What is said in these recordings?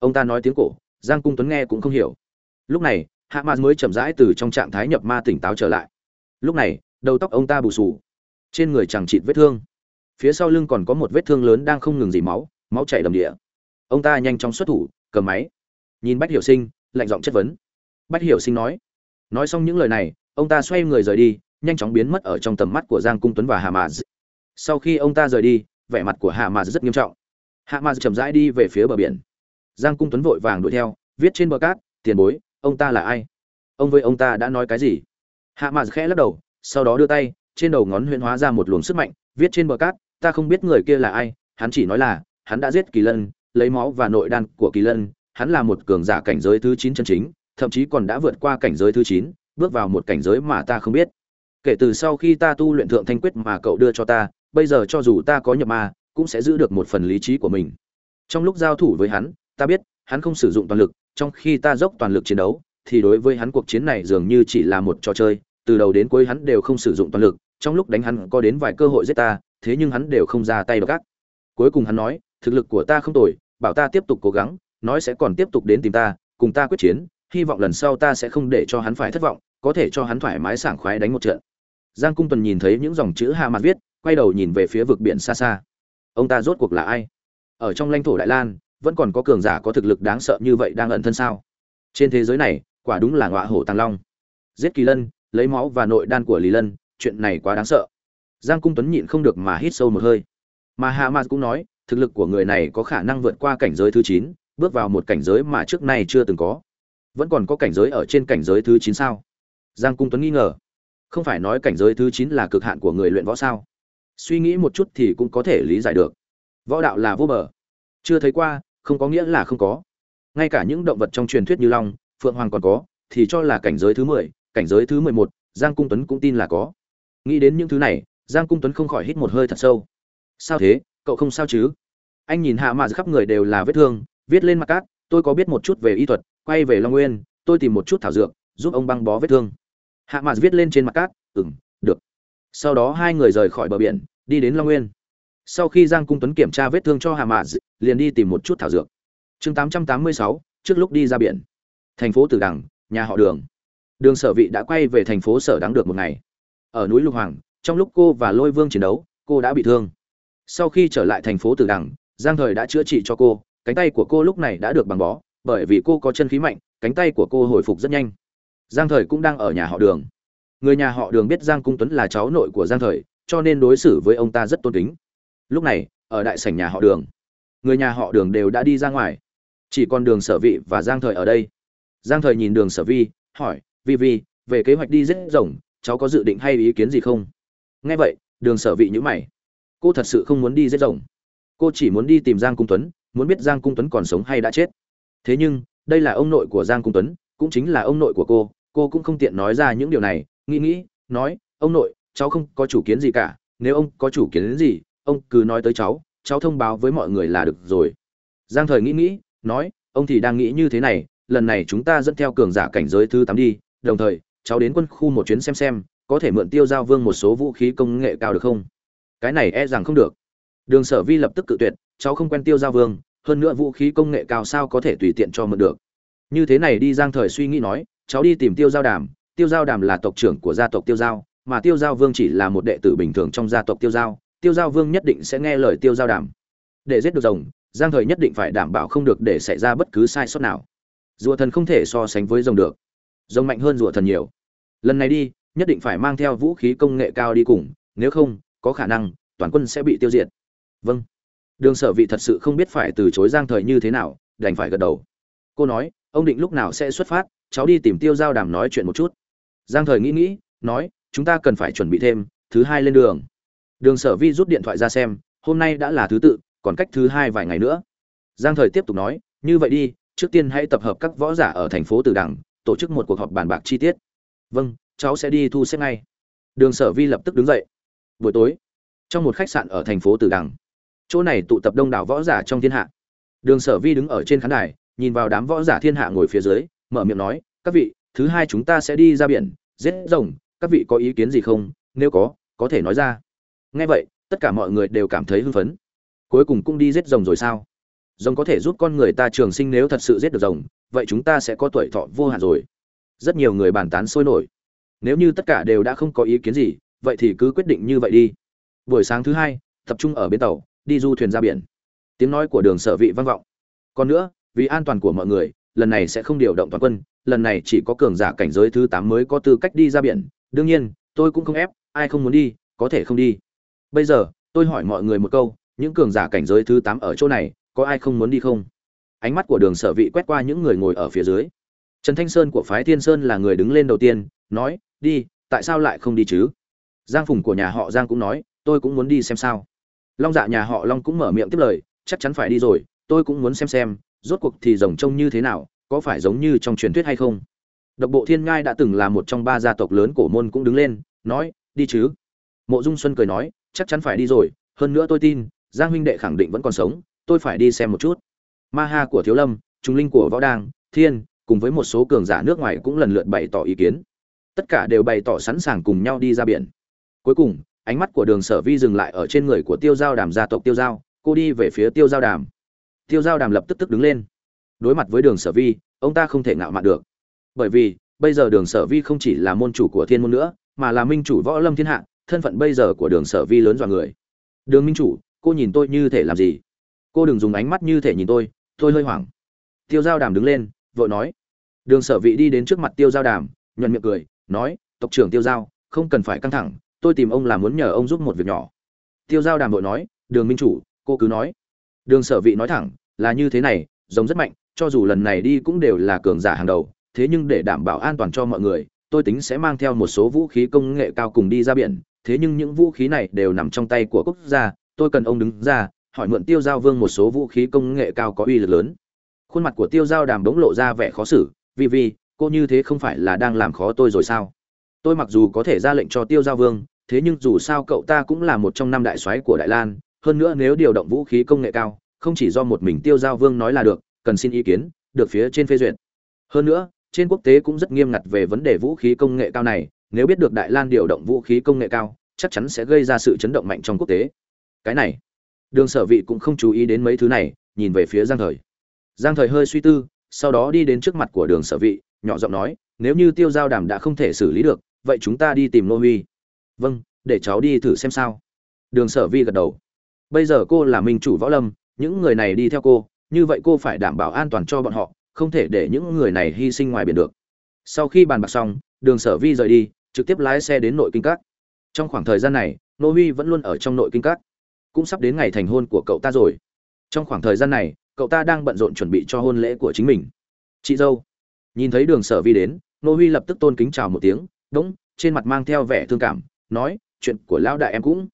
ông ta nói tiếng cổ, giang cung tuấn nghe cũng không hiểu. Lúc này, hạ mã mới chậm rãi từ trong trạng thái nhập ma tỉnh táo trở lại. Lúc này, đầu tóc ông ta bù sù trên người chẳng chịt vết thương. Phía sau lưng còn có một vết thương lớn đang không ngừng dỉ máu máu chảy đầm địa ông ta nhanh chóng xuất thủ, cầm máy. Nhìn bách hiểu sinh, lạnh giọng chất vấn. Bách hiểu sinh nói nói xong những lời này, ông ta xoay người rời đi, nhanh chóng biến mất ở trong tầm mắt của giang cung tuấn và hà mà sau khi ông ta rời đi, vẻ mặt của hà mà rất nghiêm trọng. Hạ mà chậm rãi đi về phía bờ biển giang cung tuấn vội vàng đuổi theo, viết trên bờ cát, tiền bối, ông ta là ai? Ông với ông ta đã nói cái gì? Hạ Mạn khẽ lắc đầu, sau đó đưa tay, trên đầu ngón huyễn hóa ra một luồng sức mạnh, viết trên bờ cát, ta không biết người kia là ai, hắn chỉ nói là, hắn đã giết kỳ lân, lấy máu và nội đan của kỳ lân, hắn là một cường giả cảnh giới thứ chín chân chính, thậm chí còn đã vượt qua cảnh giới thứ chín, bước vào một cảnh giới mà ta không biết. Kể từ sau khi ta tu luyện thượng thanh quyết mà cậu đưa cho ta, bây giờ cho dù ta có nhập ma, cũng sẽ giữ được một phần lý trí của mình. Trong lúc giao thủ với hắn ta biết, hắn không sử dụng toàn lực, trong khi ta dốc toàn lực chiến đấu, thì đối với hắn cuộc chiến này dường như chỉ là một trò chơi, từ đầu đến cuối hắn đều không sử dụng toàn lực, trong lúc đánh hắn có đến vài cơ hội giết ta, thế nhưng hắn đều không ra tay gác. Cuối cùng hắn nói, thực lực của ta không tồi, bảo ta tiếp tục cố gắng, nói sẽ còn tiếp tục đến tìm ta, cùng ta quyết chiến, hy vọng lần sau ta sẽ không để cho hắn phải thất vọng, có thể cho hắn thoải mái sảng khoái đánh một trận. Giang cung tuần nhìn thấy những dòng chữ hà mặt viết, quay đầu nhìn về phía vực biển xa xa. Ông ta rốt cuộc là ai? Ở trong lãnh thổ đại lan vẫn còn có cường giả có thực lực đáng sợ như vậy đang ẩn thân sao? Trên thế giới này, quả đúng là ngọa hổ tàng long. Giết kỳ lân, lấy máu và nội đan của lý lân, chuyện này quá đáng sợ. Giang cung tuấn nhịn không được mà hít sâu một hơi. Mà hà mạt cũng nói, thực lực của người này có khả năng vượt qua cảnh giới thứ chín, bước vào một cảnh giới mà trước nay chưa từng có. Vẫn còn có cảnh giới ở trên cảnh giới thứ chín sao? Giang cung tuấn nghi ngờ. Không phải nói cảnh giới thứ chín là cực hạn của người luyện võ sao? Suy nghĩ một chút thì cũng có thể lý giải được. Võ đạo là vô bờ. Chưa thấy qua không có nghĩa là không có. Ngay cả những động vật trong truyền thuyết như long, phượng hoàng còn có, thì cho là cảnh giới thứ mười, cảnh giới thứ mười một, giang cung tuấn cũng tin là có. Nghĩ đến những thứ này, giang cung tuấn không khỏi hít một hơi thật sâu. Sao thế? Cậu không sao chứ? Anh nhìn hạ mạ khắp người đều là vết thương, viết lên mặt cát, tôi có biết một chút về y thuật, quay về long nguyên, tôi tìm một chút thảo dược, giúp ông băng bó vết thương. Hạ mạ viết lên trên mặt cát ừ m được. Sau đó hai người rời khỏi bờ biển, đi đến long nguyên sau khi giang cung tuấn kiểm tra vết thương cho hà mã liền đi tìm một chút thảo dược. Chương tám trăm tám mươi sáu, trước lúc đi ra biển. Thành phố tử đằng, nhà họ đường. Đường sở vị đã quay về thành phố sở đáng được một ngày. Ở núi lục hoàng, trong lúc cô và lôi vương chiến đấu, cô đã bị thương. Sau khi trở lại thành phố tử đằng, giang thời đã chữa trị cho cô, cánh tay của cô lúc này đã được bằng bó, bởi vì cô có chân khí mạnh, cánh tay của cô hồi phục rất nhanh. Giang thời cũng đang ở nhà họ đường. Người nhà họ đường biết giang cung tuấn là cháu nội của giang thời, cho nên đối xử với ông ta rất tôn kính lúc này, ở đại sảnh nhà họ đường, người nhà họ đường đều đã đi ra ngoài. Chỉ còn đường sở vị và giang thời ở đây. Giang thời nhìn đường sở vi, hỏi, vi vi, về kế hoạch đi giết rồng, cháu có dự định hay ý kiến gì không? Nghe vậy, đường sở vị nhữ mày. Cô thật sự không muốn đi giết rồng. Cô chỉ muốn đi tìm giang cung tuấn, muốn biết giang cung tuấn còn sống hay đã chết. Thế nhưng, đây là ông nội của giang cung tuấn, cũng chính là ông nội của cô cô cũng không tiện nói ra những điều này. Nghĩ nghĩ, nói, ông nội, cháu không có chủ kiến gì cả, nếu ông có chủ kiến gì ông cứ nói tới cháu cháu thông báo với mọi người là được rồi. Giang thời nghĩ nghĩ, nói, ông thì đang nghĩ như thế này, lần này chúng ta dẫn theo cường giả cảnh giới thứ tám đi, đồng thời, cháu đến quân khu một chuyến xem xem, có thể mượn tiêu giao vương một số vũ khí công nghệ cao được không? Cái này e rằng không được. Đường sở vi lập tức cự tuyệt, cháu không quen tiêu giao vương, hơn nữa vũ khí công nghệ cao sao có thể tùy tiện cho mượn được. Như thế này đi, giang thời suy nghĩ nói, cháu đi tìm tiêu giao đàm, tiêu giao đàm là tộc trưởng của gia tộc tiêu giao, mà tiêu giao vương chỉ là một đệ tử bình thường trong gia tộc tiêu giao tiêu giao vương nhất định sẽ nghe lời tiêu giao đàm. Để giết được rồng, giang thời nhất định phải đảm bảo không được để xảy ra bất cứ sai sót nào. Rùa thần không thể so sánh với rồng được. Rồng mạnh hơn rùa thần nhiều. Lần này đi, nhất định phải mang theo vũ khí công nghệ cao đi cùng, nếu không, có khả năng, toàn quân sẽ bị tiêu diệt. Vâng. Đường sở vị thật sự không biết phải từ chối giang thời như thế nào, đành phải gật đầu. Cô nói, ông định lúc nào sẽ xuất phát, cháu đi tìm tiêu giao đàm nói chuyện một chút. Giang thời nghĩ nghĩ, nói, chúng ta cần phải chuẩn bị thêm thứ hai lên đường đường sở vi rút điện thoại ra xem hôm nay đã là thứ tự còn cách thứ hai vài ngày nữa giang thời tiếp tục nói như vậy đi trước tiên hãy tập hợp các võ giả ở thành phố Từ Đằng, tổ chức một cuộc họp bàn bạc chi tiết. Vâng, cháu sẽ đi thu xếp ngay. Đường Sở Vi lập tức đứng dậy. Buổi tối, trong một khách sạn ở thành phố Từ Đằng, chỗ này tụ tập đông đảo võ giả trong thiên hạ. Đường Sở Vi đứng ở trên khán đài, nhìn vào đám võ giả thiên hạ ngồi phía dưới, mở miệng nói, "Các vị, thứ hai chúng ta sẽ đi ra biển, giết rồng, các vị có ý kiến gì không? Nếu có, có thể nói ra." Nghe vậy, tất cả mọi người đều cảm thấy hưng phấn. Cuối cùng cũng đi giết rồng rồi sao? rồng có thể giúp con người ta trường sinh nếu thật sự giết được rồng vậy chúng ta sẽ có tuổi thọ vô hạn rồi. Rất nhiều người bàn tán sôi nổi. Nếu như tất cả đều đã không có ý kiến gì vậy thì cứ quyết định như vậy đi. Buổi sáng thứ hai tập trung ở bến tàu đi du thuyền ra biển. Tiếng nói của đường sở vị vang vọng. Còn nữa vì an toàn của mọi người lần này sẽ không điều động toàn quân lần này chỉ có cường giả cảnh giới thứ tám mới có tư cách đi ra biển. Đương nhiên tôi cũng không ép ai không muốn đi có thể không đi bây giờ, tôi hỏi mọi người một câu, những cường giả cảnh giới thứ tám ở chỗ này, có ai không muốn đi không? Ánh mắt của đường sở vị quét qua những người ngồi ở phía dưới. Trần thanh sơn của phái thiên sơn là người đứng lên đầu tiên, nói, đi, tại sao lại không đi chứ? Giang phùng của nhà họ giang cũng nói, tôi cũng muốn đi xem sao. Long dạ nhà họ long cũng mở miệng tiếp lời, chắc chắn phải đi rồi, tôi cũng muốn xem xem, rốt cuộc thì rồng trông như thế nào, có phải giống như trong truyền thuyết hay không? Độc bộ thiên ngai đã từng là một trong ba gia tộc lớn cổ môn cũng đứng lên, nói, đi chứ. Mộ dung xuân cười nói chắc chắn phải đi rồi, hơn nữa tôi tin, giang huynh đệ khẳng định vẫn còn sống, tôi phải đi xem một chút. Ma ha của thiếu lâm trung linh của võ đang thiên, cùng với một số cường giả nước ngoài cũng lần lượt bày tỏ ý kiến. Tất cả đều bày tỏ sẵn sàng cùng nhau đi ra biển. Cuối cùng, ánh mắt của đường sở vi dừng lại ở trên người của tiêu giao đàm gia tộc tiêu giao, cô đi về phía tiêu giao đàm. Tiêu giao đàm lập tức tức đứng lên. Đối mặt với đường sở vi, ông ta không thể ngạo mạn được. Bởi vì, bây giờ đường sở vi không chỉ là môn chủ của thiên môn nữa, mà là minh chủ võ lâm thiên hạ thân phận bây giờ của đường sở vi lớn dọa người. Đường minh chủ, cô nhìn tôi như thể làm gì? Cô đừng dùng ánh mắt như thể nhìn tôi tôi hơi hoảng. Tiêu giao đàm đứng lên, vội nói. Đường sở vị đi đến trước mặt tiêu giao đàm, nhuận miệng cười, nói, tộc trưởng tiêu giao, không cần phải căng thẳng, tôi tìm ông là muốn nhờ ông giúp một việc nhỏ. Tiêu giao đàm vội nói, đường minh chủ, cô cứ nói. Đường sở vị nói thẳng, là như thế này, giống rất mạnh, cho dù lần này đi cũng đều là cường giả hàng đầu, thế nhưng để đảm bảo an toàn cho mọi người, tôi tính sẽ mang theo một số vũ khí công nghệ cao cùng đi ra biển thế nhưng những vũ khí này đều nằm trong tay của quốc gia, tôi cần ông đứng ra, hỏi mượn tiêu giao vương một số vũ khí công nghệ cao có uy lực lớn. Khuôn mặt của tiêu giao đàm bỗng lộ ra vẻ khó xử, vì vì, cô như thế không phải là đang làm khó tôi rồi sao? Tôi mặc dù có thể ra lệnh cho tiêu giao vương, thế nhưng dù sao cậu ta cũng là một trong năm đại soái của đại lan, hơn nữa nếu điều động vũ khí công nghệ cao, không chỉ do một mình tiêu giao vương nói là được, cần xin ý kiến, được phía trên phê duyệt. Hơn nữa, trên quốc tế cũng rất nghiêm ngặt về vấn đề vũ khí công nghệ cao này nếu biết được đại lan điều động vũ khí công nghệ cao, chắc chắn sẽ gây ra sự chấn động mạnh trong quốc tế. Cái này, đường sở vị cũng không chú ý đến mấy thứ này, nhìn về phía giang thời. Giang thời hơi suy tư, sau đó đi đến trước mặt của đường sở vị, nhỏ giọng nói, nếu như tiêu giao đàm đã không thể xử lý được, vậy chúng ta đi tìm nô huy. Vâng để cháu đi thử xem sao. Đường sở vi gật đầu. Bây giờ cô là minh chủ võ lâm, những người này đi theo cô, như vậy cô phải đảm bảo an toàn cho bọn họ, không thể để những người này hy sinh ngoài biển được. Sau khi bàn bạc xong, đường sở vi rời đi trực tiếp lái xe đến nội kinh các. Trong khoảng thời gian này, nô huy vẫn luôn ở trong nội kinh các. Cũng sắp đến ngày thành hôn của cậu ta rồi. Trong khoảng thời gian này, cậu ta đang bận rộn chuẩn bị cho hôn lễ của chính mình. Chị dâu. Nhìn thấy đường sở vi đến, nô huy lập tức tôn kính chào một tiếng đúng trên mặt mang theo vẻ thương cảm, nói, chuyện của lão đại em cũng.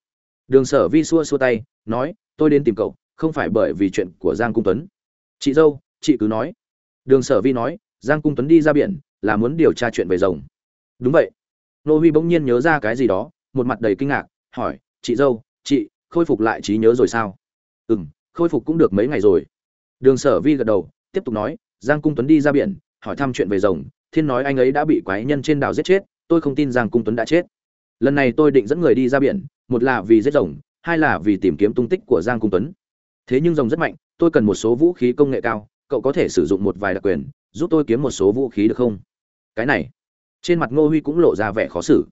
Đường sở vi xua xua tay, nói, tôi đến tìm cậu, không phải bởi vì chuyện của giang cung tuấn. Chị dâu, chị cứ nói. Đường sở vi nói, giang cung tuấn đi ra biển, là muốn điều tra chuyện về rồng. Đúng vậy nô huy bỗng nhiên nhớ ra cái gì đó, một mặt đầy kinh ngạc, hỏi, chị dâu, chị khôi phục lại trí nhớ rồi sao? Ừ m khôi phục cũng được mấy ngày rồi. Đường sở vi gật đầu, tiếp tục nói, giang cung tuấn đi ra biển, hỏi thăm chuyện về rồng, thiên nói anh ấy đã bị quái nhân trên đảo giết chết, tôi không tin giang cung tuấn đã chết. Lần này tôi định dẫn người đi ra biển, một là vì giết rồng, hai là vì tìm kiếm tung tích của giang cung tuấn. Thế nhưng rồng rất mạnh, tôi cần một số vũ khí công nghệ cao, cậu có thể sử dụng một vài đặc quyền, giúp tôi kiếm một số vũ khí được không? Cái này trên mặt ngô huy cũng lộ ra vẻ khó xử.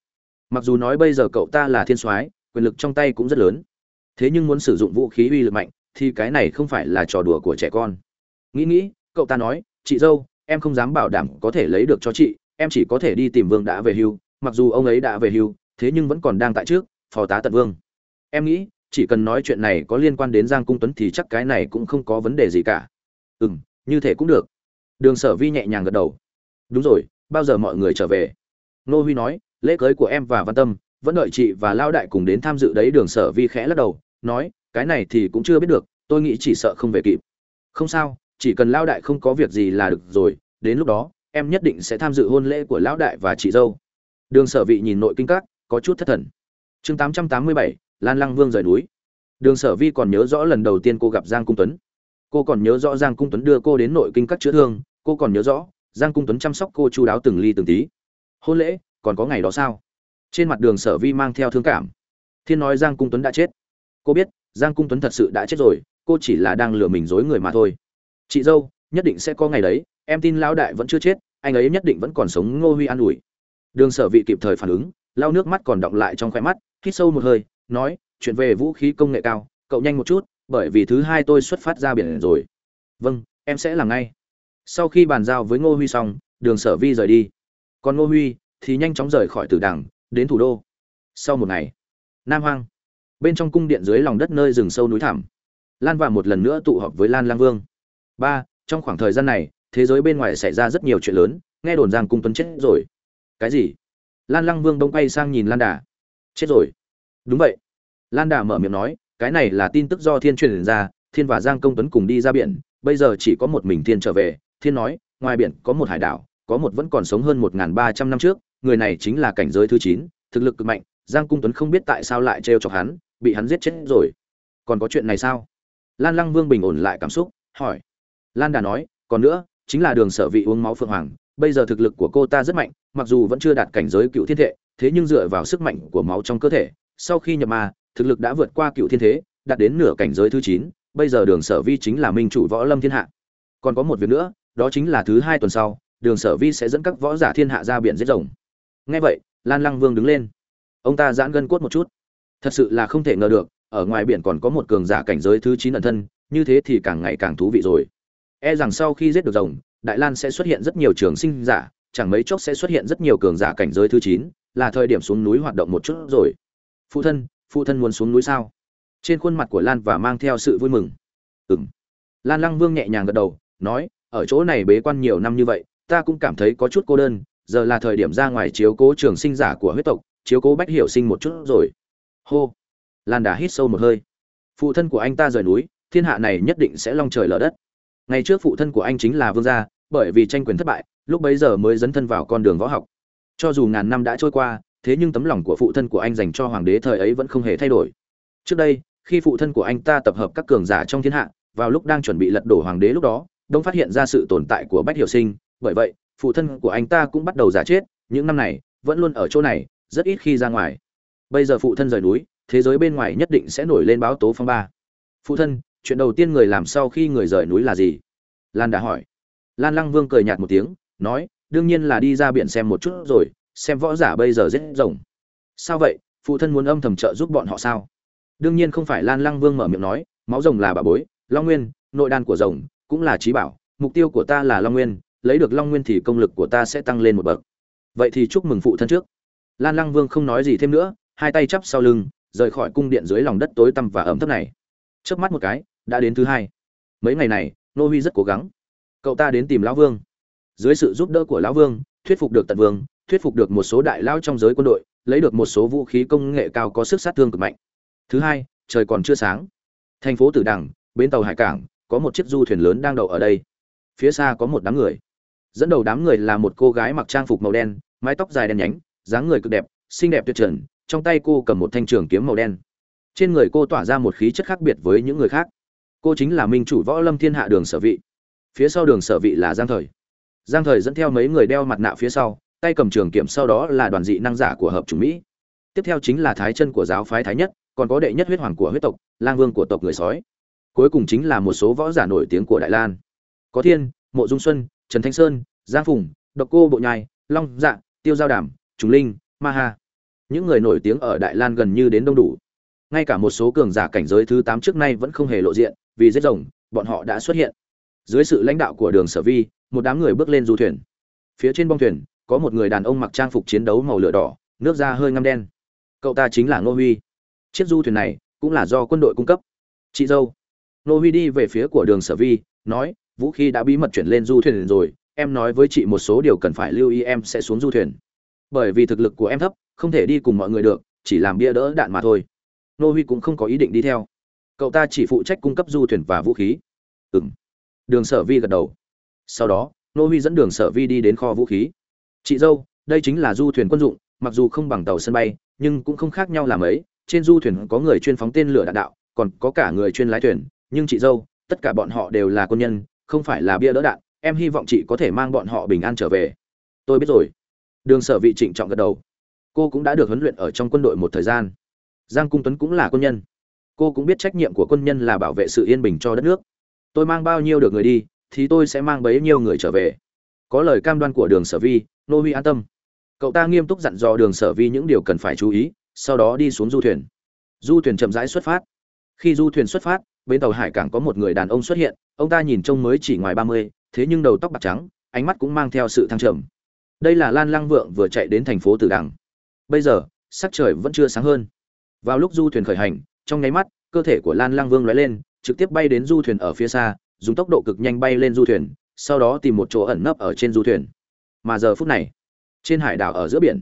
Mặc dù nói bây giờ cậu ta là thiên soái, quyền lực trong tay cũng rất lớn. Thế nhưng muốn sử dụng vũ khí uy lực mạnh, thì cái này không phải là trò đùa của trẻ con. Nghĩ nghĩ, cậu ta nói, chị dâu, em không dám bảo đảm có thể lấy được cho chị, em chỉ có thể đi tìm vương đã về hưu, mặc dù ông ấy đã về hưu, thế nhưng vẫn còn đang tại trước phó tá tận vương. Em nghĩ, chỉ cần nói chuyện này có liên quan đến giang cung tuấn thì chắc cái này cũng không có vấn đề gì cả. Ừ m như thế cũng được. Đường sở vi nhẹ nhàng gật đầu. Đúng rồi bao giờ mọi người trở về? Nô huy nói, lễ cưới của em và văn tâm, vẫn đợi chị và lao đại cùng đến tham dự đấy, đường sở vi khẽ lắc đầu, nói, cái này thì cũng chưa biết được, tôi nghĩ chỉ sợ không về kịp. Không sao, chỉ cần lao đại không có việc gì là được rồi, đến lúc đó, em nhất định sẽ tham dự hôn lễ của lão đại và chị dâu. Đường sở vị nhìn nội kinh các, có chút thất thần. Chương tám trăm tám mươi bảy, lan lăng vương rời núi. Đường sở vi còn nhớ rõ lần đầu tiên cô gặp giang cung tuấn. Cô còn nhớ rõ giang cung tuấn đưa cô đến nội kinh các chữa thương, cô còn nhớ rõ giang cung tuấn chăm sóc cô chu đáo từng ly từng tí. Hôn lễ, còn có ngày đó sao? Trên mặt đường sở vi mang theo thương cảm. Thiên nói giang cung tuấn đã chết. Cô biết, giang cung tuấn thật sự đã chết rồi, cô chỉ là đang lừa mình dối người mà thôi. Chị dâu, nhất định sẽ có ngày đấy, em tin lão đại vẫn chưa chết, anh ấy nhất định vẫn còn sống ngô huy an ủi. Đường sở vị kịp thời phản ứng, lau nước mắt còn động lại trong khoe mắt, hít sâu một hơi, nói, chuyện về vũ khí công nghệ cao, cậu nhanh một chút, bởi vì thứ hai tôi xuất phát ra biển rồi. Vâng em sẽ làm ngay sau khi bàn giao với ngô huy xong, đường sở vi rời đi. Còn ngô huy thì nhanh chóng rời khỏi tử đằng, đến thủ đô. Sau một ngày, nam hoang, bên trong cung điện dưới lòng đất nơi rừng sâu núi thẳm, lan và một lần nữa tụ họp với lan lang vương. Ba, trong khoảng thời gian này, thế giới bên ngoài xảy ra rất nhiều chuyện lớn, nghe đồn giang cung tuấn chết rồi. Cái gì? Lan lăng vương đông quay sang nhìn lan đà. Chết rồi. Đúng vậy. Lan đà mở miệng nói, cái này là tin tức do thiên truyền ra, thiên và giang công tuấn cùng đi ra biển, bây giờ chỉ có một mình thiên trở về thiên nói, ngoài biển có một hải đảo, có một vẫn còn sống hơn một ba trăm năm trước, người này chính là cảnh giới thứ chín, thực lực cực mạnh, giang cung tuấn không biết tại sao lại trêu chọc hắn, bị hắn giết chết rồi. Còn có chuyện này sao? Lan lăng vương bình ổn lại cảm xúc, hỏi. Lan đà nói, còn nữa, chính là đường sở vị uống máu phượng hoàng, bây giờ thực lực của cô ta rất mạnh, mặc dù vẫn chưa đạt cảnh giới cựu thiên thể, thế nhưng dựa vào sức mạnh của máu trong cơ thể, sau khi nhập ma, thực lực đã vượt qua cựu thiên thế, đạt đến nửa cảnh giới thứ chín, bây giờ đường sở vi chính là minh chủ võ lâm thiên hạ. Còn có một việc nữa đó chính là thứ hai tuần sau, đường sở vi sẽ dẫn các võ giả thiên hạ ra biển giết rồng. Ngay vậy, lan lăng vương đứng lên. Ông ta giãn gân cốt một chút. Thật sự là không thể ngờ được, ở ngoài biển còn có một cường giả cảnh giới thứ chín ẩn thân, như thế thì càng ngày càng thú vị rồi. E rằng sau khi giết được rồng, đại lan sẽ xuất hiện rất nhiều trường sinh giả, chẳng mấy chốc sẽ xuất hiện rất nhiều cường giả cảnh giới thứ chín, là thời điểm xuống núi hoạt động một chút rồi. Phụ thân phụ thân muốn xuống núi sao? Trên khuôn mặt của lan và mang theo sự vui mừng. Ừ m lan lăng vương nhẹ nhàng gật đầu, nói ở chỗ này bế quan nhiều năm như vậy, ta cũng cảm thấy có chút cô đơn, giờ là thời điểm ra ngoài chiếu cố trường sinh giả của huyết tộc, chiếu cố bách hiểu sinh một chút rồi. Hô! Lan đà hít sâu một hơi. Phụ thân của anh ta rời núi, thiên hạ này nhất định sẽ long trời lở đất. Ngày trước phụ thân của anh chính là vương gia, bởi vì tranh quyền thất bại, lúc bấy giờ mới dấn thân vào con đường võ học. Cho dù ngàn năm đã trôi qua, thế nhưng tấm lòng của phụ thân của anh dành cho hoàng đế thời ấy vẫn không hề thay đổi. Trước đây, khi phụ thân của anh ta tập hợp các cường giả trong thiên hạ, vào lúc đang chuẩn bị lật đổ hoàng đế lúc đó đông phát hiện ra sự tồn tại của bách hiểu sinh. Bởi vậy, phụ thân của anh ta cũng bắt đầu giả chết. Những năm này, vẫn luôn ở chỗ này, rất ít khi ra ngoài. Bây giờ phụ thân rời núi, thế giới bên ngoài nhất định sẽ nổi lên báo tố phong ba. Phụ thân, chuyện đầu tiên người làm sau khi người rời núi là gì? Lan đã hỏi. Lan lăng vương cười nhạt một tiếng, nói, đương nhiên là đi ra biển xem một chút rồi, xem võ giả bây giờ giết rồng sao vậy? Phụ thân muốn âm thầm trợ giúp bọn họ sao? Đương nhiên không phải. Lan lăng vương mở miệng nói, máu rồng là bà bối, long nguyên, nội đan của rồng cũng là trí bảo, mục tiêu của ta là long nguyên, lấy được long nguyên thì công lực của ta sẽ tăng lên một bậc. Vậy thì chúc mừng phụ thân trước. Lan lăng vương không nói gì thêm nữa, hai tay chắp sau lưng, rời khỏi cung điện dưới lòng đất tối tăm và ẩm thấp này. Trước mắt một cái, đã đến thứ hai. Mấy ngày này, nô huy rất cố gắng. Cậu ta đến tìm lão vương. Dưới sự giúp đỡ của lão vương, thuyết phục được tận vương, thuyết phục được một số đại lao trong giới quân đội, lấy được một số vũ khí công nghệ cao có sức sát thương cực mạnh. Thứ hai, trời còn chưa sáng. Thành phố tử đằng, bến tàu hải cảng có một chiếc du thuyền lớn đang đậu ở đây. Phía xa có một đám người. Dẫn đầu đám người là một cô gái mặc trang phục màu đen, mái tóc dài đen nhánh, dáng người cực đẹp, xinh đẹp tuyệt trần, trong tay cô cầm một thanh trường kiếm màu đen. Trên người cô tỏa ra một khí chất khác biệt với những người khác. Cô chính là minh chủ võ lâm thiên hạ đường sở vị. Phía sau đường sở vị là giang thời. Giang thời dẫn theo mấy người đeo mặt nạ phía sau, tay cầm trường kiểm sau đó là đoàn dị năng giả của hợp chủng mỹ. Tiếp theo chính là thái chân của giáo phái thái nhất, còn có đệ nhất huyết hoàng của huyết tộc, lang vương của tộc người sói cuối cùng chính là một số võ giả nổi tiếng của đại lan. Có thiên, mộ dung xuân, trần thanh sơn, giang phùng, độc cô, bộ nhai, long dạ tiêu giao đàm, trùng linh, ma ha. Những người nổi tiếng ở đại lan gần như đến đông đủ. Ngay cả một số cường giả cảnh giới thứ tám trước nay vẫn không hề lộ diện, vì giết rồng, bọn họ đã xuất hiện. Dưới sự lãnh đạo của đường sở vi, một đám người bước lên du thuyền. Phía trên bong thuyền, có một người đàn ông mặc trang phục chiến đấu màu lửa đỏ, nước da hơi ngăm đen. Cậu ta chính là ngô huy. Chiếc du thuyền này cũng là do quân đội cung cấp. Chị dâu nô huy đi về phía của đường sở vi, nói, vũ khí đã bí mật chuyển lên du thuyền rồi, em nói với chị một số điều cần phải lưu ý, em sẽ xuống du thuyền. Bởi vì thực lực của em thấp, không thể đi cùng mọi người được, chỉ làm bia đỡ đạn mà thôi. Nô huy cũng không có ý định đi theo. Cậu ta chỉ phụ trách cung cấp du thuyền và vũ khí. Ừ m đường sở vi gật đầu. Sau đó, nô huy dẫn đường sở vi đi đến kho vũ khí. Chị dâu, đây chính là du thuyền quân dụng, mặc dù không bằng tàu sân bay, nhưng cũng không khác nhau làm ấy. Trên du thuyền có người chuyên phóng tên lửa đạn đạo, còn có cả người chuyên lái thuyền nhưng chị dâu, tất cả bọn họ đều là quân nhân, không phải là bia đỡ đạn, em hy vọng chị có thể mang bọn họ bình an trở về. Tôi biết rồi. Đường sở vị trịnh trọng gật đầu. Cô cũng đã được huấn luyện ở trong quân đội một thời gian. Giang cung tuấn cũng là quân nhân. Cô cũng biết trách nhiệm của quân nhân là bảo vệ sự yên bình cho đất nước. Tôi mang bao nhiêu được người đi, thì tôi sẽ mang bấy nhiêu người trở về. Có lời cam đoan của đường sở vi, nô huy an tâm. Cậu ta nghiêm túc dặn dò đường sở vi những điều cần phải chú ý, sau đó đi xuống du thuyền. Du thuyền chậm rãi xuất phát. Khi du thuyền xuất phát bên tàu hải cảng có một người đàn ông xuất hiện, ông ta nhìn trông mới chỉ ngoài ba mươi, thế nhưng đầu tóc bạc trắng, ánh mắt cũng mang theo sự thăng trầm. Đây là lan lăng vượng vừa chạy đến thành phố tử đằng. Bây giờ, sắc trời vẫn chưa sáng hơn. Vào lúc du thuyền khởi hành, trong nháy mắt, cơ thể của lan lăng vương lóe lên, trực tiếp bay đến du thuyền ở phía xa, dùng tốc độ cực nhanh bay lên du thuyền, sau đó tìm một chỗ ẩn nấp ở trên du thuyền. Mà giờ phút này, trên hải đảo ở giữa biển,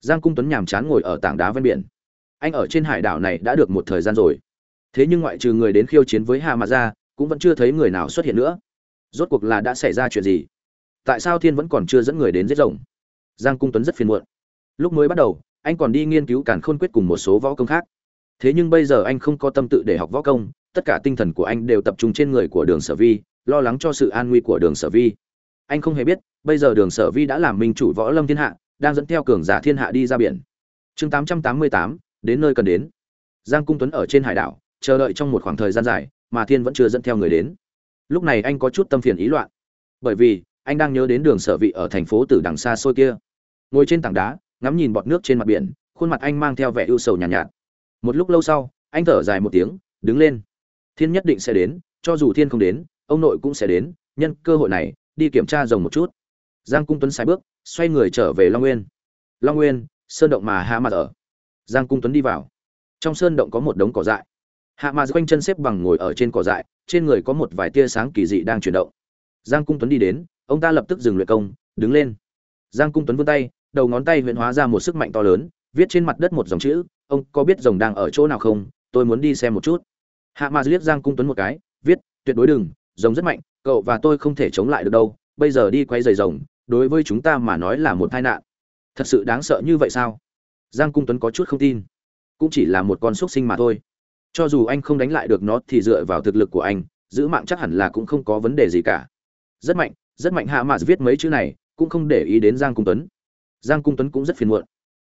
giang cung tuấn nhàm chán ngồi ở tảng đá ven biển. Anh ở trên hải đảo này đã được một thời gian rồi thế nhưng ngoại trừ người đến khiêu chiến với hà mà ra cũng vẫn chưa thấy người nào xuất hiện nữa. Rốt cuộc là đã xảy ra chuyện gì? Tại sao thiên vẫn còn chưa dẫn người đến giết rồng? Giang cung tuấn rất phiền muộn. Lúc mới bắt đầu anh còn đi nghiên cứu càn khôn quyết cùng một số võ công khác. Thế nhưng bây giờ anh không có tâm tự để học võ công tất cả tinh thần của anh đều tập trung trên người của đường sở vi lo lắng cho sự an nguy của đường sở vi. Anh không hề biết bây giờ đường sở vi đã làm minh chủ võ lâm thiên hạ đang dẫn theo cường giả thiên hạ đi ra biển. Chương 888, đến nơi cần đến. Giang cung tuấn ở trên hải đảo chờ đợi trong một khoảng thời gian dài mà thiên vẫn chưa dẫn theo người đến. Lúc này anh có chút tâm phiền ý loạn bởi vì anh đang nhớ đến đường sở vị ở thành phố từ đằng xa xôi kia. Ngồi trên tảng đá ngắm nhìn bọt nước trên mặt biển khuôn mặt anh mang theo vẻ ưu sầu nhàn nhạt, nhạt. Một lúc lâu sau anh thở dài một tiếng đứng lên. Thiên nhất định sẽ đến cho dù thiên không đến ông nội cũng sẽ đến nhân cơ hội này đi kiểm tra rồng một chút. Giang cung tuấn sai bước xoay người trở về long nguyên. Long nguyên sơn động mà hạ mặt ở. Giang cung tuấn đi vào. Trong sơn động có một đống cỏ dại hạ mà quanh chân xếp bằng ngồi ở trên cỏ dại, trên người có một vài tia sáng kỳ dị đang chuyển động. Giang cung tuấn đi đến, ông ta lập tức dừng luyện công, đứng lên. Giang cung tuấn vươn tay, đầu ngón tay huyện hóa ra một sức mạnh to lớn, viết trên mặt đất một dòng chữ, ông có biết rồng đang ở chỗ nào không? Tôi muốn đi xem một chút. Hạ mà liếc giang cung tuấn một cái, viết, tuyệt đối đừng, rồng rất mạnh, cậu và tôi không thể chống lại được đâu, bây giờ đi quay giày rồng, đối với chúng ta mà nói là một tai nạn. Thật sự đáng sợ như vậy sao? Giang cung tuấn có chút không tin. Cũng chỉ là một con xúc sinh mà thôi cho dù anh không đánh lại được nó thì dựa vào thực lực của anh giữ mạng chắc hẳn là cũng không có vấn đề gì cả. Rất mạnh rất mạnh hạ mạt viết mấy chữ này cũng không để ý đến giang cung tuấn. Giang cung tuấn cũng rất phiền muộn.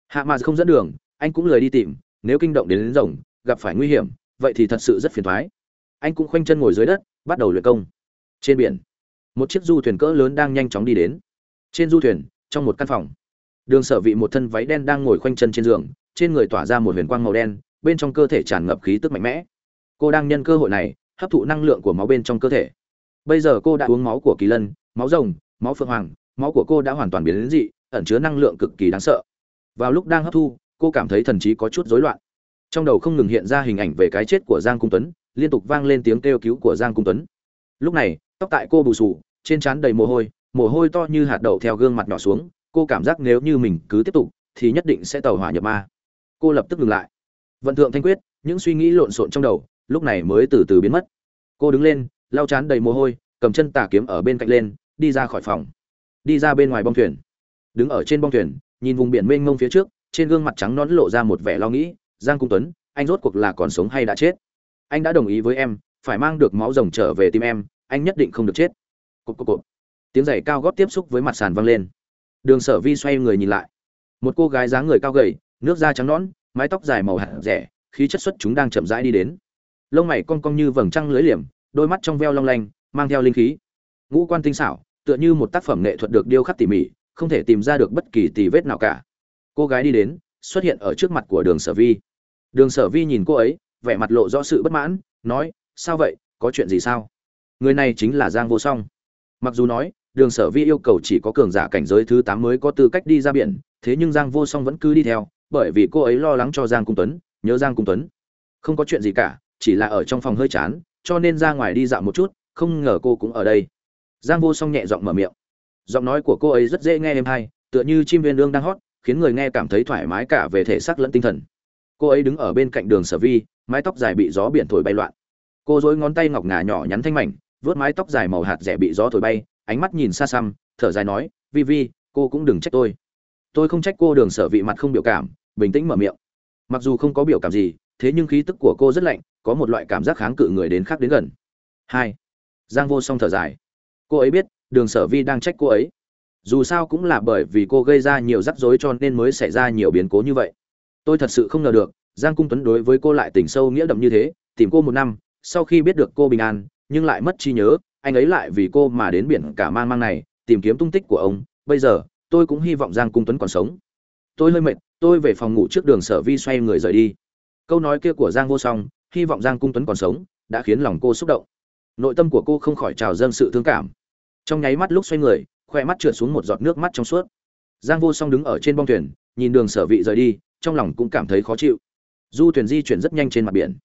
Hạ mạt không dẫn đường anh cũng lười đi tìm nếu kinh động đến, đến rồng gặp phải nguy hiểm vậy thì thật sự rất phiền thoái anh cũng khoanh chân ngồi dưới đất bắt đầu luyện công. Trên biển một chiếc du thuyền cỡ lớn đang nhanh chóng đi đến. Trên du thuyền trong một căn phòng đường sở vị một thân váy đen đang ngồi khoanh chân trên giường trên người tỏa ra một huyền quang màu đen bên trong cơ thể tràn ngập khí tức mạnh mẽ. Cô đang nhân cơ hội này, hấp thụ năng lượng của máu bên trong cơ thể. Bây giờ cô đã uống máu của kỳ lân, máu rồng, máu phượng hoàng, máu của cô đã hoàn toàn biến đến dị, ẩn chứa năng lượng cực kỳ đáng sợ. Vào lúc đang hấp thu, cô cảm thấy thần trí có chút rối loạn. Trong đầu không ngừng hiện ra hình ảnh về cái chết của giang cung tuấn, liên tục vang lên tiếng kêu cứu của giang cung tuấn. Lúc này, tóc tại cô bù sù trên trán đầy mồ hôi mồ hôi to như hạt đậu theo gương mặt nhỏ xuống, cô cảm giác nếu như mình cứ tiếp tục, thì nhất định sẽ tàu hỏa nhập ma. Cô lập tức ngừng lại vận thượng thanh quyết, những suy nghĩ lộn xộn trong đầu, lúc này mới từ từ biến mất. Cô đứng lên, lau chán đầy mồ hôi, cầm chân tà kiếm ở bên cạnh lên, đi ra khỏi phòng. Đi ra bên ngoài bong thuyền. Đứng ở trên bong thuyền, nhìn vùng biển mênh mông phía trước, trên gương mặt trắng nón lộ ra một vẻ lo nghĩ, giang cung tuấn, anh rốt cuộc là còn sống hay đã chết? Anh đã đồng ý với em, phải mang được máu rồng trở về tim em, anh nhất định không được chết. Cộp cộp cộp. Tiếng giày cao gót tiếp xúc với mặt sàn vang lên. Đường sở vi xoay người nhìn lại. Một cô gái dáng người cao gầy, nước da trắng nõn mái tóc dài màu hạt rẻ, khí chất xuất chúng đang chậm rãi đi đến. Lông mày cong cong như vầng trăng lưới liềm, đôi mắt trong veo long lanh, mang theo linh khí. Ngũ quan tinh xảo, tựa như một tác phẩm nghệ thuật được điêu khắc tỉ mỉ, không thể tìm ra được bất kỳ tì vết nào cả. Cô gái đi đến, xuất hiện ở trước mặt của đường sở vi. Đường sở vi nhìn cô ấy, vẻ mặt lộ rõ sự bất mãn, nói, sao vậy? Có chuyện gì sao? Người này chính là giang vô song. Mặc dù nói, đường sở vi yêu cầu chỉ có cường giả cảnh giới thứ tám mới có tư cách đi ra biển, thế nhưng giang vô song vẫn cứ đi theo bởi vì cô ấy lo lắng cho giang cung tuấn, nhớ giang cung tuấn. Không có chuyện gì cả, chỉ là ở trong phòng hơi chán, cho nên ra ngoài đi dạo một chút, không ngờ cô cũng ở đây. Giang vô song nhẹ giọng mở miệng. Giọng nói của cô ấy rất dễ nghe êm hay, tựa như chim viên lương đang hót, khiến người nghe cảm thấy thoải mái cả về thể xác lẫn tinh thần. Cô ấy đứng ở bên cạnh đường sở vi, mái tóc dài bị gió biển thổi bay loạn. Cô dối ngón tay ngọc ngà nhỏ nhắn thanh mảnh, vớt mái tóc dài màu hạt rẻ bị gió thổi bay, ánh mắt nhìn xa xăm, thở dài nói, vi vi, cô cũng đừng trách tôi tôi không trách cô đường sở vị mặt không biểu cảm, bình tĩnh mở miệng. Mặc dù không có biểu cảm gì, thế nhưng khí tức của cô rất lạnh, có một loại cảm giác kháng cự người đến khác đến gần. Hai. Giang vô song thở dài. Cô ấy biết, đường sở vi đang trách cô ấy. Dù sao cũng là bởi vì cô gây ra nhiều rắc rối cho nên mới xảy ra nhiều biến cố như vậy. Tôi thật sự không ngờ được, giang cung tuấn đối với cô lại tình sâu nghĩa đậm như thế, tìm cô một năm, sau khi biết được cô bình an, nhưng lại mất trí nhớ, anh ấy lại vì cô mà đến biển cả mang mang này, tìm kiếm tung tích của ông. Bây giờ tôi cũng hy vọng giang cung tuấn còn sống. Tôi hơi mệt, tôi về phòng ngủ trước đường sở vi xoay người rời đi. Câu nói kia của giang vô song, hy vọng giang cung tuấn còn sống, đã khiến lòng cô xúc động. Nội tâm của cô không khỏi trào dâng sự thương cảm. Trong nháy mắt lúc xoay người khoe mắt trượt xuống một giọt nước mắt trong suốt. Giang vô song đứng ở trên bong thuyền, nhìn đường sở vị rời đi, trong lòng cũng cảm thấy khó chịu. Du thuyền di chuyển rất nhanh trên mặt biển.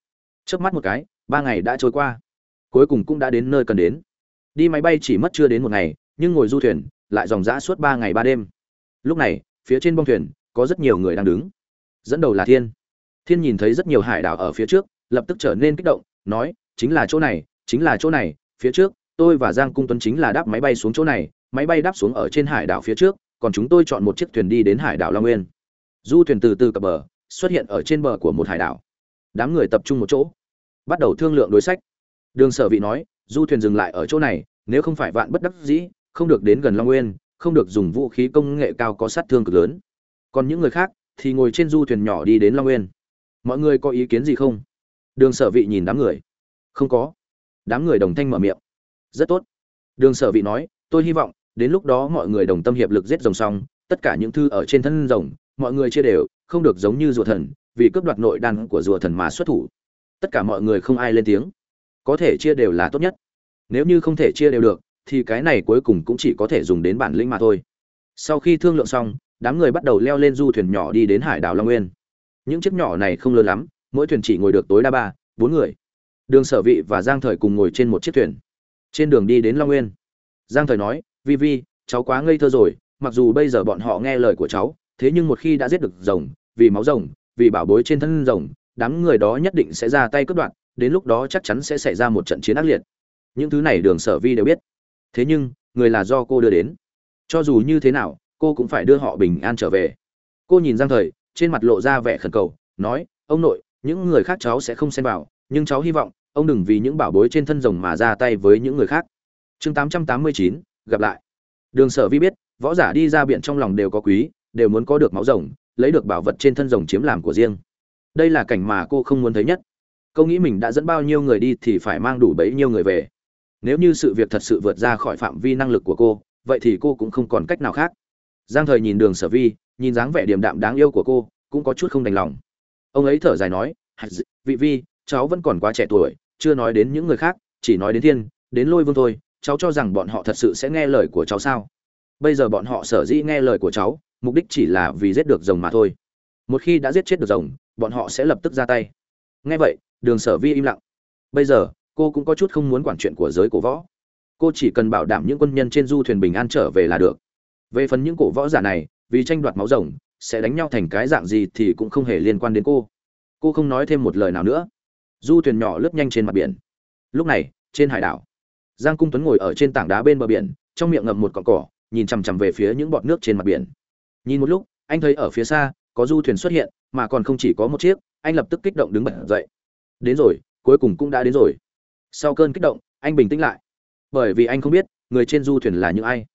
Trước mắt một cái, ba ngày đã trôi qua. Cuối cùng cũng đã đến nơi cần đến. Đi máy bay chỉ mất chưa đến một ngày, nhưng ngồi du thuyền lại dòng dã suốt ba ngày ba đêm. Lúc này, phía trên bông thuyền, có rất nhiều người đang đứng. Dẫn đầu là thiên. Thiên nhìn thấy rất nhiều hải đảo ở phía trước, lập tức trở nên kích động, nói, chính là chỗ này, chính là chỗ này, phía trước, tôi và giang cung tuấn chính là đáp máy bay xuống chỗ này, máy bay đáp xuống ở trên hải đảo phía trước, còn chúng tôi chọn một chiếc thuyền đi đến hải đảo long nguyên. Du thuyền từ từ cập bờ, xuất hiện ở trên bờ của một hải đảo. Đám người tập trung một chỗ, bắt đầu thương lượng đối sách. Đường sở vị nói, du thuyền dừng lại ở chỗ này, nếu không phải vạn bất đắc dĩ không được đến gần long nguyên, không được dùng vũ khí công nghệ cao có sát thương cực lớn. Còn những người khác thì ngồi trên du thuyền nhỏ đi đến long nguyên. Mọi người có ý kiến gì không? Đường sở vị nhìn đám người. Không có. Đám người đồng thanh mở miệng. Rất tốt. Đường sở vị nói, tôi hy vọng, đến lúc đó mọi người đồng tâm hiệp lực giết rồng xong, tất cả những thư ở trên thân rồng, mọi người chia đều, không được giống như rùa thần, vì cướp đoạt nội đan của rùa thần mà xuất thủ. Tất cả mọi người không ai lên tiếng. Có thể chia đều là tốt nhất. Nếu như không thể chia đều được thì cái này cuối cùng cũng chỉ có thể dùng đến bản lĩnh mà thôi. Sau khi thương lượng xong, đám người bắt đầu leo lên du thuyền nhỏ đi đến hải đảo long nguyên. Những chiếc nhỏ này không lớn lắm, mỗi thuyền chỉ ngồi được tối đa ba, bốn người. Đường sở vị và giang thời cùng ngồi trên một chiếc thuyền. Trên đường đi đến long nguyên, giang thời nói, vi vi, cháu quá ngây thơ rồi, mặc dù bây giờ bọn họ nghe lời của cháu, thế nhưng một khi đã giết được rồng, vì máu rồng, vì bảo bối trên thân rồng, đám người đó nhất định sẽ ra tay cướp đoạt, đến lúc đó chắc chắn sẽ xảy ra một trận chiến ác liệt. Những thứ này đường sở vi đều biết thế nhưng người là do cô đưa đến. Cho dù như thế nào cô cũng phải đưa họ bình an trở về. Cô nhìn giang thời trên mặt lộ ra vẻ khẩn cầu nói ông nội những người khác cháu sẽ không xen vào nhưng cháu hy vọng ông đừng vì những bảo bối trên thân rồng mà ra tay với những người khác. Chương 889, gặp lại. Đường sở vi biết võ giả đi ra biển trong lòng đều có quý đều muốn có được máu rồng lấy được bảo vật trên thân rồng chiếm làm của riêng. Đây là cảnh mà cô không muốn thấy nhất. Cô nghĩ mình đã dẫn bao nhiêu người đi thì phải mang đủ bấy nhiêu người về nếu như sự việc thật sự vượt ra khỏi phạm vi năng lực của cô, vậy thì cô cũng không còn cách nào khác. Giang thời nhìn đường sở vi, nhìn dáng vẻ điềm đạm đáng yêu của cô, cũng có chút không đành lòng. Ông ấy thở dài nói vị vi, cháu vẫn còn quá trẻ tuổi, chưa nói đến những người khác, chỉ nói đến thiên, đến lôi vương thôi, cháu cho rằng bọn họ thật sự sẽ nghe lời của cháu sao? Bây giờ bọn họ sở dĩ nghe lời của cháu, mục đích chỉ là vì giết được rồng mà thôi. Một khi đã giết chết được rồng, bọn họ sẽ lập tức ra tay. Nghe vậy, đường sở vi im lặng. Bây giờ cô cũng có chút không muốn quản chuyện của giới cổ võ. Cô chỉ cần bảo đảm những quân nhân trên du thuyền bình an trở về là được. Về phần những cổ võ giả này, vì tranh đoạt máu rồng, sẽ đánh nhau thành cái dạng gì thì cũng không hề liên quan đến cô. Cô không nói thêm một lời nào nữa. Du thuyền nhỏ lướt nhanh trên mặt biển. Lúc này, trên hải đảo, giang cung tuấn ngồi ở trên tảng đá bên bờ biển, trong miệng ngậm một cọn cỏ, nhìn chằm chằm về phía những bọt nước trên mặt biển. Nhìn một lúc, anh thấy ở phía xa, có du thuyền xuất hiện, mà còn không chỉ có một chiếc, anh lập tức kích động đứng bật dậy. Đến rồi, cuối cùng cũng đã đến rồi sau cơn kích động, anh bình tĩnh lại. Bởi vì anh không biết, người trên du thuyền là những ai.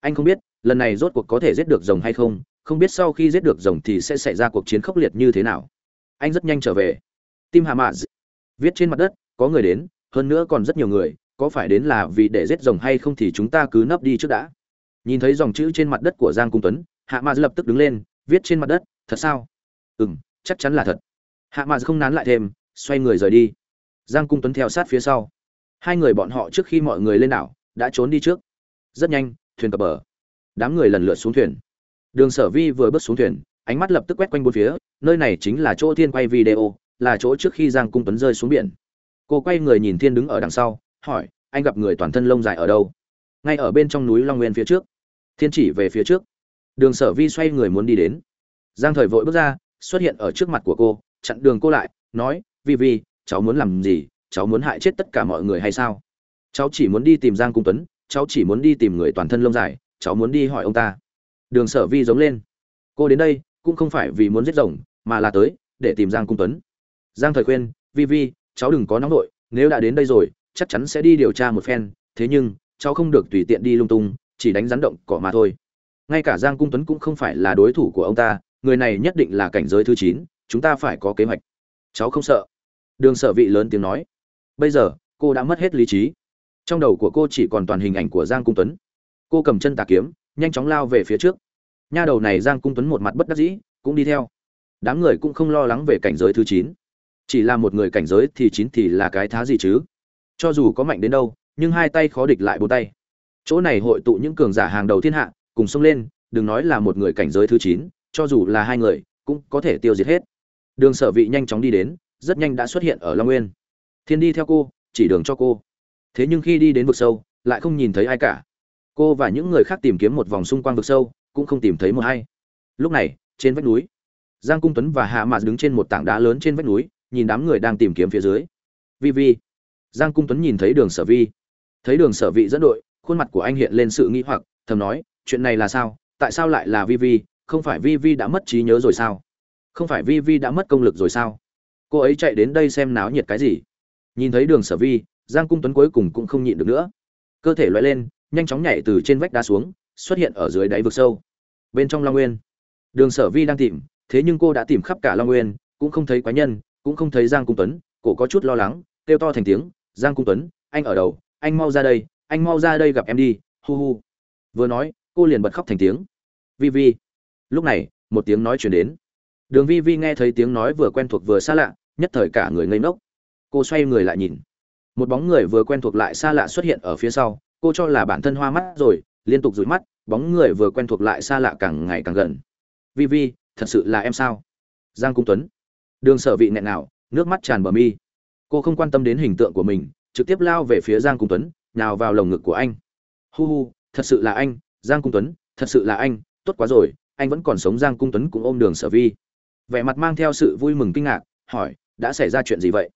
Anh không biết, lần này rốt cuộc có thể giết được rồng hay không không biết sau khi giết được rồng thì sẽ xảy ra cuộc chiến khốc liệt như thế nào. Anh rất nhanh trở về. Tim hà mạ viết trên mặt đất, có người đến, hơn nữa còn rất nhiều người, có phải đến là vì để giết rồng hay không thì chúng ta cứ nấp đi trước đã. Nhìn thấy dòng chữ trên mặt đất của giang cung tuấn, hạ mạ lập tức đứng lên, viết trên mặt đất, thật sao? Ừ m chắc chắn là thật. Hạ mạ không nán lại thêm, xoay người rời đi giang cung tuấn theo sát phía sau. Hai người bọn họ trước khi mọi người lên đảo, đã trốn đi trước. Rất nhanh, thuyền cập bờ. Đám người lần lượt xuống thuyền. Đường sở vi vừa bước xuống thuyền, ánh mắt lập tức quét quanh bốn phía, nơi này chính là chỗ thiên quay video, là chỗ trước khi giang cung tuấn rơi xuống biển. Cô quay người nhìn thiên đứng ở đằng sau, hỏi, anh gặp người toàn thân lông dài ở đâu? Ngay ở bên trong núi long nguyên phía trước. Thiên chỉ về phía trước. Đường sở vi xoay người muốn đi đến. Giang thời vội bước ra, xuất hiện ở trước mặt của cô, chặn đường cô lại, nói, vi vi cháu muốn làm gì, cháu muốn hại chết tất cả mọi người hay sao? Cháu chỉ muốn đi tìm giang cung tuấn, cháu chỉ muốn đi tìm người toàn thân lông dài, cháu muốn đi hỏi ông ta. Đường sở vi giống lên. Cô đến đây, cũng không phải vì muốn giết rồng, mà là tới, để tìm giang cung tuấn. Giang thời khuyên, vi vi, cháu đừng có nóng vội, nếu đã đến đây rồi, chắc chắn sẽ đi điều tra một phen, thế nhưng, cháu không được tùy tiện đi lung tung, chỉ đánh rắn động cỏ mà thôi. Ngay cả giang cung tuấn cũng không phải là đối thủ của ông ta, người này nhất định là cảnh giới thứ chín, chúng ta phải có kế hoạch. Cháu không sợ đường sở vị lớn tiếng nói. Bây giờ, cô đã mất hết lý trí. Trong đầu của cô chỉ còn toàn hình ảnh của giang cung tuấn. Cô cầm chân tà kiếm, nhanh chóng lao về phía trước. Nha đầu này giang cung tuấn một mặt bất đắc dĩ, cũng đi theo. Đám người cũng không lo lắng về cảnh giới thứ chín. Chỉ là một người cảnh giới thì chín thì là cái thá gì chứ? Cho dù có mạnh đến đâu, nhưng hai tay khó địch lại bốn tay. Chỗ này hội tụ những cường giả hàng đầu thiên hạ, cùng xông lên, đừng nói là một người cảnh giới thứ chín, cho dù là hai người, cũng có thể tiêu diệt hết. Đường sở vị nhanh chóng đi đến rất nhanh đã xuất hiện ở long nguyên. Thiên đi theo cô, chỉ đường cho cô. Thế nhưng khi đi đến vực sâu, lại không nhìn thấy ai cả. Cô và những người khác tìm kiếm một vòng xung quanh vực sâu, cũng không tìm thấy một ai. Lúc này, trên vách núi, giang cung tuấn và hạ mạt đứng trên một tảng đá lớn trên vách núi, nhìn đám người đang tìm kiếm phía dưới. Vi vi. Giang cung tuấn nhìn thấy đường sở vi. Thấy đường sở vị dẫn đội, khuôn mặt của anh hiện lên sự nghĩ hoặc, thầm nói, chuyện này là sao? Tại sao lại là vi vi? Không phải vi vi đã mất trí nhớ rồi sao? Không phải vi vi đã mất công lực rồi sao? Cô ấy chạy đến đây xem náo nhiệt cái gì? Nhìn thấy đường sở vi, giang cung tuấn cuối cùng cũng không nhịn được nữa. Cơ thể loại lên, nhanh chóng nhảy từ trên vách đá xuống, xuất hiện ở dưới đáy vực sâu. Bên trong long nguyên. Đường sở vi đang tìm, thế nhưng cô đã tìm khắp cả long nguyên, cũng không thấy quái nhân, cũng không thấy giang cung tuấn, cổ có chút lo lắng, kêu to thành tiếng, giang cung tuấn, anh ở đâu? Anh mau ra đây, anh mau ra đây gặp em đi, hu hu. Vừa nói, cô liền bật khóc thành tiếng. Vi vi. Lúc này, một tiếng nói chuyển đến đường vi vi nghe thấy tiếng nói vừa quen thuộc vừa xa lạ, nhất thời cả người ngây ngốc. Cô xoay người lại nhìn. Một bóng người vừa quen thuộc lại xa lạ xuất hiện ở phía sau, cô cho là bản thân hoa mắt rồi, liên tục dụi mắt, bóng người vừa quen thuộc lại xa lạ càng ngày càng gần. Vi vi, thật sự là em sao? Giang cung tuấn. Đường sở vị nghẹn nào nước mắt tràn bờ mi. Cô không quan tâm đến hình tượng của mình, trực tiếp lao về phía giang cung tuấn nào vào lồng ngực của anh. Hu hu, thật sự là anh, giang cung tuấn, thật sự là anh, tốt quá rồi, anh vẫn còn sống giang cung tuấn cũng ôm đường sở vi vẻ mặt mang theo sự vui mừng kinh ngạc, hỏi, đã xảy ra chuyện gì vậy?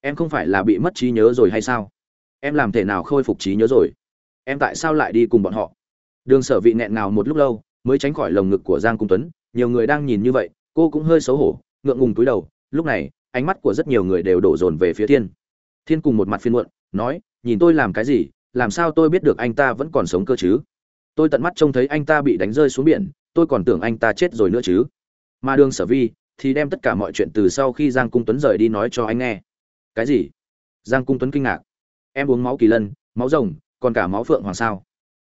Em không phải là bị mất trí nhớ rồi hay sao? Em làm thể nào khôi phục trí nhớ rồi? Em tại sao lại đi cùng bọn họ? Đường sở vị nghẹn nào một lúc lâu, mới tránh khỏi lồng ngực của giang cung tuấn, nhiều người đang nhìn như vậy, cô cũng hơi xấu hổ, ngượng ngùng túi đầu, lúc này, ánh mắt của rất nhiều người đều đổ dồn về phía thiên. Thiên cùng một mặt phiên muộn, nói, nhìn tôi làm cái gì, làm sao tôi biết được anh ta vẫn còn sống cơ chứ? Tôi tận mắt trông thấy anh ta bị đánh rơi xuống biển, tôi còn tưởng anh ta chết rồi nữa chứ mà đường sở vi thì đem tất cả mọi chuyện từ sau khi giang cung tuấn rời đi nói cho anh nghe. Cái gì? Giang cung tuấn kinh ngạc. Em uống máu kỳ lân, máu rồng, còn cả máu phượng hoàng sao?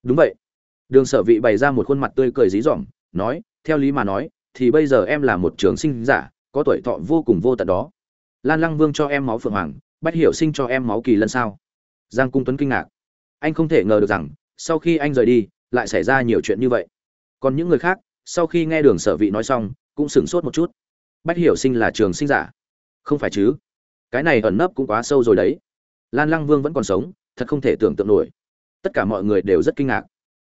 Đúng vậy. Đường sở vị bày ra một khuôn mặt tươi cười dí dỏm, nói, theo lý mà nói, thì bây giờ em là một trường sinh giả, có tuổi thọ vô cùng vô tận đó. Lan lăng vương cho em máu phượng hoàng, bách hiểu sinh cho em máu kỳ lân sao? Giang cung tuấn kinh ngạc. Anh không thể ngờ được rằng, sau khi anh rời đi, lại xảy ra nhiều chuyện như vậy. Còn những người khác, sau khi nghe đường sở vị nói xong cũng sửng sốt một chút. Bách hiểu sinh là trường sinh giả. Không phải chứ? Cái này ẩn nấp cũng quá sâu rồi đấy. Lan lăng vương vẫn còn sống, thật không thể tưởng tượng nổi. Tất cả mọi người đều rất kinh ngạc.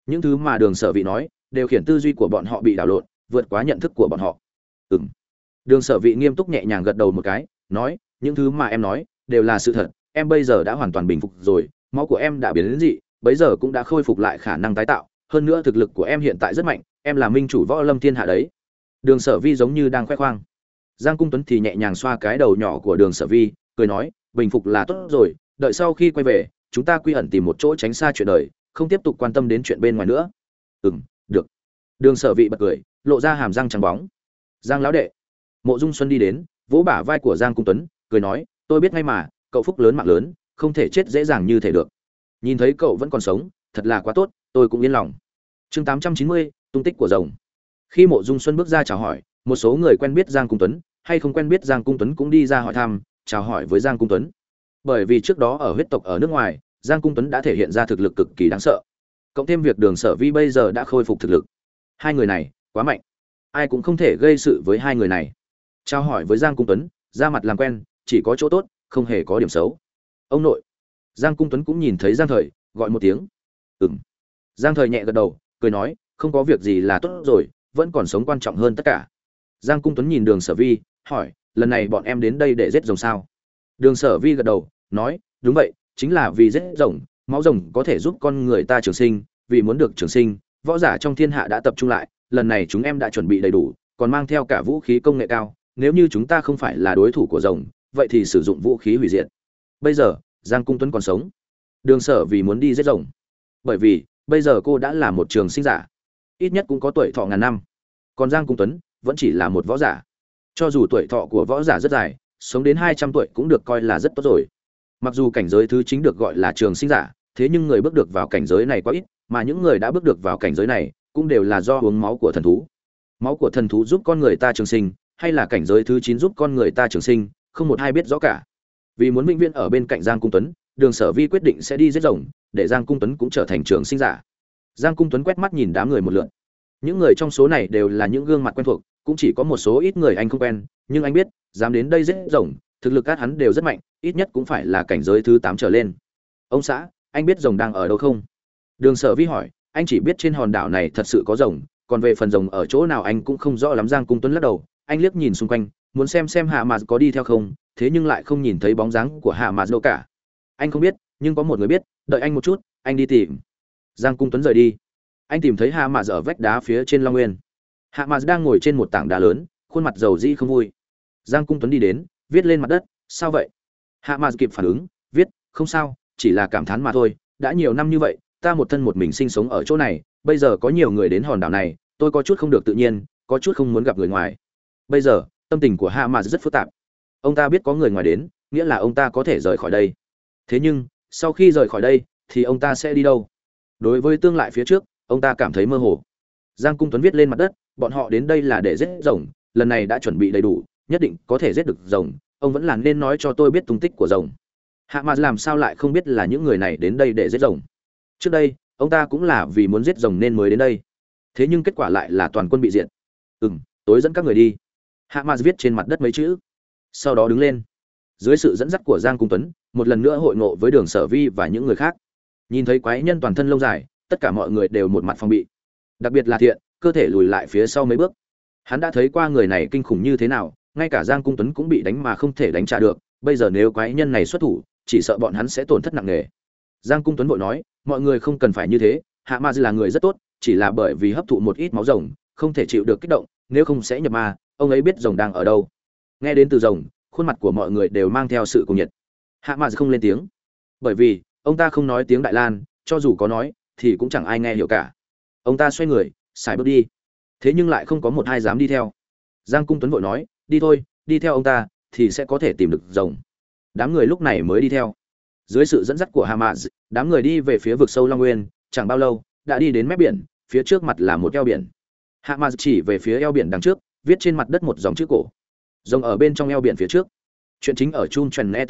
Những thứ mà đường sở vị nói, đều khiến tư duy của bọn họ bị đảo lộn, vượt quá nhận thức của bọn họ. Ừ m đường sở vị nghiêm túc nhẹ nhàng gật đầu một cái, nói, những thứ mà em nói, đều là sự thật. Em bây giờ đã hoàn toàn bình phục rồi, máu của em đã biến đến dị, bấy giờ cũng đã khôi phục lại khả năng tái tạo. Hơn nữa thực lực của em hiện tại rất mạnh, em là minh chủ võ lâm thiên hạ đấy đường sở vi giống như đang khoe khoang. Giang cung tuấn thì nhẹ nhàng xoa cái đầu nhỏ của đường sở vi, cười nói, bình phục là tốt rồi, đợi sau khi quay về, chúng ta quy ẩn tìm một chỗ tránh xa chuyện đời, không tiếp tục quan tâm đến chuyện bên ngoài nữa. Ừ m được. Đường sở vị bật cười, lộ ra hàm răng trắng bóng. Giang lão đệ. Mộ dung xuân đi đến, vỗ bả vai của giang cung tuấn, cười nói, tôi biết ngay mà, cậu phúc lớn mạng lớn, không thể chết dễ dàng như thể được. Nhìn thấy cậu vẫn còn sống, thật là quá tốt, tôi cũng yên lòng. Chương tám trăm chín mươi, tung tích của rồng khi mộ dung xuân bước ra chào hỏi, một số người quen biết giang cung tuấn, hay không quen biết giang cung tuấn cũng đi ra hỏi thăm, chào hỏi với giang cung tuấn. Bởi vì trước đó ở huyết tộc ở nước ngoài, giang cung tuấn đã thể hiện ra thực lực cực kỳ đáng sợ. Cộng thêm việc đường sở vi bây giờ đã khôi phục thực lực. Hai người này, quá mạnh. Ai cũng không thể gây sự với hai người này. Trao hỏi với giang cung tuấn, ra mặt làm quen, chỉ có chỗ tốt, không hề có điểm xấu. Ông nội. Giang cung tuấn cũng nhìn thấy giang thời, gọi một tiếng. Ừng giang thời nhẹ gật đầu, cười nói, không có việc gì là tốt rồi vẫn còn sống quan trọng hơn tất cả. Giang cung tuấn nhìn đường sở vi, hỏi, lần này bọn em đến đây để giết rồng sao? Đường sở vi gật đầu, nói, đúng vậy, chính là vì giết rồng, máu rồng có thể giúp con người ta trường sinh, vì muốn được trường sinh, võ giả trong thiên hạ đã tập trung lại, lần này chúng em đã chuẩn bị đầy đủ, còn mang theo cả vũ khí công nghệ cao, nếu như chúng ta không phải là đối thủ của rồng, vậy thì sử dụng vũ khí hủy diệt. Bây giờ, giang cung tuấn còn sống. Đường sở vì muốn đi giết rồng. Bởi vì, bây giờ cô đã là một trường sinh giả ít nhất cũng có tuổi thọ ngàn năm. Còn giang cung tuấn vẫn chỉ là một võ giả. Cho dù tuổi thọ của võ giả rất dài, sống đến hai trăm tuổi cũng được coi là rất tốt rồi. Mặc dù cảnh giới thứ chính được gọi là trường sinh giả, thế nhưng người bước được vào cảnh giới này quá ít, mà những người đã bước được vào cảnh giới này cũng đều là do uống máu của thần thú. Máu của thần thú giúp con người ta trường sinh, hay là cảnh giới thứ chín giúp con người ta trường sinh, không một ai biết rõ cả. Vì muốn vĩnh viễn ở bên cạnh giang cung tuấn, đường sở vi quyết định sẽ đi giết rồng, để giang cung tuấn cũng trở thành trường sinh giả giang cung tuấn quét mắt nhìn đám người một lượn những người trong số này đều là những gương mặt quen thuộc, cũng chỉ có một số ít người anh không quen, nhưng anh biết, dám đến đây giết rồng, thực lực các hắn đều rất mạnh, ít nhất cũng phải là cảnh giới thứ tám trở lên. Ông xã, anh biết rồng đang ở đâu không? Đường sở vi hỏi, anh chỉ biết trên hòn đảo này thật sự có rồng, còn về phần rồng ở chỗ nào anh cũng không rõ lắm. Giang cung tuấn lắc đầu, anh liếc nhìn xung quanh, muốn xem xem hạ mà có đi theo không, thế nhưng lại không nhìn thấy bóng dáng của hạ mà đâu cả. Anh không biết, nhưng có một người biết, đợi anh một chút, anh đi tìm giang cung tuấn rời đi. Anh tìm thấy hạ Mạt ở vách đá phía trên long nguyên. Hạ Mạt đang ngồi trên một tảng đá lớn, khuôn mặt dầu dĩ không vui. Giang cung tuấn đi đến, viết lên mặt đất, sao vậy? Hạ Mạt kịp phản ứng, viết, không sao, chỉ là cảm thán mà thôi, đã nhiều năm như vậy, ta một thân một mình sinh sống ở chỗ này, bây giờ có nhiều người đến hòn đảo này, tôi có chút không được tự nhiên, có chút không muốn gặp người ngoài. Bây giờ, tâm tình của hạ Mạt rất phức tạp. Ông ta biết có người ngoài đến, nghĩa là ông ta có thể rời khỏi đây. Thế nhưng, sau khi rời khỏi đây, thì ông ta sẽ đi đâu? Đối với tương lai phía trước, ông ta cảm thấy mơ hồ. Giang cung tuấn viết lên mặt đất, bọn họ đến đây là để giết rồng, lần này đã chuẩn bị đầy đủ, nhất định có thể giết được rồng, ông vẫn là nên nói cho tôi biết tung tích của rồng. Hạ mà làm sao lại không biết là những người này đến đây để giết rồng? Trước đây, ông ta cũng là vì muốn giết rồng nên mới đến đây. Thế nhưng kết quả lại là toàn quân bị diệt. Ừ m tối dẫn các người đi. Hạ mà viết trên mặt đất mấy chữ. Sau đó đứng lên. Dưới sự dẫn dắt của giang cung tuấn, một lần nữa hội ngộ với đường sở vi và những người khác nhìn thấy quái nhân toàn thân lâu dài, tất cả mọi người đều một mặt phong bị. Đặc biệt là thiện, cơ thể lùi lại phía sau mấy bước. Hắn đã thấy qua người này kinh khủng như thế nào, ngay cả giang cung tuấn cũng bị đánh mà không thể đánh trả được, bây giờ nếu quái nhân này xuất thủ, chỉ sợ bọn hắn sẽ tổn thất nặng nề. Giang cung tuấn vội nói, mọi người không cần phải như thế, hạ ma là người rất tốt, chỉ là bởi vì hấp thụ một ít máu rồng, không thể chịu được kích động, nếu không sẽ nhập ma, ông ấy biết rồng đang ở đâu. Nghe đến từ rồng, khuôn mặt của mọi người đều mang theo sự cùng nhiệt. Hạ ma không lên tiếng. Bởi vì ông ta không nói tiếng đại lan, cho dù có nói, thì cũng chẳng ai nghe hiểu cả. Ông ta xoay người, xài bước đi. Thế nhưng lại không có một ai dám đi theo. Giang cung tuấn vội nói, đi thôi, đi theo ông ta, thì sẽ có thể tìm được rồng. Đám người lúc này mới đi theo. Dưới sự dẫn dắt của hamas, đám người đi về phía vực sâu long nguyên, chẳng bao lâu, đã đi đến mép biển, phía trước mặt là một eo biển. Hamas chỉ về phía eo biển đằng trước, viết trên mặt đất một dòng chữ cổ. Rồng ở bên trong eo biển phía trước. Chuyện chính ở chun trần et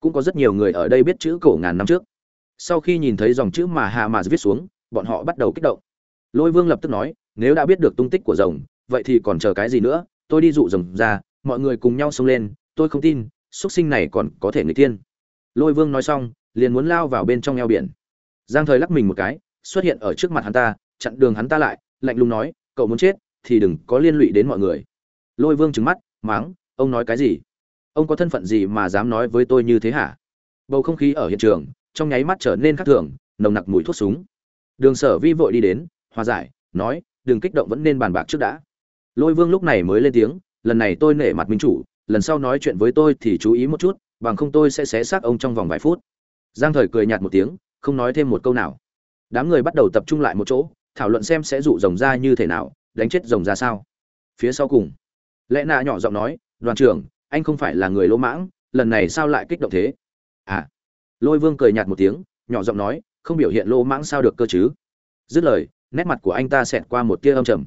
cũng có rất nhiều người ở đây biết chữ cổ ngàn năm trước. Sau khi nhìn thấy dòng chữ mà Hà hamas viết xuống, bọn họ bắt đầu kích động. Lôi vương lập tức nói, nếu đã biết được tung tích của rồng, vậy thì còn chờ cái gì nữa? Tôi đi dụ rồng ra, mọi người cùng nhau xông lên, tôi không tin xuất sinh này còn có thể người tiên lôi vương nói xong, liền muốn lao vào bên trong eo biển. Giang thời lắc mình một cái, xuất hiện ở trước mặt hắn ta, chặn đường hắn ta lại, lạnh lùng nói, cậu muốn chết, thì đừng có liên lụy đến mọi người. Lôi vương trừng mắt, máng, ông nói cái gì? Ông có thân phận gì mà dám nói với tôi như thế hả? Bầu không khí ở hiện trường, trong nháy mắt trở nên khắc thường, nồng nặc mùi thuốc súng. Đường sở vi vội đi đến, hòa giải, nói đừng kích động vẫn nên bàn bạc trước đã. Lôi vương lúc này mới lên tiếng, lần này tôi nể mặt minh chủ, lần sau nói chuyện với tôi thì chú ý một chút, bằng không tôi sẽ xé xác ông trong vòng vài phút. Giang thời cười nhạt một tiếng, không nói thêm một câu nào. Đám người bắt đầu tập trung lại một chỗ, thảo luận xem sẽ dụ rồng ra như thế nào, đánh chết rồng ra sao. Phía sau cùng lẽ nạ nhỏ giọng nói, đoàn trưởng anh không phải là người lỗ mãng, lần này sao lại kích động thế? À lôi vương cười nhạt một tiếng, nhỏ giọng nói, không biểu hiện lỗ mãng sao được cơ chứ? Dứt lời, nét mặt của anh ta xẹt qua một tia âm trầm.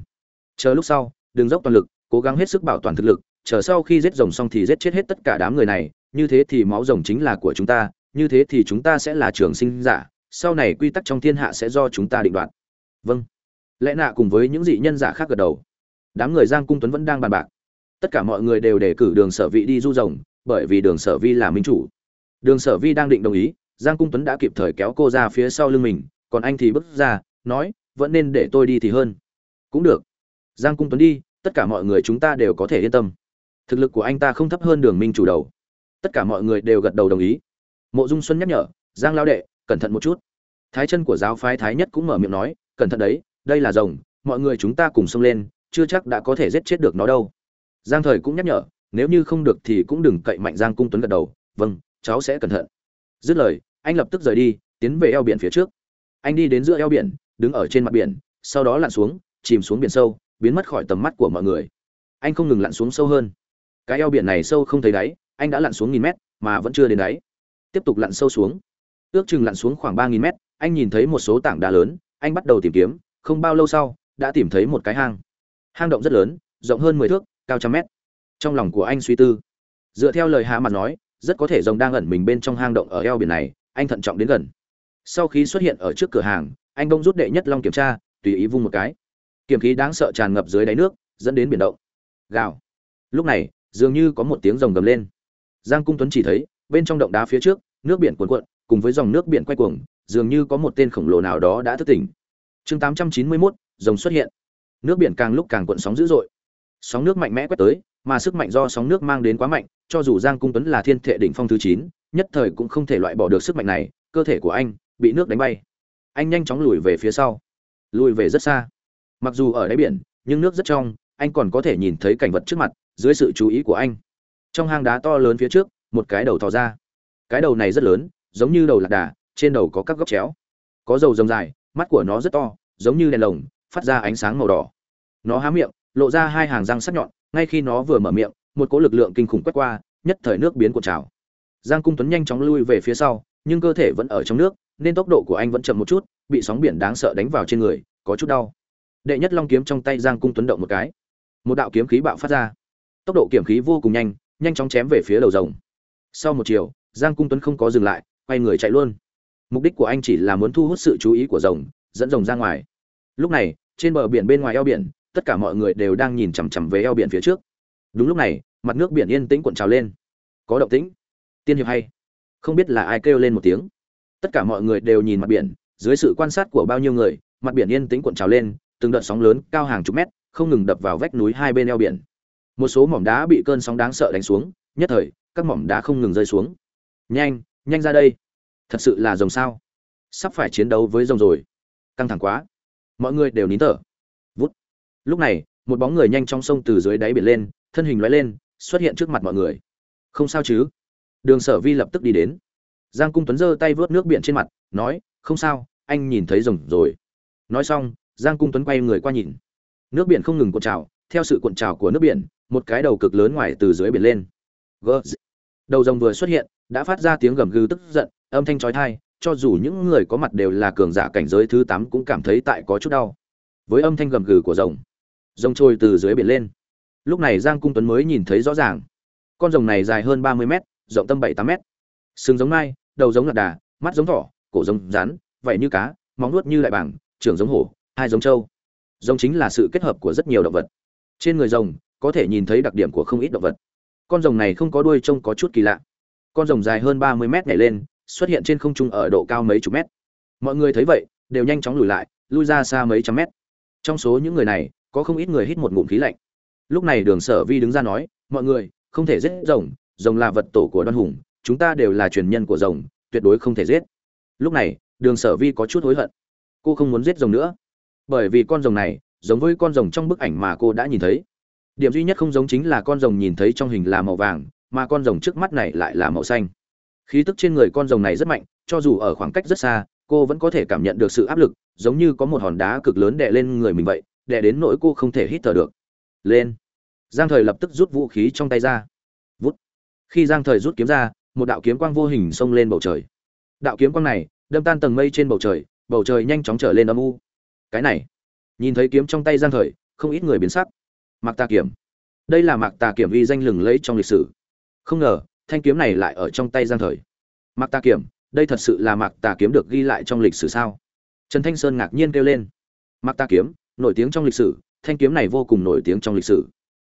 Chờ lúc sau đừng dốc toàn lực, cố gắng hết sức bảo toàn thực lực, chờ sau khi giết rồng xong thì giết chết hết tất cả đám người này, như thế thì máu rồng chính là của chúng ta, như thế thì chúng ta sẽ là trường sinh giả, sau này quy tắc trong thiên hạ sẽ do chúng ta định đoạt. Vâng. Lẽ nạ cùng với những dị nhân giả khác gật đầu. Đám người giang cung tuấn vẫn đang bàn bạc tất cả mọi người đều đề cử đường sở vị đi du rồng, bởi vì đường sở vi là minh chủ. Đường sở vi đang định đồng ý, giang cung tuấn đã kịp thời kéo cô ra phía sau lưng mình, còn anh thì bước ra, nói, vẫn nên để tôi đi thì hơn. Cũng được. Giang cung tuấn đi, tất cả mọi người chúng ta đều có thể yên tâm. Thực lực của anh ta không thấp hơn đường minh chủ đầu. Tất cả mọi người đều gật đầu đồng ý. Mộ dung xuân nhắc nhở, giang lao đệ, cẩn thận một chút. Thái chân của giáo phái thái nhất cũng mở miệng nói, cẩn thận đấy, đây là rồng, mọi người chúng ta cùng xông lên, chưa chắc đã có thể giết chết được nó đâu giang thời cũng nhắc nhở, nếu như không được thì cũng đừng cậy mạnh giang cung tuấn gật đầu vâng cháu sẽ cẩn thận. Dứt lời, anh lập tức rời đi, tiến về eo biển phía trước. Anh đi đến giữa eo biển, đứng ở trên mặt biển, sau đó lặn xuống, chìm xuống biển sâu, biến mất khỏi tầm mắt của mọi người. Anh không ngừng lặn xuống sâu hơn. Cái eo biển này sâu không thấy đáy, anh đã lặn xuống nghìn mét, mà vẫn chưa đến đáy. Tiếp tục lặn sâu xuống. Ước chừng lặn xuống khoảng ba nghìn mét, anh nhìn thấy một số tảng đá lớn, anh bắt đầu tìm kiếm, không bao lâu sau, đã tìm thấy một cái hang. Hang động rất lớn, rộng hơn mười thước cao trăm mét. Trong lòng của anh suy tư. Dựa theo lời hạ mặt nói rất có thể rồng đang ẩn mình bên trong hang động ở eo biển này anh thận trọng đến gần. Sau khi xuất hiện ở trước cửa hàng anh bông rút đệ nhất long kiểm tra tùy ý vung một cái. Kiểm khí đáng sợ tràn ngập dưới đáy nước dẫn đến biển động. Gào. Lúc này dường như có một tiếng rồng gầm lên. Giang cung tuấn chỉ thấy bên trong động đá phía trước nước biển cuồn cuộn cùng với dòng nước biển quay cuồng dường như có một tên khổng lồ nào đó đã thức tỉnh. Chương 891, rồng xuất hiện. Nước biển càng lúc càng cuộn sóng dữ dội sóng nước mạnh mẽ quét tới, mà sức mạnh do sóng nước mang đến quá mạnh, cho dù giang cung tuấn là thiên thệ đỉnh phong thứ chín, nhất thời cũng không thể loại bỏ được sức mạnh này, cơ thể của anh bị nước đánh bay. Anh nhanh chóng lùi về phía sau. Lùi về rất xa. Mặc dù ở đáy biển, nhưng nước rất trong, anh còn có thể nhìn thấy cảnh vật trước mặt, dưới sự chú ý của anh. Trong hang đá to lớn phía trước, một cái đầu thò ra. Cái đầu này rất lớn, giống như đầu lạc đà, trên đầu có các góc chéo. Có dầu rồng dài, mắt của nó rất to, giống như đèn lồng, phát ra ánh sáng màu đỏ. Nó há miệng lộ ra hai hàng răng sắc nhọn, ngay khi nó vừa mở miệng, một cỗ lực lượng kinh khủng quét qua, nhất thời nước biến cuộn trào. Giang cung tuấn nhanh chóng lui về phía sau, nhưng cơ thể vẫn ở trong nước, nên tốc độ của anh vẫn chậm một chút, bị sóng biển đáng sợ đánh vào trên người, có chút đau. Đệ nhất long kiếm trong tay giang cung tuấn động một cái. Một đạo kiếm khí bạo phát ra. Tốc độ kiểm khí vô cùng nhanh nhanh chóng chém về phía đầu rồng. Sau một chiều, giang cung tuấn không có dừng lại, quay người chạy luôn. Mục đích của anh chỉ là muốn thu hút sự chú ý của rồng, dẫn rồng ra ngoài. Lúc này, trên bờ biển bên ngoài eo biển tất cả mọi người đều đang nhìn chằm chằm về eo biển phía trước. Đúng lúc này, mặt nước biển yên tĩnh cuộn trào lên. Có động tĩnh. Tiên hiệp hay. Không biết là ai kêu lên một tiếng. Tất cả mọi người đều nhìn mặt biển, dưới sự quan sát của bao nhiêu người, mặt biển yên tĩnh cuộn trào lên, từng đợt sóng lớn cao hàng chục mét, không ngừng đập vào vách núi hai bên eo biển. Một số mỏm đá bị cơn sóng đáng sợ đánh xuống, nhất thời, các mỏm đá không ngừng rơi xuống. Nhanh nhanh ra đây. Thật sự là rồng sao? Sắp phải chiến đấu với rồng rồi. Căng thẳng quá. Mọi người đều nín thở lúc này, một bóng người nhanh trong sông từ dưới đáy biển lên, thân hình lóe lên, xuất hiện trước mặt mọi người. Không sao chứ? Đường sở vi lập tức đi đến. Giang cung tuấn giơ tay vớt nước biển trên mặt, nói, không sao, anh nhìn thấy rồng rồi. Nói xong, giang cung tuấn quay người qua nhìn. Nước biển không ngừng cuộn trào, theo sự cuộn trào của nước biển, một cái đầu cực lớn ngoài từ dưới biển lên. Gờ đầu rồng vừa xuất hiện, đã phát ra tiếng gầm gừ tức giận, âm thanh chói tai, cho dù những người có mặt đều là cường giả cảnh giới thứ tám cũng cảm thấy tại có chút đau. Với âm thanh gầm gừ của rồng rồng trôi từ dưới biển lên. Lúc này giang cung tuấn mới nhìn thấy rõ ràng. Con rồng này dài hơn ba mươi mét, rộng tâm bảy tám mét. Sừng giống nai, đầu giống lạc đà, mắt giống thỏ, cổ giống rắn vậy như cá, móng nuốt như đại bảng trưởng giống hổ, hai giống trâu. Rồng chính là sự kết hợp của rất nhiều động vật. Trên người rồng, có thể nhìn thấy đặc điểm của không ít động vật. Con rồng này không có đuôi trông có chút kỳ lạ. Con rồng dài hơn ba mươi mét nhảy lên, xuất hiện trên không trung ở độ cao mấy chục mét. Mọi người thấy vậy, đều nhanh chóng lùi lại, lui ra xa mấy trăm mét. Trong số những người này có không ít người hít một ngụm khí lạnh. Lúc này đường sở vi đứng ra nói, mọi người, không thể giết rồng rồng là vật tổ của đoan hùng, chúng ta đều là truyền nhân của rồng, tuyệt đối không thể giết. Lúc này, đường sở vi có chút hối hận. Cô không muốn giết rồng nữa. Bởi vì con rồng này, giống với con rồng trong bức ảnh mà cô đã nhìn thấy. Điểm duy nhất không giống chính là con rồng nhìn thấy trong hình là màu vàng, mà con rồng trước mắt này lại là màu xanh. Khí tức trên người con rồng này rất mạnh, cho dù ở khoảng cách rất xa, cô vẫn có thể cảm nhận được sự áp lực, giống như có một hòn đá cực lớn đè lên người mình vậy đè đến nỗi cô không thể hít thở được. Lên. Giang thời lập tức rút vũ khí trong tay ra. Vút. Khi giang thời rút kiếm ra, một đạo kiếm quang vô hình xông lên bầu trời. Đạo kiếm quang này, đâm tan tầng mây trên bầu trời bầu trời nhanh chóng trở lên âm u. Cái này. Nhìn thấy kiếm trong tay giang thời, không ít người biến sắc. Mạc tà kiểm. Đây là mạc tà kiểm uy danh lừng lẫy trong lịch sử. Không ngờ, thanh kiếm này lại ở trong tay giang thời. Mạc tà kiểm, đây thật sự là mạc tà kiếm được ghi lại trong lịch sử sao? Trần thanh sơn ngạc nhiên kêu lên. Mạc tà kiếm nổi tiếng trong lịch sử, thanh kiếm này vô cùng nổi tiếng trong lịch sử.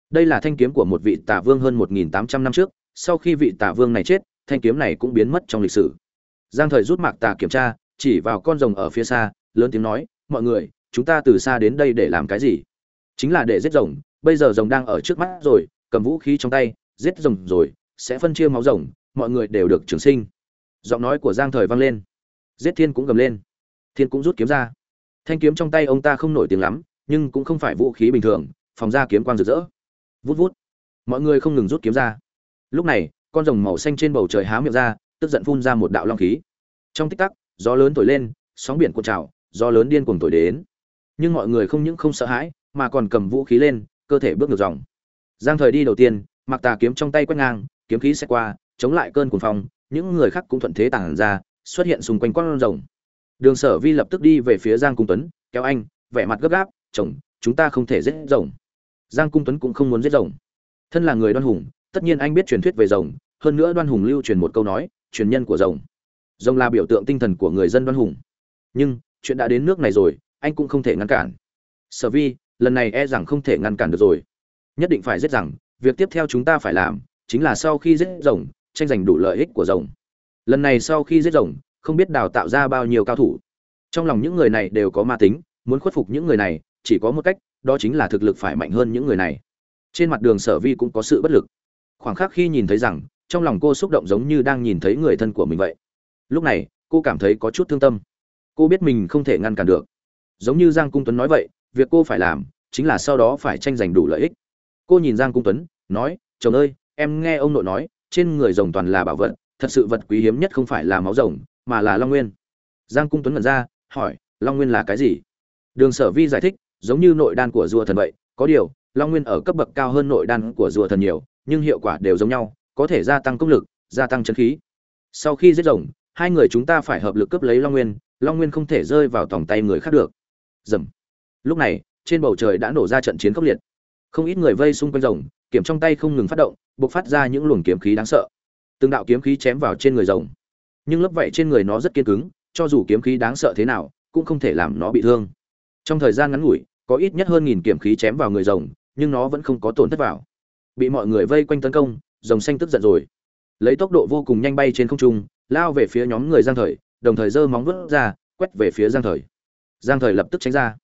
Đây là thanh kiếm của một vị tạ vương hơn một nghìn tám trăm năm trước, sau khi vị tạ vương này chết, thanh kiếm này cũng biến mất trong lịch sử. Giang thời rút mạc tà kiểm tra, chỉ vào con rồng ở phía xa, lớn tiếng nói, mọi người, chúng ta từ xa đến đây để làm cái gì? Chính là để giết rồng. Bây giờ rồng đang ở trước mắt rồi, cầm vũ khí trong tay, giết rồng rồi, sẽ phân chia máu rồng, mọi người đều được trường sinh. Giọng nói của giang thời vang lên. Giết thiên cũng gầm lên. Thiên cũng rút kiếm ra thanh kiếm trong tay ông ta không nổi tiếng lắm, nhưng cũng không phải vũ khí bình thường, phòng ra kiếm quang rực rỡ. Vút vút. Mọi người không ngừng rút kiếm ra. Lúc này, con rồng màu xanh trên bầu trời há miệng ra, tức giận phun ra một đạo long khí. Trong tích tắc, gió lớn thổi lên, sóng biển cuộn trào, gió lớn điên cuồng thổi đến. Nhưng mọi người không những không sợ hãi, mà còn cầm vũ khí lên, cơ thể bước ngược dòng. Giang thời đi đầu tiên mặc tà kiếm trong tay quét ngang, kiếm khí sẽ qua, chống lại cơn cuồng phong, những người khác cũng thuận thế tản ra, xuất hiện xung quanh con rồng đường sở vi lập tức đi về phía giang cung tuấn, kéo anh, vẻ mặt gấp gáp, chồng, chúng ta không thể giết rồng. Giang cung tuấn cũng không muốn giết rồng. Thân là người đoan hùng, tất nhiên anh biết truyền thuyết về rồng, hơn nữa đoan hùng lưu truyền một câu nói, truyền nhân của rồng. Rồng là biểu tượng tinh thần của người dân đoan hùng. Nhưng, chuyện đã đến nước này rồi, anh cũng không thể ngăn cản. Sở vi, lần này e rằng không thể ngăn cản được rồi. Nhất định phải giết rằng, việc tiếp theo chúng ta phải làm, chính là sau khi giết rồng, tranh giành đủ lợi ích của rồng. Lần này sau khi giết rồng không biết đào tạo ra bao nhiêu cao thủ. Trong lòng những người này đều có ma tính, muốn khuất phục những người này, chỉ có một cách, đó chính là thực lực phải mạnh hơn những người này. Trên mặt đường sở vi cũng có sự bất lực. Khoảng khắc khi nhìn thấy rằng, trong lòng cô xúc động giống như đang nhìn thấy người thân của mình vậy. Lúc này, cô cảm thấy có chút thương tâm. Cô biết mình không thể ngăn cản được. Giống như giang cung tuấn nói vậy, việc cô phải làm, chính là sau đó phải tranh giành đủ lợi ích. Cô nhìn giang cung tuấn, nói, chồng ơi, em nghe ông nội nói, trên người rồng toàn là bảo vật, thật sự vật quý hiếm nhất không phải là máu rồng mà là long nguyên. Giang cung tuấn ngẩn ra, hỏi, long nguyên là cái gì? Đường sở vi giải thích, giống như nội đan của rùa thần vậy, có điều, long nguyên ở cấp bậc cao hơn nội đan của rùa thần nhiều, nhưng hiệu quả đều giống nhau, có thể gia tăng công lực, gia tăng chân khí. Sau khi giết rồng, hai người chúng ta phải hợp lực cướp lấy long nguyên long nguyên không thể rơi vào tòng tay người khác được. Dầm lúc này, trên bầu trời đã nổ ra trận chiến khốc liệt. Không ít người vây xung quanh rồng, kiểm trong tay không ngừng phát động, bộc phát ra những luồng kiếm khí đáng sợ. Từng đạo kiếm khí chém vào trên người rồng nhưng lớp vảy trên người nó rất kiên cứng, cho dù kiếm khí đáng sợ thế nào, cũng không thể làm nó bị thương. Trong thời gian ngắn ngủi, có ít nhất hơn nghìn kiếm khí chém vào người rồng, nhưng nó vẫn không có tổn thất vào. Bị mọi người vây quanh tấn công, rồng xanh tức giận rồi. Lấy tốc độ vô cùng nhanh bay trên không trung, lao về phía nhóm người giang thời, đồng thời giơ móng vuốt ra, quét về phía giang thời. Giang thời lập tức tránh ra.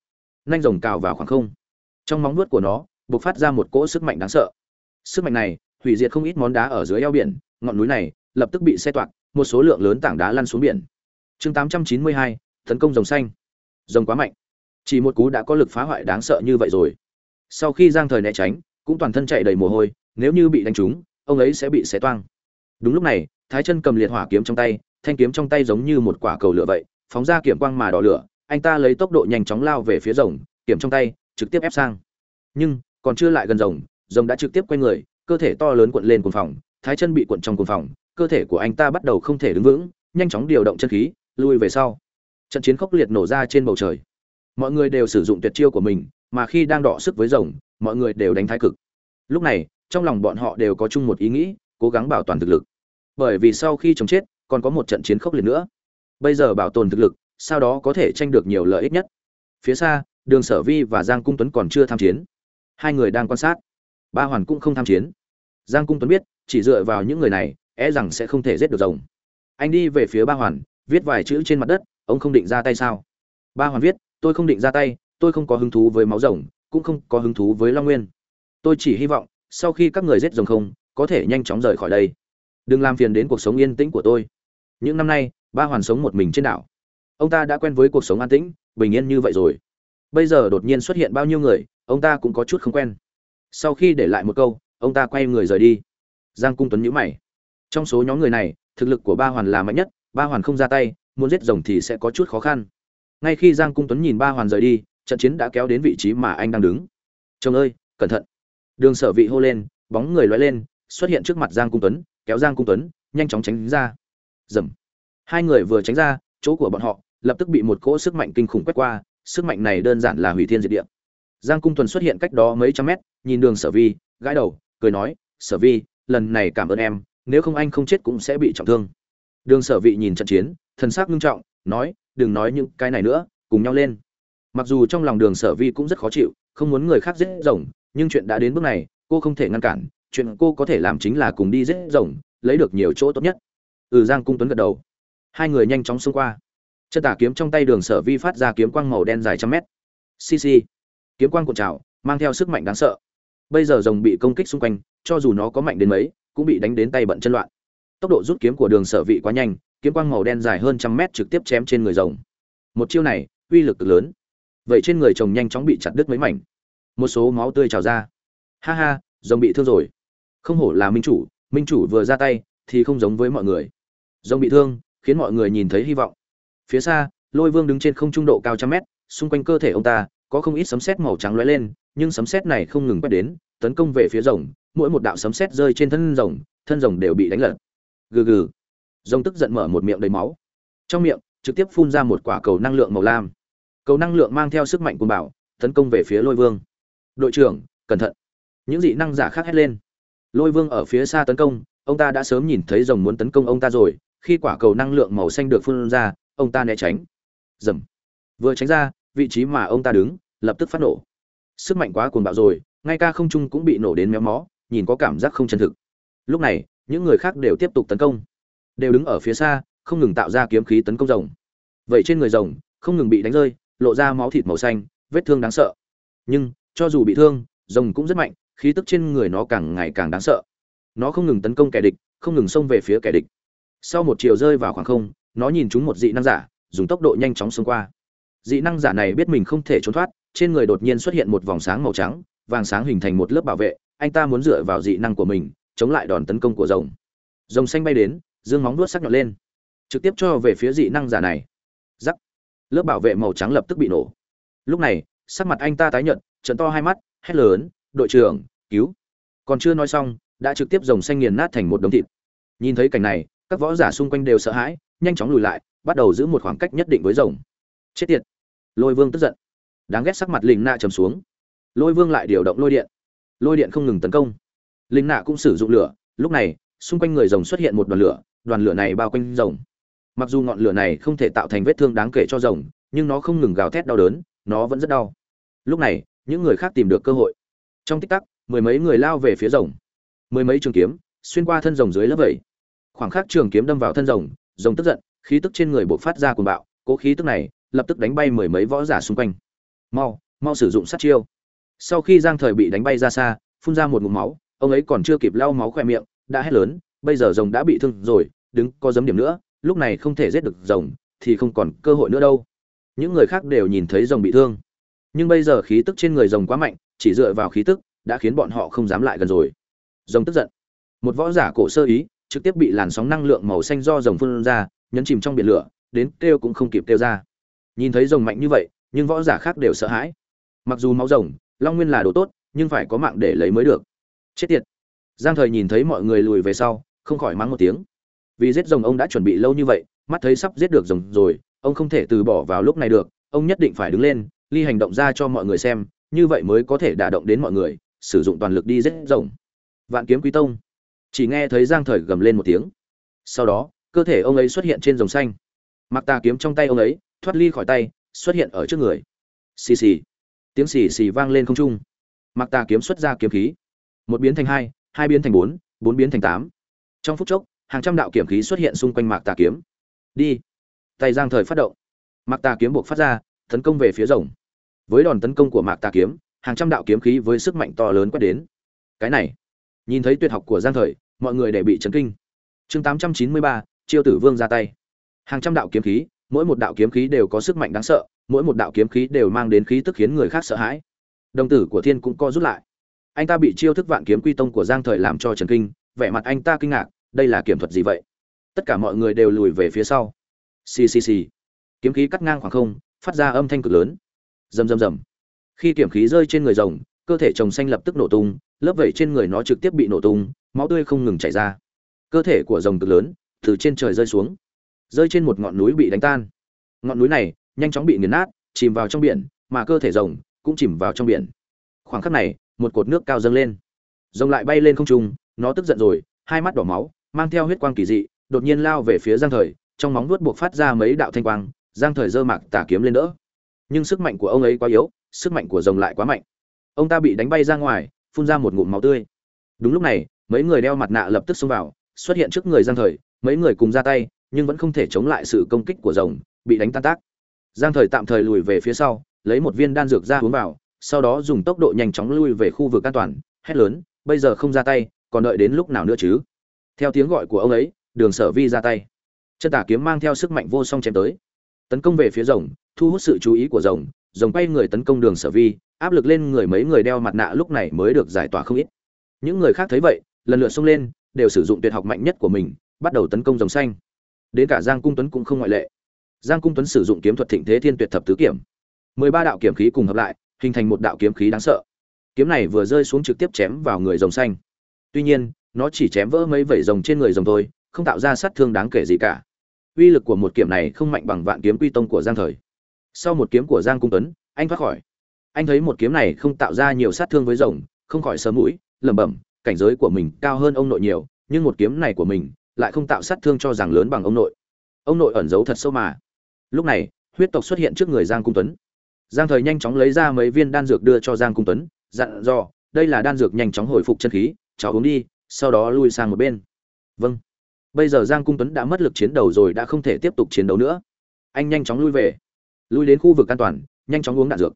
Nhanh rồng cào vào khoảng không. Trong móng vuốt của nó, bộc phát ra một cỗ sức mạnh đáng sợ. Sức mạnh này, hủy diệt không ít món đá ở dưới eo biển, ngọn núi này, lập tức bị xe toạc một số lượng lớn tảng đá lăn xuống biển. Chương 892, tấn công rồng xanh. Rồng quá mạnh. Chỉ một cú đã có lực phá hoại đáng sợ như vậy rồi. Sau khi giang thời né tránh cũng toàn thân chạy đầy mồ hôi nếu như bị đánh trúng ông ấy sẽ bị xé toang. Đúng lúc này thái chân cầm liệt hỏa kiếm trong tay thanh kiếm trong tay giống như một quả cầu lửa vậy phóng ra kiếm quang mà đỏ lửa anh ta lấy tốc độ nhanh chóng lao về phía rồng kiếm trong tay trực tiếp ép sang. Nhưng còn chưa lại gần rồng rồng đã trực tiếp quay người cơ thể to lớn cuộn lên cuồng phòng thái chân bị cuộn trong cuồng phòng cơ thể của anh ta bắt đầu không thể đứng vững, nhanh chóng điều động chân khí, lui về sau. Trận chiến khốc liệt nổ ra trên bầu trời. Mọi người đều sử dụng tuyệt chiêu của mình, mà khi đang đọ sức với rồng, mọi người đều đánh thái cực. Lúc này, trong lòng bọn họ đều có chung một ý nghĩ, cố gắng bảo toàn thực lực. Bởi vì sau khi chống chết, còn có một trận chiến khốc liệt nữa. Bây giờ bảo tồn thực lực, sau đó có thể tranh được nhiều lợi ích nhất. Phía xa, đường sở vi và giang cung tuấn còn chưa tham chiến. Hai người đang quan sát. Ba hoàn cũng không tham chiến. Giang cung tuấn biết, chỉ dựa vào những người này e rằng sẽ không thể giết được rồng. Anh đi về phía ba hoàn, viết vài chữ trên mặt đất, ông không định ra tay sao? Ba hoàn viết, tôi không định ra tay, tôi không có hứng thú với máu rồng, cũng không có hứng thú với long nguyên. Tôi chỉ hy vọng, sau khi các người giết rồng không, có thể nhanh chóng rời khỏi đây. Đừng làm phiền đến cuộc sống yên tĩnh của tôi. Những năm nay, ba hoàn sống một mình trên đảo. Ông ta đã quen với cuộc sống an tĩnh, bình yên như vậy rồi. Bây giờ đột nhiên xuất hiện bao nhiêu người, ông ta cũng có chút không quen. Sau khi để lại một câu, ông ta quay người rời đi. Giang cung tuấn nhíu mày trong số nhóm người này, thực lực của ba hoàn là mạnh nhất, ba hoàn không ra tay, muốn giết rồng thì sẽ có chút khó khăn. Ngay khi giang cung tuấn nhìn ba hoàn rời đi, trận chiến đã kéo đến vị trí mà anh đang đứng. Chồng ơi, cẩn thận. Đường sở vị hô lên, bóng người loay lên, xuất hiện trước mặt giang cung tuấn, kéo giang cung tuấn, nhanh chóng tránh ra. Dầm hai người vừa tránh ra, chỗ của bọn họ lập tức bị một cỗ sức mạnh kinh khủng quét qua, sức mạnh này đơn giản là hủy thiên diệt địa. Giang cung tuấn xuất hiện cách đó mấy trăm mét, nhìn đường sở vi, gãi đầu, cười nói, sở vi, lần này cảm ơn em nếu không anh không chết cũng sẽ bị trọng thương. Đường sở vị nhìn trận chiến, thần sắc nghiêm trọng, nói, đừng nói những cái này nữa, cùng nhau lên. Mặc dù trong lòng đường sở vi cũng rất khó chịu, không muốn người khác giết rồng, nhưng chuyện đã đến bước này, cô không thể ngăn cản, chuyện cô có thể làm chính là cùng đi giết rồng, lấy được nhiều chỗ tốt nhất. Ừ giang cung tuấn gật đầu. Hai người nhanh chóng xông qua. Chân tả kiếm trong tay đường sở vi phát ra kiếm quang màu đen dài trăm mét. Cc kiếm quang cuộn trào, mang theo sức mạnh đáng sợ. Bây giờ rồng bị công kích xung quanh, cho dù nó có mạnh đến mấy cũng bị đánh đến tay bận chân loạn. Tốc độ rút kiếm của đường sở vị quá nhanh, kiếm quang màu đen dài hơn trăm mét trực tiếp chém trên người rồng. Một chiêu này, uy lực cực lớn. Vậy trên người chồng nhanh chóng bị chặt đứt mấy mảnh. Một số máu tươi trào ra. Ha ha, rồng bị thương rồi. Không hổ là minh chủ minh chủ vừa ra tay, thì không giống với mọi người. Rồng bị thương, khiến mọi người nhìn thấy hy vọng. Phía xa, lôi vương đứng trên không trung độ cao trăm mét, xung quanh cơ thể ông ta, có không ít sấm sét màu trắng lóe lên, nhưng sấm sét này không ngừng quét đến, tấn công về phía rồng mỗi một đạo sấm sét rơi trên thân rồng thân rồng đều bị đánh lật. Gừ gừ. Rồng tức giận mở một miệng đầy máu. Trong miệng trực tiếp phun ra một quả cầu năng lượng màu lam. Cầu năng lượng mang theo sức mạnh của bảo tấn công về phía lôi vương. Đội trưởng cẩn thận. Những dị năng giả khác hét lên. Lôi vương ở phía xa tấn công ông ta đã sớm nhìn thấy rồng muốn tấn công ông ta rồi khi quả cầu năng lượng màu xanh được phun ra ông ta né tránh. Rầm, vừa tránh ra vị trí mà ông ta đứng lập tức phát nổ. Sức mạnh quá cuồng bạo rồi ngay cả không trung cũng bị nổ đến méo mó nhìn có cảm giác không chân thực. Lúc này, những người khác đều tiếp tục tấn công. Đều đứng ở phía xa, không ngừng tạo ra kiếm khí tấn công rồng. Vậy trên người rồng, không ngừng bị đánh rơi, lộ ra máu thịt màu xanh, vết thương đáng sợ. Nhưng, cho dù bị thương, rồng cũng rất mạnh, khí tức trên người nó càng ngày càng đáng sợ. Nó không ngừng tấn công kẻ địch, không ngừng xông về phía kẻ địch. Sau một chiều rơi vào khoảng không, nó nhìn chúng một dị năng giả, dùng tốc độ nhanh chóng xông qua. Dị năng giả này biết mình không thể trốn thoát, trên người đột nhiên xuất hiện một vòng sáng màu trắng, vàng sáng hình thành một lớp bảo vệ anh ta muốn dựa vào dị năng của mình, chống lại đòn tấn công của rồng. Rồng xanh bay đến, dương móng vuốt sắc nhọn lên. Trực tiếp cho về phía dị năng giả này. Giắc lớp bảo vệ màu trắng lập tức bị nổ. Lúc này, sắc mặt anh ta tái nhợt trận to hai mắt, hét lớn, đội trưởng, cứu. Còn chưa nói xong, đã trực tiếp rồng xanh nghiền nát thành một đống thịt. Nhìn thấy cảnh này, các võ giả xung quanh đều sợ hãi, nhanh chóng lùi lại, bắt đầu giữ một khoảng cách nhất định với rồng. Chết tiệt. Lôi vương tức giận. Đáng ghét sắc mặt lình nạ trầm xuống. Lôi vương lại điều động lôi điện lôi điện không ngừng tấn công. Linh nạ cũng sử dụng lửa, lúc này, xung quanh người rồng xuất hiện một đoàn lửa đoàn lửa này bao quanh rồng. Mặc dù ngọn lửa này không thể tạo thành vết thương đáng kể cho rồng, nhưng nó không ngừng gào thét đau đớn, nó vẫn rất đau. Lúc này, những người khác tìm được cơ hội. Trong tích tắc, mười mấy người lao về phía rồng. Mười mấy trường kiếm, xuyên qua thân rồng dưới lớp vẩy. Khoảng khắc trường kiếm đâm vào thân rồng rồng tức giận, khí tức trên người bộc phát ra cuồng bạo, cố khí tức này, lập tức đánh bay mười mấy võ giả xung quanh. Mau mau sử dụng sát chiêu sau khi giang thời bị đánh bay ra xa, phun ra một ngụm máu, ông ấy còn chưa kịp lau máu khoe miệng, đã hét lớn, bây giờ rồng đã bị thương rồi, đứng có giấm điểm nữa, lúc này không thể giết được rồng, thì không còn cơ hội nữa đâu. Những người khác đều nhìn thấy rồng bị thương. Nhưng bây giờ khí tức trên người rồng quá mạnh, chỉ dựa vào khí tức đã khiến bọn họ không dám lại gần rồi. Rồng tức giận. Một võ giả cổ sơ ý, trực tiếp bị làn sóng năng lượng màu xanh do rồng phun ra, nhấn chìm trong biển lửa, đến kêu cũng không kịp kêu ra. Nhìn thấy rồng mạnh như vậy, nhưng võ giả khác đều sợ hãi. Mặc dù máu rồng long nguyên là đồ tốt, nhưng phải có mạng để lấy mới được. Chết tiệt. Giang thời nhìn thấy mọi người lùi về sau, không khỏi mắng một tiếng. Vì giết rồng ông đã chuẩn bị lâu như vậy, mắt thấy sắp giết được rồng rồi, ông không thể từ bỏ vào lúc này được, ông nhất định phải đứng lên, ly hành động ra cho mọi người xem, như vậy mới có thể đả động đến mọi người, sử dụng toàn lực đi giết rồng. Vạn kiếm quý tông. Chỉ nghe thấy giang thời gầm lên một tiếng. Sau đó, cơ thể ông ấy xuất hiện trên rồng xanh. Mặc tà kiếm trong tay ông ấy, thoát ly khỏi tay, xuất hiện ở trước người. Xì xì tiếng xì xì vang lên không trung. Mặc tà kiếm xuất ra kiếm khí. Một biến thành hai hai biến thành bốn bốn biến thành tám. Trong phút chốc, hàng trăm đạo kiếm khí xuất hiện xung quanh mạc tà kiếm. Đi. Tay giang thời phát động. Mạc tà kiếm buộc phát ra, tấn công về phía rồng. Với đòn tấn công của mạc tà kiếm, hàng trăm đạo kiếm khí với sức mạnh to lớn quét đến. Cái này, nhìn thấy tuyệt học của giang thời, mọi người đều bị chấn kinh. Chương tám trăm chín mươi ba, chiêu tử vương ra tay. Hàng trăm đạo kiếm khí, mỗi một đạo kiếm khí đều có sức mạnh đáng sợ mỗi một đạo kiếm khí đều mang đến khí tức khiến người khác sợ hãi. Đồng tử của thiên cũng co rút lại. Anh ta bị chiêu thức vạn kiếm quy tông của giang thời làm cho trần kinh, vẻ mặt anh ta kinh ngạc, đây là kiểm thuật gì vậy? Tất cả mọi người đều lùi về phía sau. Xì xì xì. Kiếm khí cắt ngang khoảng không, phát ra âm thanh cực lớn. Rầm rầm rầm. Khi kiếm khí rơi trên người rồng, cơ thể chồng xanh lập tức nổ tung, lớp vẩy trên người nó trực tiếp bị nổ tung, máu tươi không ngừng chảy ra. Cơ thể của rồng cực lớn, từ trên trời rơi xuống. Rơi trên một ngọn núi bị đánh tan. Ngọn núi này nhanh chóng bị nghiền nát, chìm vào trong biển, mà cơ thể rồng cũng chìm vào trong biển. Khoảng khắc này, một cột nước cao dâng lên. Rồng lại bay lên không trung, nó tức giận rồi, hai mắt đỏ máu, mang theo huyết quang kỳ dị, đột nhiên lao về phía giang thời, trong móng vuốt buộc phát ra mấy đạo thanh quang, giang thời giơ mạc tà kiếm lên đỡ. Nhưng sức mạnh của ông ấy quá yếu, sức mạnh của rồng lại quá mạnh. Ông ta bị đánh bay ra ngoài, phun ra một ngụm máu tươi. Đúng lúc này, mấy người đeo mặt nạ lập tức xông vào, xuất hiện trước người giang thời, mấy người cùng ra tay, nhưng vẫn không thể chống lại sự công kích của rồng, bị đánh tan tác giang thời tạm thời lùi về phía sau, lấy một viên đan dược ra uống vào, sau đó dùng tốc độ nhanh chóng lui về khu vực an toàn, hét lớn, bây giờ không ra tay, còn đợi đến lúc nào nữa chứ? Theo tiếng gọi của ông ấy, đường sở vi ra tay. Chân tả kiếm mang theo sức mạnh vô song chém tới. Tấn công về phía rồng, thu hút sự chú ý của rồng rồng quay người tấn công đường sở vi, áp lực lên người mấy người đeo mặt nạ lúc này mới được giải tỏa không ít. Những người khác thấy vậy, lần lượt xông lên, đều sử dụng tuyệt học mạnh nhất của mình, bắt đầu tấn công rồng xanh. Đến cả giang cung tuấn cũng không ngoại lệ giang cung tuấn sử dụng kiếm thuật thịnh thế thiên tuyệt thập tứ kiểm. Mười ba đạo kiếm khí cùng hợp lại, hình thành một đạo kiếm khí đáng sợ. Kiếm này vừa rơi xuống trực tiếp chém vào người rồng xanh. Tuy nhiên, nó chỉ chém vỡ mấy vảy rồng trên người rồng thôi, không tạo ra sát thương đáng kể gì cả. Uy lực của một kiếm này không mạnh bằng vạn kiếm quy tông của giang thời. Sau một kiếm của giang cung tuấn, anh thoát khỏi. Anh thấy một kiếm này không tạo ra nhiều sát thương với rồng, không khỏi sớm mũi, lẩm bẩm, cảnh giới của mình cao hơn ông nội nhiều, nhưng một kiếm này của mình lại không tạo sát thương cho rằng lớn bằng ông nội. Ông nội ẩn giấu thật sâu mà lúc này, huyết tộc xuất hiện trước người giang cung tuấn. Giang thời nhanh chóng lấy ra mấy viên đan dược đưa cho giang cung tuấn, dặn dò, đây là đan dược nhanh chóng hồi phục chân khí, cháu uống đi, sau đó lui sang một bên. Vâng. Bây giờ giang cung tuấn đã mất lực chiến đầu rồi, đã không thể tiếp tục chiến đấu nữa. Anh nhanh chóng lui về, lui đến khu vực an toàn, nhanh chóng uống đạn dược.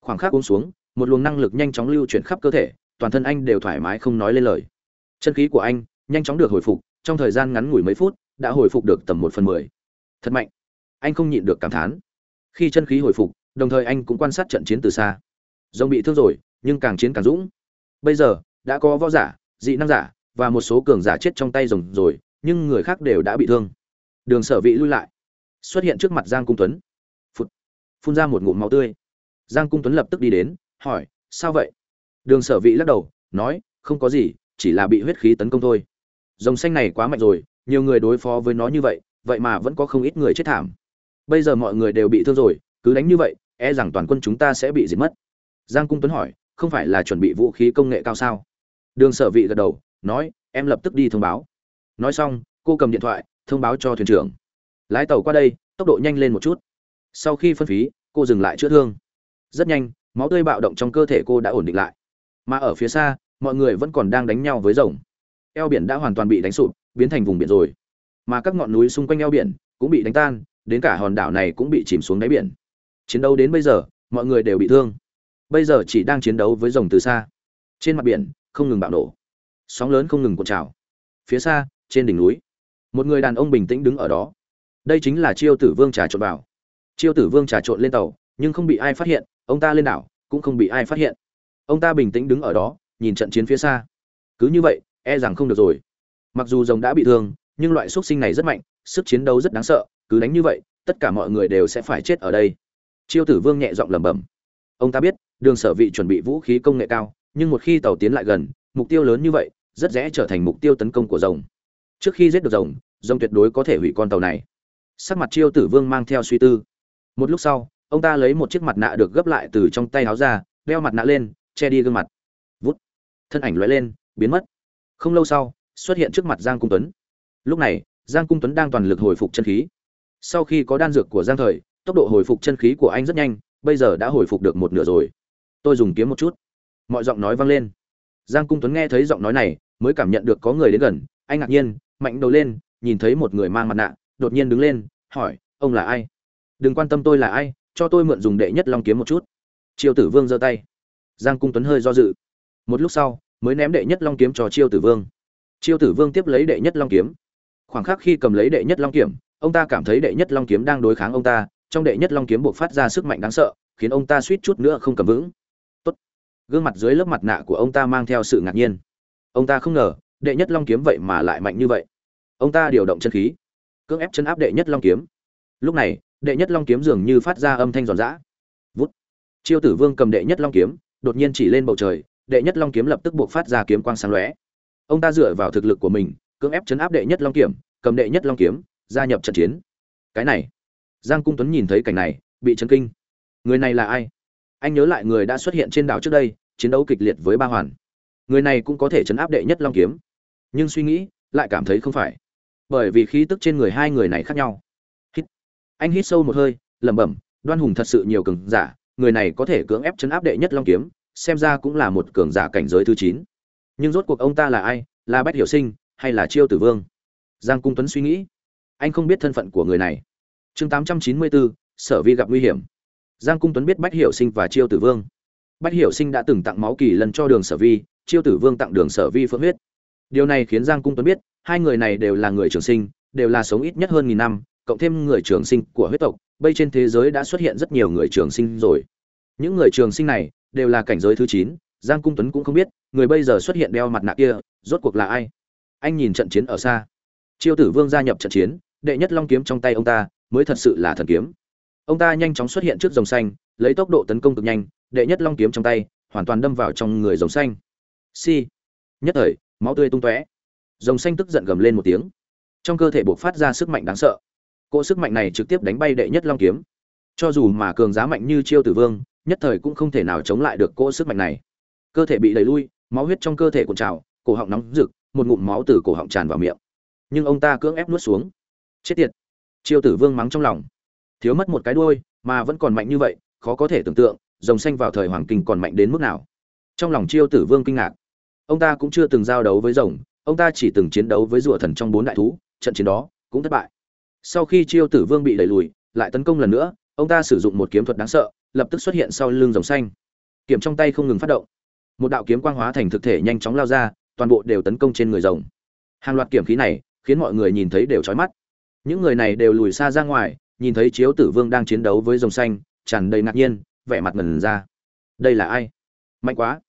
Khoảng khắc uống xuống, một luồng năng lực nhanh chóng lưu chuyển khắp cơ thể, toàn thân anh đều thoải mái không nói lên lời. Chân khí của anh nhanh chóng được hồi phục, trong thời gian ngắn ngủi mấy phút, đã hồi phục được tầm một phần mười. Thật mạnh anh không nhịn được cảm thán. Khi chân khí hồi phục, đồng thời anh cũng quan sát trận chiến từ xa. Rồng bị thương rồi, nhưng càng chiến càng dũng. Bây giờ, đã có võ giả, dị năng giả, và một số cường giả chết trong tay rồng rồi, nhưng người khác đều đã bị thương. Đường sở vị lui lại. Xuất hiện trước mặt giang cung tuấn. Phụt. phun ra một ngụm máu tươi. Giang cung tuấn lập tức đi đến, hỏi, sao vậy? Đường sở vị lắc đầu, nói, không có gì, chỉ là bị huyết khí tấn công thôi. Rồng xanh này quá mạnh rồi, nhiều người đối phó với nó như vậy vậy mà vẫn có không ít người chết thảm bây giờ mọi người đều bị thương rồi, cứ đánh như vậy e rằng toàn quân chúng ta sẽ bị diệt mất. Giang cung tuấn hỏi, không phải là chuẩn bị vũ khí công nghệ cao sao? Đường sở vị gật đầu, nói, em lập tức đi thông báo. Nói xong, cô cầm điện thoại, thông báo cho thuyền trưởng. Lái tàu qua đây, tốc độ nhanh lên một chút. Sau khi phân phí, cô dừng lại chữa thương. Rất nhanh, máu tươi bạo động trong cơ thể cô đã ổn định lại. Mà ở phía xa, mọi người vẫn còn đang đánh nhau với rồng. Eo biển đã hoàn toàn bị đánh sụp, biến thành vùng biển rồi. Mà các ngọn núi xung quanh eo biển cũng bị đánh tan đến cả hòn đảo này cũng bị chìm xuống đáy biển. Chiến đấu đến bây giờ, mọi người đều bị thương. Bây giờ chỉ đang chiến đấu với rồng từ xa. Trên mặt biển, không ngừng bạo nổ. Sóng lớn không ngừng cuộn trào. Phía xa, trên đỉnh núi, một người đàn ông bình tĩnh đứng ở đó. Đây chính là chiêu tử vương trà trộn vào. Chiêu tử vương trà trộn lên tàu, nhưng không bị ai phát hiện, ông ta lên đảo, cũng không bị ai phát hiện. Ông ta bình tĩnh đứng ở đó, nhìn trận chiến phía xa. Cứ như vậy e rằng không được rồi. Mặc dù rồng đã bị thương, nhưng loại xuất sinh này rất mạnh, sức chiến đấu rất đáng sợ cứ đánh như vậy, tất cả mọi người đều sẽ phải chết ở đây. Chiêu tử vương nhẹ giọng lẩm bẩm. Ông ta biết, đường sở vị chuẩn bị vũ khí công nghệ cao, nhưng một khi tàu tiến lại gần, mục tiêu lớn như vậy, rất dễ trở thành mục tiêu tấn công của rồng. Trước khi giết được rồng rồng tuyệt đối có thể hủy con tàu này. Sắc mặt chiêu tử vương mang theo suy tư. Một lúc sau, ông ta lấy một chiếc mặt nạ được gấp lại từ trong tay áo ra, đeo mặt nạ lên, che đi gương mặt. Vút. Thân ảnh lóe lên, biến mất. Không lâu sau, xuất hiện trước mặt giang cung tuấn. Lúc này, giang cung tuấn đang toàn lực hồi phục chân khí sau khi có đan dược của giang thời, tốc độ hồi phục chân khí của anh rất nhanh, bây giờ đã hồi phục được một nửa rồi. Tôi dùng kiếm một chút. Mọi giọng nói vang lên. Giang cung tuấn nghe thấy giọng nói này, mới cảm nhận được có người đến gần. Anh ngạc nhiên, mạnh đầu lên, nhìn thấy một người mang mặt nạ, đột nhiên đứng lên, hỏi, ông là ai? Đừng quan tâm tôi là ai, cho tôi mượn dùng đệ nhất long kiếm một chút. Triều tử vương giơ tay. Giang cung tuấn hơi do dự. Một lúc sau, mới ném đệ nhất long kiếm cho chiêu tử vương. Chiêu tử vương tiếp lấy đệ nhất long kiếm. Khoảng khắc khi cầm lấy đệ nhất long kiếm ông ta cảm thấy đệ nhất long kiếm đang đối kháng ông ta, trong đệ nhất long kiếm buộc phát ra sức mạnh đáng sợ, khiến ông ta suýt chút nữa không cầm vững. Tốt. gương mặt dưới lớp mặt nạ của ông ta mang theo sự ngạc nhiên. Ông ta không ngờ, đệ nhất long kiếm vậy mà lại mạnh như vậy. Ông ta điều động chân khí, cưỡng ép chân áp đệ nhất long kiếm. Lúc này, đệ nhất long kiếm dường như phát ra âm thanh giòn giã. Vút. Chiêu tử vương cầm đệ nhất long kiếm, đột nhiên chỉ lên bầu trời, đệ nhất long kiếm lập tức buộc phát ra kiếm quang sáng lóe. Ông ta dựa vào thực lực của mình, cưỡng ép chấn áp đệ nhất long kiếm, cầm đệ nhất long kiếm gia nhập trận chiến. Cái này, giang cung tuấn nhìn thấy cảnh này, bị chấn kinh. Người này là ai? Anh nhớ lại người đã xuất hiện trên đảo trước đây, chiến đấu kịch liệt với ba hoàn. Người này cũng có thể chấn áp đệ nhất long kiếm. Nhưng suy nghĩ, lại cảm thấy không phải. Bởi vì khí tức trên người hai người này khác nhau. Hít. anh hít sâu một hơi, lẩm bẩm, đoan hùng thật sự nhiều cường giả, người này có thể cưỡng ép chấn áp đệ nhất long kiếm, xem ra cũng là một cường giả cảnh giới thứ chín. Nhưng rốt cuộc ông ta là ai? Là bách hiểu sinh, hay là chiêu tử vương? Giang cung tuấn suy nghĩ anh không biết thân phận của người này. Chương tám trăm chín mươi bốn sở vi gặp nguy hiểm. Giang cung tuấn biết bách hiểu sinh và chiêu tử vương. Bách hiểu sinh đã từng tặng máu kỳ lần cho đường sở vi, chiêu tử vương tặng đường sở vi phượng huyết. Điều này khiến giang cung tuấn biết, hai người này đều là người trường sinh, đều là sống ít nhất hơn nghìn năm, cộng thêm người trường sinh của huyết tộc, bây trên thế giới đã xuất hiện rất nhiều người trường sinh rồi. Những người trường sinh này đều là cảnh giới thứ chín, giang cung tuấn cũng không biết, người bây giờ xuất hiện đeo mặt nạ kia, rốt cuộc là ai? Anh nhìn trận chiến ở xa. Chiêu tử vương gia nhập trận chiến đệ nhất long kiếm trong tay ông ta, mới thật sự là thần kiếm. Ông ta nhanh chóng xuất hiện trước dòng xanh, lấy tốc độ tấn công cực nhanh, đệ nhất long kiếm trong tay, hoàn toàn đâm vào trong người dòng xanh. Si. Nhất thời, máu tươi tung tóe. Rồng xanh tức giận gầm lên một tiếng. Trong cơ thể buộc phát ra sức mạnh đáng sợ. Cỗ sức mạnh này trực tiếp đánh bay đệ nhất long kiếm. Cho dù mà cường giá mạnh như chiêu tử vương, nhất thời cũng không thể nào chống lại được cỗ sức mạnh này. Cơ thể bị đẩy lui, máu huyết trong cơ thể cuộn trào, cổ họng nóng rực, một ngụm máu từ cổ họng tràn vào miệng. Nhưng ông ta cưỡng ép nuốt xuống chết tiệt. Chiêu tử vương mắng trong lòng. Thiếu mất một cái đuôi, mà vẫn còn mạnh như vậy, khó có thể tưởng tượng, rồng xanh vào thời hoàng kinh còn mạnh đến mức nào. Trong lòng chiêu tử vương kinh ngạc. Ông ta cũng chưa từng giao đấu với rồng, ông ta chỉ từng chiến đấu với rùa thần trong bốn đại thú, trận chiến đó cũng thất bại. Sau khi chiêu tử vương bị đẩy lùi, lại tấn công lần nữa, ông ta sử dụng một kiếm thuật đáng sợ, lập tức xuất hiện sau lưng rồng xanh. Kiếm trong tay không ngừng phát động. Một đạo kiếm quang hóa thành thực thể nhanh chóng lao ra, toàn bộ đều tấn công trên người rồng. Hàng loạt kiểm khí này khiến mọi người nhìn thấy đều chói mắt những người này đều lùi xa ra ngoài, nhìn thấy chiếu tử vương đang chiến đấu với rồng xanh, tràn đầy ngạc nhiên, vẻ mặt ngần ra. Đây là ai? Mạnh quá.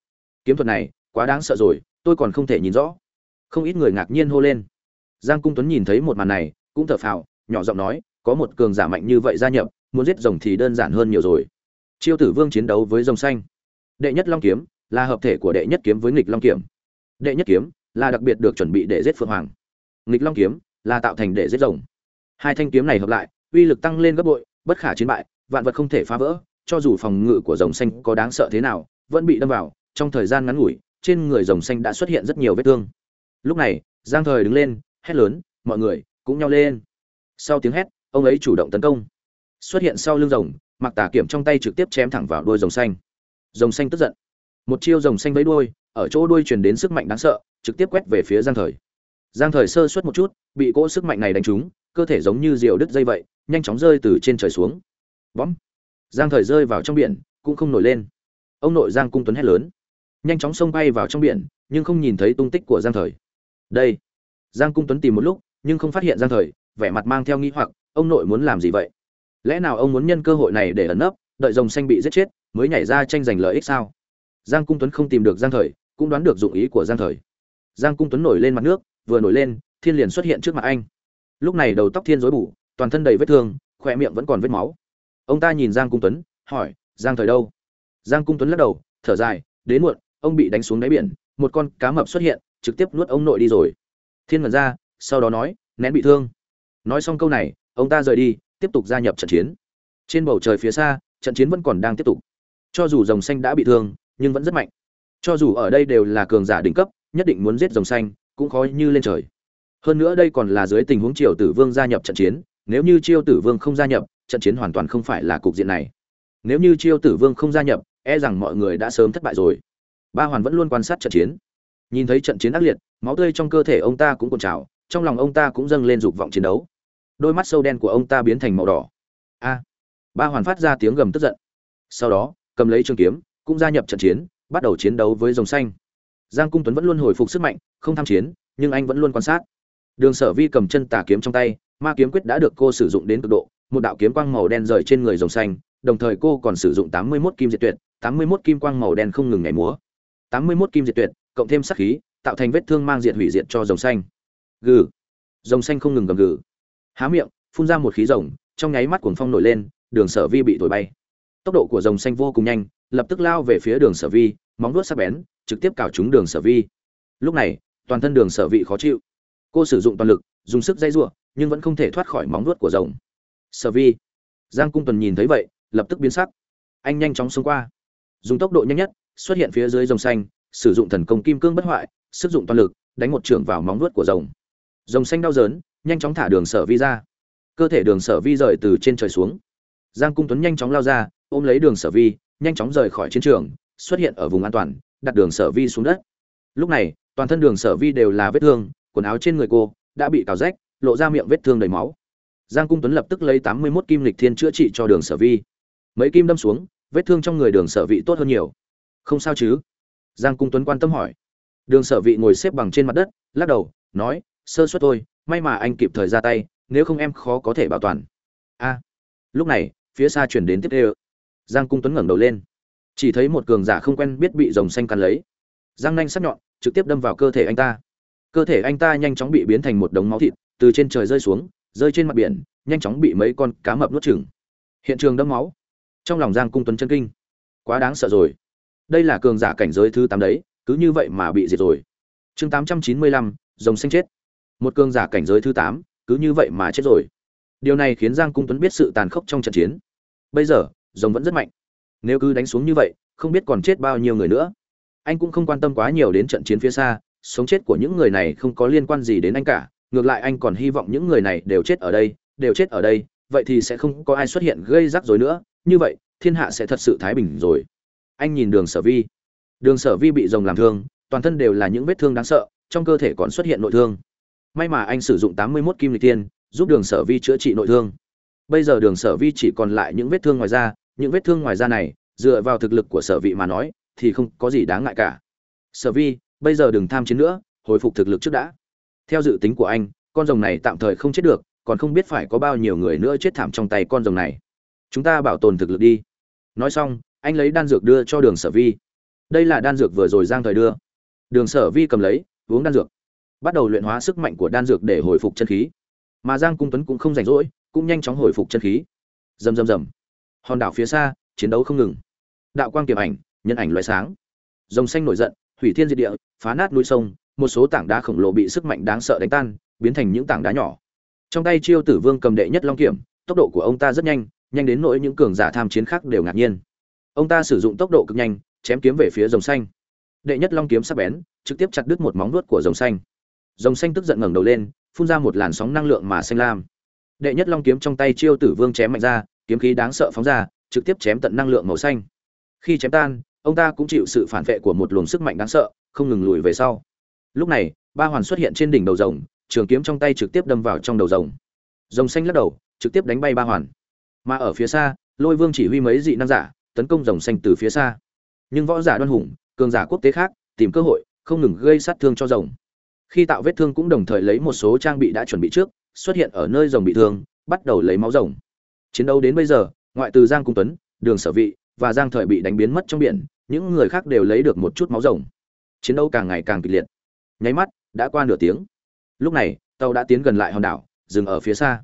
Kiếm thuật này, quá đáng sợ rồi, tôi còn không thể nhìn rõ. Không ít người ngạc nhiên hô lên. Giang cung tuấn nhìn thấy một màn này, cũng thở phào, nhỏ giọng nói, có một cường giả mạnh như vậy gia nhập, muốn giết rồng thì đơn giản hơn nhiều rồi. Chiêu tử vương chiến đấu với rồng xanh. Đệ nhất long kiếm, là hợp thể của đệ nhất kiếm với nghịch long kiếm. Đệ nhất kiếm, là đặc biệt được chuẩn bị để giết phượng hoàng. Nghịch long kiếm, là tạo thành để giết rồng hai thanh kiếm này hợp lại, uy lực tăng lên gấp bội, bất khả chiến bại, vạn vật không thể phá vỡ, cho dù phòng ngự của rồng xanh có đáng sợ thế nào, vẫn bị đâm vào, trong thời gian ngắn ngủi, trên người rồng xanh đã xuất hiện rất nhiều vết thương. Lúc này, giang thời đứng lên, hét lớn, mọi người, cũng nhau lên. Sau tiếng hét, ông ấy chủ động tấn công. Xuất hiện sau lưng rồng mặc tà kiểm trong tay trực tiếp chém thẳng vào đuôi rồng xanh. Rồng xanh tức giận. Một chiêu rồng xanh với đuôi, ở chỗ đuôi truyền đến sức mạnh đáng sợ, trực tiếp quét về phía giang thời. Giang thời sơ suất một chút, bị cỗ sức mạnh này đánh trúng cơ thể giống như diều đứt dây vậy, nhanh chóng rơi từ trên trời xuống. Bóng giang thời rơi vào trong biển, cũng không nổi lên. Ông nội giang cung tuấn hét lớn. Nhanh chóng xông bay vào trong biển, nhưng không nhìn thấy tung tích của giang thời. Đây! Giang cung tuấn tìm một lúc, nhưng không phát hiện giang thời, vẻ mặt mang theo nghi hoặc, ông nội muốn làm gì vậy? Lẽ nào ông muốn nhân cơ hội này để ẩn nấp, đợi rồng xanh bị giết chết, mới nhảy ra tranh giành lợi ích sao? Giang cung tuấn không tìm được giang thời, cũng đoán được dụng ý của giang thời. Giang cung tuấn nổi lên mặt nước, vừa nổi lên, thiên liền xuất hiện trước mặt anh lúc này đầu tóc thiên rối bù, toàn thân đầy vết thương, khỏe miệng vẫn còn vết máu. Ông ta nhìn giang cung tuấn, hỏi, giang thời đâu? Giang cung tuấn lắc đầu, thở dài, đến muộn, ông bị đánh xuống đáy biển, một con cá mập xuất hiện, trực tiếp nuốt ông nội đi rồi. Thiên ngẩn ra, sau đó nói, nén bị thương. Nói xong câu này, ông ta rời đi, tiếp tục gia nhập trận chiến. Trên bầu trời phía xa, trận chiến vẫn còn đang tiếp tục. Cho dù rồng xanh đã bị thương, nhưng vẫn rất mạnh. Cho dù ở đây đều là cường giả đỉnh cấp, nhất định muốn giết rồng xanh, cũng khó như lên trời hơn nữa đây còn là dưới tình huống triều tử vương gia nhập trận chiến, nếu như triều tử vương không gia nhập, trận chiến hoàn toàn không phải là cục diện này. Nếu như triều tử vương không gia nhập e rằng mọi người đã sớm thất bại rồi. Ba hoàn vẫn luôn quan sát trận chiến. Nhìn thấy trận chiến ác liệt, máu tươi trong cơ thể ông ta cũng còn trào, trong lòng ông ta cũng dâng lên dục vọng chiến đấu. Đôi mắt sâu đen của ông ta biến thành màu đỏ. A! Ba hoàn phát ra tiếng gầm tức giận. Sau đó, cầm lấy trường kiếm, cũng gia nhập trận chiến, bắt đầu chiến đấu với rồng xanh. Giang cung tuấn vẫn luôn hồi phục sức mạnh, không tham chiến, nhưng anh vẫn luôn quan sát đường sở vi cầm chân tà kiếm trong tay, ma kiếm quyết đã được cô sử dụng đến cực độ, một đạo kiếm quang màu đen rời trên người rồng xanh, đồng thời cô còn sử dụng tám mươi 81 kim diệt tuyệt, tám mươi 81 kim quang màu đen không ngừng nhảy múa. tám mươi 81 kim diệt tuyệt, cộng thêm sát khí, tạo thành vết thương mang diệt hủy diệt cho rồng xanh. Gừ. Rồng xanh không ngừng gầm gừ. Há miệng, phun ra một khí rồng, trong nháy mắt cuồng phong nổi lên, đường sở vi bị thổi bay. Tốc độ của rồng xanh vô cùng nhanh, lập tức lao về phía đường sở vi, móng vuốt sắc bén, trực tiếp cào trúng đường sở vi. Lúc này, toàn thân đường sở Vi khó chịu cô sử dụng toàn lực, dùng sức dây giụa, nhưng vẫn không thể thoát khỏi móng vuốt của rồng. Sở vi. Giang cung tuần nhìn thấy vậy, lập tức biến sắc. Anh nhanh chóng xông qua. Dùng tốc độ nhanh nhất, xuất hiện phía dưới rồng xanh, sử dụng thần công kim cương bất hoại sử dụng toàn lực, đánh một trưởng vào móng vuốt của rồng. Rồng xanh đau đớn, nhanh chóng thả đường sở vi ra. Cơ thể đường sở vi rời từ trên trời xuống. Giang cung tuấn nhanh chóng lao ra, ôm lấy đường sở vi, nhanh chóng rời khỏi chiến trường, xuất hiện ở vùng an toàn, đặt đường sở vi xuống đất. Lúc này, toàn thân đường sở vi đều là vết thương quần áo trên người cô, đã bị cào rách, lộ ra miệng vết thương đầy máu. Giang cung tuấn lập tức lấy tám mươi mốt kim lịch thiên chữa trị cho đường sở vi. Mấy kim đâm xuống, vết thương trong người đường sở vị tốt hơn nhiều. Không sao chứ? Giang cung tuấn quan tâm hỏi. Đường sở vị ngồi xếp bằng trên mặt đất, lắc đầu, nói, sơ suất thôi, may mà anh kịp thời ra tay, nếu không em khó có thể bảo toàn. A, lúc này, phía xa chuyển đến tiếp đê giang cung tuấn ngẩng đầu lên. Chỉ thấy một cường giả không quen biết bị rồng xanh cắn lấy. Giang nanh sắc nhọn, trực tiếp đâm vào cơ thể anh ta cơ thể anh ta nhanh chóng bị biến thành một đống máu thịt, từ trên trời rơi xuống, rơi trên mặt biển, nhanh chóng bị mấy con cá mập nuốt chửng. Hiện trường đẫm máu. Trong lòng giang cung tuấn chân kinh. Quá đáng sợ rồi. Đây là cường giả cảnh giới thứ tám đấy, cứ như vậy mà bị diệt rồi. Chương tám trăm chín mươi lăm, rồng xanh chết. Một cường giả cảnh giới thứ tám, cứ như vậy mà chết rồi. Điều này khiến giang cung tuấn biết sự tàn khốc trong trận chiến. Bây giờ, rồng vẫn rất mạnh. Nếu cứ đánh xuống như vậy, không biết còn chết bao nhiêu người nữa. Anh cũng không quan tâm quá nhiều đến trận chiến phía xa sống chết của những người này không có liên quan gì đến anh cả, ngược lại anh còn hy vọng những người này đều chết ở đây, đều chết ở đây, vậy thì sẽ không có ai xuất hiện gây rắc rối nữa, như vậy, thiên hạ sẽ thật sự thái bình rồi. Anh nhìn đường sở vi. Đường sở vi bị rồng làm thương, toàn thân đều là những vết thương đáng sợ, trong cơ thể còn xuất hiện nội thương. May mà anh sử dụng tám mươi 81 kim lịch tiên, giúp đường sở vi chữa trị nội thương. Bây giờ đường sở vi chỉ còn lại những vết thương ngoài da, những vết thương ngoài da này, dựa vào thực lực của sở vị mà nói, thì không có gì đáng ngại cả. Sở vi bây giờ đừng tham chiến nữa, hồi phục thực lực trước đã. Theo dự tính của anh, con rồng này tạm thời không chết được, còn không biết phải có bao nhiêu người nữa chết thảm trong tay con rồng này. Chúng ta bảo tồn thực lực đi. Nói xong, anh lấy đan dược đưa cho đường sở vi. Đây là đan dược vừa rồi giang thời đưa. Đường sở vi cầm lấy, uống đan dược. Bắt đầu luyện hóa sức mạnh của đan dược để hồi phục chân khí. Mà giang cung tuấn cũng không rảnh rỗi, cũng nhanh chóng hồi phục chân khí. Rầm rầm rầm. Hòn đảo phía xa, chiến đấu không ngừng. Đạo quang kiểm ảnh, nhân ảnh loại sáng. Rồng xanh nổi giận, hủy thiên diệt địa phá nát núi sông, một số tảng đá khổng lồ bị sức mạnh đáng sợ đánh tan, biến thành những tảng đá nhỏ. Trong tay chiêu tử vương cầm đệ nhất long kiểm, tốc độ của ông ta rất nhanh nhanh đến nỗi những cường giả tham chiến khác đều ngạc nhiên. Ông ta sử dụng tốc độ cực nhanh, chém kiếm về phía rồng xanh. Đệ nhất long kiếm sắc bén, trực tiếp chặt đứt một móng vuốt của rồng xanh. Rồng xanh tức giận ngẩng đầu lên, phun ra một làn sóng năng lượng mà xanh lam. Đệ nhất long kiếm trong tay chiêu tử vương chém mạnh ra, kiếm khí đáng sợ phóng ra, trực tiếp chém tận năng lượng màu xanh. Khi chém tan, ông ta cũng chịu sự phản vệ của một luồng sức mạnh đáng sợ không ngừng lùi về sau. Lúc này, ba hoàn xuất hiện trên đỉnh đầu rồng, trường kiếm trong tay trực tiếp đâm vào trong đầu rồng. Rồng xanh lắc đầu, trực tiếp đánh bay ba hoàn. Mà ở phía xa, lôi vương chỉ huy mấy dị năng giả, tấn công rồng xanh từ phía xa. Nhưng võ giả đoan hùng, cường giả quốc tế khác, tìm cơ hội, không ngừng gây sát thương cho rồng. Khi tạo vết thương cũng đồng thời lấy một số trang bị đã chuẩn bị trước, xuất hiện ở nơi rồng bị thương, bắt đầu lấy máu rồng. Chiến đấu đến bây giờ, ngoại từ giang cung tuấn, đường sở vị và giang thời bị đánh biến mất trong biển, những người khác đều lấy được một chút máu rồng chiến đấu càng ngày càng kịch liệt. Nháy mắt, đã qua nửa tiếng. Lúc này, tàu đã tiến gần lại hòn đảo, dừng ở phía xa.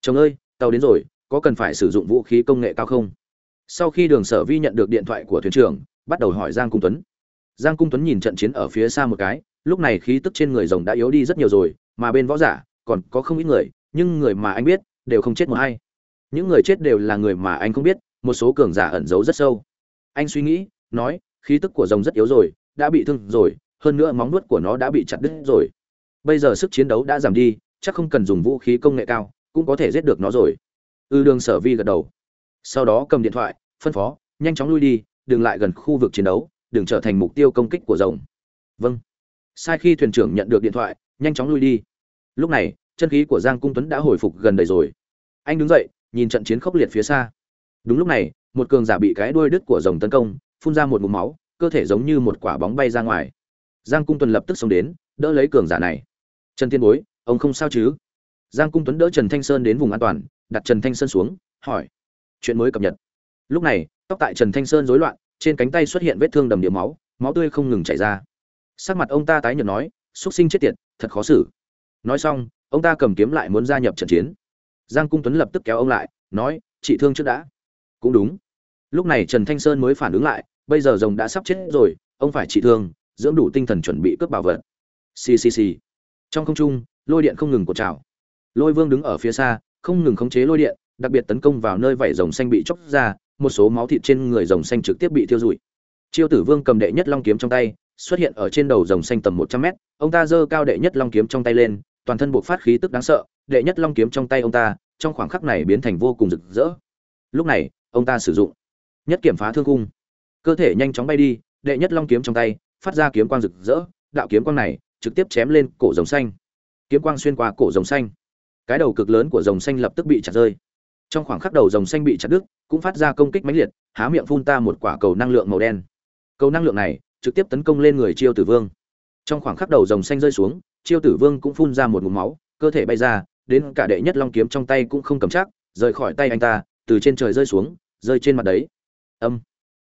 Chồng ơi, tàu đến rồi, có cần phải sử dụng vũ khí công nghệ cao không? Sau khi đường sở vi nhận được điện thoại của thuyền trưởng, bắt đầu hỏi giang cung tuấn. Giang cung tuấn nhìn trận chiến ở phía xa một cái, lúc này khí tức trên người rồng đã yếu đi rất nhiều rồi, mà bên võ giả, còn có không ít người, nhưng người mà anh biết, đều không chết một hay những người chết đều là người mà anh không biết, một số cường giả ẩn giấu rất sâu. Anh suy nghĩ, nói, khí tức của rồng rất yếu rồi đã bị thương rồi, hơn nữa móng nuốt của nó đã bị chặt đứt rồi. Bây giờ sức chiến đấu đã giảm đi, chắc không cần dùng vũ khí công nghệ cao, cũng có thể giết được nó rồi. Ư ừ đường sở vi gật đầu. Sau đó cầm điện thoại, phân phó, nhanh chóng lui đi, đừng lại gần khu vực chiến đấu, đừng trở thành mục tiêu công kích của rồng. Vâng. Sai khi thuyền trưởng nhận được điện thoại, nhanh chóng lui đi. Lúc này, chân khí của giang cung tuấn đã hồi phục gần đầy rồi. Anh đứng dậy, nhìn trận chiến khốc liệt phía xa. Đúng lúc này, một cường giả bị cái đuôi đứt của rồng tấn công, phun ra một ngụm máu cơ thể giống như một quả bóng bay ra ngoài. Giang cung tuấn lập tức xông đến, đỡ lấy cường giả này. Trần tiên bối, ông không sao chứ? Giang cung tuấn đỡ trần thanh sơn đến vùng an toàn, đặt trần thanh sơn xuống, hỏi. Chuyện mới cập nhật. Lúc này, tóc tại trần thanh sơn rối loạn, trên cánh tay xuất hiện vết thương đầm điểm máu máu tươi không ngừng chảy ra. Sắc mặt ông ta tái nhợt nói xuất sinh chết tiệt, thật khó xử. Nói xong, ông ta cầm kiếm lại muốn gia nhập trận chiến. Giang cung tuấn lập tức kéo ông lại, nói chị thương trước đã. Cũng đúng. Lúc này trần thanh sơn mới phản ứng lại bây giờ rồng đã sắp chết rồi, ông phải trị thương, dưỡng đủ tinh thần chuẩn bị cướp bảo vật. Ccc trong không trung, lôi điện không ngừng cột trào. Lôi vương đứng ở phía xa, không ngừng khống chế lôi điện, đặc biệt tấn công vào nơi vảy rồng xanh bị chóc ra, một số máu thịt trên người rồng xanh trực tiếp bị thiêu rụi. Chiêu tử vương cầm đệ nhất long kiếm trong tay, xuất hiện ở trên đầu rồng xanh tầm một trăm mét, ông ta giơ cao đệ nhất long kiếm trong tay lên, toàn thân buộc phát khí tức đáng sợ, đệ nhất long kiếm trong tay ông ta, trong khoảng khắc này biến thành vô cùng rực rỡ. Lúc này, ông ta sử dụng nhất kiểm phá thương cung cơ thể nhanh chóng bay đi, đệ nhất long kiếm trong tay, phát ra kiếm quang rực rỡ, đạo kiếm quang này trực tiếp chém lên cổ rồng xanh. Kiếm quang xuyên qua cổ rồng xanh. Cái đầu cực lớn của rồng xanh lập tức bị chặt rơi. Trong khoảng khắc đầu rồng xanh bị chặt đứt, cũng phát ra công kích mãnh liệt, há miệng phun ta một quả cầu năng lượng màu đen. Cầu năng lượng này trực tiếp tấn công lên người chiêu tử vương. Trong khoảng khắc đầu rồng xanh rơi xuống, chiêu tử vương cũng phun ra một ngụm máu, cơ thể bay ra, đến cả đệ nhất long kiếm trong tay cũng không cầm chắc, rời khỏi tay anh ta, từ trên trời rơi xuống, rơi trên mặt đấy. Âm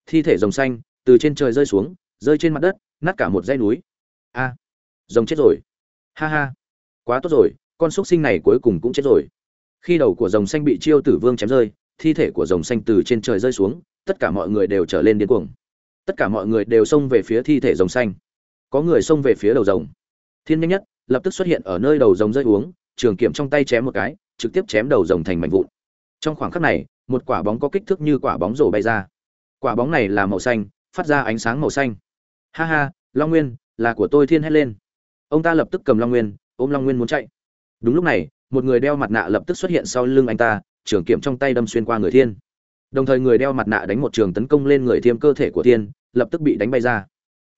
thi thể rồng xanh từ trên trời rơi xuống, rơi trên mặt đất, nát cả một dãy núi. A, rồng chết rồi. Ha ha, quá tốt rồi, con xúc sinh này cuối cùng cũng chết rồi. Khi đầu của rồng xanh bị chiêu tử vương chém rơi, thi thể của rồng xanh từ trên trời rơi xuống, tất cả mọi người đều trở lên điên cuồng. Tất cả mọi người đều xông về phía thi thể rồng xanh. Có người xông về phía đầu rồng. Thiên nhanh nhất, lập tức xuất hiện ở nơi đầu rồng rơi uống, trường kiểm trong tay chém một cái, trực tiếp chém đầu rồng thành mảnh vụn. Trong khoảng khắc này, một quả bóng có kích thước như quả bóng rổ bay ra quả bóng này là màu xanh, phát ra ánh sáng màu xanh. Ha ha, long nguyên, là của tôi thiên hét lên. Ông ta lập tức cầm long nguyên, ôm long nguyên muốn chạy. Đúng lúc này, một người đeo mặt nạ lập tức xuất hiện sau lưng anh ta trường kiểm trong tay đâm xuyên qua người thiên. Đồng thời người đeo mặt nạ đánh một trường tấn công lên người thiêm cơ thể của thiên, lập tức bị đánh bay ra.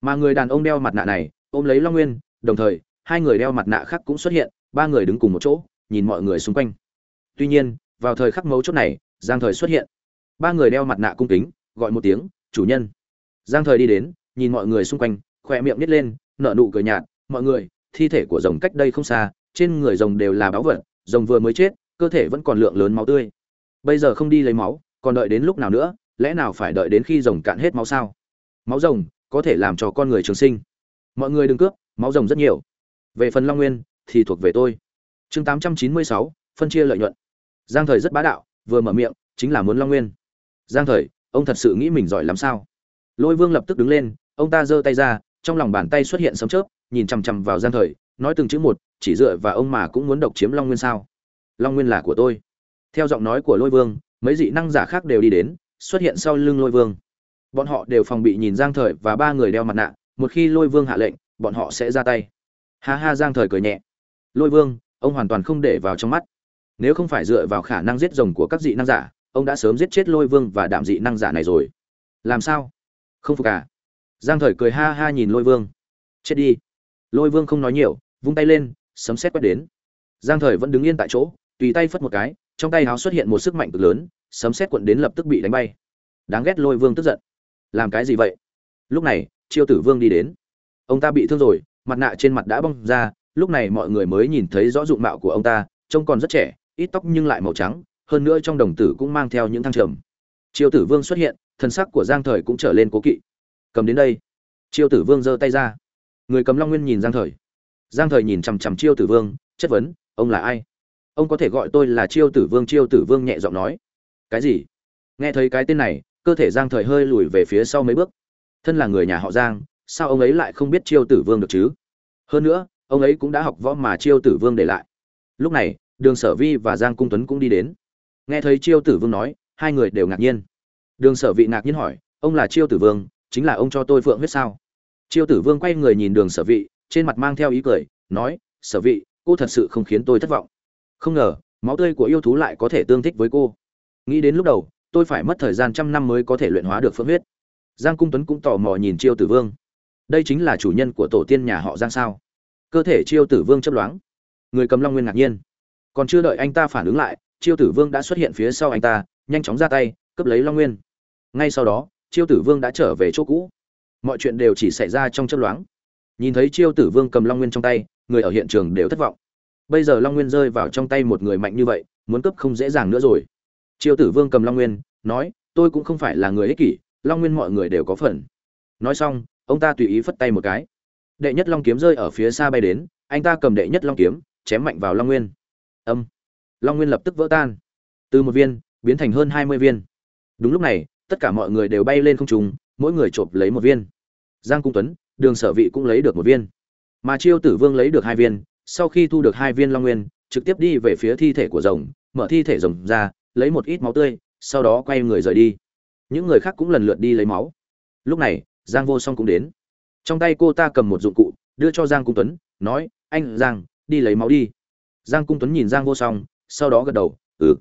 Mà người đàn ông đeo mặt nạ này, ôm lấy long nguyên, đồng thời, hai người đeo mặt nạ khác cũng xuất hiện, ba người đứng cùng một chỗ, nhìn mọi người xung quanh. Tuy nhiên, vào thời khắc mấu chốt này, giang thời xuất hiện. Ba người đeo mặt nạ cung kính gọi một tiếng, chủ nhân. Giang thời đi đến, nhìn mọi người xung quanh khoe miệng nít lên, nở nụ cười nhạt, mọi người, thi thể của rồng cách đây không xa, trên người rồng đều là báo vật, rồng vừa mới chết, cơ thể vẫn còn lượng lớn máu tươi. Bây giờ không đi lấy máu, còn đợi đến lúc nào nữa, lẽ nào phải đợi đến khi rồng cạn hết máu sao? Máu rồng có thể làm cho con người trường sinh. Mọi người đừng cướp, máu rồng rất nhiều. Về phần long nguyên, thì thuộc về tôi. Chương tám trăm chín mươi sáu, phân chia lợi nhuận. Giang thời rất bá đạo, vừa mở miệng, chính là muốn long nguyên. Giang thời ông thật sự nghĩ mình giỏi lắm sao? Lôi vương lập tức đứng lên, ông ta giơ tay ra, trong lòng bàn tay xuất hiện sấm chớp, nhìn chằm chằm vào giang thời, nói từng chữ một, chỉ dựa và ông mà cũng muốn độc chiếm long nguyên sao? Long nguyên là của tôi. Theo giọng nói của lôi vương, mấy dị năng giả khác đều đi đến, xuất hiện sau lưng lôi vương. Bọn họ đều phòng bị nhìn giang thời và ba người đeo mặt nạ, một khi lôi vương hạ lệnh, bọn họ sẽ ra tay. Ha ha, giang thời cười nhẹ. Lôi vương, ông hoàn toàn không để vào trong mắt. Nếu không phải dựa vào khả năng giết rồng của các dị năng giả ông đã sớm giết chết lôi vương và đạm dị năng giả này rồi. Làm sao? Không phục à? Giang thời cười ha ha nhìn lôi vương. Chết đi. Lôi vương không nói nhiều, vung tay lên, sấm xét quét đến. Giang thời vẫn đứng yên tại chỗ, tùy tay phất một cái, trong tay háo xuất hiện một sức mạnh cực lớn, sấm xét quận đến lập tức bị đánh bay. Đáng ghét lôi vương tức giận. Làm cái gì vậy? Lúc này chiêu tử vương đi đến. Ông ta bị thương rồi, mặt nạ trên mặt đã bong ra, lúc này mọi người mới nhìn thấy rõ dụng mạo của ông ta, trông còn rất trẻ, ít tóc nhưng lại màu trắng hơn nữa trong đồng tử cũng mang theo những thăng trầm. Chiêu tử vương xuất hiện, thân sắc của giang thời cũng trở lên cố kỵ. Cầm đến đây. Chiêu tử vương giơ tay ra. Người cầm long nguyên nhìn giang thời. Giang thời nhìn chằm chằm chiêu tử vương, chất vấn, ông là ai? Ông có thể gọi tôi là chiêu tử vương? Chiêu tử vương nhẹ giọng nói. Cái gì? Nghe thấy cái tên này, cơ thể giang thời hơi lùi về phía sau mấy bước. Thân là người nhà họ giang, sao ông ấy lại không biết chiêu tử vương được chứ? Hơn nữa, ông ấy cũng đã học võ mà chiêu tử vương để lại. Lúc này, đường sở vi và giang cung tuấn cũng đi đến nghe thấy chiêu tử vương nói, hai người đều ngạc nhiên. Đường sở vị ngạc nhiên hỏi, ông là chiêu tử vương, chính là ông cho tôi phượng huyết sao? Chiêu tử vương quay người nhìn đường sở vị, trên mặt mang theo ý cười, nói, sở vị, cô thật sự không khiến tôi thất vọng. Không ngờ, máu tươi của yêu thú lại có thể tương thích với cô. Nghĩ đến lúc đầu, tôi phải mất thời gian trăm năm mới có thể luyện hóa được phượng huyết. Giang cung tuấn cũng tò mò nhìn chiêu tử vương. Đây chính là chủ nhân của tổ tiên nhà họ giang sao? Cơ thể chiêu tử vương chấp đoán người cầm long nguyên ngạc nhiên. Còn chưa đợi anh ta phản ứng lại chiêu tử vương đã xuất hiện phía sau anh ta, nhanh chóng ra tay, cướp lấy long nguyên. Ngay sau đó, chiêu tử vương đã trở về chỗ cũ. Mọi chuyện đều chỉ xảy ra trong chấp loáng. Nhìn thấy chiêu tử vương cầm long nguyên trong tay, người ở hiện trường đều thất vọng. Bây giờ long nguyên rơi vào trong tay một người mạnh như vậy, muốn cướp không dễ dàng nữa rồi. Chiêu tử vương cầm long nguyên, nói, tôi cũng không phải là người ích kỷ, long nguyên mọi người đều có phần. Nói xong, ông ta tùy ý phất tay một cái. Đệ nhất long kiếm rơi ở phía xa bay đến, anh ta cầm đệ nhất long kiếm, chém mạnh vào long nguyên. Âm long nguyên lập tức vỡ tan. Từ một viên, biến thành hơn hai mươi viên. Đúng lúc này, tất cả mọi người đều bay lên không trùng mỗi người chộp lấy một viên. Giang cung tuấn, đường sở vị cũng lấy được một viên. Mà chiêu tử vương lấy được hai viên, sau khi thu được hai viên long nguyên, trực tiếp đi về phía thi thể của rồng, mở thi thể rồng ra, lấy một ít máu tươi, sau đó quay người rời đi. Những người khác cũng lần lượt đi lấy máu. Lúc này, giang vô song cũng đến. Trong tay cô ta cầm một dụng cụ, đưa cho giang cung tuấn, nói, anh, giang, đi lấy máu đi. Giang cung tuấn nhìn giang vô song sau đó gật đầu ừ.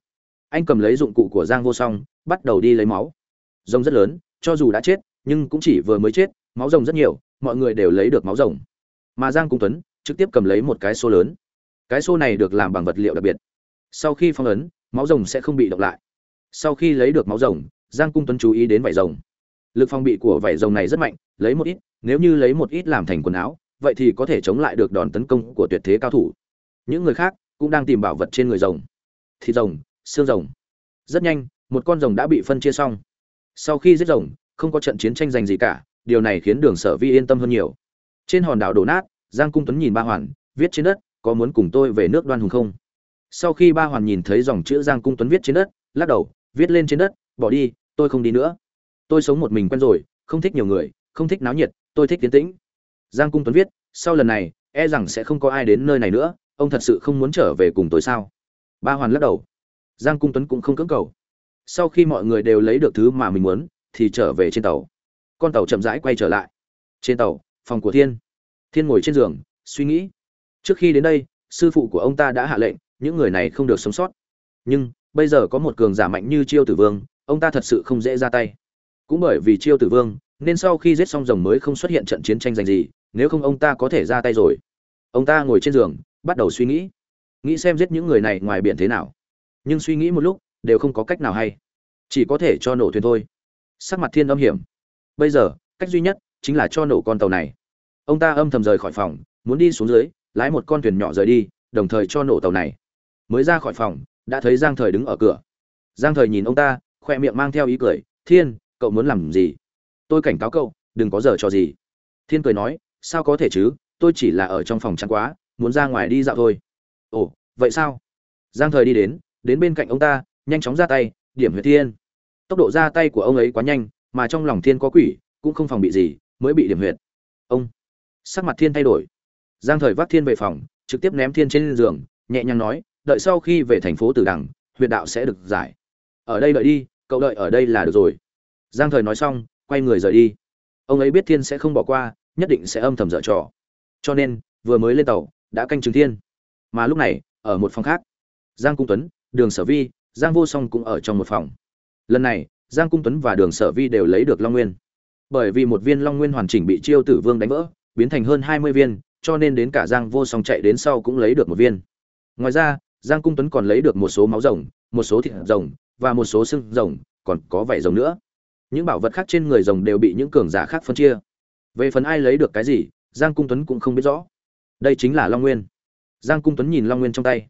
Anh cầm lấy dụng cụ của giang vô song, bắt đầu đi lấy máu. Rồng rất lớn, cho dù đã chết, nhưng cũng chỉ vừa mới chết, máu rồng rất nhiều, mọi người đều lấy được máu rồng. Mà giang cung tuấn trực tiếp cầm lấy một cái xô lớn. Cái xô này được làm bằng vật liệu đặc biệt. Sau khi phong ấn, máu rồng sẽ không bị động lại. Sau khi lấy được máu rồng, giang cung tuấn chú ý đến vải rồng. Lực phong bị của vải rồng này rất mạnh, lấy một ít, nếu như lấy một ít làm thành quần áo, vậy thì có thể chống lại được đòn tấn công của tuyệt thế cao thủ. Những người khác cũng đang tìm bảo vật trên người rồng. Thịt rồng, xương rồng. Rất nhanh, một con rồng đã bị phân chia xong. Sau khi giết rồng, không có trận chiến tranh giành gì cả, điều này khiến đường sở vi yên tâm hơn nhiều. Trên hòn đảo đổ nát, giang cung tuấn nhìn ba hoàn, viết trên đất, có muốn cùng tôi về nước đoan hùng không? Sau khi ba hoàn nhìn thấy dòng chữ giang cung tuấn viết trên đất, lắc đầu, viết lên trên đất, bỏ đi, tôi không đi nữa. Tôi sống một mình quen rồi, không thích nhiều người, không thích náo nhiệt, tôi thích tiến tĩnh. Giang cung tuấn viết, sau lần này e rằng sẽ không có ai đến nơi này nữa ông thật sự không muốn trở về cùng tôi sao? Ba hoàn lắc đầu. Giang cung tuấn cũng không cưỡng cầu. Sau khi mọi người đều lấy được thứ mà mình muốn, thì trở về trên tàu. Con tàu chậm rãi quay trở lại. Trên tàu, phòng của thiên. Thiên ngồi trên giường, suy nghĩ. Trước khi đến đây, sư phụ của ông ta đã hạ lệnh, những người này không được sống sót. Nhưng, bây giờ có một cường giả mạnh như chiêu tử vương, ông ta thật sự không dễ ra tay. Cũng bởi vì chiêu tử vương, nên sau khi giết xong rồng mới không xuất hiện trận chiến tranh giành gì, nếu không ông ta có thể ra tay rồi. Ông ta ngồi trên giường bắt đầu suy nghĩ. Nghĩ xem giết những người này ngoài biển thế nào. Nhưng suy nghĩ một lúc, đều không có cách nào hay. Chỉ có thể cho nổ thuyền thôi. Sắc mặt thiên âm hiểm. Bây giờ, cách duy nhất chính là cho nổ con tàu này. Ông ta âm thầm rời khỏi phòng, muốn đi xuống dưới, lái một con thuyền nhỏ rời đi, đồng thời cho nổ tàu này. Mới ra khỏi phòng, đã thấy giang thời đứng ở cửa. Giang thời nhìn ông ta, khoe miệng mang theo ý cười, thiên, cậu muốn làm gì? Tôi cảnh cáo cậu, đừng có giờ cho gì. Thiên cười nói, sao có thể chứ? Tôi chỉ là ở trong phòng chăn quá muốn ra ngoài đi dạo thôi. Ồ, vậy sao? Giang thời đi đến đến bên cạnh ông ta, nhanh chóng ra tay, điểm huyệt thiên. Tốc độ ra tay của ông ấy quá nhanh, mà trong lòng thiên có quỷ, cũng không phòng bị gì, mới bị điểm huyệt. Ông, sắc mặt thiên thay đổi. Giang thời vác thiên về phòng, trực tiếp ném thiên trên giường, nhẹ nhàng nói, đợi sau khi về thành phố tử đằng, huyệt đạo sẽ được giải. Ở đây đợi đi, cậu đợi ở đây là được rồi. Giang thời nói xong, quay người rời đi. Ông ấy biết thiên sẽ không bỏ qua, nhất định sẽ âm thầm dở trò. Cho nên, vừa mới lên tàu đã canh trường thiên. Mà lúc này, ở một phòng khác, giang cung tuấn, đường sở vi, giang vô song cũng ở trong một phòng. Lần này, giang cung tuấn và đường sở vi đều lấy được long nguyên. Bởi vì một viên long nguyên hoàn chỉnh bị chiêu tử vương đánh vỡ, biến thành hơn hai mươi viên, cho nên đến cả giang vô song chạy đến sau cũng lấy được một viên. Ngoài ra, giang cung tuấn còn lấy được một số máu rồng, một số thịt rồng và một số xương rồng, còn có vảy rồng nữa. Những bảo vật khác trên người rồng đều bị những cường giả khác phân chia. Về phần ai lấy được cái gì, giang cung tuấn cũng không biết rõ đây chính là long nguyên. Giang cung tuấn nhìn long nguyên trong tay.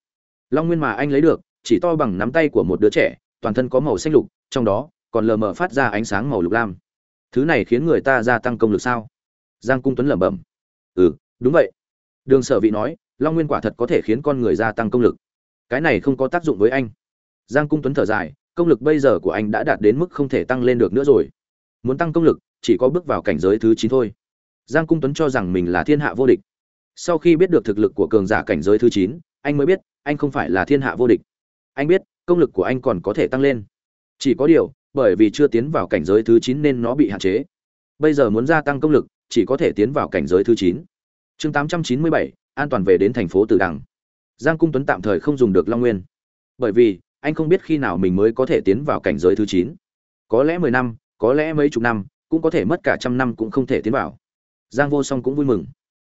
Long nguyên mà anh lấy được, chỉ to bằng nắm tay của một đứa trẻ, toàn thân có màu xanh lục, trong đó, còn lờ mờ phát ra ánh sáng màu lục lam. Thứ này khiến người ta gia tăng công lực sao? Giang cung tuấn lẩm bẩm. Ừ đúng vậy. Đường sở vị nói, long nguyên quả thật có thể khiến con người gia tăng công lực. Cái này không có tác dụng với anh. Giang cung tuấn thở dài, công lực bây giờ của anh đã đạt đến mức không thể tăng lên được nữa rồi. Muốn tăng công lực, chỉ có bước vào cảnh giới thứ chín thôi. Giang cung tuấn cho rằng mình là thiên hạ vô địch sau khi biết được thực lực của cường giả cảnh giới thứ chín, anh mới biết, anh không phải là thiên hạ vô địch. Anh biết, công lực của anh còn có thể tăng lên. Chỉ có điều, bởi vì chưa tiến vào cảnh giới thứ chín nên nó bị hạn chế. Bây giờ muốn gia tăng công lực, chỉ có thể tiến vào cảnh giới thứ chín. Chương tám trăm chín mươi bảy, an toàn về đến thành phố tử đằng. Giang cung tuấn tạm thời không dùng được long nguyên. Bởi vì, anh không biết khi nào mình mới có thể tiến vào cảnh giới thứ chín. Có lẽ mười năm, có lẽ mấy chục năm, cũng có thể mất cả trăm năm cũng không thể tiến vào. Giang vô song cũng vui mừng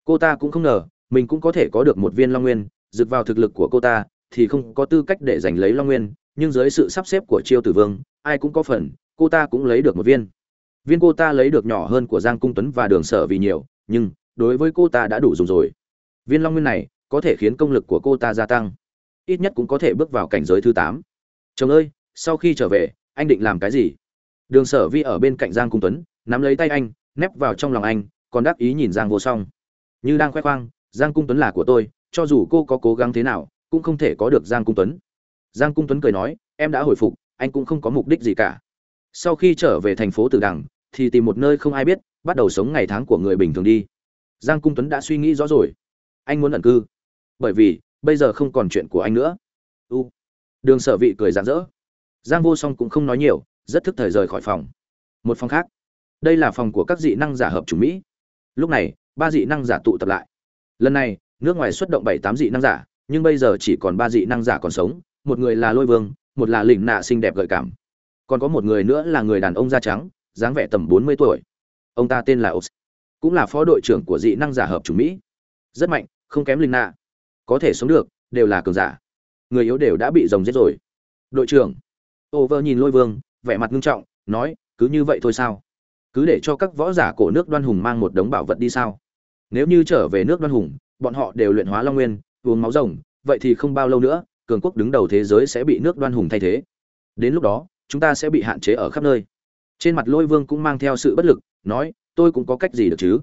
cô ta cũng không ngờ, mình cũng có thể có được một viên long nguyên, dựa vào thực lực của cô ta, thì không có tư cách để giành lấy long nguyên, nhưng dưới sự sắp xếp của chiêu tử vương, ai cũng có phần, cô ta cũng lấy được một viên. Viên cô ta lấy được nhỏ hơn của giang cung tuấn và đường sở vì nhiều, nhưng, đối với cô ta đã đủ dùng rồi. Viên long nguyên này, có thể khiến công lực của cô ta gia tăng. Ít nhất cũng có thể bước vào cảnh giới thứ tám. Chồng ơi, sau khi trở về, anh định làm cái gì? Đường sở vi ở bên cạnh giang cung tuấn, nắm lấy tay anh, nép vào trong lòng anh, còn đáp ý nhìn giang vô song như đang khoe khoang, giang cung tuấn là của tôi, cho dù cô có cố gắng thế nào, cũng không thể có được giang cung tuấn. Giang cung tuấn cười nói, em đã hồi phục, anh cũng không có mục đích gì cả. Sau khi trở về thành phố tử đằng, thì tìm một nơi không ai biết, bắt đầu sống ngày tháng của người bình thường đi. Giang cung tuấn đã suy nghĩ rõ rồi. Anh muốn ẩn cư, bởi vì bây giờ không còn chuyện của anh nữa. U. Đường sở vị cười rạng rỡ. Giang vô song cũng không nói nhiều, rất thức thời rời khỏi phòng. Một phòng khác. Đây là phòng của các dị năng giả hợp chủ mỹ. Lúc này ba dị năng giả tụ tập lại. Lần này, nước ngoài xuất động bảy tám dị năng giả, nhưng bây giờ chỉ còn ba dị năng giả còn sống, một người là lôi vương, một là lỉnh nạ xinh đẹp gợi cảm. Còn có một người nữa là người đàn ông da trắng, dáng vẻ tầm bốn mươi tuổi. Ông ta tên là ops cũng là phó đội trưởng của dị năng giả hợp chủ mỹ. Rất mạnh, không kém linh nạ. Có thể sống được, đều là cường giả. Người yếu đều đã bị rồng giết rồi. Đội trưởng. Over nhìn lôi vương, vẻ mặt nghiêm trọng, nói, cứ như vậy thôi sao? Cứ để cho các võ giả cổ nước đoan hùng mang một đống bảo vật đi sao? Nếu như trở về nước đoan hùng, bọn họ đều luyện hóa long nguyên, uống máu rồng, vậy thì không bao lâu nữa, cường quốc đứng đầu thế giới sẽ bị nước đoan hùng thay thế. Đến lúc đó, chúng ta sẽ bị hạn chế ở khắp nơi. Trên mặt lôi vương cũng mang theo sự bất lực, nói, tôi cũng có cách gì được chứ?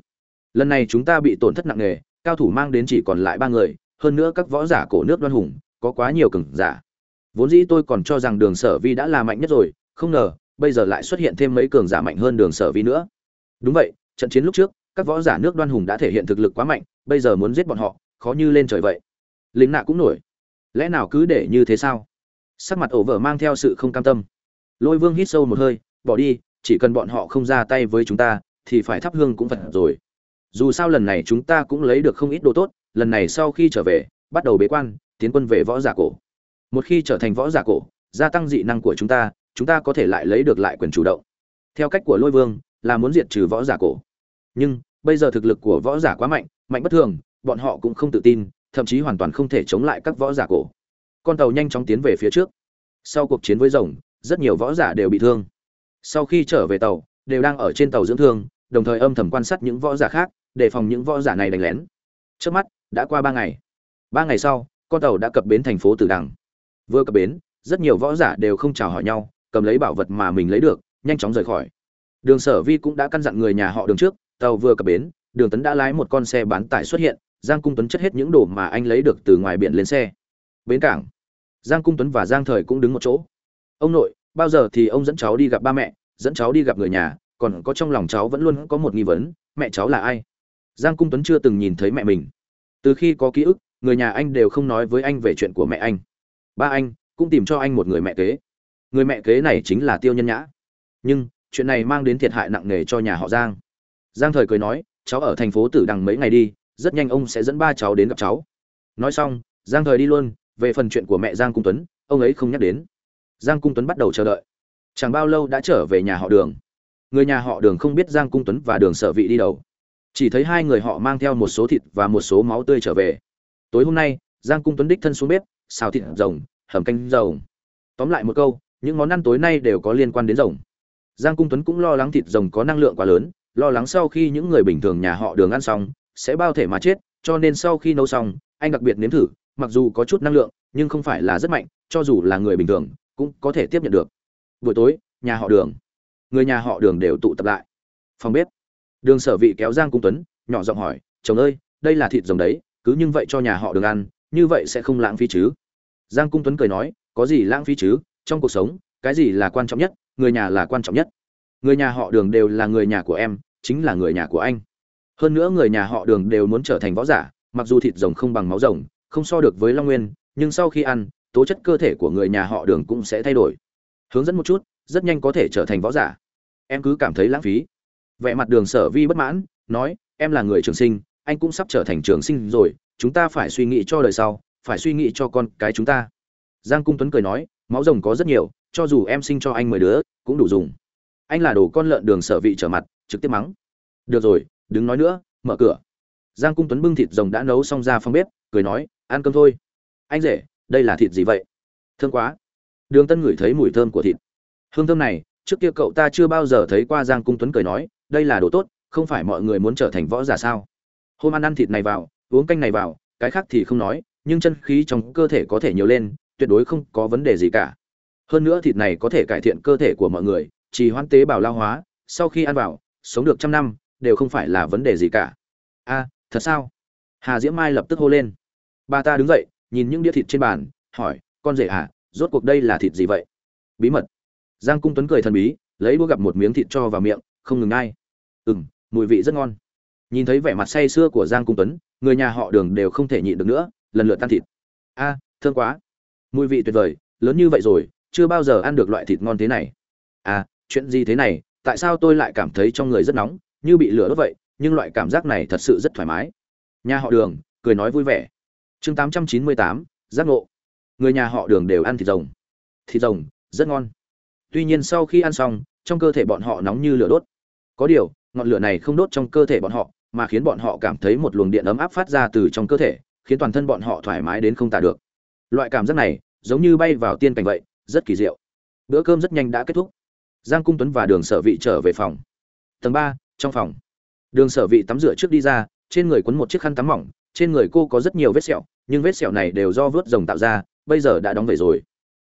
Lần này chúng ta bị tổn thất nặng nề, cao thủ mang đến chỉ còn lại ba người, hơn nữa các võ giả cổ nước đoan hùng, có quá nhiều cường giả. Vốn dĩ tôi còn cho rằng đường sở vi đã là mạnh nhất rồi, không ngờ, bây giờ lại xuất hiện thêm mấy cường giả mạnh hơn đường sở vi nữa. Đúng vậy, trận chiến lúc trước các võ giả nước đoan hùng đã thể hiện thực lực quá mạnh, bây giờ muốn giết bọn họ, khó như lên trời vậy. Lính nạ cũng nổi. Lẽ nào cứ để như thế sao? Sắc mặt ổ vở mang theo sự không cam tâm. Lôi vương hít sâu một hơi, bỏ đi, chỉ cần bọn họ không ra tay với chúng ta, thì phải thắp hương cũng phật rồi. Dù sao lần này chúng ta cũng lấy được không ít đồ tốt, lần này sau khi trở về, bắt đầu bế quan, tiến quân về võ giả cổ. Một khi trở thành võ giả cổ, gia tăng dị năng của chúng ta chúng ta có thể lại lấy được lại quyền chủ động. Theo cách của lôi vương, là muốn diệt trừ võ giả cổ nhưng, bây giờ thực lực của võ giả quá mạnh mạnh bất thường, bọn họ cũng không tự tin, thậm chí hoàn toàn không thể chống lại các võ giả cổ. Con tàu nhanh chóng tiến về phía trước. Sau cuộc chiến với rồng, rất nhiều võ giả đều bị thương. Sau khi trở về tàu, đều đang ở trên tàu dưỡng thương, đồng thời âm thầm quan sát những võ giả khác, đề phòng những võ giả này đánh lén. Trước mắt, đã qua ba ngày. Ba ngày sau, con tàu đã cập bến thành phố tử đằng. Vừa cập bến, rất nhiều võ giả đều không chào hỏi nhau, cầm lấy bảo vật mà mình lấy được, nhanh chóng rời khỏi. Đường sở vi cũng đã căn dặn người nhà họ đường trước tàu vừa cập bến, đường tấn đã lái một con xe bán tải xuất hiện, giang cung tuấn chất hết những đồ mà anh lấy được từ ngoài biển lên xe. Bến cảng. Giang cung tuấn và giang thời cũng đứng một chỗ. Ông nội, bao giờ thì ông dẫn cháu đi gặp ba mẹ, dẫn cháu đi gặp người nhà, còn có trong lòng cháu vẫn luôn có một nghi vấn, mẹ cháu là ai? Giang cung tuấn chưa từng nhìn thấy mẹ mình. Từ khi có ký ức, người nhà anh đều không nói với anh về chuyện của mẹ anh. Ba anh, cũng tìm cho anh một người mẹ kế. Người mẹ kế này chính là tiêu nhân nhã. Nhưng, chuyện này mang đến thiệt hại nặng nề cho nhà họ giang giang thời cười nói, cháu ở thành phố tử đằng mấy ngày đi, rất nhanh ông sẽ dẫn ba cháu đến gặp cháu. Nói xong, giang thời đi luôn, về phần chuyện của mẹ giang cung tuấn, ông ấy không nhắc đến. Giang cung tuấn bắt đầu chờ đợi. Chẳng bao lâu đã trở về nhà họ đường. Người nhà họ đường không biết giang cung tuấn và đường sở vị đi đầu chỉ thấy hai người họ mang theo một số thịt và một số máu tươi trở về. Tối hôm nay, giang cung tuấn đích thân xuống bếp, xào thịt rồng, hầm canh rồng. Tóm lại một câu, những món ăn tối nay đều có liên quan đến rồng. Giang cung tuấn cũng lo lắng thịt rồng có năng lượng quá lớn lo lắng sau khi những người bình thường nhà họ đường ăn xong, sẽ bao thể mà chết, cho nên sau khi nấu xong, anh đặc biệt nếm thử, mặc dù có chút năng lượng, nhưng không phải là rất mạnh, cho dù là người bình thường, cũng có thể tiếp nhận được. Buổi tối, nhà họ đường. Người nhà họ đường đều tụ tập lại. Phòng bếp. Đường sở vị kéo giang cung tuấn, nhỏ giọng hỏi, chồng ơi, đây là thịt rồng đấy, cứ như vậy cho nhà họ đường ăn, như vậy sẽ không lãng phí chứ? Giang cung tuấn cười nói, có gì lãng phí chứ? Trong cuộc sống, cái gì là quan trọng nhất? Người nhà là quan trọng nhất. Người nhà họ đường đều là người nhà của em chính là người nhà của anh. Hơn nữa người nhà họ đường đều muốn trở thành võ giả, mặc dù thịt rồng không bằng máu rồng, không so được với long nguyên, nhưng sau khi ăn, tố chất cơ thể của người nhà họ đường cũng sẽ thay đổi. Hướng dẫn một chút, rất nhanh có thể trở thành võ giả. Em cứ cảm thấy lãng phí. Vẻ mặt đường sở vi bất mãn, nói, em là người trường sinh, anh cũng sắp trở thành trường sinh rồi, chúng ta phải suy nghĩ cho đời sau, phải suy nghĩ cho con cái chúng ta. Giang cung tuấn cười nói, máu rồng có rất nhiều, cho dù em sinh cho anh mười đứa, cũng đủ dùng anh là đồ con lợn đường sở vị trở mặt, trực tiếp mắng. Được rồi, đừng nói nữa, mở cửa. Giang cung tuấn bưng thịt rồng đã nấu xong ra phòng bếp, cười nói, ăn cơm thôi. Anh rể, đây là thịt gì vậy? Thương quá. Đường tân ngửi thấy mùi thơm của thịt. Hương thơm này, trước kia cậu ta chưa bao giờ thấy qua, giang cung tuấn cười nói, đây là đồ tốt, không phải mọi người muốn trở thành võ giả sao? Hôm ăn ăn thịt này vào, uống canh này vào, cái khác thì không nói, nhưng chân khí trong cơ thể có thể nhiều lên, tuyệt đối không có vấn đề gì cả. Hơn nữa thịt này có thể cải thiện cơ thể của mọi người chỉ hoan tế bào lao hóa sau khi ăn vào sống được trăm năm đều không phải là vấn đề gì cả. A thật sao? Hà diễm mai lập tức hô lên. Bà ta đứng dậy nhìn những đĩa thịt trên bàn hỏi con rể à rốt cuộc đây là thịt gì vậy? Bí mật. Giang cung tuấn cười thần bí lấy đũa gặp một miếng thịt cho vào miệng không ngừng ngay ừ m mùi vị rất ngon. Nhìn thấy vẻ mặt say sưa của giang cung tuấn người nhà họ đường đều không thể nhịn được nữa lần lượt tan thịt. A à, thương quá. Mùi vị tuyệt vời lớn như vậy rồi chưa bao giờ ăn được loại thịt ngon thế này. À chuyện gì thế này, tại sao tôi lại cảm thấy trong người rất nóng, như bị lửa đốt vậy, nhưng loại cảm giác này thật sự rất thoải mái. Nhà họ đường, cười nói vui vẻ. Chương tám trăm chín mươi tám, giác ngộ. Người nhà họ đường đều ăn thịt rồng. Thịt rồng, rất ngon. Tuy nhiên sau khi ăn xong, trong cơ thể bọn họ nóng như lửa đốt. Có điều, ngọn lửa này không đốt trong cơ thể bọn họ, mà khiến bọn họ cảm thấy một luồng điện ấm áp phát ra từ trong cơ thể, khiến toàn thân bọn họ thoải mái đến không tả được. Loại cảm giác này, giống như bay vào tiên cảnh vậy, rất kỳ diệu. Bữa cơm rất nhanh đã kết thúc giang cung tuấn và đường sở vị trở về phòng. Tầng ba, trong phòng. Đường sở vị tắm rửa trước đi ra, trên người quấn một chiếc khăn tắm mỏng, trên người cô có rất nhiều vết sẹo, nhưng vết sẹo này đều do vớt rồng tạo ra, bây giờ đã đóng về rồi.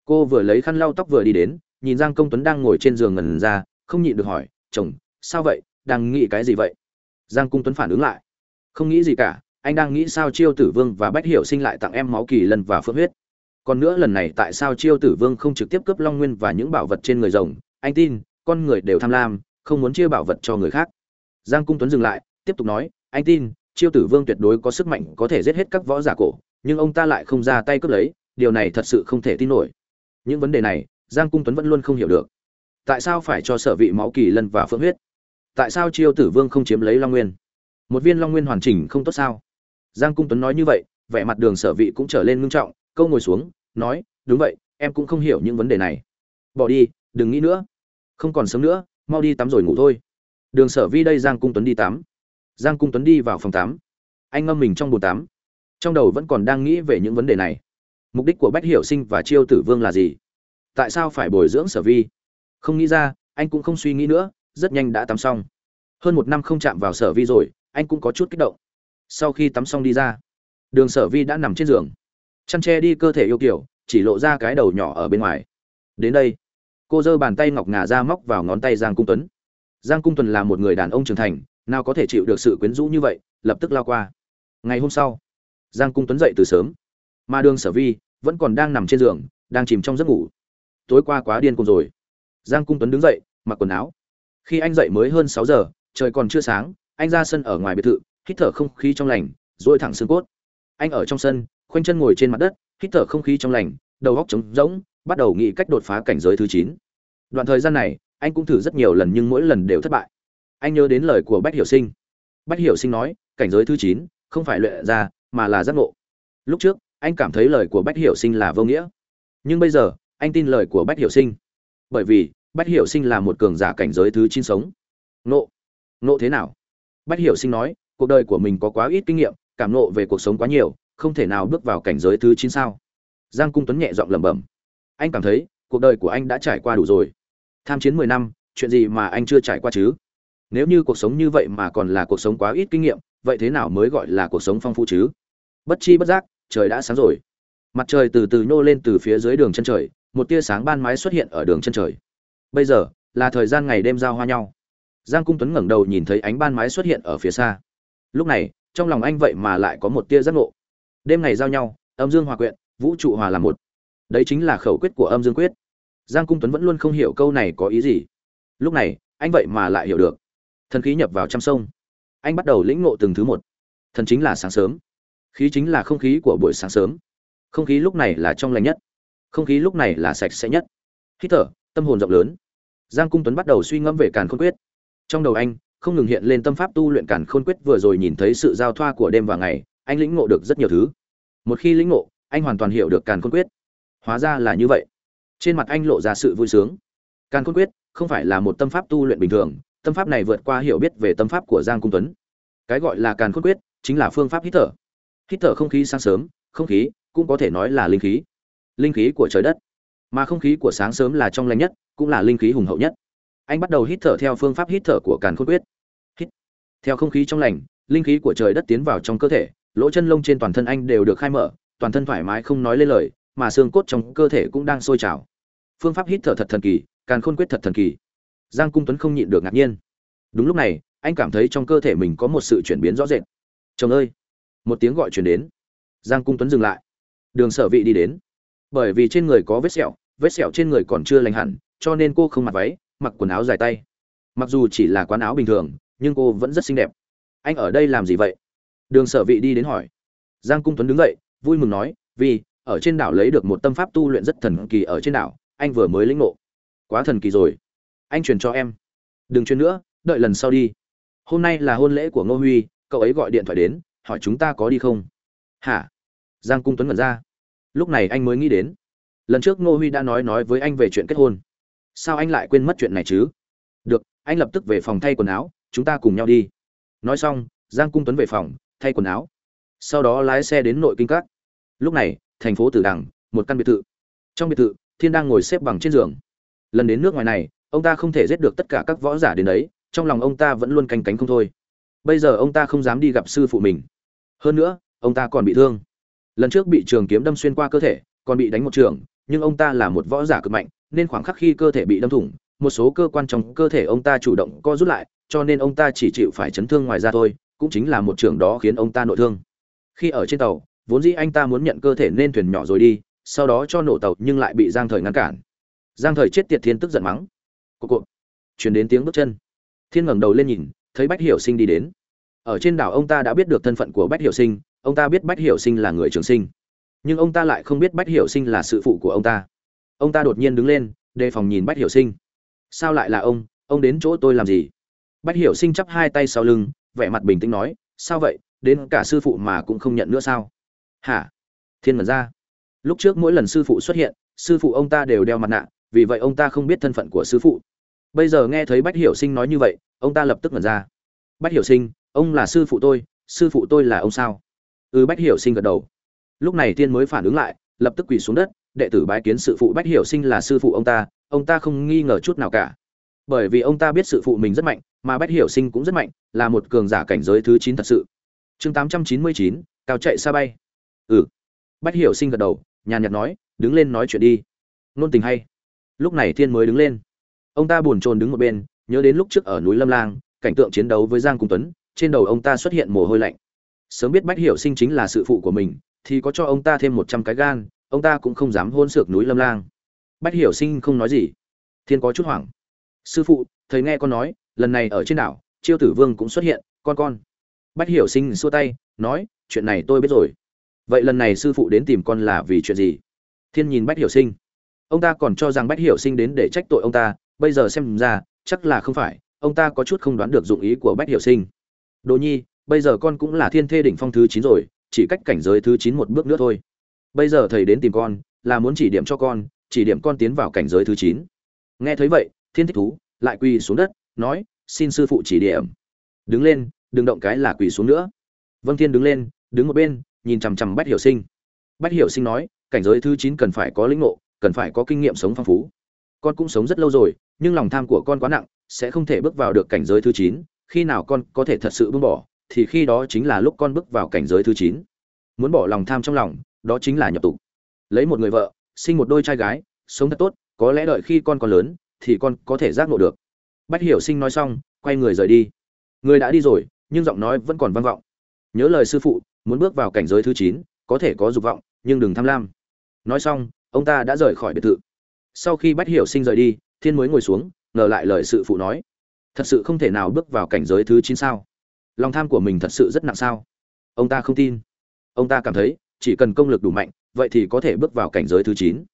Cô vừa lấy khăn lau tóc vừa đi đến, nhìn giang công tuấn đang ngồi trên giường ngần ra, không nhịn được hỏi, chồng, sao vậy? Đang nghĩ cái gì vậy? Giang cung tuấn phản ứng lại. Không nghĩ gì cả, anh đang nghĩ sao chiêu tử vương và bách hiểu sinh lại tặng em máu kỳ lân và phượng huyết. Còn nữa lần này tại sao chiêu tử vương không trực tiếp cướp long nguyên và những bảo vật trên người rồng anh tin, con người đều tham lam, không muốn chia bảo vật cho người khác. Giang cung tuấn dừng lại, tiếp tục nói, anh tin, chiêu tử vương tuyệt đối có sức mạnh có thể giết hết các võ giả cổ, nhưng ông ta lại không ra tay cướp lấy, điều này thật sự không thể tin nổi. Những vấn đề này, giang cung tuấn vẫn luôn không hiểu được. Tại sao phải cho sở vị máu kỳ lân và phượng huyết? Tại sao chiêu tử vương không chiếm lấy long nguyên? Một viên long nguyên hoàn chỉnh không tốt sao? Giang cung tuấn nói như vậy, vẻ mặt đường sở vị cũng trở lên ngưng trọng, câu ngồi xuống, nói, đúng vậy, em cũng không hiểu những vấn đề này. Bỏ đi, đừng nghĩ nữa không còn sớm nữa, mau đi tắm rồi ngủ thôi. Đường sở vi đây giang cung tuấn đi tắm. Giang cung tuấn đi vào phòng tắm. Anh ngâm mình trong bồn tắm. Trong đầu vẫn còn đang nghĩ về những vấn đề này. Mục đích của bách hiểu sinh và chiêu tử vương là gì? Tại sao phải bồi dưỡng sở vi? Không nghĩ ra, anh cũng không suy nghĩ nữa, rất nhanh đã tắm xong. Hơn một năm không chạm vào sở vi rồi, anh cũng có chút kích động. Sau khi tắm xong đi ra, đường sở vi đã nằm trên giường. Chăn tre đi cơ thể yêu kiểu, chỉ lộ ra cái đầu nhỏ ở bên ngoài. Đến đây cô giơ bàn tay ngọc ngà ra móc vào ngón tay giang cung tuấn. Giang cung tuấn là một người đàn ông trưởng thành, nào có thể chịu được sự quyến rũ như vậy, lập tức lao qua. Ngày hôm sau, giang cung tuấn dậy từ sớm. Mà đường sở vi vẫn còn đang nằm trên giường, đang chìm trong giấc ngủ. Tối qua quá điên cùng rồi. Giang cung tuấn đứng dậy, mặc quần áo. Khi anh dậy mới hơn sáu giờ, trời còn chưa sáng, anh ra sân ở ngoài biệt thự, hít thở không khí trong lành dội thẳng xương cốt. Anh ở trong sân, khoanh chân ngồi trên mặt đất, hít thở không khí trong lành, đầu góc trống rỗng bắt đầu nghĩ cách đột phá cảnh giới thứ chín. Đoạn thời gian này, anh cũng thử rất nhiều lần nhưng mỗi lần đều thất bại. Anh nhớ đến lời của bách hiểu sinh. Bách hiểu sinh nói, cảnh giới thứ chín, không phải luyện ra, mà là giác ngộ. Lúc trước, anh cảm thấy lời của bách hiểu sinh là vô nghĩa. Nhưng bây giờ, anh tin lời của bách hiểu sinh. Bởi vì, bách hiểu sinh là một cường giả cảnh giới thứ chín sống. Nộ nộ thế nào? Bách hiểu sinh nói, cuộc đời của mình có quá ít kinh nghiệm, cảm nộ về cuộc sống quá nhiều, không thể nào bước vào cảnh giới thứ chín sao? Giang cung tuấn nhẹ giọng lẩm bẩm anh cảm thấy cuộc đời của anh đã trải qua đủ rồi. Tham chiến mười năm, chuyện gì mà anh chưa trải qua chứ? Nếu như cuộc sống như vậy mà còn là cuộc sống quá ít kinh nghiệm, vậy thế nào mới gọi là cuộc sống phong phú chứ? Bất chi bất giác, trời đã sáng rồi. Mặt trời từ từ nhô lên từ phía dưới đường chân trời, một tia sáng ban mái xuất hiện ở đường chân trời. Bây giờ, là thời gian ngày đêm giao hoa nhau. Giang cung tuấn ngẩng đầu nhìn thấy ánh ban mái xuất hiện ở phía xa. Lúc này, trong lòng anh vậy mà lại có một tia giác ngộ. Đêm ngày giao nhau, âm dương hòa quyện, vũ trụ hòa làm một đấy chính là khẩu quyết của âm dương quyết. Giang cung tuấn vẫn luôn không hiểu câu này có ý gì. Lúc này, anh vậy mà lại hiểu được. Thần khí nhập vào trăm sông. Anh bắt đầu lĩnh ngộ từng thứ một. Thần chính là sáng sớm. Khí chính là không khí của buổi sáng sớm. Không khí lúc này là trong lành nhất. Không khí lúc này là sạch sẽ nhất. Hít thở, tâm hồn rộng lớn. Giang cung tuấn bắt đầu suy ngẫm về càn khôn quyết. Trong đầu anh, không ngừng hiện lên tâm pháp tu luyện càn khôn quyết vừa rồi nhìn thấy sự giao thoa của đêm và ngày, anh lĩnh ngộ được rất nhiều thứ. Một khi lĩnh ngộ, anh hoàn toàn hiểu được càn khôn quyết hóa ra là như vậy. Trên mặt anh lộ ra sự vui sướng. Càn khôn quyết, không phải là một tâm pháp tu luyện bình thường, tâm pháp này vượt qua hiểu biết về tâm pháp của giang cung tuấn. Cái gọi là càn khôn quyết chính là phương pháp hít thở. Hít thở không khí sáng sớm, không khí cũng có thể nói là linh khí. Linh khí của trời đất. Mà không khí của sáng sớm là trong lành nhất, cũng là linh khí hùng hậu nhất. Anh bắt đầu hít thở theo phương pháp hít thở của càn khôn quyết. Hít. Theo không khí trong lành, linh khí của trời đất tiến vào trong cơ thể, lỗ chân lông trên toàn thân anh đều được khai mở, toàn thân thoải mái không nói lên lời mà xương cốt trong cơ thể cũng đang sôi trào. Phương pháp hít thở thật thần kỳ, càn khôn quyết thật thần kỳ. Giang cung tuấn không nhịn được ngạc nhiên. Đúng lúc này, anh cảm thấy trong cơ thể mình có một sự chuyển biến rõ rệt. Chồng ơi! Một tiếng gọi chuyển đến. Giang cung tuấn dừng lại. Đường sở vị đi đến. Bởi vì trên người có vết sẹo vết sẹo trên người còn chưa lành hẳn, cho nên cô không mặc váy, mặc quần áo dài tay. Mặc dù chỉ là quán áo bình thường, nhưng cô vẫn rất xinh đẹp. Anh ở đây làm gì vậy? Đường sở vị đi đến hỏi. Giang cung tuấn đứng dậy, vui mừng nói, vì ở trên đảo lấy được một tâm pháp tu luyện rất thần kỳ ở trên đảo, anh vừa mới lĩnh ngộ. Quá thần kỳ rồi. Anh truyền cho em. Đừng truyền nữa, đợi lần sau đi. Hôm nay là hôn lễ của ngô huy, cậu ấy gọi điện thoại đến, hỏi chúng ta có đi không? Hả? Giang cung tuấn ngẩn ra. Lúc này anh mới nghĩ đến. Lần trước ngô huy đã nói nói với anh về chuyện kết hôn. Sao anh lại quên mất chuyện này chứ? Được, anh lập tức về phòng thay quần áo, chúng ta cùng nhau đi. Nói xong, giang cung tuấn về phòng, thay quần áo. Sau đó lái xe đến nội kinh các. Lúc này thành phố tử đằng, một căn biệt thự. Trong biệt thự, thiên đang ngồi xếp bằng trên giường. Lần đến nước ngoài này, ông ta không thể giết được tất cả các võ giả đến đấy, trong lòng ông ta vẫn luôn canh cánh không thôi. Bây giờ ông ta không dám đi gặp sư phụ mình. Hơn nữa, ông ta còn bị thương. Lần trước bị trường kiếm đâm xuyên qua cơ thể, còn bị đánh một trường, nhưng ông ta là một võ giả cực mạnh, nên khoảng khắc khi cơ thể bị đâm thủng, một số cơ quan trong cơ thể ông ta chủ động co rút lại, cho nên ông ta chỉ chịu phải chấn thương ngoài ra thôi, cũng chính là một trường đó khiến ông ta nội thương. Khi ở trên tàu vốn dĩ anh ta muốn nhận cơ thể nên thuyền nhỏ rồi đi, sau đó cho nổ tàu nhưng lại bị giang thời ngăn cản. Giang thời chết tiệt thiên tức giận mắng. Cộp cộp chuyển đến tiếng bước chân. Thiên ngẩng đầu lên nhìn, thấy bách hiểu sinh đi đến. Ở trên đảo ông ta đã biết được thân phận của bách hiểu sinh, ông ta biết bách hiểu sinh là người trường sinh. Nhưng ông ta lại không biết bách hiểu sinh là sự phụ của ông ta. Ông ta đột nhiên đứng lên, đề phòng nhìn bách hiểu sinh. Sao lại là ông? Ông đến chỗ tôi làm gì? Bách hiểu sinh chắp hai tay sau lưng, vẻ mặt bình tĩnh nói, sao vậy? Đến cả sư phụ mà cũng không nhận nữa sao? Hả? Thiên mật ra lúc trước mỗi lần sư phụ xuất hiện, sư phụ ông ta đều đeo mặt nạ, vì vậy ông ta không biết thân phận của sư phụ. Bây giờ nghe thấy bách hiểu sinh nói như vậy, ông ta lập tức mật ra bách hiểu sinh, ông là sư phụ tôi, sư phụ tôi là ông sao? Ừ bách hiểu sinh gật đầu. Lúc này tiên mới phản ứng lại, lập tức quỳ xuống đất, đệ tử bái kiến sư phụ bách hiểu sinh là sư phụ ông ta ông ta không nghi ngờ chút nào cả. Bởi vì ông ta biết sự phụ mình rất mạnh, mà bách hiểu sinh cũng rất mạnh, là một cường giả cảnh giới thứ chín thật sự. Chương tám trăm chín mươi chín, cao chạy xa bay ừ. Bách hiểu sinh gật đầu, nhàn nhạt nói, đứng lên nói chuyện đi. Nôn tình hay. Lúc này thiên mới đứng lên. Ông ta buồn chồn đứng một bên, nhớ đến lúc trước ở núi lâm lang, cảnh tượng chiến đấu với giang cung tuấn, trên đầu ông ta xuất hiện mồ hôi lạnh. Sớm biết bách hiểu sinh chính là sự phụ của mình, thì có cho ông ta thêm một trăm cái gan, ông ta cũng không dám hôn sược núi lâm lang. Bách hiểu sinh không nói gì. Thiên có chút hoảng. Sư phụ, thầy nghe con nói, lần này ở trên đảo, chiêu tử vương cũng xuất hiện, con con. Bách hiểu sinh xua tay, nói, chuyện này tôi biết rồi vậy lần này sư phụ đến tìm con là vì chuyện gì? Thiên nhìn bách hiểu sinh. Ông ta còn cho rằng bách hiểu sinh đến để trách tội ông ta, bây giờ xem ra, chắc là không phải, ông ta có chút không đoán được dụng ý của bách hiểu sinh. Đồ nhi, bây giờ con cũng là thiên thê đỉnh phong thứ chín rồi, chỉ cách cảnh giới thứ chín một bước nữa thôi. Bây giờ thầy đến tìm con, là muốn chỉ điểm cho con, chỉ điểm con tiến vào cảnh giới thứ chín. Nghe thấy vậy, thiên thích thú, lại quỳ xuống đất, nói, xin sư phụ chỉ điểm. Đứng lên, đừng động cái là quỳ xuống nữa. Vâng thiên đứng lên, đứng một bên nhìn chằm chằm bách hiểu sinh. Bách hiểu sinh nói, cảnh giới thứ chín cần phải có lĩnh ngộ, cần phải có kinh nghiệm sống phong phú. Con cũng sống rất lâu rồi, nhưng lòng tham của con quá nặng, sẽ không thể bước vào được cảnh giới thứ chín. Khi nào con có thể thật sự buông bỏ, thì khi đó chính là lúc con bước vào cảnh giới thứ chín. Muốn bỏ lòng tham trong lòng, đó chính là nhập tục. Lấy một người vợ, sinh một đôi trai gái, sống thật tốt, có lẽ đợi khi con còn lớn, thì con có thể giác ngộ được. Bách hiểu sinh nói xong, quay người rời đi. Người đã đi rồi, nhưng giọng nói vẫn còn vang vọng. Nhớ lời sư phụ muốn bước vào cảnh giới thứ chín, có thể có dục vọng, nhưng đừng tham lam. Nói xong, ông ta đã rời khỏi biệt thự. Sau khi bách hiểu sinh rời đi, thiên mới ngồi xuống, ngờ lại lời sự phụ nói. Thật sự không thể nào bước vào cảnh giới thứ chín sao? Lòng tham của mình thật sự rất nặng sao? Ông ta không tin. Ông ta cảm thấy, chỉ cần công lực đủ mạnh, vậy thì có thể bước vào cảnh giới thứ chín.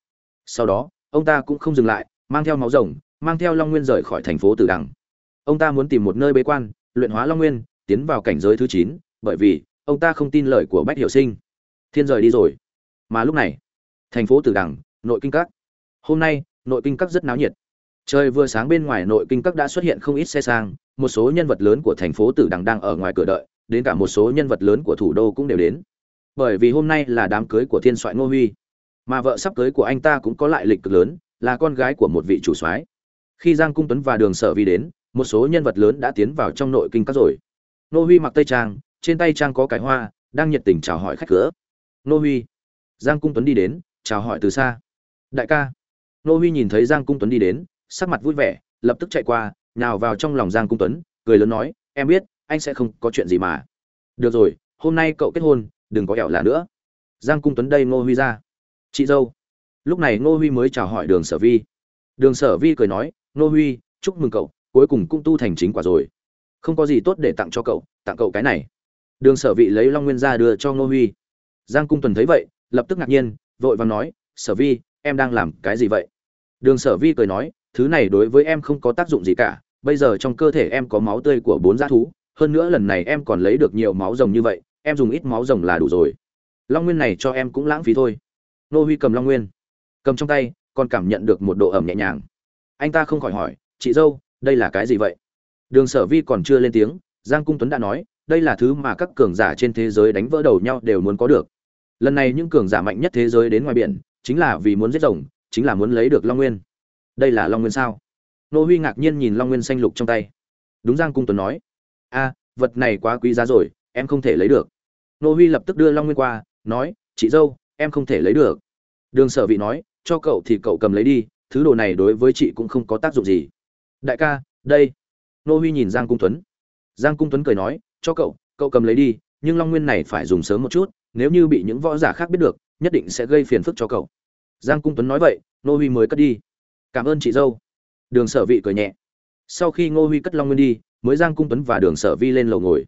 Sau đó, ông ta cũng không dừng lại, mang theo máu rồng, mang theo long nguyên rời khỏi thành phố tử đằng. Ông ta muốn tìm một nơi bế quan, luyện hóa long nguyên, tiến vào cảnh giới thứ chín, bởi vì ông ta không tin lời của bách hiệu sinh. Thiên rời đi rồi. Mà lúc này, thành phố tử đằng, nội kinh các. Hôm nay, nội kinh các rất náo nhiệt. Trời vừa sáng bên ngoài nội kinh các đã xuất hiện không ít xe sang, một số nhân vật lớn của thành phố tử đằng đang ở ngoài cửa đợi, đến cả một số nhân vật lớn của thủ đô cũng đều đến. Bởi vì hôm nay là đám cưới của thiên soại ngô huy, mà vợ sắp cưới của anh ta cũng có lại lịch cực lớn, là con gái của một vị chủ soái. Khi giang cung tuấn và đường sở vi đến, một số nhân vật lớn đã tiến vào trong nội kinh các rồi. Ngô huy mặc tây trang trên tay trang có cái hoa, đang nhiệt tình chào hỏi khách cửa. Nô huy. Giang cung tuấn đi đến, chào hỏi từ xa. Đại ca. Nô huy nhìn thấy giang cung tuấn đi đến, sắc mặt vui vẻ, lập tức chạy qua, nhào vào trong lòng giang cung tuấn, cười lớn nói, em biết, anh sẽ không có chuyện gì mà. Được rồi, hôm nay cậu kết hôn, đừng có ẻo là nữa. Giang cung tuấn đây ngô huy ra. Chị dâu. Lúc này ngô huy mới chào hỏi đường sở vi. Đường sở vi cười nói ngô huy, chúc mừng cậu, cuối cùng cũng tu thành chính quả rồi. Không có gì tốt để tặng cho cậu, tặng cậu cái này đường sở vị lấy long nguyên ra đưa cho ngô huy. Giang cung tuấn thấy vậy, lập tức ngạc nhiên, vội vàng nói, sở vi, em đang làm cái gì vậy? Đường sở vi cười nói, thứ này đối với em không có tác dụng gì cả, bây giờ trong cơ thể em có máu tươi của bốn g thú, hơn nữa lần này em còn lấy được nhiều máu rồng như vậy, em dùng ít máu rồng là đủ rồi. Long nguyên này cho em cũng lãng phí thôi. Nô huy cầm long nguyên, cầm trong tay, còn cảm nhận được một độ ẩm nhẹ nhàng. Anh ta không khỏi hỏi, chị dâu, đây là cái gì vậy? Đường sở vi còn chưa lên tiếng, giang cung tuấn đã nói đây là thứ mà các cường giả trên thế giới đánh vỡ đầu nhau đều muốn có được. Lần này những cường giả mạnh nhất thế giới đến ngoài biển, chính là vì muốn giết rồng, chính là muốn lấy được long nguyên. Đây là long nguyên sao? Nô huy ngạc nhiên nhìn long nguyên xanh lục trong tay. Đúng giang cung tuấn nói. A, vật này quá quý giá rồi, em không thể lấy được. Nô huy lập tức đưa long nguyên qua, nói, chị dâu, em không thể lấy được. Đường sở vị nói, cho cậu thì cậu cầm lấy đi, thứ đồ này đối với chị cũng không có tác dụng gì. Đại ca, đây. Nô huy nhìn giang cung tuấn. Giang cung tuấn cười nói cho cậu cậu cầm lấy đi, nhưng long nguyên này phải dùng sớm một chút, nếu như bị những võ giả khác biết được, nhất định sẽ gây phiền phức cho cậu. Giang cung tuấn nói vậy, Ngô huy mới cất đi. Cảm ơn chị dâu. Đường sở vị cười nhẹ. Sau khi ngô huy cất long nguyên đi, mới giang cung tuấn và đường sở vi lên lầu ngồi.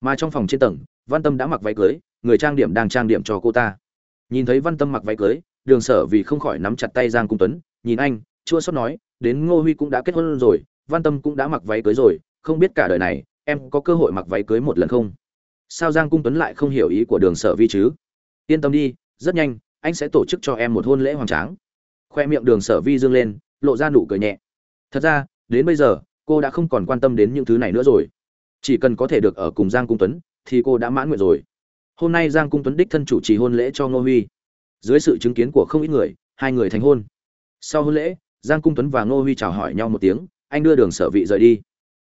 Mà trong phòng trên tầng, văn tâm đã mặc váy cưới, người trang điểm đang trang điểm cho cô ta. Nhìn thấy văn tâm mặc váy cưới, đường sở vì không khỏi nắm chặt tay giang cung tuấn, nhìn anh, chua xót nói, đến ngô huy cũng đã kết hôn rồi, văn tâm cũng đã mặc váy cưới rồi, không biết cả đời này em có cơ hội mặc váy cưới một lần không? Sao giang cung tuấn lại không hiểu ý của đường sở vi chứ? Yên tâm đi, rất nhanh, anh sẽ tổ chức cho em một hôn lễ hoàng tráng. Khoe miệng đường sở vi dương lên, lộ ra nụ cười nhẹ. Thật ra, đến bây giờ, cô đã không còn quan tâm đến những thứ này nữa rồi. Chỉ cần có thể được ở cùng giang cung tuấn, thì cô đã mãn nguyện rồi. Hôm nay giang cung tuấn đích thân chủ trì hôn lễ cho ngô huy. Dưới sự chứng kiến của không ít người, hai người thành hôn. Sau hôn lễ, giang cung tuấn và ngô huy chào hỏi nhau một tiếng, anh đưa đường sở vị rời đi.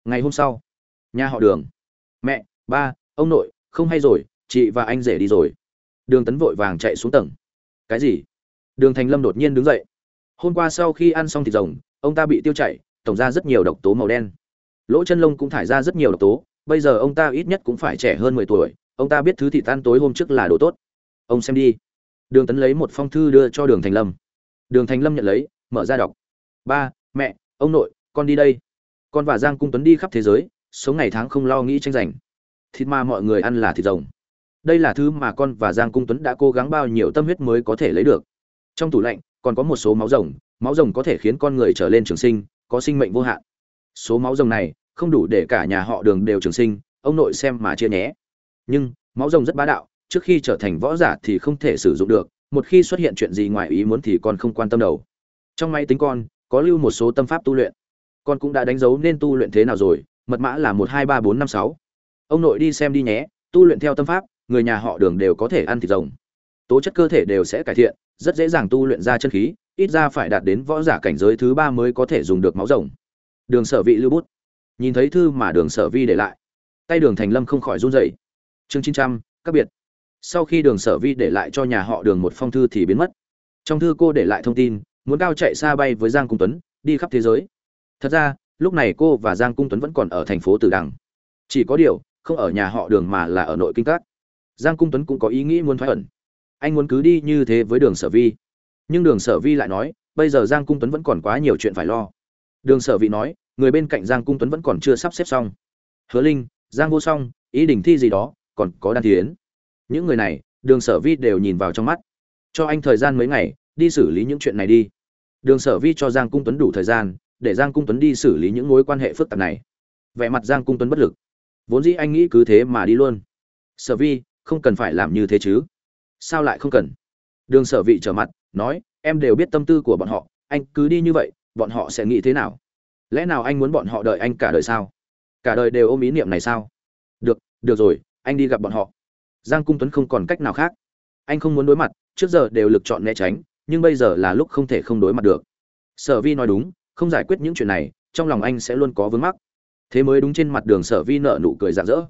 Ngày hôm sau nhà họ đường. Mẹ, ba, ông nội, không hay rồi, chị và anh rể đi rồi. Đường tấn vội vàng chạy xuống tầng. Cái gì? Đường thành lâm đột nhiên đứng dậy. Hôm qua sau khi ăn xong thịt rồng, ông ta bị tiêu chảy, tổng ra rất nhiều độc tố màu đen. Lỗ chân lông cũng thải ra rất nhiều độc tố, bây giờ ông ta ít nhất cũng phải trẻ hơn mười tuổi, ông ta biết thứ thịt tan tối hôm trước là đồ tốt. Ông xem đi. Đường tấn lấy một phong thư đưa cho đường thành lâm. Đường thành lâm nhận lấy, mở ra đọc. Ba, mẹ, ông nội, con đi đây. Con và giang cung tuấn đi khắp thế giới sống ngày tháng không lo nghĩ tranh giành. Thịt mà mọi người ăn là thịt rồng. Đây là thứ mà con và giang cung tuấn đã cố gắng bao nhiêu tâm huyết mới có thể lấy được. Trong tủ lạnh, còn có một số máu rồng máu rồng có thể khiến con người trở lên trường sinh, có sinh mệnh vô hạn. Số máu rồng này, không đủ để cả nhà họ đường đều trường sinh, ông nội xem mà chia nhé. Nhưng, máu rồng rất bá đạo, trước khi trở thành võ giả thì không thể sử dụng được, một khi xuất hiện chuyện gì ngoài ý muốn thì con không quan tâm đầu trong máy tính con, có lưu một số tâm pháp tu luyện. Con cũng đã đánh dấu nên tu luyện thế nào rồi mật mã là một hai ba bốn năm sáu. Ông nội đi xem đi nhé, tu luyện theo tâm pháp, người nhà họ đường đều có thể ăn thịt rồng. Tố chất cơ thể đều sẽ cải thiện, rất dễ dàng tu luyện ra chân khí, ít ra phải đạt đến võ giả cảnh giới thứ ba mới có thể dùng được máu rồng. Đường sở vị lưu bút. Nhìn thấy thư mà đường sở vi để lại, tay đường thành lâm không khỏi run rẩy. Chương chín trăm, các biệt. Sau khi đường sở vi để lại cho nhà họ đường một phong thư thì biến mất. Trong thư cô để lại thông tin, muốn cao chạy xa bay với giang cung tuấn, đi khắp thế giới. Thật ra lúc này cô và giang cung tuấn vẫn còn ở thành phố tử đằng. Chỉ có điều, không ở nhà họ đường mà là ở nội kinh các. Giang cung tuấn cũng có ý nghĩ muốn thoái ẩn. Anh muốn cứ đi như thế với đường sở vi. Nhưng đường sở vi lại nói, bây giờ giang cung tuấn vẫn còn quá nhiều chuyện phải lo. Đường sở vi nói, người bên cạnh giang cung tuấn vẫn còn chưa sắp xếp xong. Hứa linh, giang vô song, ý đình thi gì đó, còn có đan thiến. Những người này, đường sở vi đều nhìn vào trong mắt. Cho anh thời gian mấy ngày, đi xử lý những chuyện này đi. Đường sở vi cho giang cung tuấn đủ thời gian để giang cung tuấn đi xử lý những mối quan hệ phức tạp này. Vẻ mặt giang cung tuấn bất lực. Vốn dĩ anh nghĩ cứ thế mà đi luôn. Sở vi, không cần phải làm như thế chứ. Sao lại không cần? Đường sở vị trở mặt, nói, em đều biết tâm tư của bọn họ, anh cứ đi như vậy, bọn họ sẽ nghĩ thế nào? Lẽ nào anh muốn bọn họ đợi anh cả đời sao? Cả đời đều ôm ý niệm này sao? Được được rồi, anh đi gặp bọn họ. Giang cung tuấn không còn cách nào khác. Anh không muốn đối mặt, trước giờ đều lực chọn né tránh, nhưng bây giờ là lúc không thể không đối mặt được. Sở vi nói đúng không giải quyết những chuyện này, trong lòng anh sẽ luôn có vướng mắc. Thế mới đúng trên mặt đường sở vi nợ nụ cười rạng rỡ.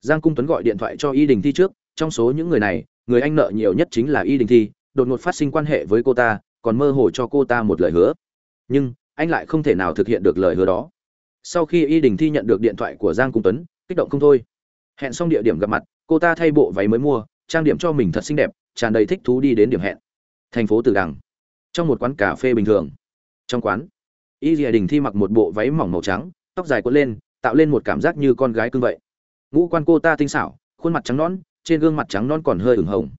Giang cung tuấn gọi điện thoại cho y đình thi trước, trong số những người này, người anh nợ nhiều nhất chính là y đình thi, đột ngột phát sinh quan hệ với cô ta, còn mơ hồ cho cô ta một lời hứa. Nhưng, anh lại không thể nào thực hiện được lời hứa đó. Sau khi y đình thi nhận được điện thoại của giang cung tuấn, kích động không thôi. Hẹn xong địa điểm gặp mặt, cô ta thay bộ váy mới mua, trang điểm cho mình thật xinh đẹp, tràn đầy thích thú đi đến điểm hẹn. Thành phố tử đằng, trong một quán cà phê bình thường. Trong quán y dìa đình thi mặc một bộ váy mỏng màu trắng, tóc dài quấn lên, tạo lên một cảm giác như con gái cưng vậy. Ngũ quan cô ta tinh xảo, khuôn mặt trắng nõn, trên gương mặt trắng non còn hơi ửng hồng.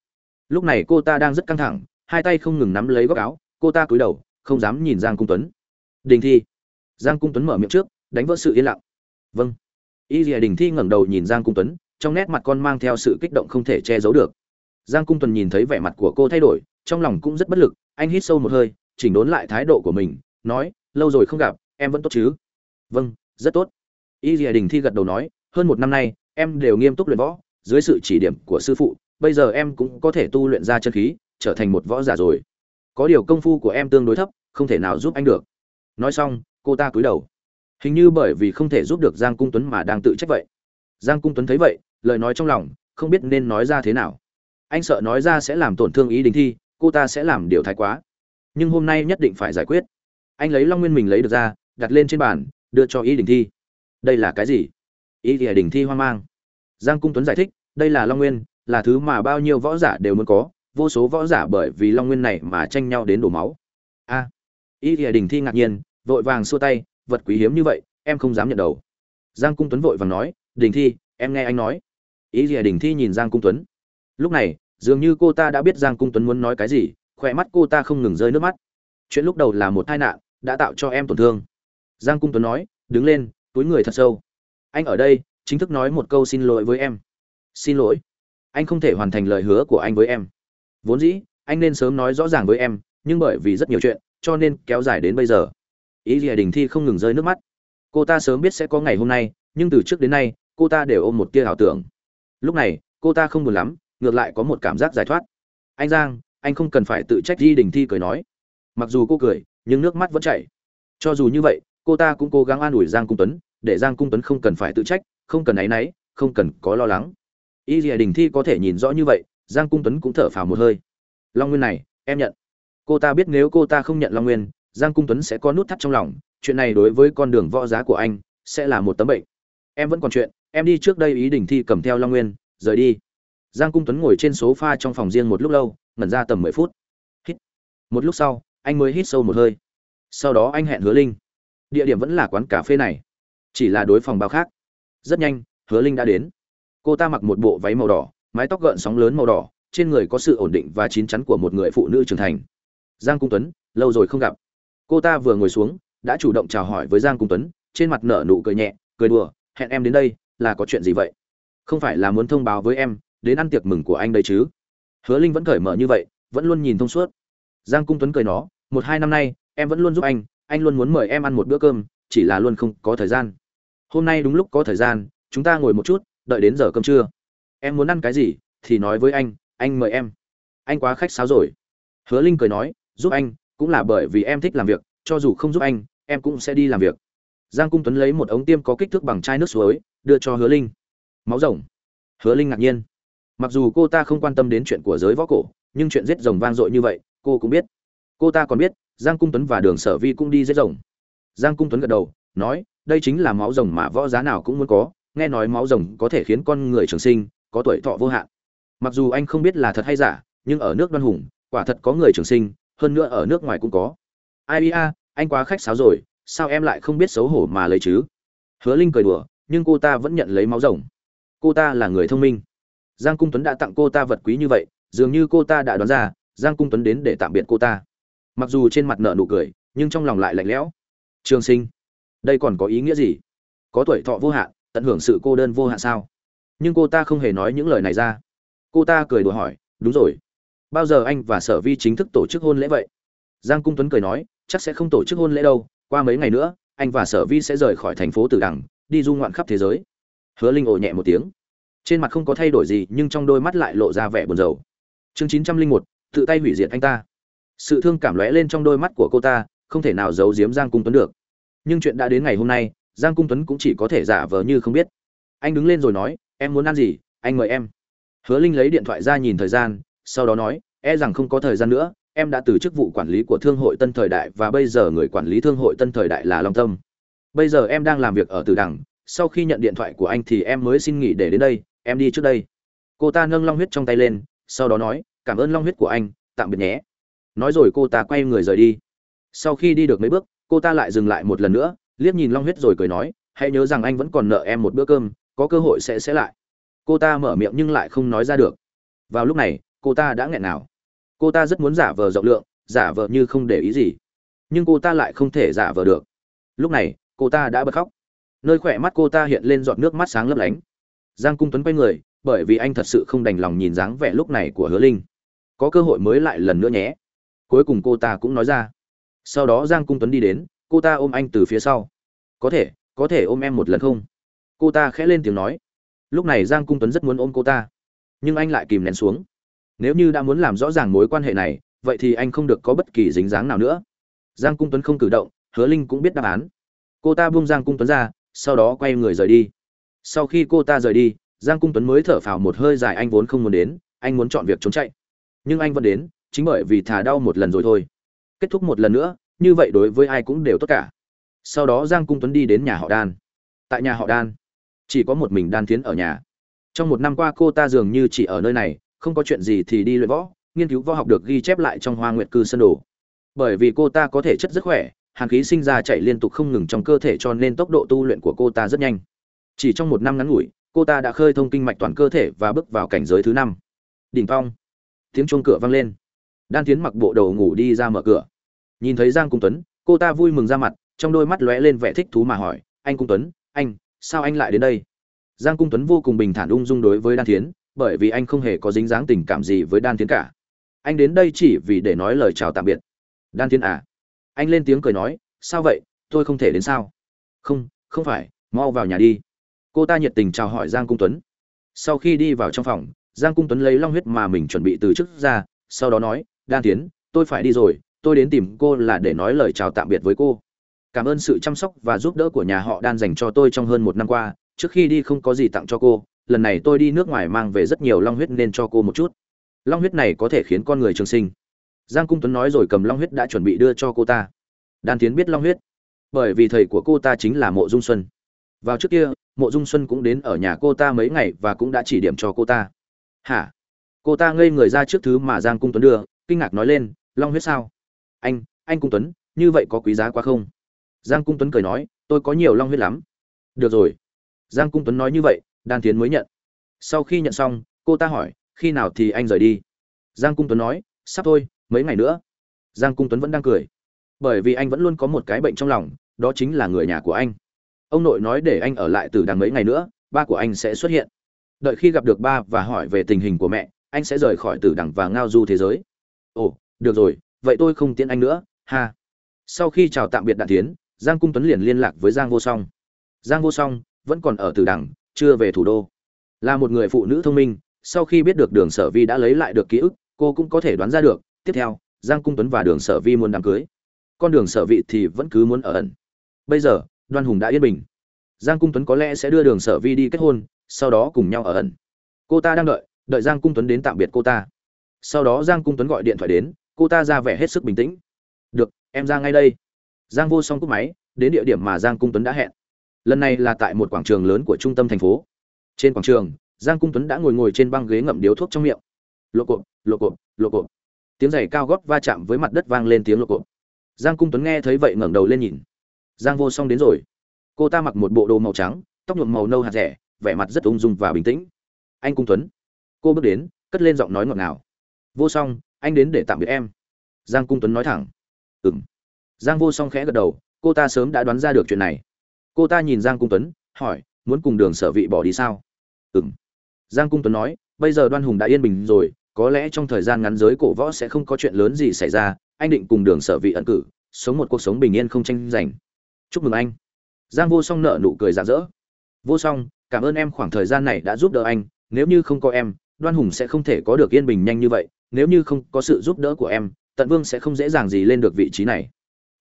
Lúc này cô ta đang rất căng thẳng, hai tay không ngừng nắm lấy góc áo, cô ta cúi đầu, không dám nhìn giang cung tuấn. Đình thi. Giang cung tuấn mở miệng trước, đánh vỡ sự yên lặng. Vâng. Y dìa đình thi ngẩng đầu nhìn giang cung tuấn, trong nét mặt con mang theo sự kích động không thể che giấu được. Giang cung tuấn nhìn thấy vẻ mặt của cô thay đổi, trong lòng cũng rất bất lực, anh hít sâu một hơi, chỉnh đốn lại thái độ của mình, nói lâu rồi không gặp, em vẫn tốt chứ? Vâng rất tốt. Y dìa đình thi gật đầu nói, hơn một năm nay, em đều nghiêm túc luyện võ, dưới sự chỉ điểm của sư phụ, bây giờ em cũng có thể tu luyện ra chân khí, trở thành một võ giả rồi. Có điều công phu của em tương đối thấp, không thể nào giúp anh được. Nói xong, cô ta cúi đầu. Hình như bởi vì không thể giúp được giang cung tuấn mà đang tự trách vậy. Giang cung tuấn thấy vậy, lời nói trong lòng, không biết nên nói ra thế nào. Anh sợ nói ra sẽ làm tổn thương ý đình thi, cô ta sẽ làm điều thái quá. Nhưng hôm nay nhất định phải giải quyết anh lấy long nguyên mình lấy được ra đặt lên trên bàn đưa cho ý đình thi. Đây là cái gì? Ý thì đình thi hoang mang. Giang cung tuấn giải thích đây là long nguyên là thứ mà bao nhiêu võ giả đều muốn có vô số võ giả bởi vì long nguyên này mà tranh nhau đến đổ máu. A. À, ý thì đình thi ngạc nhiên vội vàng xua tay vật quý hiếm như vậy em không dám nhận đầu. Giang cung tuấn vội vàng nói đình thi em nghe anh nói. Ý thì đình thi nhìn giang cung tuấn. Lúc này dường như cô ta đã biết giang cung tuấn muốn nói cái gì khỏe mắt cô ta không ngừng rơi nước mắt. Chuyện lúc đầu là một tai nạn đã tạo cho em tổn thương. Giang cung tuấn nói, đứng lên, túi người thật sâu. Anh ở đây, chính thức nói một câu xin lỗi với em. Xin lỗi. Anh không thể hoàn thành lời hứa của anh với em. Vốn dĩ, anh nên sớm nói rõ ràng với em, nhưng bởi vì rất nhiều chuyện, cho nên kéo dài đến bây giờ. Ý gì đình thi không ngừng rơi nước mắt. Cô ta sớm biết sẽ có ngày hôm nay, nhưng từ trước đến nay, cô ta đều ôm một tia ảo tưởng. Lúc này, cô ta không buồn lắm, ngược lại có một cảm giác giải thoát. Anh giang, anh không cần phải tự trách di đình thi cười nói. Mặc dù cô cười nhưng nước mắt vẫn chảy. Cho dù như vậy, cô ta cũng cố gắng an ủi giang cung tuấn, để giang cung tuấn không cần phải tự trách, không cần áy náy, không cần có lo lắng. Y dìa đình thi có thể nhìn rõ như vậy, giang cung tuấn cũng thở phào một hơi. Long nguyên này, em nhận. Cô ta biết nếu cô ta không nhận long nguyên, giang cung tuấn sẽ có nút thắt trong lòng, chuyện này đối với con đường võ giá của anh sẽ là một tấm bệnh. Em vẫn còn chuyện, em đi trước đây ý đình thi cầm theo long nguyên, rời đi. Giang cung tuấn ngồi trên số pha trong phòng riêng một lúc lâu, ngẩn ra tầm mười phút. Hít. Một lúc sau anh mới hít sâu một hơi. Sau đó anh hẹn hứa linh. Địa điểm vẫn là quán cà phê này, chỉ là đối phòng bao khác. Rất nhanh, hứa linh đã đến. Cô ta mặc một bộ váy màu đỏ, mái tóc gợn sóng lớn màu đỏ, trên người có sự ổn định và chín chắn của một người phụ nữ trưởng thành. Giang cung tuấn, lâu rồi không gặp. Cô ta vừa ngồi xuống, đã chủ động chào hỏi với giang cung tuấn, trên mặt nở nụ cười nhẹ, cười đùa, hẹn em đến đây, là có chuyện gì vậy? Không phải là muốn thông báo với em, đến ăn tiệc mừng của anh đây chứ? Hứa linh vẫn cởi mở như vậy, vẫn luôn nhìn thông suốt giang cung tuấn cười nó, một hai năm nay, em vẫn luôn giúp anh anh luôn muốn mời em ăn một bữa cơm, chỉ là luôn không có thời gian. Hôm nay đúng lúc có thời gian, chúng ta ngồi một chút, đợi đến giờ cơm trưa. Em muốn ăn cái gì thì nói với anh anh mời em. Anh quá khách sáo rồi. Hứa linh cười nói, giúp anh, cũng là bởi vì em thích làm việc, cho dù không giúp anh, em cũng sẽ đi làm việc. Giang cung tuấn lấy một ống tiêm có kích thước bằng chai nước suối, đưa cho hứa linh. Máu rồng. Hứa linh ngạc nhiên. Mặc dù cô ta không quan tâm đến chuyện của giới võ cổ, nhưng chuyện giết rồng vang dội như vậy cô cũng biết. Cô ta còn biết, giang cung tuấn và đường sở vi cũng đi giết rồng. Giang cung tuấn gật đầu, nói, đây chính là máu rồng mà võ giá nào cũng muốn có, nghe nói máu rồng có thể khiến con người trường sinh, có tuổi thọ vô hạn. Mặc dù anh không biết là thật hay giả, nhưng ở nước đoan hùng, quả thật có người trường sinh, hơn nữa ở nước ngoài cũng có. Ai ia, anh quá khách sáo rồi, sao em lại không biết xấu hổ mà lấy chứ? Hứa linh cười đùa, nhưng cô ta vẫn nhận lấy máu rồng. Cô ta là người thông minh. Giang cung tuấn đã tặng cô ta vật quý như vậy, dường như cô ta đã đoán ra giang cung tuấn đến để tạm biệt cô ta. Mặc dù trên mặt nợ nụ cười, nhưng trong lòng lại lạnh lẽo. Trường sinh, đây còn có ý nghĩa gì? Có tuổi thọ vô hạn, tận hưởng sự cô đơn vô hạn sao? Nhưng cô ta không hề nói những lời này ra. Cô ta cười đùa hỏi, đúng rồi. Bao giờ anh và sở vi chính thức tổ chức hôn lễ vậy? Giang cung tuấn cười nói, chắc sẽ không tổ chức hôn lễ đâu, qua mấy ngày nữa, anh và sở vi sẽ rời khỏi thành phố tử đằng, đi du ngoạn khắp thế giới. Hứa linh ồ nhẹ một tiếng. Trên mặt không có thay đổi gì, nhưng trong đôi mắt lại lộ ra vẻ buồn rầu. Chương chín trăm linh một tự tay hủy diệt anh ta. Sự thương cảm lóe lên trong đôi mắt của cô ta, không thể nào giấu giếm giang cung tuấn được. Nhưng chuyện đã đến ngày hôm nay, giang cung tuấn cũng chỉ có thể giả vờ như không biết. Anh đứng lên rồi nói, em muốn ăn gì? Anh mời em. Hứa linh lấy điện thoại ra nhìn thời gian, sau đó nói e rằng không có thời gian nữa, em đã từ chức vụ quản lý của thương hội tân thời đại và bây giờ người quản lý thương hội tân thời đại là long tâm. Bây giờ em đang làm việc ở từ đằng, sau khi nhận điện thoại của anh thì em mới xin nghỉ để đến đây, em đi trước đây. Cô ta nâng long huyết trong tay lên, sau đó nói cảm ơn long huyết của anh, tạm biệt nhé. Nói rồi cô ta quay người rời đi. Sau khi đi được mấy bước, cô ta lại dừng lại một lần nữa, liếc nhìn long huyết rồi cười nói, hãy nhớ rằng anh vẫn còn nợ em một bữa cơm, có cơ hội sẽ sẽ lại. Cô ta mở miệng nhưng lại không nói ra được. Vào lúc này, cô ta đã nghẹn nào. Cô ta rất muốn giả vờ rộng lượng, giả vờ như không để ý gì. Nhưng cô ta lại không thể giả vờ được. Lúc này, cô ta đã bật khóc. Nơi khỏe mắt cô ta hiện lên giọt nước mắt sáng lấp lánh. Giang cung tuấn quay người, bởi vì anh thật sự không đành lòng nhìn dáng vẻ lúc này của hứa linh có cơ hội mới lại lần nữa nhé. Cuối cùng cô ta cũng nói ra. Sau đó giang cung tuấn đi đến, cô ta ôm anh từ phía sau. Có thể có thể ôm em một lần không? Cô ta khẽ lên tiếng nói. Lúc này giang cung tuấn rất muốn ôm cô ta. Nhưng anh lại kìm nén xuống. Nếu như đã muốn làm rõ ràng mối quan hệ này, vậy thì anh không được có bất kỳ dính dáng nào nữa. Giang cung tuấn không cử động, hứa linh cũng biết đáp án. Cô ta buông giang cung tuấn ra, sau đó quay người rời đi. Sau khi cô ta rời đi, giang cung tuấn mới thở phào một hơi dài, anh vốn không muốn đến, anh muốn chọn việc trốn chạy nhưng anh vẫn đến, chính bởi vì thả đau một lần rồi thôi. Kết thúc một lần nữa, như vậy đối với ai cũng đều tốt cả. Sau đó giang cung tuấn đi đến nhà họ đan tại nhà họ đan chỉ có một mình đan Thiến ở nhà. Trong một năm qua cô ta dường như chỉ ở nơi này, không có chuyện gì thì đi luyện võ, nghiên cứu võ học được ghi chép lại trong hoa nguyệt cư sân đồ. Bởi vì cô ta có thể chất rất khỏe, hàn khí sinh ra chạy liên tục không ngừng trong cơ thể cho nên tốc độ tu luyện của cô ta rất nhanh. Chỉ trong một năm ngắn ngủi, cô ta đã khơi thông kinh mạch toàn cơ thể và bước vào cảnh giới thứ năm. Đỉnh phong tiếng chuông cửa vang lên. Đan tiến mặc bộ đồ ngủ đi ra mở cửa. Nhìn thấy giang cung tuấn, cô ta vui mừng ra mặt, trong đôi mắt lóe lên vẻ thích thú mà hỏi, anh cung tuấn, anh, sao anh lại đến đây? Giang cung tuấn vô cùng bình thản ung dung đối với đan tiến, bởi vì anh không hề có dính dáng tình cảm gì với đan tiến cả. Anh đến đây chỉ vì để nói lời chào tạm biệt. Đan tiến à? Anh lên tiếng cười nói, sao vậy? Tôi không thể đến sao? Không không phải, mau vào nhà đi. Cô ta nhiệt tình chào hỏi giang cung tuấn. Sau khi đi vào trong phòng giang cung tuấn lấy long huyết mà mình chuẩn bị từ trước ra, sau đó nói, đan tiến, tôi phải đi rồi, tôi đến tìm cô là để nói lời chào tạm biệt với cô. Cảm ơn sự chăm sóc và giúp đỡ của nhà họ đan dành cho tôi trong hơn một năm qua, trước khi đi không có gì tặng cho cô, lần này tôi đi nước ngoài mang về rất nhiều long huyết nên cho cô một chút. Long huyết này có thể khiến con người trường sinh. Giang cung tuấn nói rồi cầm long huyết đã chuẩn bị đưa cho cô ta. Đan tiến biết long huyết, bởi vì thầy của cô ta chính là mộ dung xuân. Vào trước kia, mộ dung xuân cũng đến ở nhà cô ta mấy ngày và cũng đã chỉ điểm cho cô ta hả? Cô ta ngây người ra trước thứ mà giang cung tuấn đưa, kinh ngạc nói lên, long huyết sao? Anh anh cung tuấn, như vậy có quý giá quá không? Giang cung tuấn cười nói, tôi có nhiều long huyết lắm. Được rồi. Giang cung tuấn nói như vậy, đan tiến mới nhận. Sau khi nhận xong, cô ta hỏi, khi nào thì anh rời đi? Giang cung tuấn nói, sắp thôi, mấy ngày nữa. Giang cung tuấn vẫn đang cười. Bởi vì anh vẫn luôn có một cái bệnh trong lòng, đó chính là người nhà của anh. Ông nội nói để anh ở lại từ đằng mấy ngày nữa, ba của anh sẽ xuất hiện đợi khi gặp được ba và hỏi về tình hình của mẹ anh sẽ rời khỏi tử đẳng và ngao du thế giới. Ồ được rồi vậy tôi không tiễn anh nữa ha. Sau khi chào tạm biệt đạn tiến giang cung tuấn liền liên lạc với giang vô song. Giang vô song vẫn còn ở tử đẳng, chưa về thủ đô. Là một người phụ nữ thông minh sau khi biết được đường sở vi đã lấy lại được ký ức cô cũng có thể đoán ra được. Tiếp theo giang cung tuấn và đường sở vi muốn đám cưới. Con đường sở vị thì vẫn cứ muốn ở ẩn. Bây giờ đoan hùng đã yên bình giang cung tuấn có lẽ sẽ đưa đường sở vi đi kết hôn, sau đó cùng nhau ở ẩn. Cô ta đang đợi đợi giang cung tuấn đến tạm biệt cô ta. Sau đó giang cung tuấn gọi điện thoại đến, cô ta ra vẻ hết sức bình tĩnh. Được, em ra ngay đây. Giang vô song cúp máy, đến địa điểm mà giang cung tuấn đã hẹn. Lần này là tại một quảng trường lớn của trung tâm thành phố. Trên quảng trường, giang cung tuấn đã ngồi ngồi trên băng ghế ngậm điếu thuốc trong miệng. Lộ cộp lộ cộp lộ cộp. Tiếng giày cao gót va chạm với mặt đất vang lên tiếng lộ cộp. Giang cung tuấn nghe thấy vậy ngẩng đầu lên nhìn. Giang vô song đến rồi cô ta mặc một bộ đồ màu trắng, tóc nhuộm màu nâu hạt rẻ, vẻ mặt rất ung dung và bình tĩnh. Anh cung tuấn. Cô bước đến, cất lên giọng nói ngọt ngào. Vô song, anh đến để tạm biệt em. Giang cung tuấn nói thẳng. Ừng giang vô song khẽ gật đầu, cô ta sớm đã đoán ra được chuyện này. Cô ta nhìn giang cung tuấn, hỏi, muốn cùng đường sở vị bỏ đi sao? Ừng giang cung tuấn nói, bây giờ đoan hùng đã yên bình rồi, có lẽ trong thời gian ngắn giới cổ võ sẽ không có chuyện lớn gì xảy ra, anh định cùng đường sở vị ẩn cử, sống một cuộc sống bình yên không tranh giành. Chúc mừng anh giang vô song nợ nụ cười rạng rỡ. Vô song, cảm ơn em khoảng thời gian này đã giúp đỡ anh, nếu như không có em, đoan hùng sẽ không thể có được yên bình nhanh như vậy, nếu như không có sự giúp đỡ của em, tận vương sẽ không dễ dàng gì lên được vị trí này.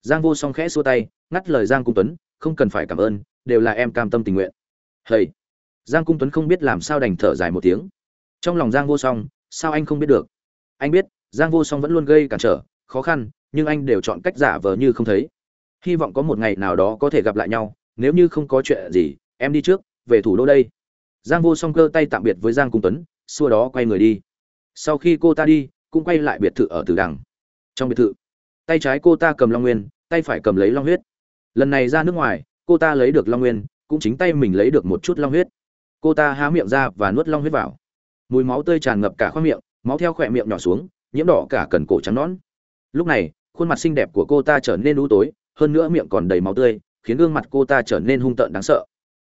Giang vô song khẽ xua tay, ngắt lời giang cung tuấn, không cần phải cảm ơn, đều là em cam tâm tình nguyện. Hầy. Giang cung tuấn không biết làm sao đành thở dài một tiếng. Trong lòng giang vô song, sao anh không biết được? Anh biết, giang vô song vẫn luôn gây cản trở, khó khăn, nhưng anh đều chọn cách giả vờ như không thấy hy vọng có một ngày nào đó có thể gặp lại nhau, nếu như không có chuyện gì, em đi trước, về thủ đô đây. Giang vô song cơ tay tạm biệt với giang cung tuấn xua đó quay người đi. Sau khi cô ta đi, cũng quay lại biệt thự ở tử đằng. Trong biệt thự, tay trái cô ta cầm long nguyên, tay phải cầm lấy long huyết. Lần này ra nước ngoài, cô ta lấy được long nguyên, cũng chính tay mình lấy được một chút long huyết. Cô ta há miệng ra và nuốt long huyết vào. Mùi máu tươi tràn ngập cả khoang miệng, máu theo khỏe miệng nhỏ xuống, nhiễm đỏ cả cần cổ trắng nón lúc này, khuôn mặt xinh đẹp của cô ta trở nên u tối hơn nữa miệng còn đầy máu tươi, khiến gương mặt cô ta trở nên hung tợn đáng sợ.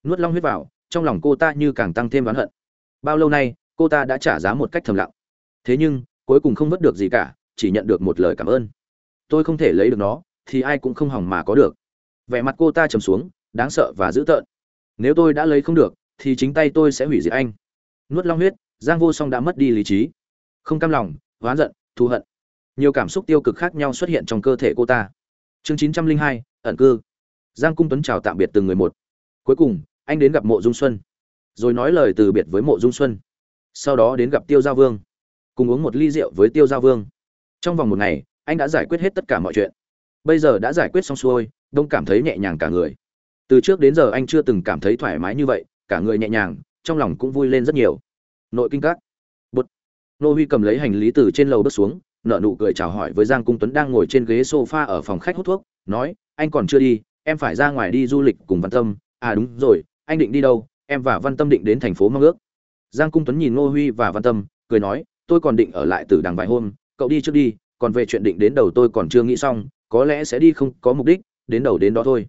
Nuốt long huyết vào, trong lòng cô ta như càng tăng thêm oán hận. Bao lâu nay, cô ta đã trả giá một cách thầm lặng. Thế nhưng, cuối cùng không vớt được gì cả, chỉ nhận được một lời cảm ơn. Tôi không thể lấy được nó, thì ai cũng không hỏng mà có được. Vẻ mặt cô ta trầm xuống, đáng sợ và dữ tợn. Nếu tôi đã lấy không được, thì chính tay tôi sẽ hủy diệt anh. Nuốt long huyết, giang vô song đã mất đi lý trí. Không cam lòng, oán giận, thù hận. Nhiều cảm xúc tiêu cực khác nhau xuất hiện trong cơ thể cô ta chương chín trăm linh hai, ẩn cư. Giang cung tuấn chào tạm biệt từng người một. Cuối cùng, anh đến gặp mộ dung xuân. Rồi nói lời từ biệt với mộ dung xuân. Sau đó đến gặp tiêu gia vương. Cùng uống một ly rượu với tiêu gia vương. Trong vòng một ngày, anh đã giải quyết hết tất cả mọi chuyện. Bây giờ đã giải quyết xong xuôi, đông cảm thấy nhẹ nhàng cả người. Từ trước đến giờ anh chưa từng cảm thấy thoải mái như vậy, cả người nhẹ nhàng, trong lòng cũng vui lên rất nhiều. Nội kinh các. Bút nô huy cầm lấy hành lý từ trên lầu bước xuống nở nụ cười chào hỏi với giang cung tuấn đang ngồi trên ghế sofa ở phòng khách hút thuốc, nói, anh còn chưa đi, em phải ra ngoài đi du lịch cùng văn tâm. À đúng rồi, anh định đi đâu? Em và văn tâm định đến thành phố mong ước. Giang cung tuấn nhìn ngô huy và văn tâm, cười nói, tôi còn định ở lại từ đằng vài hôm, cậu đi trước đi, còn về chuyện định đến đầu tôi còn chưa nghĩ xong, có lẽ sẽ đi không có mục đích, đến đầu đến đó thôi.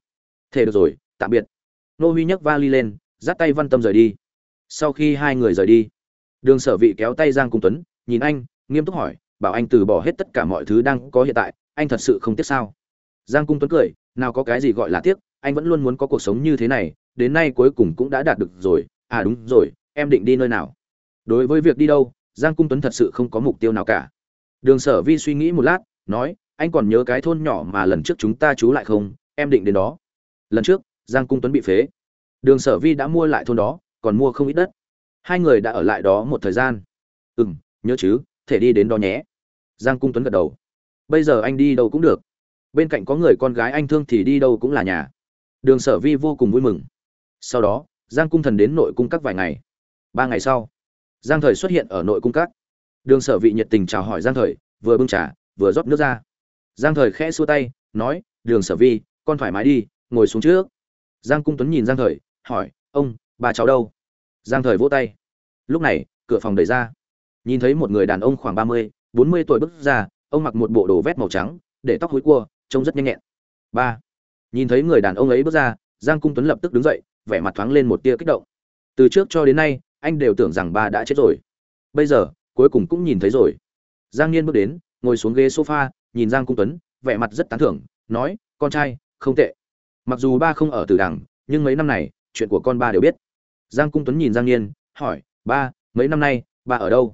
Thế được rồi, tạm biệt. Ngô huy nhấc vali lên, dắt tay văn tâm rời đi. Sau khi hai người rời đi, đường sở vị kéo tay giang cung tuấn, nhìn anh, nghiêm túc hỏi bảo anh từ bỏ hết tất cả mọi thứ đang có hiện tại, anh thật sự không tiếc sao? Giang cung tuấn cười, nào có cái gì gọi là tiếc, anh vẫn luôn muốn có cuộc sống như thế này, đến nay cuối cùng cũng đã đạt được rồi. À đúng rồi, em định đi nơi nào? Đối với việc đi đâu, giang cung tuấn thật sự không có mục tiêu nào cả. Đường sở vi suy nghĩ một lát, nói, anh còn nhớ cái thôn nhỏ mà lần trước chúng ta trú lại không? Em định đến đó. Lần trước, giang cung tuấn bị phế. Đường sở vi đã mua lại thôn đó, còn mua không ít đất. Hai người đã ở lại đó một thời gian. Ừ m nhớ chứ, thể đi đến đó nhé giang cung tuấn gật đầu. Bây giờ anh đi đâu cũng được. Bên cạnh có người con gái anh thương thì đi đâu cũng là nhà. Đường sở vi vô cùng vui mừng. Sau đó, giang cung thần đến nội cung các vài ngày. Ba ngày sau, giang thời xuất hiện ở nội cung các. Đường sở vị nhiệt tình chào hỏi giang thời, vừa bưng trà, vừa rót nước ra. Giang thời khẽ xua tay, nói, đường sở vi, con thoải mái đi, ngồi xuống trước. Giang cung tuấn nhìn giang thời, hỏi, ông, bà cháu đâu? Giang thời vỗ tay. Lúc này, cửa phòng đẩy ra. Nhìn thấy một người đàn ông khoảng ba mươi bốn mươi tuổi bước ra, ông mặc một bộ đồ vét màu trắng, để tóc hối cua, trông rất nhanh nhẹn. Ba, nhìn thấy người đàn ông ấy bước ra, giang cung tuấn lập tức đứng dậy, vẻ mặt thoáng lên một tia kích động. Từ trước cho đến nay, anh đều tưởng rằng ba đã chết rồi. Bây giờ, cuối cùng cũng nhìn thấy rồi. Giang niên bước đến, ngồi xuống ghế sofa, nhìn giang cung tuấn, vẻ mặt rất tán thưởng, nói, con trai, không tệ. Mặc dù ba không ở từ đằng nhưng mấy năm này, chuyện của con ba đều biết. Giang cung tuấn nhìn giang niên, hỏi, ba, mấy năm nay, ba ở đâu?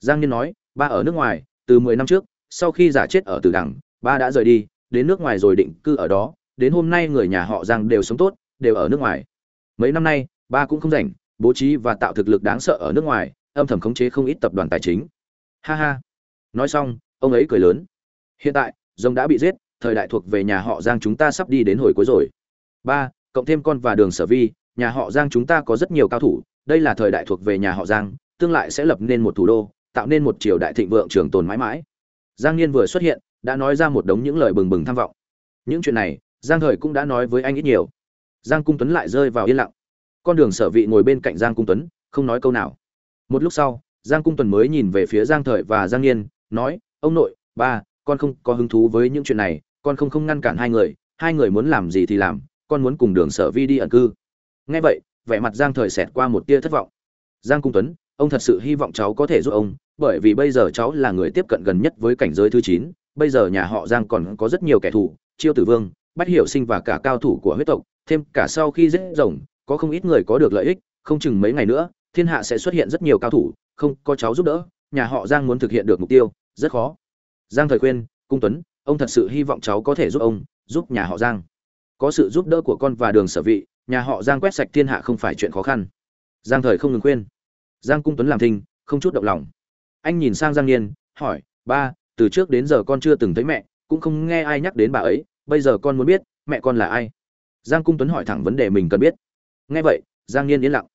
Giang niên nói ba ở nước ngoài, từ mười năm trước, sau khi giả chết ở từ đằng, ba đã rời đi, đến nước ngoài rồi định cư ở đó, đến hôm nay người nhà họ giang đều sống tốt, đều ở nước ngoài. Mấy năm nay, ba cũng không rảnh, bố trí và tạo thực lực đáng sợ ở nước ngoài, âm thầm khống chế không ít tập đoàn tài chính. Ha ha. Nói xong, ông ấy cười lớn. Hiện tại, rồng đã bị giết, thời đại thuộc về nhà họ giang chúng ta sắp đi đến hồi cuối rồi. Ba, cộng thêm con và đường sở vi, nhà họ giang chúng ta có rất nhiều cao thủ, đây là thời đại thuộc về nhà họ giang, tương lai sẽ lập nên một thủ đô tạo nên một triều đại thịnh vượng trường tồn mãi mãi. Giang niên vừa xuất hiện, đã nói ra một đống những lời bừng bừng tham vọng. Những chuyện này, giang thời cũng đã nói với anh ít nhiều. Giang cung tuấn lại rơi vào yên lặng. Con đường sở vị ngồi bên cạnh giang cung tuấn, không nói câu nào. Một lúc sau, giang cung tuấn mới nhìn về phía giang thời và giang niên, nói, ông nội, ba, con không có hứng thú với những chuyện này, con không không ngăn cản hai người hai người muốn làm gì thì làm, con muốn cùng đường sở vi đi ẩn cư. Nghe vậy, vẻ mặt giang thời xẹt qua một tia thất vọng. Giang cung tuấn ông thật sự hy vọng cháu có thể giúp ông, bởi vì bây giờ cháu là người tiếp cận gần nhất với cảnh giới thứ chín. Bây giờ nhà họ giang còn có rất nhiều kẻ thù, chiêu tử vương, bách hiểu sinh và cả cao thủ của huyết tộc, thêm cả sau khi giết rồng, có không ít người có được lợi ích, không chừng mấy ngày nữa, thiên hạ sẽ xuất hiện rất nhiều cao thủ, không có cháu giúp đỡ, nhà họ giang muốn thực hiện được mục tiêu, rất khó. Giang thời khuyên, cung tuấn, ông thật sự hy vọng cháu có thể giúp ông, giúp nhà họ giang. Có sự giúp đỡ của con và đường sở vị, nhà họ giang quét sạch thiên hạ không phải chuyện khó khăn. Giang thời không ngừng khuyên giang cung tuấn làm thinh, không chút động lòng. Anh nhìn sang giang niên, hỏi, ba, từ trước đến giờ con chưa từng thấy mẹ, cũng không nghe ai nhắc đến bà ấy, bây giờ con muốn biết, mẹ con là ai? Giang cung tuấn hỏi thẳng vấn đề mình cần biết. Nghe vậy, giang niên yên lặng.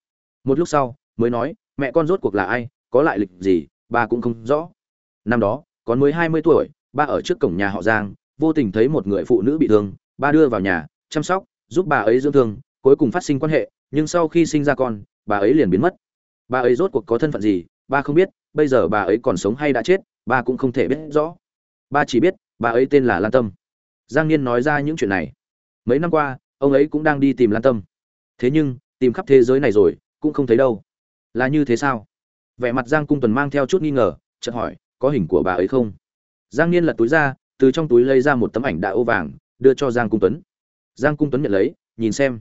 Một lúc sau, mới nói, mẹ con rốt cuộc là ai, có lại lịch gì, ba cũng không rõ. Năm đó, con mới hai mươi tuổi, ba ở trước cổng nhà họ giang, vô tình thấy một người phụ nữ bị thương, ba đưa vào nhà, chăm sóc, giúp bà ấy dưỡng thương, cuối cùng phát sinh quan hệ, nhưng sau khi sinh ra con, bà ấy liền biến mất bà ấy rốt cuộc có thân phận gì ba không biết, bây giờ bà ấy còn sống hay đã chết ba cũng không thể biết rõ. Ba chỉ biết, bà ấy tên là lan tâm. Giang niên nói ra những chuyện này. Mấy năm qua, ông ấy cũng đang đi tìm lan tâm. Thế nhưng, tìm khắp thế giới này rồi, cũng không thấy đâu. Là như thế sao? Vẻ mặt giang cung tuần mang theo chút nghi ngờ, chợt hỏi, có hình của bà ấy không? Giang niên lật túi ra, từ trong túi lấy ra một tấm ảnh đã ô vàng, đưa cho giang cung tuấn. Giang cung tuấn nhận lấy, nhìn xem.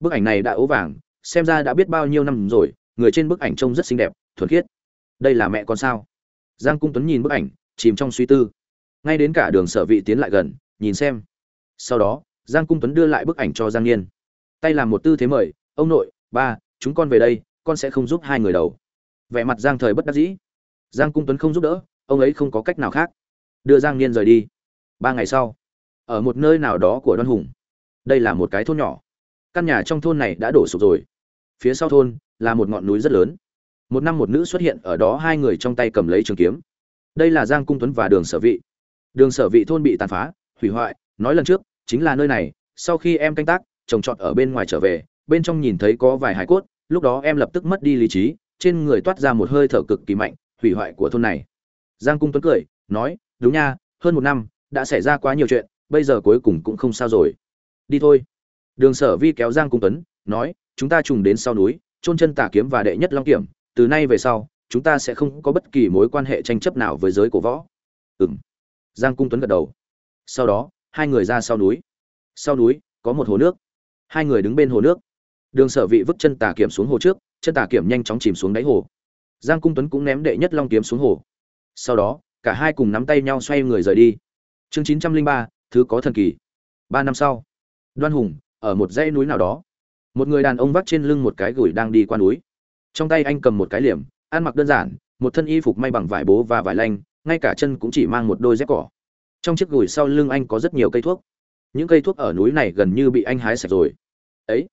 Bức ảnh này đã ố vàng, xem ra đã biết bao nhiêu năm rồi người trên bức ảnh trông rất xinh đẹp, thuần khiết. Đây là mẹ con sao? Giang cung tuấn nhìn bức ảnh, chìm trong suy tư. Ngay đến cả đường sở vị tiến lại gần, nhìn xem. Sau đó, giang cung tuấn đưa lại bức ảnh cho giang niên tay làm một tư thế mời, ông nội, ba, chúng con về đây, con sẽ không giúp hai người đầu. Vẻ mặt giang thời bất đắc dĩ. Giang cung tuấn không giúp đỡ, ông ấy không có cách nào khác. Đưa giang niên rời đi. Ba ngày sau, ở một nơi nào đó của đoan hùng. Đây là một cái thôn nhỏ. Căn nhà trong thôn này đã đổ sụp rồi. Phía sau thôn là một ngọn núi rất lớn. Một năm một nữ xuất hiện ở đó, hai người trong tay cầm lấy trường kiếm. Đây là giang cung tuấn và đường sở vị. Đường sở vị thôn bị tàn phá, hủy hoại. Nói lần trước, chính là nơi này. Sau khi em canh tác trồng trọt ở bên ngoài trở về, bên trong nhìn thấy có vài hải cốt. Lúc đó em lập tức mất đi lý trí, trên người toát ra một hơi thở cực kỳ mạnh, hủy hoại của thôn này. Giang cung tuấn cười, nói, đúng nha, hơn một năm, đã xảy ra quá nhiều chuyện, bây giờ cuối cùng cũng không sao rồi. Đi thôi. Đường sở vi kéo giang cung tuấn, nói, chúng ta trùng đến sau núi chôn chân tà kiếm và đệ nhất long kiểm, từ nay về sau, chúng ta sẽ không có bất kỳ mối quan hệ tranh chấp nào với giới cổ võ. Ừng giang cung tuấn gật đầu. Sau đó, hai người ra sau núi. Sau núi, có một hồ nước. Hai người đứng bên hồ nước. Đường sở vị vứt chân tà kiểm xuống hồ trước, chân tà kiểm nhanh chóng chìm xuống đáy hồ. Giang cung tuấn cũng ném đệ nhất long kiếm xuống hồ. Sau đó, cả hai cùng nắm tay nhau xoay người rời đi. Chương chín trăm linh ba, thứ có thần kỳ. Ba năm sau, đoan hùng, ở một dãy núi nào đó một người đàn ông vắt trên lưng một cái gửi đang đi qua núi. Trong tay anh cầm một cái liềm, ăn mặc đơn giản, một thân y phục may bằng vải bố và vải lanh, ngay cả chân cũng chỉ mang một đôi dép cỏ. Trong chiếc gùi sau lưng anh có rất nhiều cây thuốc. Những cây thuốc ở núi này gần như bị anh hái sạch rồi. Ấy,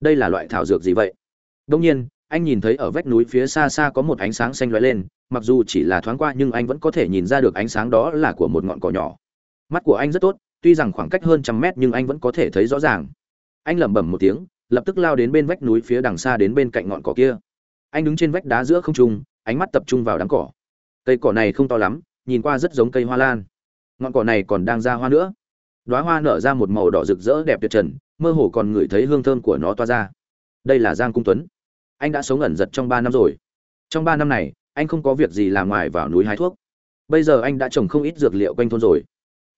đây là loại thảo dược gì vậy? Đông nhiên, anh nhìn thấy ở vách núi phía xa xa có một ánh sáng xanh lóe lên, mặc dù chỉ là thoáng qua nhưng anh vẫn có thể nhìn ra được ánh sáng đó là của một ngọn cỏ nhỏ. Mắt của anh rất tốt, tuy rằng khoảng cách hơn trăm mét nhưng anh vẫn có thể thấy rõ ràng. Anh lẩm bẩm một tiếng lập tức lao đến bên vách núi phía đằng xa đến bên cạnh ngọn cỏ kia. Anh đứng trên vách đá giữa không trung, ánh mắt tập trung vào đám cỏ. Cây cỏ này không to lắm, nhìn qua rất giống cây hoa lan. Ngọn cỏ này còn đang ra hoa nữa. Đoá hoa nở ra một màu đỏ rực rỡ đẹp tuyệt trần, mơ hồ còn ngửi thấy hương thơm của nó toa ra. Đây là giang cung tuấn. Anh đã sống ẩn giật trong ba năm rồi. Trong ba năm này, anh không có việc gì làm ngoài vào núi hái thuốc. Bây giờ anh đã trồng không ít dược liệu quanh thôn rồi.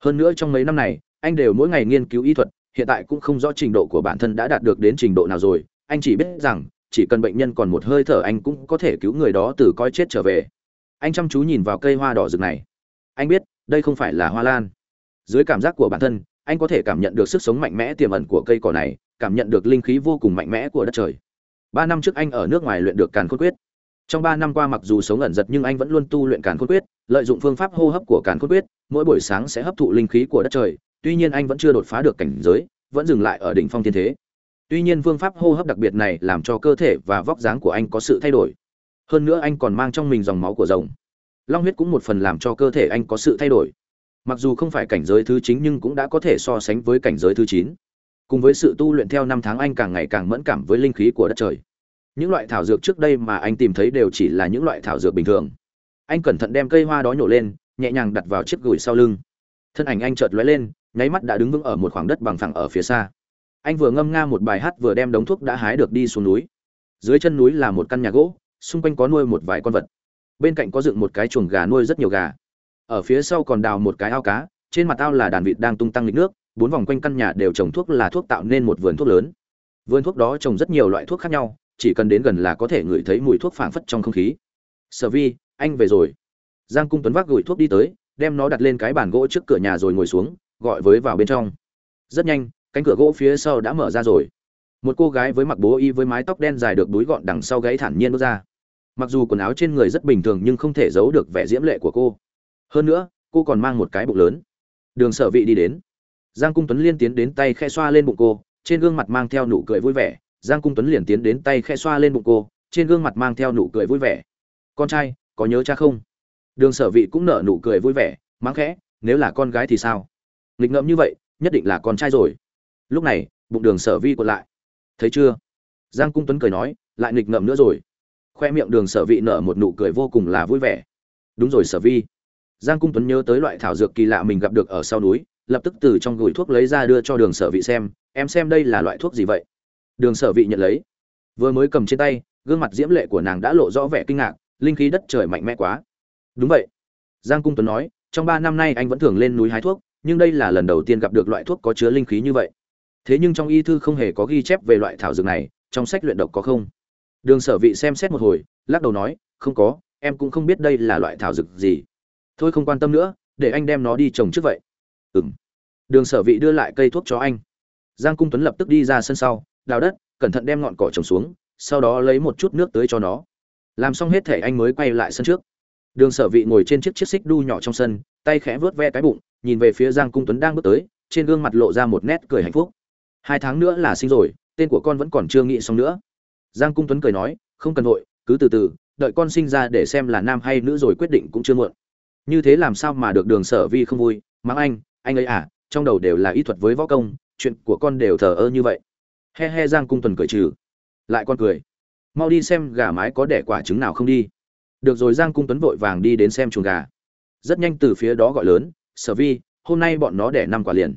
Hơn nữa trong mấy năm này, anh đều mỗi ngày nghiên cứu y thuật hiện tại cũng không rõ trình độ của bản thân đã đạt được đến trình độ nào rồi. Anh chỉ biết rằng, chỉ cần bệnh nhân còn một hơi thở anh cũng có thể cứu người đó từ coi chết trở về. Anh chăm chú nhìn vào cây hoa đỏ rực này. Anh biết, đây không phải là hoa lan. Dưới cảm giác của bản thân, anh có thể cảm nhận được sức sống mạnh mẽ tiềm ẩn của cây cỏ này, cảm nhận được linh khí vô cùng mạnh mẽ của đất trời. Ba năm trước anh ở nước ngoài luyện được càn khôn quyết. Trong ba năm qua mặc dù sống ẩn giật nhưng anh vẫn luôn tu luyện càn khôn quyết, lợi dụng phương pháp hô hấp của càn khôn quyết, mỗi buổi sáng sẽ hấp thụ linh khí của đất trời tuy nhiên anh vẫn chưa đột phá được cảnh giới, vẫn dừng lại ở đỉnh phong thiên thế. Tuy nhiên phương pháp hô hấp đặc biệt này làm cho cơ thể và vóc dáng của anh có sự thay đổi. Hơn nữa anh còn mang trong mình dòng máu của rồng. Long huyết cũng một phần làm cho cơ thể anh có sự thay đổi. Mặc dù không phải cảnh giới thứ chính nhưng cũng đã có thể so sánh với cảnh giới thứ chín. Cùng với sự tu luyện theo năm tháng anh càng ngày càng mẫn cảm với linh khí của đất trời. Những loại thảo dược trước đây mà anh tìm thấy đều chỉ là những loại thảo dược bình thường. Anh cẩn thận đem cây hoa đó nhổ lên, nhẹ nhàng đặt vào chiếc gùi sau lưng. Thân ảnh anh chợt lóe lên nháy mắt đã đứng vững ở một khoảng đất bằng phẳng ở phía xa. Anh vừa ngâm nga một bài hát vừa đem đống thuốc đã hái được đi xuống núi. Dưới chân núi là một căn nhà gỗ, xung quanh có nuôi một vài con vật. Bên cạnh có dựng một cái chuồng gà nuôi rất nhiều gà. Ở phía sau còn đào một cái ao cá, trên mặt ao là đàn vịt đang tung tăng lịch nước, bốn vòng quanh căn nhà đều trồng thuốc là thuốc tạo nên một vườn thuốc lớn. Vườn thuốc đó trồng rất nhiều loại thuốc khác nhau, chỉ cần đến gần là có thể ngửi thấy mùi thuốc phảng phất trong không khí. Sở vi, anh về rồi. Giang cung tuấn vác gửi thuốc đi tới, đem nó đặt lên cái bàn gỗ trước cửa nhà rồi ngồi xuống gọi với vào bên trong. Rất nhanh, cánh cửa gỗ phía sau đã mở ra rồi. Một cô gái với mặc bố y với mái tóc đen dài được đuối gọn đằng sau gáy thản nhiên bước ra. Mặc dù quần áo trên người rất bình thường nhưng không thể giấu được vẻ diễm lệ của cô. Hơn nữa, cô còn mang một cái bụng lớn. Đường sở vị đi đến. Giang cung tuấn liên tiến đến tay khe xoa lên bụng cô, trên gương mặt mang theo nụ cười vui vẻ. Giang cung tuấn liền tiến đến tay khe xoa lên bụng cô, trên gương mặt mang theo nụ cười vui vẻ. Con trai, có nhớ cha không? Đường sở vị cũng nở nụ cười vui vẻ, mắng khẽ, nếu là con gái thì sao? Nghịch ngợm như vậy, nhất định là con trai rồi. Lúc này, bụng đường sở vi còn lại. Thấy chưa? Giang cung tuấn cười nói, lại nghịch ngợm nữa rồi. Khoe miệng đường sở vị nở một nụ cười vô cùng là vui vẻ. Đúng rồi sở vi. Giang cung tuấn nhớ tới loại thảo dược kỳ lạ mình gặp được ở sau núi, lập tức từ trong gửi thuốc lấy ra đưa cho đường sở vị xem, em xem đây là loại thuốc gì vậy? Đường sở vị nhận lấy. Vừa mới cầm trên tay, gương mặt diễm lệ của nàng đã lộ rõ vẻ kinh ngạc, linh khí đất trời mạnh mẽ quá. Đúng vậy. Giang cung tuấn nói, trong ba năm nay anh vẫn thường lên núi hái thuốc nhưng đây là lần đầu tiên gặp được loại thuốc có chứa linh khí như vậy. Thế nhưng trong y thư không hề có ghi chép về loại thảo dược này, trong sách luyện độc có không? Đường sở vị xem xét một hồi, lắc đầu nói, không có, em cũng không biết đây là loại thảo dược gì. Thôi không quan tâm nữa, để anh đem nó đi trồng trước vậy. Ừ m đường sở vị đưa lại cây thuốc cho anh. Giang cung tuấn lập tức đi ra sân sau, đào đất, cẩn thận đem ngọn cỏ trồng xuống, sau đó lấy một chút nước tưới cho nó. Làm xong hết thể anh mới quay lại sân trước. Đường sở vị ngồi trên chiếc chiếc xích đu nhỏ trong sân, tay khẽ vớt ve cái bụng nhìn về phía giang cung tuấn đang bước tới, trên gương mặt lộ ra một nét cười hạnh phúc. Hai tháng nữa là sinh rồi, tên của con vẫn còn chưa nghĩ xong nữa. Giang cung tuấn cười nói, không cần vội, cứ từ từ, đợi con sinh ra để xem là nam hay nữ rồi quyết định cũng chưa muộn. Như thế làm sao mà được đường sở vi không vui, mắng anh anh ấy à trong đầu đều là ý thuật với võ công, chuyện của con đều thờ ơ như vậy. He he, giang cung tuần cười trừ. Lại con cười. Mau đi xem gà mái có đẻ quả trứng nào không đi. Được rồi, giang cung tuấn vội vàng đi đến xem chuồng gà. Rất nhanh từ phía đó gọi lớn sở vi, hôm nay bọn nó đẻ năm quả liền.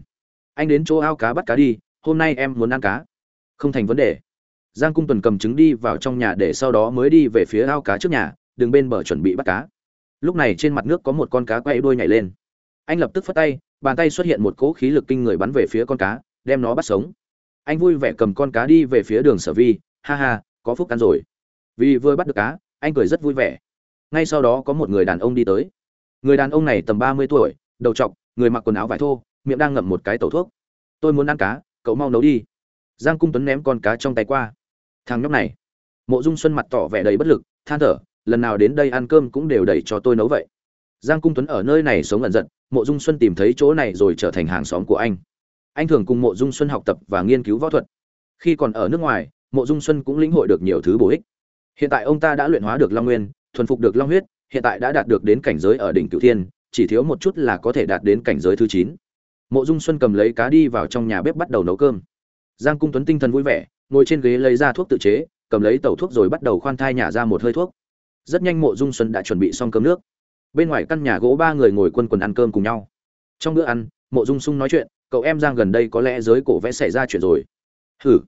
Anh đến chỗ ao cá bắt cá đi, hôm nay em muốn ăn cá. Không thành vấn đề. Giang cung tuần cầm trứng đi vào trong nhà để sau đó mới đi về phía ao cá trước nhà, đường bên bờ chuẩn bị bắt cá. Lúc này trên mặt nước có một con cá quay đuôi nhảy lên. Anh lập tức phất tay, bàn tay xuất hiện một cỗ khí lực kinh người bắn về phía con cá, đem nó bắt sống. Anh vui vẻ cầm con cá đi về phía đường sở vi, ha ha, có phúc ăn rồi. Vì vừa bắt được cá, anh cười rất vui vẻ. Ngay sau đó có một người đàn ông đi tới. Người đàn ông này tầm ba mươi tuổi đầu trọc, người mặc quần áo vải thô miệng đang ngậm một cái tẩu thuốc. Tôi muốn ăn cá cậu mau nấu đi. Giang cung tuấn ném con cá trong tay qua. Thằng nhóc này. Mộ dung xuân mặt tỏ vẻ đầy bất lực than thở lần nào đến đây ăn cơm cũng đều đẩy cho tôi nấu vậy. Giang cung tuấn ở nơi này sống ẩn giận mộ dung xuân tìm thấy chỗ này rồi trở thành hàng xóm của anh. Anh thường cùng mộ dung xuân học tập và nghiên cứu võ thuật. Khi còn ở nước ngoài mộ dung xuân cũng lĩnh hội được nhiều thứ bổ ích. Hiện tại ông ta đã luyện hóa được long nguyên thuần phục được long huyết hiện tại đã đạt được đến cảnh giới ở đỉnh cửu thiên chỉ thiếu một chút là có thể đạt đến cảnh giới thứ chín. Mộ dung xuân cầm lấy cá đi vào trong nhà bếp bắt đầu nấu cơm. Giang cung tuấn tinh thần vui vẻ, ngồi trên ghế lấy ra thuốc tự chế, cầm lấy tẩu thuốc rồi bắt đầu khoan thai nhả ra một hơi thuốc. Rất nhanh mộ dung xuân đã chuẩn bị xong cơm nước. Bên ngoài căn nhà gỗ ba người ngồi quân quần ăn cơm cùng nhau. Trong bữa ăn, mộ dung sung nói chuyện, cậu em giang gần đây có lẽ giới cổ vẽ xảy ra chuyện rồi. Hử?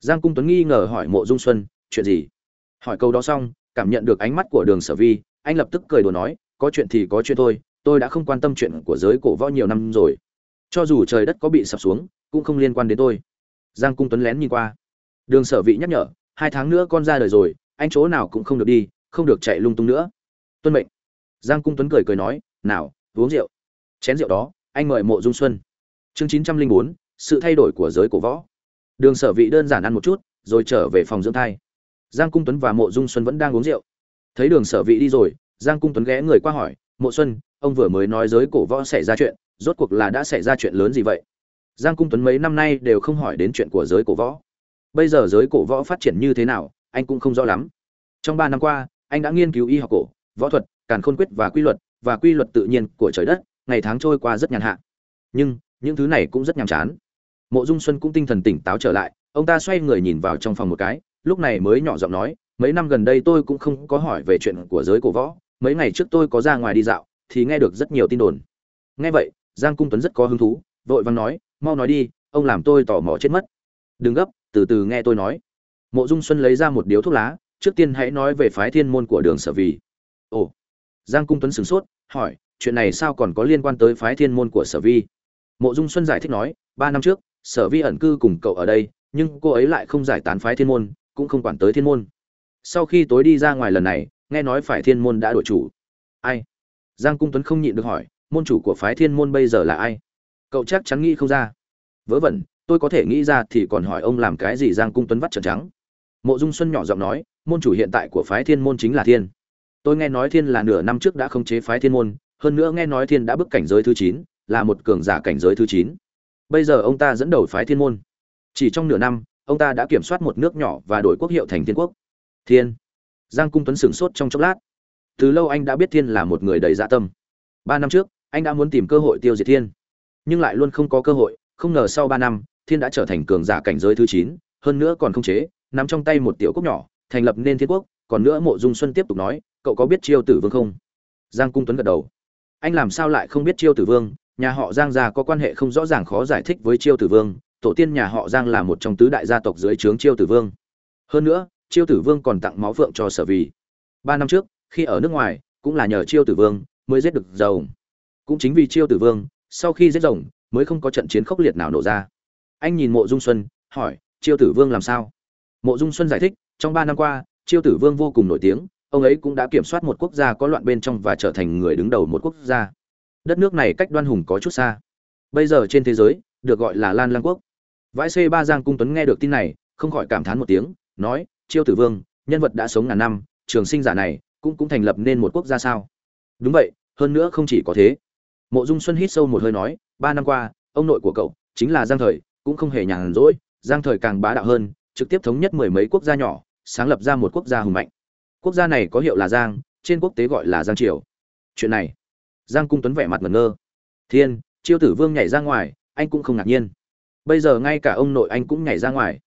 Giang cung tuấn nghi ngờ hỏi mộ dung xuân, chuyện gì? Hỏi câu đó xong, cảm nhận được ánh mắt của đường sở vi, anh lập tức cười đùa nói, có chuyện thì có chuyện thôi tôi đã không quan tâm chuyện của giới cổ võ nhiều năm rồi. Cho dù trời đất có bị sập xuống, cũng không liên quan đến tôi. Giang cung tuấn lén nhìn qua. Đường sở vị nhắc nhở, hai tháng nữa con ra đời rồi, anh chỗ nào cũng không được đi, không được chạy lung tung nữa. Tuân mệnh. Giang cung tuấn cười cười nói, nào, uống rượu. Chén rượu đó, anh mời mộ dung xuân. Chương chín trăm linh bốn, sự thay đổi của giới cổ võ. Đường sở vị đơn giản ăn một chút, rồi trở về phòng dưỡng thai. Giang cung tuấn và mộ dung xuân vẫn đang uống rượu. Thấy đường sở vị đi rồi, giang cung tuấn ghé người qua hỏi mộ xuân, ông vừa mới nói giới cổ võ xảy ra chuyện, rốt cuộc là đã xảy ra chuyện lớn gì vậy? Giang cung tuấn mấy năm nay đều không hỏi đến chuyện của giới cổ võ. Bây giờ giới cổ võ phát triển như thế nào, anh cũng không rõ lắm. Trong ba năm qua, anh đã nghiên cứu y học cổ, võ thuật, càn khôn quyết và quy luật, và quy luật tự nhiên của trời đất, ngày tháng trôi qua rất nhàn hạ. Nhưng, những thứ này cũng rất nhàm chán. Mộ dung xuân cũng tinh thần tỉnh táo trở lại, ông ta xoay người nhìn vào trong phòng một cái, lúc này mới nhỏ giọng nói, mấy năm gần đây tôi cũng không có hỏi về chuyện của giới cổ võ mấy ngày trước tôi có ra ngoài đi dạo, thì nghe được rất nhiều tin đồn. Nghe vậy, giang cung tuấn rất có hứng thú, vội vàng nói, mau nói đi, ông làm tôi tò mò chết mất. Đừng gấp, từ từ nghe tôi nói. Mộ dung xuân lấy ra một điếu thuốc lá, trước tiên hãy nói về phái thiên môn của đường sở vì. Ồ. Giang cung tuấn sửng sốt, hỏi, chuyện này sao còn có liên quan tới phái thiên môn của sở vi? Mộ dung xuân giải thích nói, ba năm trước, sở vi ẩn cư cùng cậu ở đây, nhưng cô ấy lại không giải tán phái thiên môn, cũng không quản tới thiên môn. Sau khi tối đi ra ngoài lần này nghe nói phải thiên môn đã đổi chủ. Ai? Giang cung tuấn không nhịn được hỏi, môn chủ của phái thiên môn bây giờ là ai? Cậu chắc chắn nghĩ không ra. Vớ vẩn, tôi có thể nghĩ ra thì còn hỏi ông làm cái gì? Giang cung tuấn vắt trợn trắng. Mộ dung xuân nhỏ giọng nói, môn chủ hiện tại của phái thiên môn chính là thiên. Tôi nghe nói thiên là nửa năm trước đã không chế phái thiên môn, hơn nữa nghe nói thiên đã bước cảnh giới thứ chín, là một cường giả cảnh giới thứ chín. Bây giờ ông ta dẫn đầu phái thiên môn. Chỉ trong nửa năm, ông ta đã kiểm soát một nước nhỏ và đổi quốc hiệu thành thiên quốc. Thiên giang cung tuấn sửng sốt trong chốc lát. Từ lâu anh đã biết thiên là một người đầy dạ tâm. Ba năm trước, anh đã muốn tìm cơ hội tiêu diệt thiên. Nhưng lại luôn không có cơ hội, không ngờ sau ba năm, thiên đã trở thành cường giả cảnh giới thứ chín, hơn nữa còn không chế, nắm trong tay một tiểu quốc nhỏ, thành lập nên thiên quốc, còn nữa mộ dung xuân tiếp tục nói, cậu có biết chiêu tử vương không? Giang cung tuấn gật đầu. Anh làm sao lại không biết chiêu tử vương? Nhà họ giang gia có quan hệ không rõ ràng khó giải thích với chiêu tử vương, tổ tiên nhà họ giang là một trong tứ đại gia tộc dưới trướng chiêu tử vương. Hơn nữa chiêu tử vương còn tặng máu phượng cho sở vì ba năm trước, khi ở nước ngoài, cũng là nhờ chiêu tử vương mới giết được rồng. Cũng chính vì chiêu tử vương, sau khi giết rồng, mới không có trận chiến khốc liệt nào nổ ra. Anh nhìn mộ dung xuân, hỏi, chiêu tử vương làm sao? Mộ dung xuân giải thích, trong ba năm qua, chiêu tử vương vô cùng nổi tiếng, ông ấy cũng đã kiểm soát một quốc gia có loạn bên trong và trở thành người đứng đầu một quốc gia. Đất nước này cách đoan hùng có chút xa. Bây giờ trên thế giới, được gọi là lan lang quốc. Vãi c ba giang cung tuấn nghe được tin này, không khỏi cảm thán một tiếng, nói chiêu tử vương, nhân vật đã sống ngàn năm, trường sinh giả này cũng cũng thành lập nên một quốc gia sao? Đúng vậy, hơn nữa không chỉ có thế. Mộ dung xuân hít sâu một hơi nói, ba năm qua, ông nội của cậu chính là giang thời, cũng không hề nhàn rỗi, giang thời càng bá đạo hơn, trực tiếp thống nhất mười mấy quốc gia nhỏ, sáng lập ra một quốc gia hùng mạnh. Quốc gia này có hiệu là giang, trên quốc tế gọi là giang triều. Chuyện này, giang cung tuấn vẻ mặt ngẩn ngơ. Thiên, chiêu tử vương nhảy ra ngoài, anh cũng không ngạc nhiên. Bây giờ ngay cả ông nội anh cũng nhảy ra ngoài.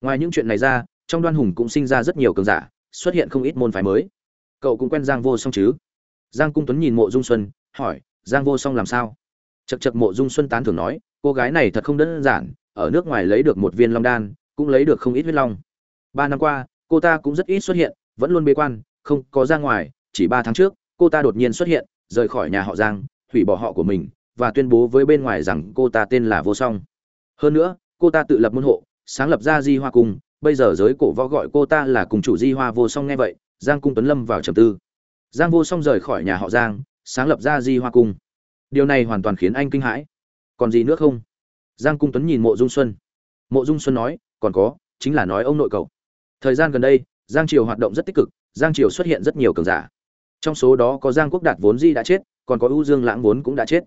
Ngoài những chuyện này ra trong đoan hùng cũng sinh ra rất nhiều cường giả, xuất hiện không ít môn phái mới. Cậu cũng quen giang vô song chứ? Giang cung tuấn nhìn mộ dung xuân, hỏi, giang vô song làm sao? Chật chật mộ dung xuân tán thưởng nói, cô gái này thật không đơn giản, ở nước ngoài lấy được một viên long đan, cũng lấy được không ít huyết long. Ba năm qua, cô ta cũng rất ít xuất hiện, vẫn luôn bế quan, không có ra ngoài, chỉ ba tháng trước, cô ta đột nhiên xuất hiện, rời khỏi nhà họ giang, hủy bỏ họ của mình, và tuyên bố với bên ngoài rằng cô ta tên là vô song. Hơn nữa, cô ta tự lập môn hộ, sáng lập ra di hoa cung bây giờ giới cổ võ gọi cô ta là cùng chủ di hoa vô song nghe vậy, giang cung tuấn lâm vào trầm tư. Giang vô song rời khỏi nhà họ giang, sáng lập ra di hoa cung. Điều này hoàn toàn khiến anh kinh hãi. Còn gì nữa không? Giang cung tuấn nhìn mộ dung xuân. Mộ dung xuân nói, còn có, chính là nói ông nội cậu. Thời gian gần đây, giang triều hoạt động rất tích cực, giang triều xuất hiện rất nhiều cường giả. Trong số đó có giang quốc đạt vốn di đã chết, còn có ưu dương lãng vốn cũng đã chết.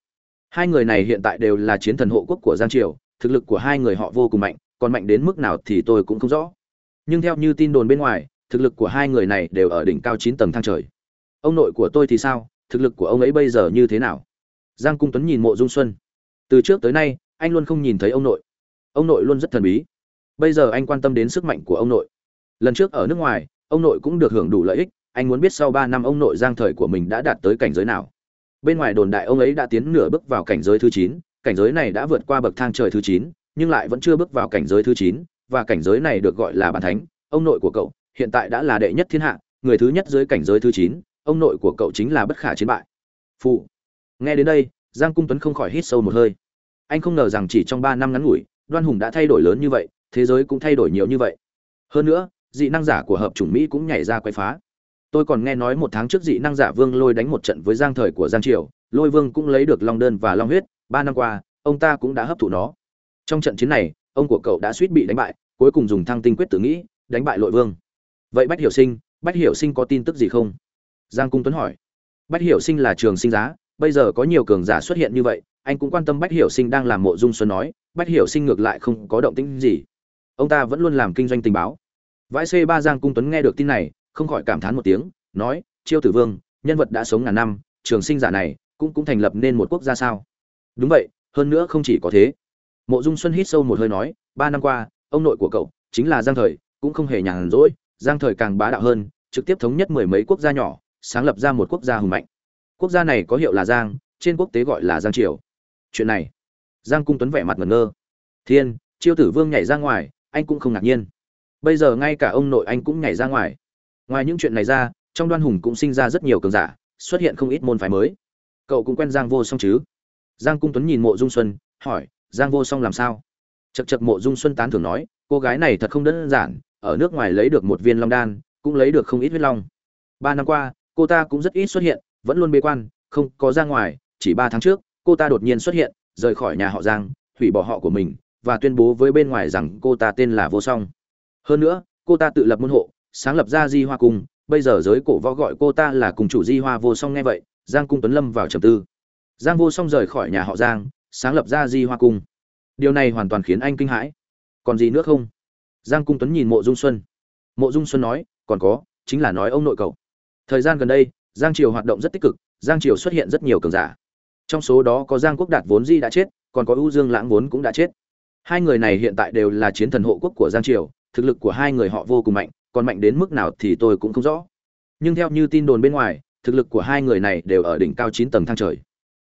Hai người này hiện tại đều là chiến thần hộ quốc của giang triều, thực lực của hai người họ vô cùng mạnh còn mạnh đến mức nào thì tôi cũng không rõ. Nhưng theo như tin đồn bên ngoài, thực lực của hai người này đều ở đỉnh cao chín tầng thang trời. Ông nội của tôi thì sao? Thực lực của ông ấy bây giờ như thế nào? Giang cung tuấn nhìn mộ dung xuân. Từ trước tới nay, anh luôn không nhìn thấy ông nội. Ông nội luôn rất thần bí. Bây giờ anh quan tâm đến sức mạnh của ông nội. Lần trước ở nước ngoài, ông nội cũng được hưởng đủ lợi ích. Anh muốn biết sau ba năm ông nội giang thời của mình đã đạt tới cảnh giới nào. Bên ngoài đồn đại ông ấy đã tiến nửa bước vào cảnh giới thứ chín. Cảnh giới này đã vượt qua bậc thang trời thứ chín nhưng lại vẫn chưa bước vào cảnh giới thứ chín, và cảnh giới này được gọi là bản thánh, ông nội của cậu, hiện tại đã là đệ nhất thiên hạ, người thứ nhất dưới cảnh giới thứ chín, ông nội của cậu chính là bất khả chiến bại. Phụ nghe đến đây, giang cung tuấn không khỏi hít sâu một hơi. Anh không ngờ rằng chỉ trong ba năm ngắn ngủi, đoan hùng đã thay đổi lớn như vậy, thế giới cũng thay đổi nhiều như vậy. Hơn nữa, dị năng giả của hợp chủng mỹ cũng nhảy ra quấy phá. Tôi còn nghe nói một tháng trước dị năng giả vương lôi đánh một trận với giang thời của giang triều, lôi vương cũng lấy được long đơn và long huyết. Ba năm qua, ông ta cũng đã hấp thụ nó trong trận chiến này, ông của cậu đã suýt bị đánh bại, cuối cùng dùng thăng tinh quyết tử nghĩ, đánh bại lội vương. Vậy bách hiểu sinh, bách hiểu sinh có tin tức gì không? Giang cung tuấn hỏi. Bách hiểu sinh là trường sinh giá, bây giờ có nhiều cường giả xuất hiện như vậy, anh cũng quan tâm bách hiểu sinh đang làm mộ dung xuân nói, bách hiểu sinh ngược lại không có động tĩnh gì. Ông ta vẫn luôn làm kinh doanh tình báo. Vãi c ba giang cung tuấn nghe được tin này, không khỏi cảm thán một tiếng, nói, chiêu tử vương, nhân vật đã sống ngàn năm, trường sinh giả này cũng cũng thành lập nên một quốc gia sao? Đúng vậy, hơn nữa không chỉ có thế mộ dung xuân hít sâu một hơi nói, ba năm qua, ông nội của cậu chính là giang thời, cũng không hề nhàn rỗi, giang thời càng bá đạo hơn, trực tiếp thống nhất mười mấy quốc gia nhỏ, sáng lập ra một quốc gia hùng mạnh. Quốc gia này có hiệu là giang, trên quốc tế gọi là giang triều. Chuyện này, giang cung tuấn vẻ mặt ngẩn ngơ. Thiên, chiêu tử vương nhảy ra ngoài, anh cũng không ngạc nhiên. Bây giờ ngay cả ông nội anh cũng nhảy ra ngoài. Ngoài những chuyện này ra, trong đoan hùng cũng sinh ra rất nhiều cường giả, xuất hiện không ít môn phái mới. Cậu cũng quen giang vô song chứ? Giang cung tuấn nhìn mộ dung xuân, hỏi giang vô song làm sao? Chật chật mộ dung xuân tán thường nói, cô gái này thật không đơn giản, ở nước ngoài lấy được một viên long đan, cũng lấy được không ít huyết long. Ba năm qua, cô ta cũng rất ít xuất hiện, vẫn luôn bế quan, không có ra ngoài, chỉ ba tháng trước, cô ta đột nhiên xuất hiện, rời khỏi nhà họ giang, hủy bỏ họ của mình, và tuyên bố với bên ngoài rằng cô ta tên là vô song. Hơn nữa, cô ta tự lập môn hộ, sáng lập ra di hoa cung, bây giờ giới cổ võ gọi cô ta là cùng chủ di hoa vô song nghe vậy, giang cung tuấn lâm vào trầm tư. Giang vô song rời khỏi nhà họ giang sáng lập ra di hoa cung. Điều này hoàn toàn khiến anh kinh hãi. Còn gì nữa không? Giang cung tuấn nhìn mộ dung xuân. Mộ dung xuân nói, còn có, chính là nói ông nội cậu. Thời gian gần đây, giang triều hoạt động rất tích cực, giang triều xuất hiện rất nhiều cường giả. Trong số đó có giang quốc đạt vốn di đã chết, còn có ưu dương lãng vốn cũng đã chết. Hai người này hiện tại đều là chiến thần hộ quốc của giang triều, thực lực của hai người họ vô cùng mạnh, còn mạnh đến mức nào thì tôi cũng không rõ. Nhưng theo như tin đồn bên ngoài, thực lực của hai người này đều ở đỉnh cao chín tầng thang trời.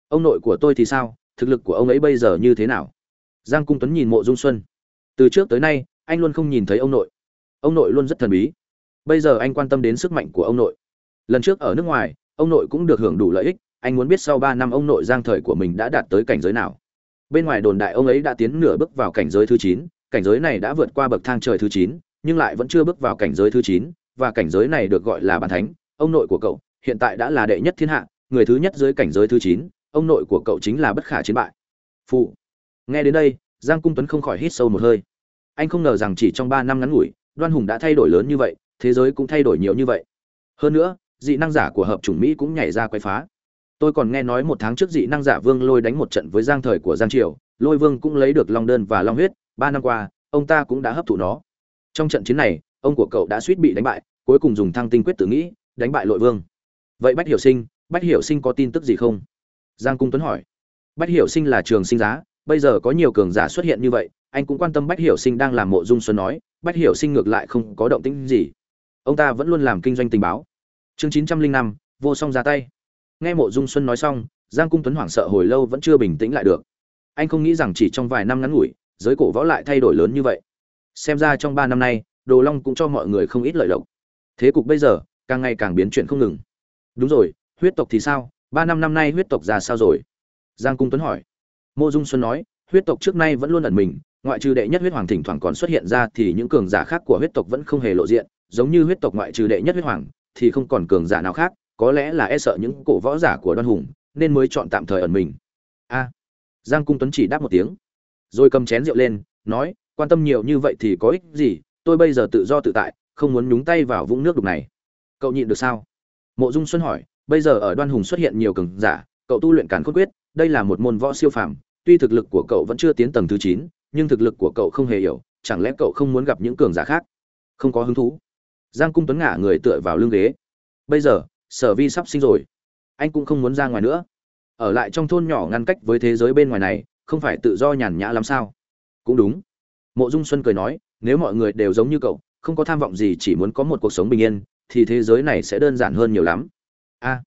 Ông nội của tôi thì sao? Thực lực của ông ấy bây giờ như thế nào? Giang cung tuấn nhìn mộ dung xuân. Từ trước tới nay, anh luôn không nhìn thấy ông nội. Ông nội luôn rất thần bí. Bây giờ anh quan tâm đến sức mạnh của ông nội. Lần trước ở nước ngoài, ông nội cũng được hưởng đủ lợi ích. Anh muốn biết sau ba năm ông nội giang thời của mình đã đạt tới cảnh giới nào. Bên ngoài đồn đại ông ấy đã tiến nửa bước vào cảnh giới thứ chín, cảnh giới này đã vượt qua bậc thang trời thứ chín, nhưng lại vẫn chưa bước vào cảnh giới thứ chín, và cảnh giới này được gọi là bàn thánh. Ông nội của cậu hiện tại đã là đệ nhất thiên hạ, người thứ nhất dưới cảnh giới thứ chín ông nội của cậu chính là bất khả chiến bại. Phụ. Nghe đến đây, giang cung tuấn không khỏi hít sâu một hơi. Anh không ngờ rằng chỉ trong ba năm ngắn ngủi, đoan hùng đã thay đổi lớn như vậy, thế giới cũng thay đổi nhiều như vậy. Hơn nữa, dị năng giả của hợp chủng mỹ cũng nhảy ra quay phá. Tôi còn nghe nói một tháng trước dị năng giả vương lôi đánh một trận với giang thời của giang triều, lôi vương cũng lấy được long đơn và long huyết, ba năm qua, ông ta cũng đã hấp thụ nó. Trong trận chiến này, ông của cậu đã suýt bị đánh bại, cuối cùng dùng thăng tinh quyết tự nghĩ, đánh bại lội vương. Vậy bách hiểu sinh, bách hiểu sinh có tin tức gì không? Giang cung tuấn hỏi. Bách hiểu sinh là trường sinh giá, bây giờ có nhiều cường giả xuất hiện như vậy, anh cũng quan tâm bách hiểu sinh đang làm mộ dung xuân nói, bách hiểu sinh ngược lại không có động tĩnh gì. Ông ta vẫn luôn làm kinh doanh tình báo. Chương chín trăm linh năm, vô song ra tay. Nghe mộ dung xuân nói xong, giang cung tuấn hoảng sợ hồi lâu vẫn chưa bình tĩnh lại được. Anh không nghĩ rằng chỉ trong vài năm ngắn ngủi, giới cổ võ lại thay đổi lớn như vậy. Xem ra trong ba năm nay, đồ long cũng cho mọi người không ít lợi lộc. Thế cục bây giờ càng ngày càng biến chuyển không ngừng. Đúng rồi, huyết tộc thì sao? Ba năm năm nay huyết tộc ra sao rồi? Giang cung tuấn hỏi. Mộ dung xuân nói, huyết tộc trước nay vẫn luôn ẩn mình, ngoại trừ đệ nhất huyết hoàng thỉnh thoảng còn xuất hiện ra thì những cường giả khác của huyết tộc vẫn không hề lộ diện, giống như huyết tộc ngoại trừ đệ nhất huyết hoàng thì không còn cường giả nào khác, có lẽ là e sợ những cổ võ giả của đoan hùng nên mới chọn tạm thời ẩn mình. A. Giang cung tuấn chỉ đáp một tiếng, rồi cầm chén rượu lên, nói, quan tâm nhiều như vậy thì có ích gì? Tôi bây giờ tự do tự tại, không muốn nhúng tay vào vũng nước đục này. Cậu nhịn được sao? Mộ dung xuân hỏi bây giờ ở đoan hùng xuất hiện nhiều cường giả, cậu tu luyện càn khôn quyết, đây là một môn võ siêu phàm, tuy thực lực của cậu vẫn chưa tiến tầng thứ chín, nhưng thực lực của cậu không hề hiểu chẳng lẽ cậu không muốn gặp những cường giả khác? Không có hứng thú. Giang cung tuấn ngả người tựa vào lưng ghế. Bây giờ, sở vi sắp sinh rồi. Anh cũng không muốn ra ngoài nữa. Ở lại trong thôn nhỏ ngăn cách với thế giới bên ngoài này, không phải tự do nhàn nhã lắm sao? Cũng đúng. Mộ dung xuân cười nói, nếu mọi người đều giống như cậu, không có tham vọng gì, chỉ muốn có một cuộc sống bình yên, thì thế giới này sẽ đơn giản hơn nhiều lắm a.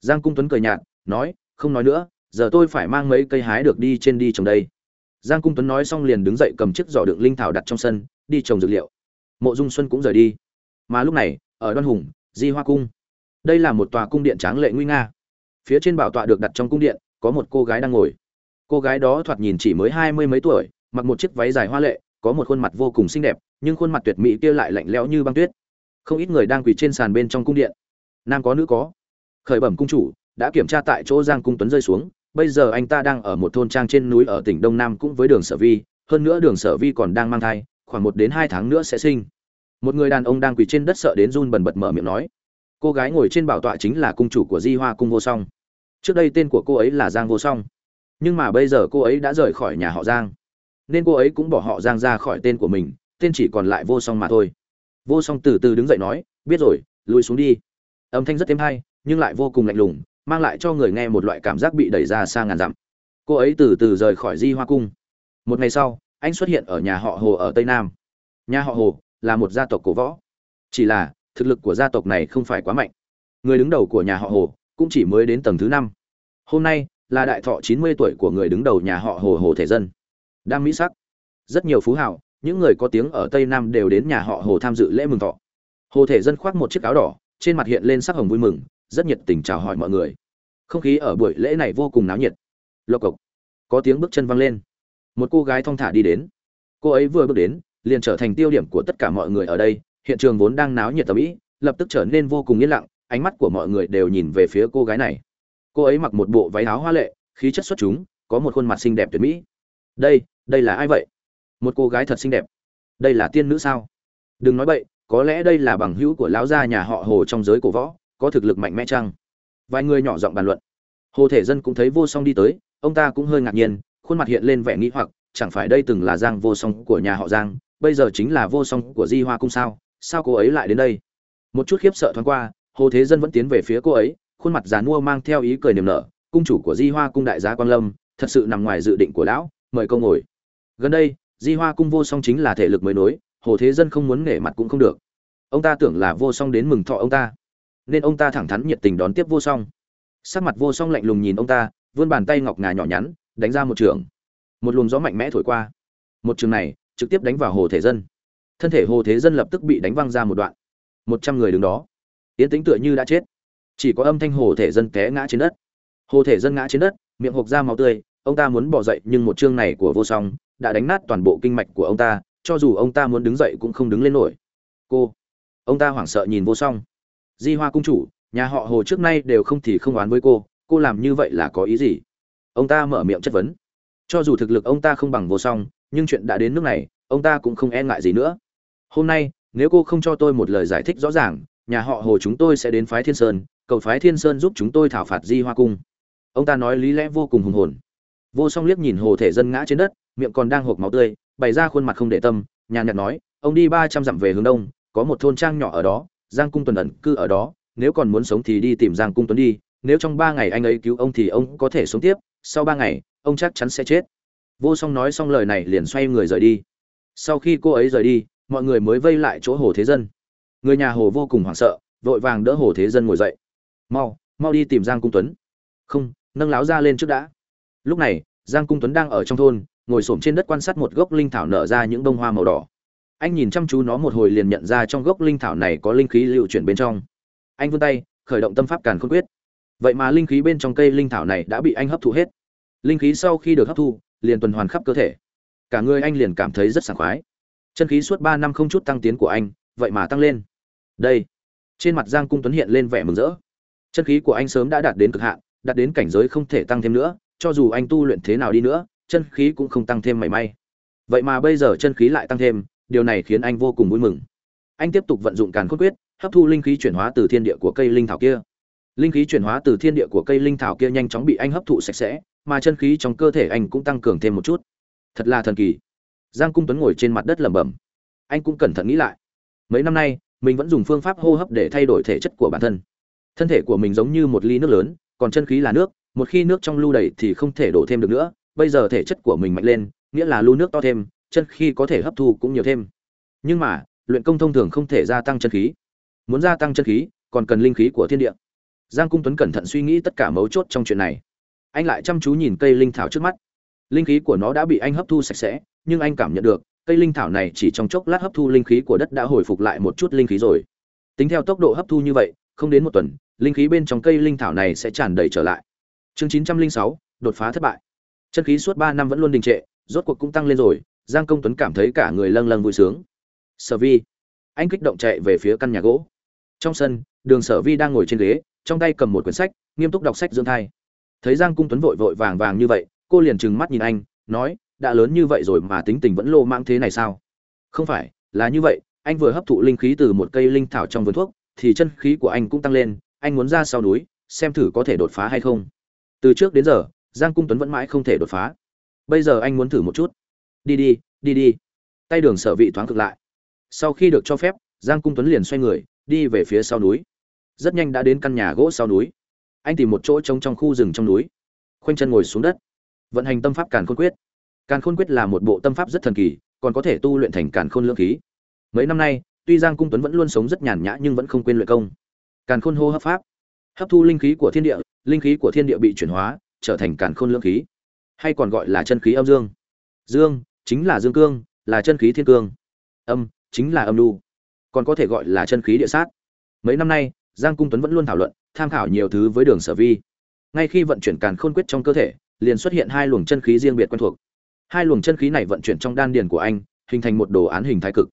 Giang cung tuấn cười nhạt, nói, không nói nữa, giờ tôi phải mang mấy cây hái được đi trên đi trồng đây. Giang cung tuấn nói xong liền đứng dậy cầm chiếc giỏ đựng linh thảo đặt trong sân, đi trồng dược liệu. Mộ dung xuân cũng rời đi. Mà lúc này, ở đoan hùng, di hoa cung. Đây là một tòa cung điện tráng lệ nguy nga. Phía trên bảo tọa được đặt trong cung điện, có một cô gái đang ngồi. Cô gái đó thoạt nhìn chỉ mới hai mươi mấy tuổi, mặc một chiếc váy dài hoa lệ, có một khuôn mặt vô cùng xinh đẹp, nhưng khuôn mặt tuyệt mỹ kia lại lạnh lẽo như băng tuyết. Không ít người đang quỳ trên sàn bên trong cung điện. Nam có nữ có khởi bẩm cung chủ, đã kiểm tra tại chỗ giang cung tuấn rơi xuống, bây giờ anh ta đang ở một thôn trang trên núi ở tỉnh đông nam cũng với đường sở vi, hơn nữa đường sở vi còn đang mang thai, khoảng một đến hai tháng nữa sẽ sinh. Một người đàn ông đang quỳ trên đất sợ đến run bần bật mở miệng nói, cô gái ngồi trên bảo tọa chính là cung chủ của di hoa cung vô song. Trước đây tên của cô ấy là giang vô song, nhưng mà bây giờ cô ấy đã rời khỏi nhà họ giang, nên cô ấy cũng bỏ họ giang ra khỏi tên của mình, tên chỉ còn lại vô song mà thôi. Vô song từ từ đứng dậy nói, biết rồi lùi xuống đi. Âm thanh rất êm hay nhưng lại vô cùng lạnh lùng, mang lại cho người nghe một loại cảm giác bị đẩy ra xa ngàn dặm. Cô ấy từ từ rời khỏi di hoa cung. Một ngày sau, anh xuất hiện ở nhà họ hồ ở tây nam. Nhà họ hồ là một gia tộc cổ võ. Chỉ là, thực lực của gia tộc này không phải quá mạnh. Người đứng đầu của nhà họ hồ cũng chỉ mới đến tầng thứ năm. Hôm nay là đại thọ chín mươi tuổi của người đứng đầu nhà họ hồ hồ thể dân. Đang mỹ sắc. Rất nhiều phú hào, những người có tiếng ở tây nam đều đến nhà họ hồ tham dự lễ mừng thọ. Hồ thể dân khoác một chiếc áo đỏ, trên mặt hiện lên sắc hồng vui mừng rất nhiệt tình chào hỏi mọi người. Không khí ở buổi lễ này vô cùng náo nhiệt. Lộc cộc. Có tiếng bước chân văng lên. Một cô gái thong thả đi đến. Cô ấy vừa bước đến, liền trở thành tiêu điểm của tất cả mọi người ở đây. Hiện trường vốn đang náo nhiệt tầm ĩ, lập tức trở nên vô cùng yên lặng. Ánh mắt của mọi người đều nhìn về phía cô gái này. Cô ấy mặc một bộ váy áo hoa lệ, khí chất xuất chúng, có một khuôn mặt xinh đẹp tuyệt mỹ. Đây đây là ai vậy? Một cô gái thật xinh đẹp. Đây là tiên nữ sao? Đừng nói vậy có lẽ đây là bằng hữu của lão gia nhà họ hồ trong giới cổ võ có thực lực mạnh mẽ chăng? Vài người nhỏ giọng bàn luận. Hồ thể dân cũng thấy vô song đi tới, ông ta cũng hơi ngạc nhiên, khuôn mặt hiện lên vẻ nghĩ hoặc, chẳng phải đây từng là giang vô song của nhà họ giang, bây giờ chính là vô song của di hoa cung sao? Sao cô ấy lại đến đây? Một chút khiếp sợ thoáng qua, hồ thế dân vẫn tiến về phía cô ấy, khuôn mặt già nua mang theo ý cười niềm nở, cung chủ của di hoa cung đại gia quan lâm, thật sự nằm ngoài dự định của lão, mời câu ngồi. Gần đây, di hoa cung vô song chính là thể lực mới nối, hồ thế dân không muốn nể mặt cũng không được. Ông ta tưởng là vô song đến mừng thọ ông ta nên ông ta thẳng thắn nhiệt tình đón tiếp vô song. Sắc mặt vô song lạnh lùng nhìn ông ta, vươn bàn tay ngọc ngà nhỏ nhắn, đánh ra một trường. Một luồng gió mạnh mẽ thổi qua. Một trường này, trực tiếp đánh vào hồ thể dân. Thân thể hồ thế dân lập tức bị đánh văng ra một đoạn. Một trăm người đứng đó. Yến tính tựa như đã chết. Chỉ có âm thanh hồ thể dân té ngã trên đất. Hồ thể dân ngã trên đất, miệng hộp ra máu tươi, ông ta muốn bỏ dậy, nhưng một chương này của vô song đã đánh nát toàn bộ kinh mạch của ông ta, cho dù ông ta muốn đứng dậy cũng không đứng lên nổi. Cô, ông ta hoảng sợ nhìn vô song di hoa cung chủ, nhà họ hồ trước nay đều không thì không oán với cô cô làm như vậy là có ý gì? Ông ta mở miệng chất vấn. Cho dù thực lực ông ta không bằng vô song, nhưng chuyện đã đến nước này, ông ta cũng không e ngại gì nữa. Hôm nay, nếu cô không cho tôi một lời giải thích rõ ràng, nhà họ hồ chúng tôi sẽ đến phái thiên sơn, cầu phái thiên sơn giúp chúng tôi thảo phạt di hoa cung. Ông ta nói lý lẽ vô cùng hùng hồn. Vô song liếc nhìn hồ thể dân ngã trên đất, miệng còn đang hộp máu tươi, bày ra khuôn mặt không để tâm, nhàn nhạt nói, ông đi ba trăm dặm về hướng đông, có một thôn trang nhỏ ở đó giang cung tuần ẩn cư ở đó, nếu còn muốn sống thì đi tìm giang cung tuấn đi, nếu trong ba ngày anh ấy cứu ông thì ông có thể sống tiếp, sau ba ngày, ông chắc chắn sẽ chết. Vô song nói xong lời này liền xoay người rời đi. Sau khi cô ấy rời đi, mọi người mới vây lại chỗ hồ thế dân. Người nhà hồ vô cùng hoảng sợ, vội vàng đỡ hồ thế dân ngồi dậy. Mau mau đi tìm giang cung tuấn. Không, nâng láo ra lên trước đã. Lúc này, giang cung tuấn đang ở trong thôn, ngồi xổm trên đất quan sát một gốc linh thảo nở ra những bông hoa màu đỏ anh nhìn chăm chú nó một hồi liền nhận ra trong gốc linh thảo này có linh khí lưu chuyển bên trong. Anh vươn tay, khởi động tâm pháp càn khôn quyết. Vậy mà linh khí bên trong cây linh thảo này đã bị anh hấp thụ hết. Linh khí sau khi được hấp thu, liền tuần hoàn khắp cơ thể. Cả người anh liền cảm thấy rất sảng khoái. Chân khí suốt ba năm không chút tăng tiến của anh, vậy mà tăng lên. Đây, trên mặt giang cung tuấn hiện lên vẻ mừng rỡ. Chân khí của anh sớm đã đạt đến cực hạn, đạt đến cảnh giới không thể tăng thêm nữa, cho dù anh tu luyện thế nào đi nữa, chân khí cũng không tăng thêm mảy may. Vậy mà bây giờ chân khí lại tăng thêm điều này khiến anh vô cùng vui mừng. Anh tiếp tục vận dụng càn khôn quyết, hấp thu linh khí chuyển hóa từ thiên địa của cây linh thảo kia. Linh khí chuyển hóa từ thiên địa của cây linh thảo kia nhanh chóng bị anh hấp thụ sạch sẽ, mà chân khí trong cơ thể anh cũng tăng cường thêm một chút. Thật là thần kỳ. Giang cung tuấn ngồi trên mặt đất lẩm bẩm. Anh cũng cẩn thận nghĩ lại. Mấy năm nay, mình vẫn dùng phương pháp hô hấp để thay đổi thể chất của bản thân. Thân thể của mình giống như một ly nước lớn, còn chân khí là nước, một khi nước trong lưu đầy thì không thể đổ thêm được nữa. Bây giờ thể chất của mình mạnh lên, nghĩa là lưu nước to thêm chân khí có thể hấp thu cũng nhiều thêm. Nhưng mà, luyện công thông thường không thể gia tăng chân khí. Muốn gia tăng chân khí, còn cần linh khí của thiên địa. Giang cung tuấn cẩn thận suy nghĩ tất cả mấu chốt trong chuyện này. Anh lại chăm chú nhìn cây linh thảo trước mắt. Linh khí của nó đã bị anh hấp thu sạch sẽ, nhưng anh cảm nhận được, cây linh thảo này chỉ trong chốc lát hấp thu linh khí của đất đã hồi phục lại một chút linh khí rồi. Tính theo tốc độ hấp thu như vậy, không đến một tuần, linh khí bên trong cây linh thảo này sẽ tràn đầy trở lại. Chương chín trăm linh sáu, đột phá thất bại. Chân khí suốt ba năm vẫn luôn đình trệ, rốt cuộc cũng tăng lên rồi giang công tuấn cảm thấy cả người lâng lâng vui sướng. Sở vi. Anh kích động chạy về phía căn nhà gỗ. Trong sân, đường sở vi đang ngồi trên ghế, trong tay cầm một quyển sách, nghiêm túc đọc sách dưỡng thai. Thấy giang cung tuấn vội vội vàng vàng như vậy, cô liền trừng mắt nhìn anh, nói, đã lớn như vậy rồi mà tính tình vẫn lô mang thế này sao? Không phải, là như vậy, anh vừa hấp thụ linh khí từ một cây linh thảo trong vườn thuốc, thì chân khí của anh cũng tăng lên, anh muốn ra sau núi, xem thử có thể đột phá hay không. Từ trước đến giờ, giang cung tuấn vẫn mãi không thể đột phá. Bây giờ anh muốn thử một chút đi đi đi đi. Tay đường sở vị thoáng cực lại. Sau khi được cho phép, giang cung tuấn liền xoay người, đi về phía sau núi. Rất nhanh đã đến căn nhà gỗ sau núi. Anh tìm một chỗ trống trong khu rừng trong núi. Khoanh chân ngồi xuống đất. Vận hành tâm pháp càn khôn quyết. Càn khôn quyết là một bộ tâm pháp rất thần kỳ, còn có thể tu luyện thành càn khôn lượng khí. Mấy năm nay, tuy giang cung tuấn vẫn luôn sống rất nhàn nhã nhưng vẫn không quên luyện công. Càn khôn hô hấp pháp. Hấp thu linh khí của thiên địa, linh khí của thiên địa bị chuyển hóa, trở thành càn khôn lượng khí. Hay còn gọi là chân khí âm dương. Dương chính là dương cương, là chân khí thiên cương. Âm, chính là âm lưu còn có thể gọi là chân khí địa sát. Mấy năm nay, giang cung tuấn vẫn luôn thảo luận, tham khảo nhiều thứ với đường sở vi. Ngay khi vận chuyển càn khôn quyết trong cơ thể, liền xuất hiện hai luồng chân khí riêng biệt quen thuộc. Hai luồng chân khí này vận chuyển trong đan điền của anh, hình thành một đồ án hình thái cực.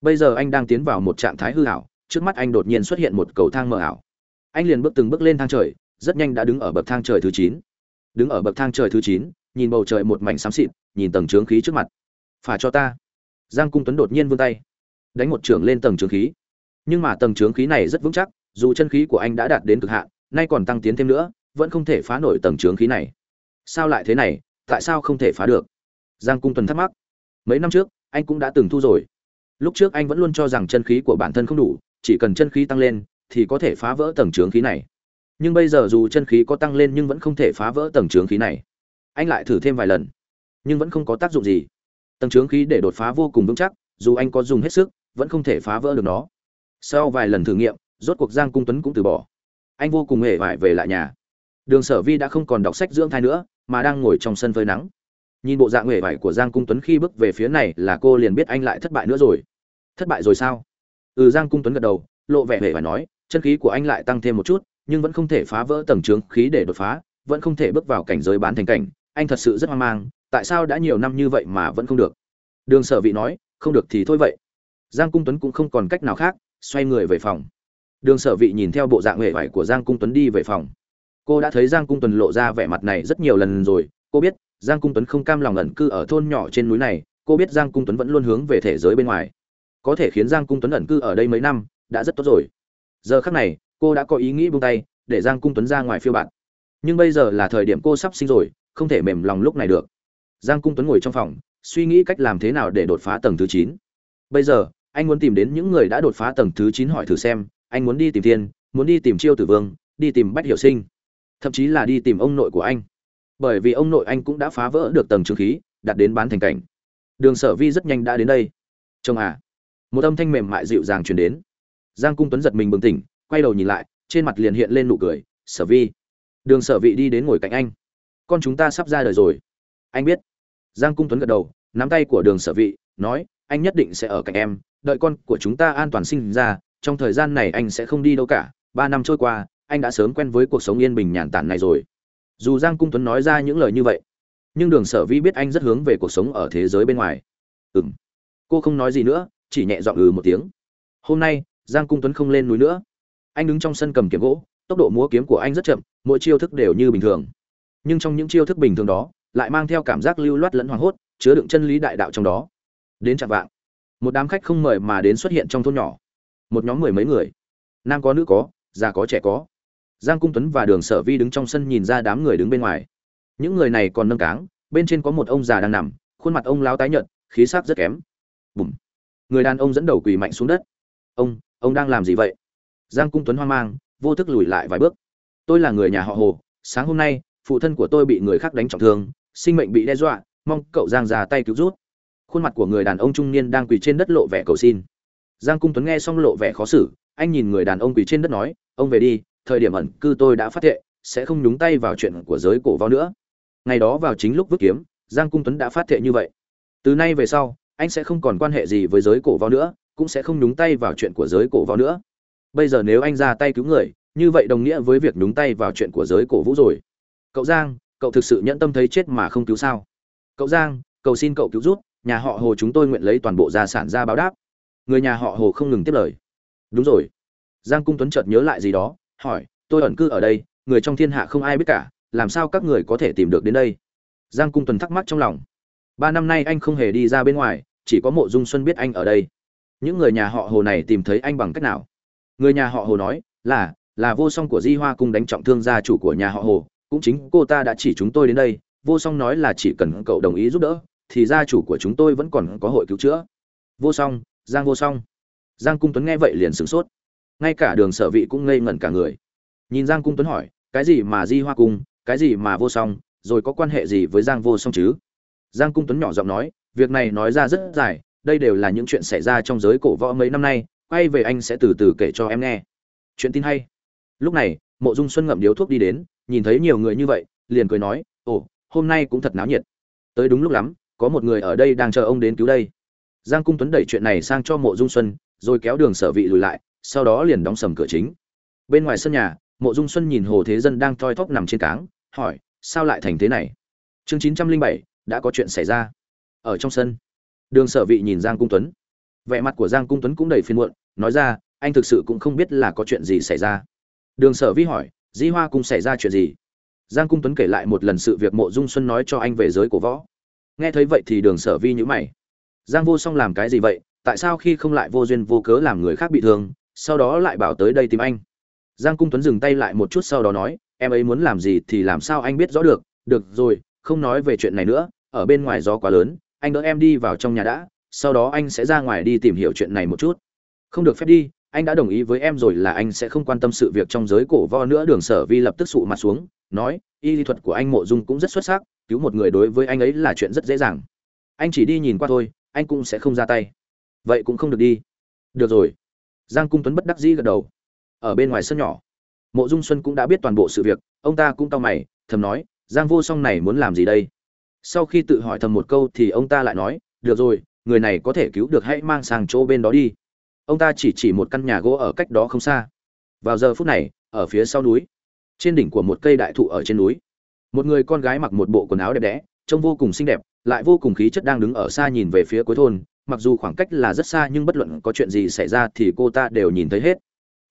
Bây giờ anh đang tiến vào một trạng thái hư ảo, trước mắt anh đột nhiên xuất hiện một cầu thang mờ ảo. Anh liền bước từng bước lên thang trời, rất nhanh đã đứng ở bậc thang trời thứ chín. Đứng ở bậc thang trời thứ chín, nhìn bầu trời một mảnh xám xịt, nhìn tầng trướng khí trước mặt phà cho ta. Giang cung tuấn đột nhiên vươn tay, đánh một trưởng lên tầng trướng khí. Nhưng mà tầng trướng khí này rất vững chắc, dù chân khí của anh đã đạt đến cực hạn, nay còn tăng tiến thêm nữa, vẫn không thể phá nổi tầng trướng khí này. Sao lại thế này? Tại sao không thể phá được? Giang cung tuấn thắc mắc. Mấy năm trước, anh cũng đã từng thu rồi. Lúc trước anh vẫn luôn cho rằng chân khí của bản thân không đủ, chỉ cần chân khí tăng lên thì có thể phá vỡ tầng trướng khí này. Nhưng bây giờ dù chân khí có tăng lên nhưng vẫn không thể phá vỡ tầng trướng khí này. Anh lại thử thêm vài lần, nhưng vẫn không có tác dụng gì tầng trướng khí để đột phá vô cùng vững chắc, dù anh có dùng hết sức, vẫn không thể phá vỡ được nó. Sau vài lần thử nghiệm, rốt cuộc giang cung tuấn cũng từ bỏ. Anh vô cùng hề vải về lại nhà. Đường sở vi đã không còn đọc sách dưỡng thai nữa, mà đang ngồi trong sân phơi nắng. Nhìn bộ dạng hề vải của giang cung tuấn khi bước về phía này là cô liền biết anh lại thất bại nữa rồi. Thất bại rồi sao? Ừ giang cung tuấn gật đầu, lộ vẻ hề vải nói, chân khí của anh lại tăng thêm một chút, nhưng vẫn không thể phá vỡ tầng trướng khí để đột phá, vẫn không thể bước vào cảnh giới bán thành cảnh. Anh thật sự rất hoang mang tại sao đã nhiều năm như vậy mà vẫn không được? Đường sở vị nói, không được thì thôi vậy. Giang cung tuấn cũng không còn cách nào khác, xoay người về phòng. Đường sở vị nhìn theo bộ dạng huệ vải của giang cung tuấn đi về phòng. Cô đã thấy giang cung tuấn lộ ra vẻ mặt này rất nhiều lần rồi. Cô biết, giang cung tuấn không cam lòng ẩn cư ở thôn nhỏ trên núi này. Cô biết giang cung tuấn vẫn luôn hướng về thế giới bên ngoài. Có thể khiến giang cung tuấn ẩn cư ở đây mấy năm, đã rất tốt rồi. Giờ khắc này, cô đã có ý nghĩ buông tay, để giang cung tuấn ra ngoài phiêu bạt. nhưng bây giờ là thời điểm cô sắp sinh rồi, không thể mềm lòng lúc này được giang cung tuấn ngồi trong phòng, suy nghĩ cách làm thế nào để đột phá tầng thứ chín. Bây giờ, anh muốn tìm đến những người đã đột phá tầng thứ chín hỏi thử xem, anh muốn đi tìm thiên, muốn đi tìm chiêu tử vương, đi tìm bách hiểu sinh, thậm chí là đi tìm ông nội của anh. Bởi vì ông nội anh cũng đã phá vỡ được tầng trường khí, đạt đến bán thành cảnh. Đường sở vi rất nhanh đã đến đây. Chồng à. Một âm thanh mềm mại dịu dàng truyền đến. Giang cung tuấn giật mình bừng tỉnh, quay đầu nhìn lại, trên mặt liền hiện lên nụ cười. Sở vi. Đường sở vị đi đến ngồi cạnh anh. Con chúng ta sắp ra đời rồi. Anh biết giang cung tuấn gật đầu, nắm tay của đường sở vị, nói, anh nhất định sẽ ở cạnh em, đợi con của chúng ta an toàn sinh ra, trong thời gian này anh sẽ không đi đâu cả, ba năm trôi qua, anh đã sớm quen với cuộc sống yên bình nhàn tản này rồi. Dù giang cung tuấn nói ra những lời như vậy, nhưng đường sở vi biết anh rất hướng về cuộc sống ở thế giới bên ngoài. Ừ m cô không nói gì nữa, chỉ nhẹ dọn ừ một tiếng. Hôm nay, giang cung tuấn không lên núi nữa. Anh đứng trong sân cầm kiếm gỗ, tốc độ múa kiếm của anh rất chậm, mỗi chiêu thức đều như bình thường. Nhưng trong những chiêu thức bình thường đó lại mang theo cảm giác lưu loát lẫn hoảng hốt, chứa đựng chân lý đại đạo trong đó. Đến chạm vạng, một đám khách không mời mà đến xuất hiện trong thôn nhỏ. Một nhóm mười mấy người. Nam có nữ có, già có trẻ có. Giang cung tuấn và đường sở vi đứng trong sân nhìn ra đám người đứng bên ngoài. Những người này còn nâng cáng, bên trên có một ông già đang nằm, khuôn mặt ông lao tái nhợt, khí sắc rất kém. Bùm. Người đàn ông dẫn đầu quỳ mạnh xuống đất. Ông ông đang làm gì vậy? Giang cung tuấn hoang mang, vô thức lùi lại vài bước. Tôi là người nhà họ hồ, sáng hôm nay, phụ thân của tôi bị người khác đánh trọng thương sinh mệnh bị đe dọa, mong cậu giang ra tay cứu rút khuôn mặt của người đàn ông trung niên đang quỳ trên đất lộ vẻ cầu xin. Giang cung tuấn nghe xong lộ vẻ khó xử, anh nhìn người đàn ông quỳ trên đất nói, ông về đi, thời điểm ẩn cư tôi đã phát thệ, sẽ không nhúng tay vào chuyện của giới cổ võ nữa. Ngày đó vào chính lúc vứt kiếm, giang cung tuấn đã phát thệ như vậy. Từ nay về sau, anh sẽ không còn quan hệ gì với giới cổ võ nữa, cũng sẽ không nhúng tay vào chuyện của giới cổ võ nữa. Bây giờ nếu anh ra tay cứu người, như vậy đồng nghĩa với việc nhúng tay vào chuyện của giới cổ vũ rồi. Cậu giang cậu thực sự nhẫn tâm thấy chết mà không cứu sao? Cậu giang, cầu xin cậu cứu rút nhà họ hồ chúng tôi nguyện lấy toàn bộ gia sản ra báo đáp. Người nhà họ hồ không ngừng tiếp lời. Đúng rồi. Giang cung tuấn chợt nhớ lại gì đó, hỏi, tôi ẩn cư ở đây, người trong thiên hạ không ai biết cả, làm sao các người có thể tìm được đến đây? Giang cung tuấn thắc mắc trong lòng. Ba năm nay anh không hề đi ra bên ngoài, chỉ có mộ dung xuân biết anh ở đây. Những người nhà họ hồ này tìm thấy anh bằng cách nào? Người nhà họ hồ nói, là là vô song của di hoa cung đánh trọng thương gia chủ của nhà họ hồ cũng chính cô ta đã chỉ chúng tôi đến đây, vô song nói là chỉ cần cậu đồng ý giúp đỡ, thì gia chủ của chúng tôi vẫn còn có hội cứu chữa. Vô song, giang vô song. Giang cung tuấn nghe vậy liền sửng sốt. Ngay cả đường sở vị cũng ngây ngẩn cả người. Nhìn giang cung tuấn hỏi, cái gì mà di hoa cung, cái gì mà vô song, rồi có quan hệ gì với giang vô song chứ? Giang cung tuấn nhỏ giọng nói, việc này nói ra rất dài, đây đều là những chuyện xảy ra trong giới cổ võ mấy năm nay, quay về anh sẽ từ từ kể cho em nghe. Chuyện tin hay. Lúc này, mộ dung xuân ngậm điếu thuốc đi đến nhìn thấy nhiều người như vậy, liền cười nói, ồ, hôm nay cũng thật náo nhiệt. Tới đúng lúc lắm, có một người ở đây đang chờ ông đến cứu đây. Giang cung tuấn đẩy chuyện này sang cho mộ dung xuân, rồi kéo đường sở vị lùi lại, sau đó liền đóng sầm cửa chính. Bên ngoài sân nhà, mộ dung xuân nhìn hồ thế dân đang thoi thóp nằm trên cáng, hỏi, sao lại thành thế này? Chương chín trăm linh bảy, đã có chuyện xảy ra. Ở trong sân, đường sở vị nhìn giang cung tuấn. Vẻ mặt của giang cung tuấn cũng đầy phiền muộn, nói ra, anh thực sự cũng không biết là có chuyện gì xảy ra. Đường sở vi hỏi di hoa cung xảy ra chuyện gì? Giang cung tuấn kể lại một lần sự việc mộ dung xuân nói cho anh về giới cổ võ. Nghe thấy vậy thì đường sở vi nhữ mày. Giang vô song làm cái gì vậy? Tại sao khi không lại vô duyên vô cớ làm người khác bị thương, sau đó lại bảo tới đây tìm anh? Giang cung tuấn dừng tay lại một chút sau đó nói, em ấy muốn làm gì thì làm sao anh biết rõ được. Được rồi, không nói về chuyện này nữa, ở bên ngoài gió quá lớn, anh đỡ em đi vào trong nhà đã, sau đó anh sẽ ra ngoài đi tìm hiểu chuyện này một chút. Không được phép đi anh đã đồng ý với em rồi là anh sẽ không quan tâm sự việc trong giới cổ vo nữa. Đường sở vi lập tức sụ mặt xuống, nói, y lý thuật của anh mộ dung cũng rất xuất sắc, cứu một người đối với anh ấy là chuyện rất dễ dàng. Anh chỉ đi nhìn qua thôi, anh cũng sẽ không ra tay. Vậy cũng không được đi. Được rồi. Giang cung tuấn bất đắc dĩ gật đầu. Ở bên ngoài sân nhỏ. Mộ dung xuân cũng đã biết toàn bộ sự việc, ông ta cũng tao mày, thầm nói, giang vô song này muốn làm gì đây? Sau khi tự hỏi thầm một câu thì ông ta lại nói, được rồi, người này có thể cứu được hãy mang sang chỗ bên đó đi ông ta chỉ chỉ một căn nhà gỗ ở cách đó không xa. Vào giờ phút này, ở phía sau núi, trên đỉnh của một cây đại thụ ở trên núi, một người con gái mặc một bộ quần áo đẹp đẽ, trông vô cùng xinh đẹp, lại vô cùng khí chất đang đứng ở xa nhìn về phía cuối thôn, mặc dù khoảng cách là rất xa nhưng bất luận có chuyện gì xảy ra thì cô ta đều nhìn thấy hết.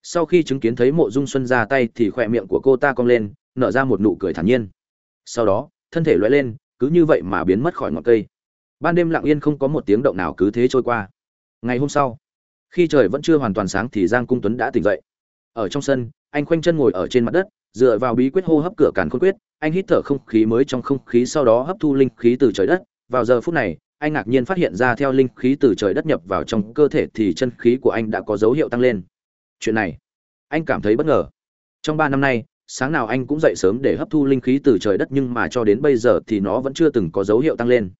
Sau khi chứng kiến thấy mộ dung xuân ra tay thì khỏe miệng của cô ta cong lên, nở ra một nụ cười thản nhiên. Sau đó, thân thể loay lên, cứ như vậy mà biến mất khỏi ngọn cây. Ban đêm lặng yên không có một tiếng động nào cứ thế trôi qua. Ngày hôm sau khi trời vẫn chưa hoàn toàn sáng thì giang cung tuấn đã tỉnh dậy. Ở trong sân, anh khoanh chân ngồi ở trên mặt đất, dựa vào bí quyết hô hấp cửa càn khôn quyết, anh hít thở không khí mới trong không khí sau đó hấp thu linh khí từ trời đất. Vào giờ phút này, anh ngạc nhiên phát hiện ra theo linh khí từ trời đất nhập vào trong cơ thể thì chân khí của anh đã có dấu hiệu tăng lên. Chuyện này, anh cảm thấy bất ngờ. Trong ba năm nay, sáng nào anh cũng dậy sớm để hấp thu linh khí từ trời đất nhưng mà cho đến bây giờ thì nó vẫn chưa từng có dấu hiệu tăng lên.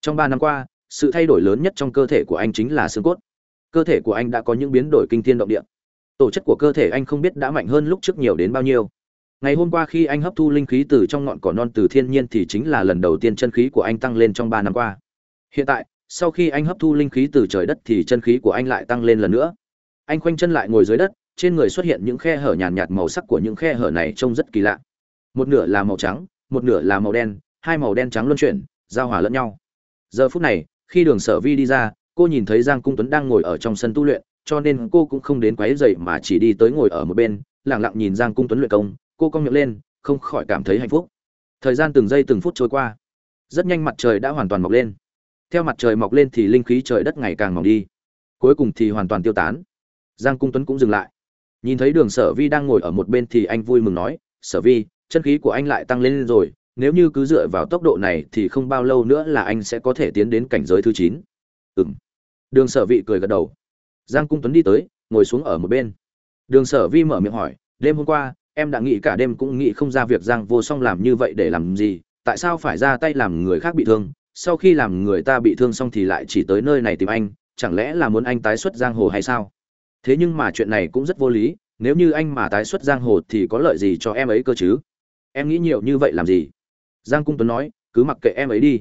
Trong ba năm qua, sự thay đổi lớn nhất trong cơ thể của anh chính là xương cốt cơ thể của anh đã có những biến đổi kinh thiên động địa. Tổ chất của cơ thể anh không biết đã mạnh hơn lúc trước nhiều đến bao nhiêu. Ngày hôm qua khi anh hấp thu linh khí từ trong ngọn cỏ non từ thiên nhiên thì chính là lần đầu tiên chân khí của anh tăng lên trong ba năm qua. Hiện tại sau khi anh hấp thu linh khí từ trời đất thì chân khí của anh lại tăng lên lần nữa. Anh khoanh chân lại ngồi dưới đất trên người xuất hiện những khe hở nhàn nhạt, nhạt màu sắc của những khe hở này trông rất kỳ lạ. Một nửa là màu trắng một nửa là màu đen hai màu đen trắng luân chuyển giao hòa lẫn nhau. Giờ phút này khi đường sở vi đi ra cô nhìn thấy giang cung tuấn đang ngồi ở trong sân tu luyện, cho nên cô cũng không đến quấy dậy mà chỉ đi tới ngồi ở một bên lẳng lặng nhìn giang cung tuấn luyện công. Cô cong miệng lên, không khỏi cảm thấy hạnh phúc. Thời gian từng giây từng phút trôi qua. Rất nhanh mặt trời đã hoàn toàn mọc lên. Theo mặt trời mọc lên thì linh khí trời đất ngày càng mỏng đi. Cuối cùng thì hoàn toàn tiêu tán. Giang cung tuấn cũng dừng lại. Nhìn thấy đường sở vi đang ngồi ở một bên thì anh vui mừng nói, sở vi, chân khí của anh lại tăng lên rồi. Nếu như cứ dựa vào tốc độ này thì không bao lâu nữa là anh sẽ có thể tiến đến cảnh giới thứ chín. Ừng đường sở vị cười gật đầu. Giang cung tuấn đi tới, ngồi xuống ở một bên. Đường sở vi mở miệng hỏi, đêm hôm qua, em đã nghĩ cả đêm cũng nghĩ không ra việc giang vô song làm như vậy để làm gì, tại sao phải ra tay làm người khác bị thương? Sau khi làm người ta bị thương xong thì lại chỉ tới nơi này tìm anh, chẳng lẽ là muốn anh tái xuất giang hồ hay sao? Thế nhưng mà chuyện này cũng rất vô lý, nếu như anh mà tái xuất giang hồ thì có lợi gì cho em ấy cơ chứ? Em nghĩ nhiều như vậy làm gì? Giang cung tuấn nói, cứ mặc kệ em ấy đi.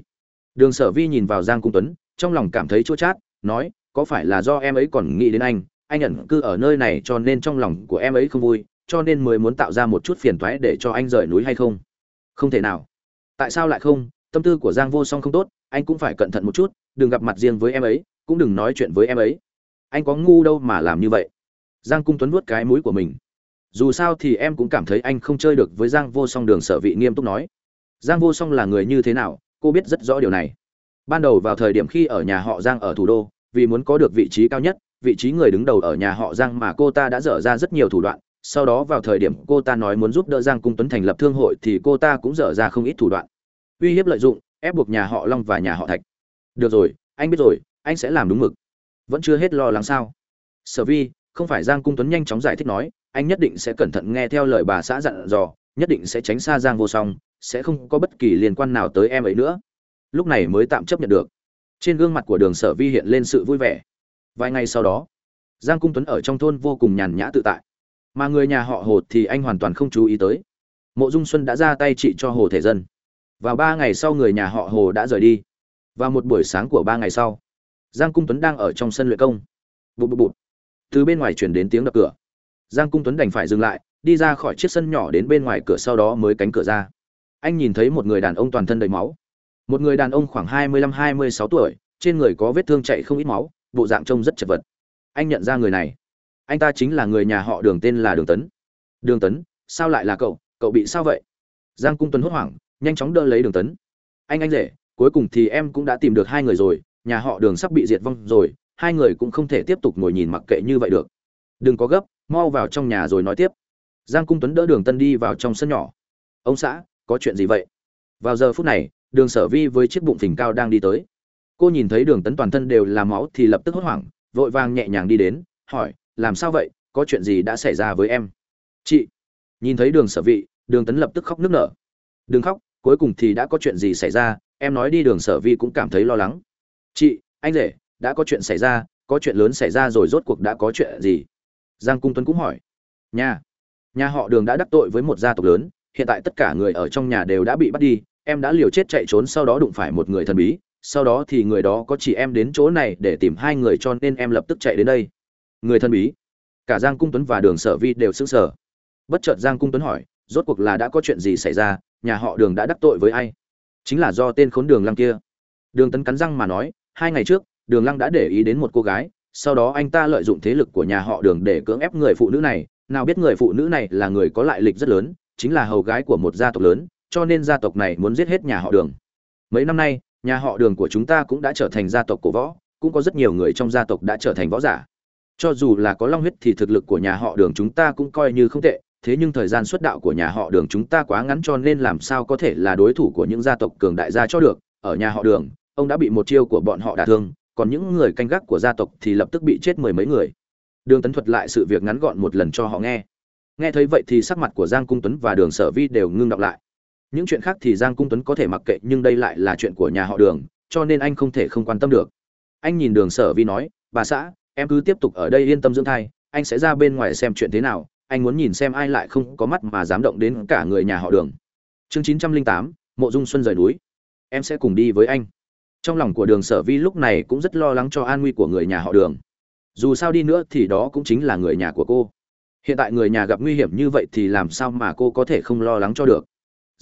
Đường sở vi nhìn vào giang cung tuấn, trong lòng cảm thấy chua chát nói, có phải là do em ấy còn nghĩ đến anh? Anh ẩn cư ở nơi này cho nên trong lòng của em ấy không vui, cho nên mới muốn tạo ra một chút phiền toái để cho anh rời núi hay không? Không thể nào. Tại sao lại không? Tâm tư của giang vô song không tốt, anh cũng phải cẩn thận một chút, đừng gặp mặt riêng với em ấy, cũng đừng nói chuyện với em ấy. Anh có ngu đâu mà làm như vậy. Giang cung tuấn nuốt cái mũi của mình. Dù sao thì em cũng cảm thấy anh không chơi được với giang vô song đường sở vị nghiêm túc nói. Giang vô song là người như thế nào? Cô biết rất rõ điều này ban đầu vào thời điểm khi ở nhà họ giang ở thủ đô, vì muốn có được vị trí cao nhất, vị trí người đứng đầu ở nhà họ giang mà cô ta đã dở ra rất nhiều thủ đoạn. Sau đó vào thời điểm cô ta nói muốn giúp đỡ giang cung tuấn thành lập thương hội thì cô ta cũng dở ra không ít thủ đoạn. Uy hiếp lợi dụng, ép buộc nhà họ long và nhà họ thạch. Được rồi, anh biết rồi, anh sẽ làm đúng mực. Vẫn chưa hết lo lắng sao? Sở vi, không phải giang cung tuấn nhanh chóng giải thích nói, anh nhất định sẽ cẩn thận nghe theo lời bà xã dặn dò, nhất định sẽ tránh xa giang vô song, sẽ không có bất kỳ liên quan nào tới em ấy nữa lúc này mới tạm chấp nhận được. Trên gương mặt của đường sở vi hiện lên sự vui vẻ. Vài ngày sau đó, giang cung tuấn ở trong thôn vô cùng nhàn nhã tự tại. Mà người nhà họ hồ thì anh hoàn toàn không chú ý tới. Mộ dung xuân đã ra tay trị cho hồ thể dân. Vào ba ngày sau người nhà họ hồ đã rời đi. Vào một buổi sáng của ba ngày sau, giang cung tuấn đang ở trong sân luyện công. Bụt bụt bụt từ bên ngoài chuyển đến tiếng đập cửa. Giang cung tuấn đành phải dừng lại, đi ra khỏi chiếc sân nhỏ đến bên ngoài cửa sau đó mới cánh cửa ra. Anh nhìn thấy một người đàn ông toàn thân đầy máu một người đàn ông khoảng hai mươi lăm, hai mươi sáu tuổi, trên người có vết thương chạy không ít máu, bộ dạng trông rất chật vật. Anh nhận ra người này. Anh ta chính là người nhà họ đường tên là đường tấn. Đường tấn, sao lại là cậu? Cậu bị sao vậy? Giang cung tuấn hốt hoảng, nhanh chóng đỡ lấy đường tấn. Anh anh rể, cuối cùng thì em cũng đã tìm được hai người rồi, nhà họ đường sắp bị diệt vong rồi, hai người cũng không thể tiếp tục ngồi nhìn mặc kệ như vậy được. Đừng có gấp, mau vào trong nhà rồi nói tiếp. Giang cung tuấn đỡ đường tân đi vào trong sân nhỏ. Ông xã, có chuyện gì vậy? Vào giờ phút này đường sở vi với chiếc bụng phình cao đang đi tới. Cô nhìn thấy đường tấn toàn thân đều là máu thì lập tức hốt hoảng, vội vàng nhẹ nhàng đi đến, hỏi, làm sao vậy? Có chuyện gì đã xảy ra với em? Chị. Nhìn thấy đường sở vị, đường tấn lập tức khóc nức nở. Đừng khóc, cuối cùng thì đã có chuyện gì xảy ra, em nói đi đường sở vi cũng cảm thấy lo lắng. Chị, anh rể, đã có chuyện xảy ra, có chuyện lớn xảy ra rồi rốt cuộc đã có chuyện gì? Giang cung tuấn cũng hỏi. Nhà nhà họ đường đã đắc tội với một gia tộc lớn, hiện tại tất cả người ở trong nhà đều đã bị bắt đi em đã liều chết chạy trốn sau đó đụng phải một người thần bí, sau đó thì người đó có chỉ em đến chỗ này để tìm hai người cho nên em lập tức chạy đến đây. Người thần bí. Cả giang cung tuấn và đường sở vi đều sững sờ. Bất chợt giang cung tuấn hỏi, rốt cuộc là đã có chuyện gì xảy ra? Nhà họ đường đã đắc tội với ai? Chính là do tên khốn đường lăng kia. Đường tấn cắn răng mà nói, hai ngày trước, đường lăng đã để ý đến một cô gái, sau đó anh ta lợi dụng thế lực của nhà họ đường để cưỡng ép người phụ nữ này. Nào biết người phụ nữ này là người có lại lịch rất lớn, chính là hầu gái của một gia tộc lớn cho nên gia tộc này muốn giết hết nhà họ đường. Mấy năm nay, nhà họ đường của chúng ta cũng đã trở thành gia tộc cổ võ, cũng có rất nhiều người trong gia tộc đã trở thành võ giả. Cho dù là có long huyết thì thực lực của nhà họ đường chúng ta cũng coi như không tệ, thế nhưng thời gian xuất đạo của nhà họ đường chúng ta quá ngắn cho nên làm sao có thể là đối thủ của những gia tộc cường đại gia cho được. Ở nhà họ đường, ông đã bị một chiêu của bọn họ đả thương, còn những người canh gác của gia tộc thì lập tức bị chết mười mấy người. Đường tấn thuật lại sự việc ngắn gọn một lần cho họ nghe. Nghe thấy vậy thì sắc mặt của giang cung tuấn và đường sở vi đều ngưng đọc lại những chuyện khác thì giang cung tuấn có thể mặc kệ, nhưng đây lại là chuyện của nhà họ đường, cho nên anh không thể không quan tâm được. Anh nhìn đường sở vi nói, bà xã, em cứ tiếp tục ở đây yên tâm dưỡng thai, anh sẽ ra bên ngoài xem chuyện thế nào, anh muốn nhìn xem ai lại không có mắt mà dám động đến cả người nhà họ đường. Chương chín trăm linh tám, mộ dung xuân rời núi. Em sẽ cùng đi với anh. Trong lòng của đường sở vi lúc này cũng rất lo lắng cho an nguy của người nhà họ đường. Dù sao đi nữa thì đó cũng chính là người nhà của cô. Hiện tại người nhà gặp nguy hiểm như vậy thì làm sao mà cô có thể không lo lắng cho được?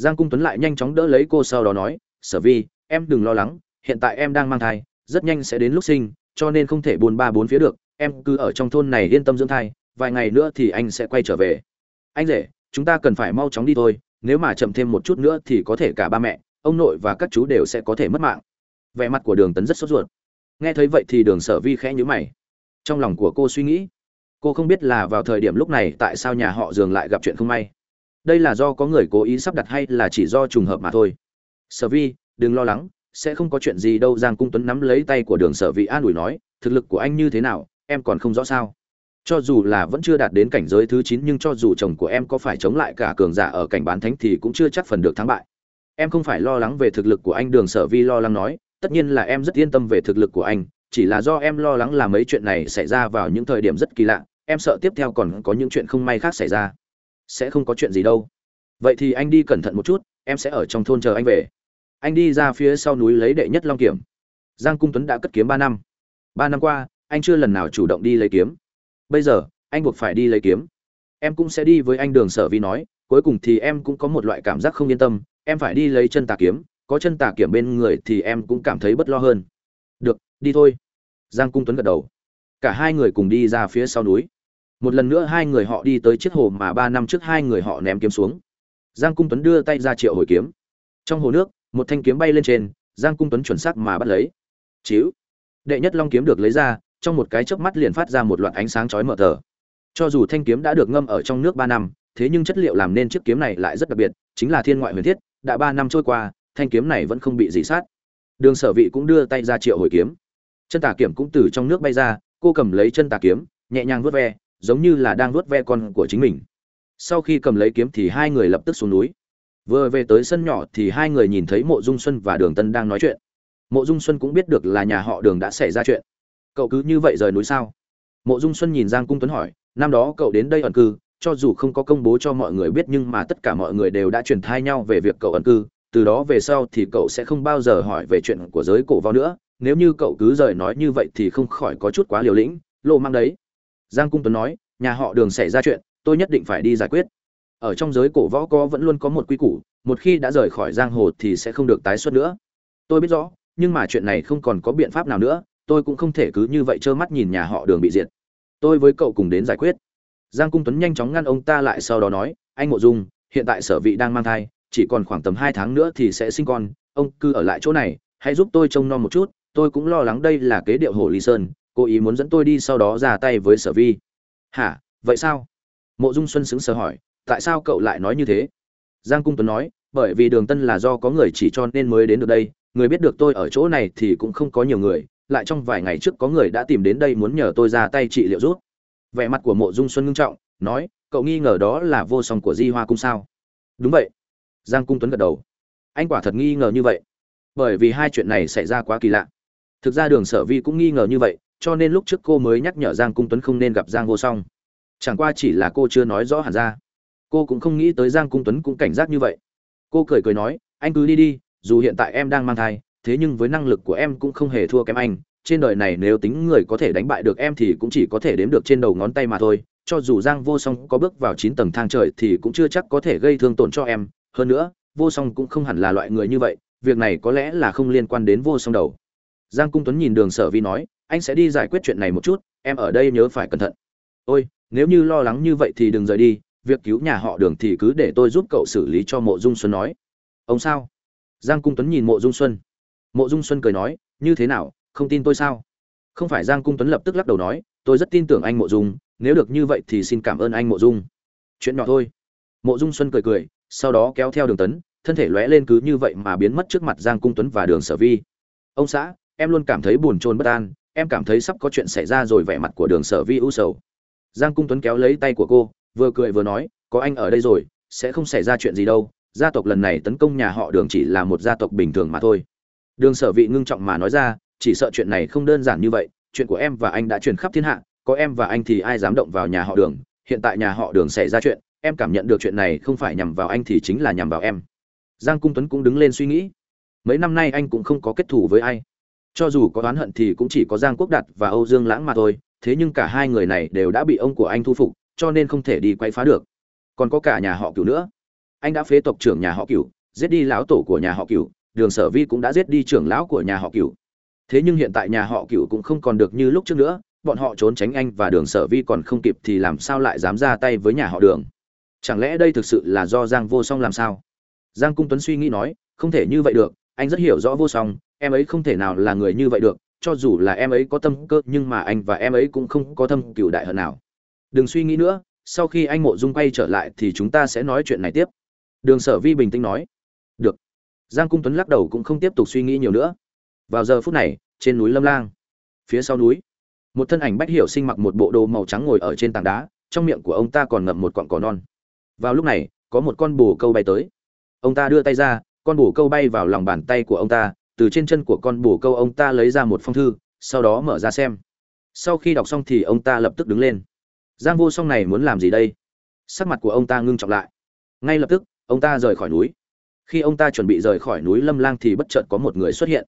Giang cung tuấn lại nhanh chóng đỡ lấy cô sau đó nói, sở vi, em đừng lo lắng, hiện tại em đang mang thai, rất nhanh sẽ đến lúc sinh, cho nên không thể buồn ba bốn phía được, em cứ ở trong thôn này yên tâm dưỡng thai, vài ngày nữa thì anh sẽ quay trở về. Anh rể, chúng ta cần phải mau chóng đi thôi, nếu mà chậm thêm một chút nữa thì có thể cả ba mẹ, ông nội và các chú đều sẽ có thể mất mạng. Vẻ mặt của đường tấn rất sốt ruột. Nghe thấy vậy thì đường sở vi khẽ nhíu mày. Trong lòng của cô suy nghĩ, cô không biết là vào thời điểm lúc này tại sao nhà họ dường lại gặp chuyện không may đây là do có người cố ý sắp đặt hay là chỉ do trùng hợp mà thôi? Sở vi, đừng lo lắng, sẽ không có chuyện gì đâu. Giang cung tuấn nắm lấy tay của đường sở vị an ủi nói, thực lực của anh như thế nào, em còn không rõ sao? Cho dù là vẫn chưa đạt đến cảnh giới thứ chín, nhưng cho dù chồng của em có phải chống lại cả cường giả ở cảnh bán thánh thì cũng chưa chắc phần được thắng bại. Em không phải lo lắng về thực lực của anh, đường sở vi lo lắng nói, tất nhiên là em rất yên tâm về thực lực của anh, chỉ là do em lo lắng là mấy chuyện này xảy ra vào những thời điểm rất kỳ lạ, em sợ tiếp theo còn có những chuyện không may khác xảy ra sẽ không có chuyện gì đâu. Vậy thì anh đi cẩn thận một chút, em sẽ ở trong thôn chờ anh về. Anh đi ra phía sau núi lấy đệ nhất long kiểm giang cung tuấn đã cất kiếm ba năm. Ba năm qua, anh chưa lần nào chủ động đi lấy kiếm. Bây giờ, anh buộc phải đi lấy kiếm. Em cũng sẽ đi với anh đường sở vi nói, cuối cùng thì em cũng có một loại cảm giác không yên tâm. Em phải đi lấy chân tà kiếm, có chân tà kiểm bên người thì em cũng cảm thấy bất lo hơn. Được, đi thôi. Giang cung tuấn gật đầu. Cả hai người cùng đi ra phía sau núi một lần nữa hai người họ đi tới chiếc hồ mà ba năm trước hai người họ ném kiếm xuống. Giang cung tuấn đưa tay ra triệu hồi kiếm. Trong hồ nước, một thanh kiếm bay lên trên, giang cung tuấn chuẩn xác mà bắt lấy. Chíu. Đệ nhất long kiếm được lấy ra, trong một cái chớp mắt liền phát ra một loạt ánh sáng chói mở tờ. Cho dù thanh kiếm đã được ngâm ở trong nước ba năm, thế nhưng chất liệu làm nên chiếc kiếm này lại rất đặc biệt, chính là thiên ngoại huyền thiết, đã ba năm trôi qua, thanh kiếm này vẫn không bị dị sát. Đường sở vị cũng đưa tay ra triệu hồi kiếm. Chân tà kiếm cũng từ trong nước bay ra, cô cầm lấy chân tà kiếm, nhẹ nhàng vớt ve giống như là đang vuốt ve con của chính mình. Sau khi cầm lấy kiếm thì hai người lập tức xuống núi. Vừa về tới sân nhỏ thì hai người nhìn thấy mộ dung xuân và đường tân đang nói chuyện. Mộ dung xuân cũng biết được là nhà họ đường đã xảy ra chuyện. Cậu cứ như vậy rời núi sao? Mộ dung xuân nhìn giang cung tuấn hỏi, năm đó cậu đến đây ẩn cư, cho dù không có công bố cho mọi người biết nhưng mà tất cả mọi người đều đã truyền thai nhau về việc cậu ẩn cư, từ đó về sau thì cậu sẽ không bao giờ hỏi về chuyện của giới cổ vào nữa, nếu như cậu cứ rời nói như vậy thì không khỏi có chút quá liều lĩnh, lộ mang đấy giang cung tuấn nói, nhà họ đường xảy ra chuyện, tôi nhất định phải đi giải quyết. Ở trong giới cổ võ có vẫn luôn có một quy củ, một khi đã rời khỏi giang hồ thì sẽ không được tái xuất nữa. Tôi biết rõ, nhưng mà chuyện này không còn có biện pháp nào nữa, tôi cũng không thể cứ như vậy trơ mắt nhìn nhà họ đường bị diệt. Tôi với cậu cùng đến giải quyết. Giang cung tuấn nhanh chóng ngăn ông ta lại sau đó nói, anh mộ dung, hiện tại sở vị đang mang thai, chỉ còn khoảng tầm hai tháng nữa thì sẽ sinh con, ông cứ ở lại chỗ này, hãy giúp tôi trông nom một chút, tôi cũng lo lắng đây là kế điệu hồ ly sơn cố ý muốn dẫn tôi đi sau đó ra tay với sở vi. Hả? Vậy sao? Mộ dung xuân xứng sờ hỏi, tại sao cậu lại nói như thế? Giang cung tuấn nói, bởi vì đường tân là do có người chỉ cho nên mới đến được đây, người biết được tôi ở chỗ này thì cũng không có nhiều người, lại trong vài ngày trước có người đã tìm đến đây muốn nhờ tôi ra tay trị liệu rút vẻ mặt của mộ dung xuân ngưng trọng, nói, cậu nghi ngờ đó là vô song của di hoa cung sao? Đúng vậy. Giang cung tuấn gật đầu. Anh quả thật nghi ngờ như vậy. Bởi vì hai chuyện này xảy ra quá kỳ lạ. Thực ra đường sở vi cũng nghi ngờ như vậy cho nên lúc trước cô mới nhắc nhở giang cung tuấn không nên gặp giang vô song. Chẳng qua chỉ là cô chưa nói rõ hẳn ra. Cô cũng không nghĩ tới giang cung tuấn cũng cảnh giác như vậy. Cô cười cười nói, anh cứ đi đi, dù hiện tại em đang mang thai, thế nhưng với năng lực của em cũng không hề thua kém anh. Trên đời này nếu tính người có thể đánh bại được em thì cũng chỉ có thể đếm được trên đầu ngón tay mà thôi. Cho dù giang vô song có bước vào chín tầng thang trời thì cũng chưa chắc có thể gây thương tổn cho em. Hơn nữa, vô song cũng không hẳn là loại người như vậy, việc này có lẽ là không liên quan đến vô song đầu giang cung tuấn nhìn đường sở vi nói anh sẽ đi giải quyết chuyện này một chút, em ở đây nhớ phải cẩn thận. Ôi, nếu như lo lắng như vậy thì đừng rời đi, việc cứu nhà họ đường thì cứ để tôi giúp cậu xử lý cho mộ dung xuân nói. Ông sao? Giang cung tuấn nhìn mộ dung xuân. Mộ dung xuân cười nói, như thế nào, không tin tôi sao? Không phải giang cung tuấn lập tức lắc đầu nói, tôi rất tin tưởng anh mộ dung, nếu được như vậy thì xin cảm ơn anh mộ dung. Chuyện nhỏ thôi. Mộ dung xuân cười cười, sau đó kéo theo đường tấn, thân thể lóe lên cứ như vậy mà biến mất trước mặt giang cung tuấn và đường sở vi. Ông xã, em luôn cảm thấy buồn chồn bất an em cảm thấy sắp có chuyện xảy ra rồi, vẻ mặt của đường sở vi u sầu. Giang cung tuấn kéo lấy tay của cô, vừa cười vừa nói, có anh ở đây rồi, sẽ không xảy ra chuyện gì đâu, gia tộc lần này tấn công nhà họ đường chỉ là một gia tộc bình thường mà thôi. Đường sở vị ngưng trọng mà nói ra, chỉ sợ chuyện này không đơn giản như vậy, chuyện của em và anh đã truyền khắp thiên hạ, có em và anh thì ai dám động vào nhà họ đường, hiện tại nhà họ đường xảy ra chuyện, em cảm nhận được chuyện này không phải nhằm vào anh thì chính là nhằm vào em. Giang cung tuấn cũng đứng lên suy nghĩ, mấy năm nay anh cũng không có kết thù với ai cho dù có oán hận thì cũng chỉ có giang quốc đạt và âu dương lãng mà thôi, thế nhưng cả hai người này đều đã bị ông của anh thu phục, cho nên không thể đi quay phá được. Còn có cả nhà họ cửu nữa. Anh đã phế tộc trưởng nhà họ cửu, giết đi lão tổ của nhà họ cửu, đường sở vi cũng đã giết đi trưởng lão của nhà họ cửu. Thế nhưng hiện tại nhà họ cửu cũng không còn được như lúc trước nữa, bọn họ trốn tránh anh và đường sở vi còn không kịp thì làm sao lại dám ra tay với nhà họ đường? Chẳng lẽ đây thực sự là do giang vô song làm sao? Giang cung tuấn suy nghĩ nói, không thể như vậy được, anh rất hiểu rõ vô song em ấy không thể nào là người như vậy được, cho dù là em ấy có tâm cơ, nhưng mà anh và em ấy cũng không có thâm cựu đại hận nào. Đừng suy nghĩ nữa, sau khi anh mộ dung quay trở lại thì chúng ta sẽ nói chuyện này tiếp. Đường sở vi bình tĩnh nói. Được. Giang cung tuấn lắc đầu cũng không tiếp tục suy nghĩ nhiều nữa. Vào giờ phút này, trên núi lâm lang, phía sau núi, một thân ảnh bách hiểu sinh mặc một bộ đồ màu trắng ngồi ở trên tảng đá, trong miệng của ông ta còn ngậm một cọn cỏ non. Vào lúc này, có một con bồ câu bay tới. Ông ta đưa tay ra, con bồ câu bay vào lòng bàn tay của ông ta từ trên chân của con bồ câu ông ta lấy ra một phong thư, sau đó mở ra xem. Sau khi đọc xong thì ông ta lập tức đứng lên. Giang vô song này muốn làm gì đây? Sắc mặt của ông ta ngưng trọng lại. Ngay lập tức, ông ta rời khỏi núi. Khi ông ta chuẩn bị rời khỏi núi lâm lang thì bất chợt có một người xuất hiện.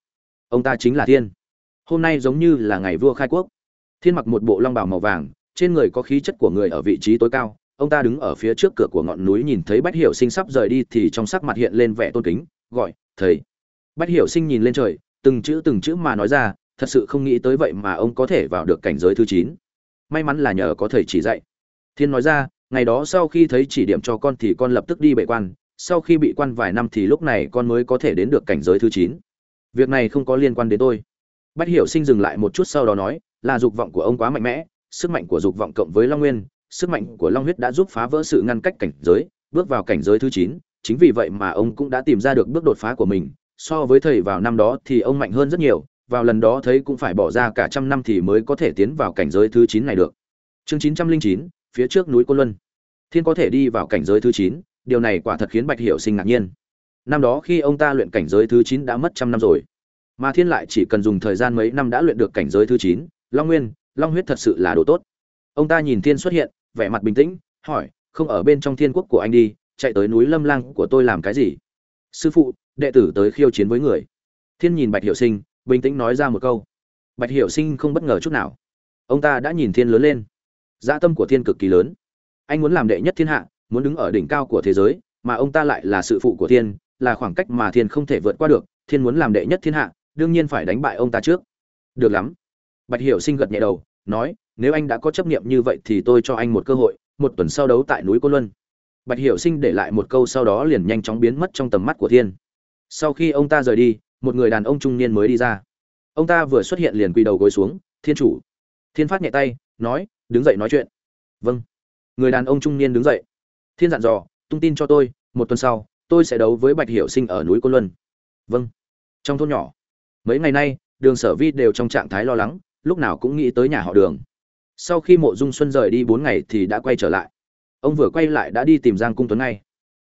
Ông ta chính là thiên. Hôm nay giống như là ngày vua khai quốc. Thiên mặc một bộ long bào màu vàng, trên người có khí chất của người ở vị trí tối cao. Ông ta đứng ở phía trước cửa của ngọn núi nhìn thấy bách hiểu sinh sắp rời đi thì trong sắc mặt hiện lên vẻ tôn kính, gọi, thầy bách hiểu sinh nhìn lên trời, từng chữ từng chữ mà nói ra, thật sự không nghĩ tới vậy mà ông có thể vào được cảnh giới thứ chín. May mắn là nhờ có thầy chỉ dạy. Thiên nói ra, ngày đó sau khi thấy chỉ điểm cho con thì con lập tức đi bệ quan, sau khi bị quan vài năm thì lúc này con mới có thể đến được cảnh giới thứ chín. Việc này không có liên quan đến tôi. Bách hiểu sinh dừng lại một chút sau đó nói, là dục vọng của ông quá mạnh mẽ, sức mạnh của dục vọng cộng với long nguyên, sức mạnh của long huyết đã giúp phá vỡ sự ngăn cách cảnh giới, bước vào cảnh giới thứ chín, chính vì vậy mà ông cũng đã tìm ra được bước đột phá của mình so với thầy vào năm đó thì ông mạnh hơn rất nhiều, vào lần đó thấy cũng phải bỏ ra cả trăm năm thì mới có thể tiến vào cảnh giới thứ chín này được. Chương chín trăm linh chín, phía trước núi côn luân. Thiên có thể đi vào cảnh giới thứ chín, điều này quả thật khiến bạch hiểu sinh ngạc nhiên. Năm đó khi ông ta luyện cảnh giới thứ chín đã mất trăm năm rồi. Mà thiên lại chỉ cần dùng thời gian mấy năm đã luyện được cảnh giới thứ chín, long nguyên, long huyết thật sự là đồ tốt. Ông ta nhìn thiên xuất hiện, vẻ mặt bình tĩnh, hỏi, không ở bên trong thiên quốc của anh đi, chạy tới núi lâm lang của tôi làm cái gì? Sư phụ đệ tử tới khiêu chiến với người. Thiên nhìn bạch hiệu sinh, bình tĩnh nói ra một câu. Bạch hiệu sinh không bất ngờ chút nào. Ông ta đã nhìn thiên lớn lên. Dã tâm của thiên cực kỳ lớn. Anh muốn làm đệ nhất thiên hạ, muốn đứng ở đỉnh cao của thế giới, mà ông ta lại là sự phụ của thiên, là khoảng cách mà thiên không thể vượt qua được. Thiên muốn làm đệ nhất thiên hạ, đương nhiên phải đánh bại ông ta trước. Được lắm. Bạch hiệu sinh gật nhẹ đầu, nói, nếu anh đã có chấp niệm như vậy thì tôi cho anh một cơ hội, một tuần sau đấu tại núi côn luân. Bạch hiệu sinh để lại một câu sau đó liền nhanh chóng biến mất trong tầm mắt của thiên sau khi ông ta rời đi, một người đàn ông trung niên mới đi ra. Ông ta vừa xuất hiện liền quỳ đầu gối xuống, thiên chủ. Thiên phát nhẹ tay, nói, đứng dậy nói chuyện. Vâng. Người đàn ông trung niên đứng dậy. Thiên dặn dò, tung tin cho tôi, một tuần sau, tôi sẽ đấu với bạch hiểu sinh ở núi côn luân. Vâng. Trong thôn nhỏ, mấy ngày nay, đường sở vi đều trong trạng thái lo lắng, lúc nào cũng nghĩ tới nhà họ đường. Sau khi mộ dung xuân rời đi bốn ngày thì đã quay trở lại. Ông vừa quay lại đã đi tìm giang cung tuấn ngay.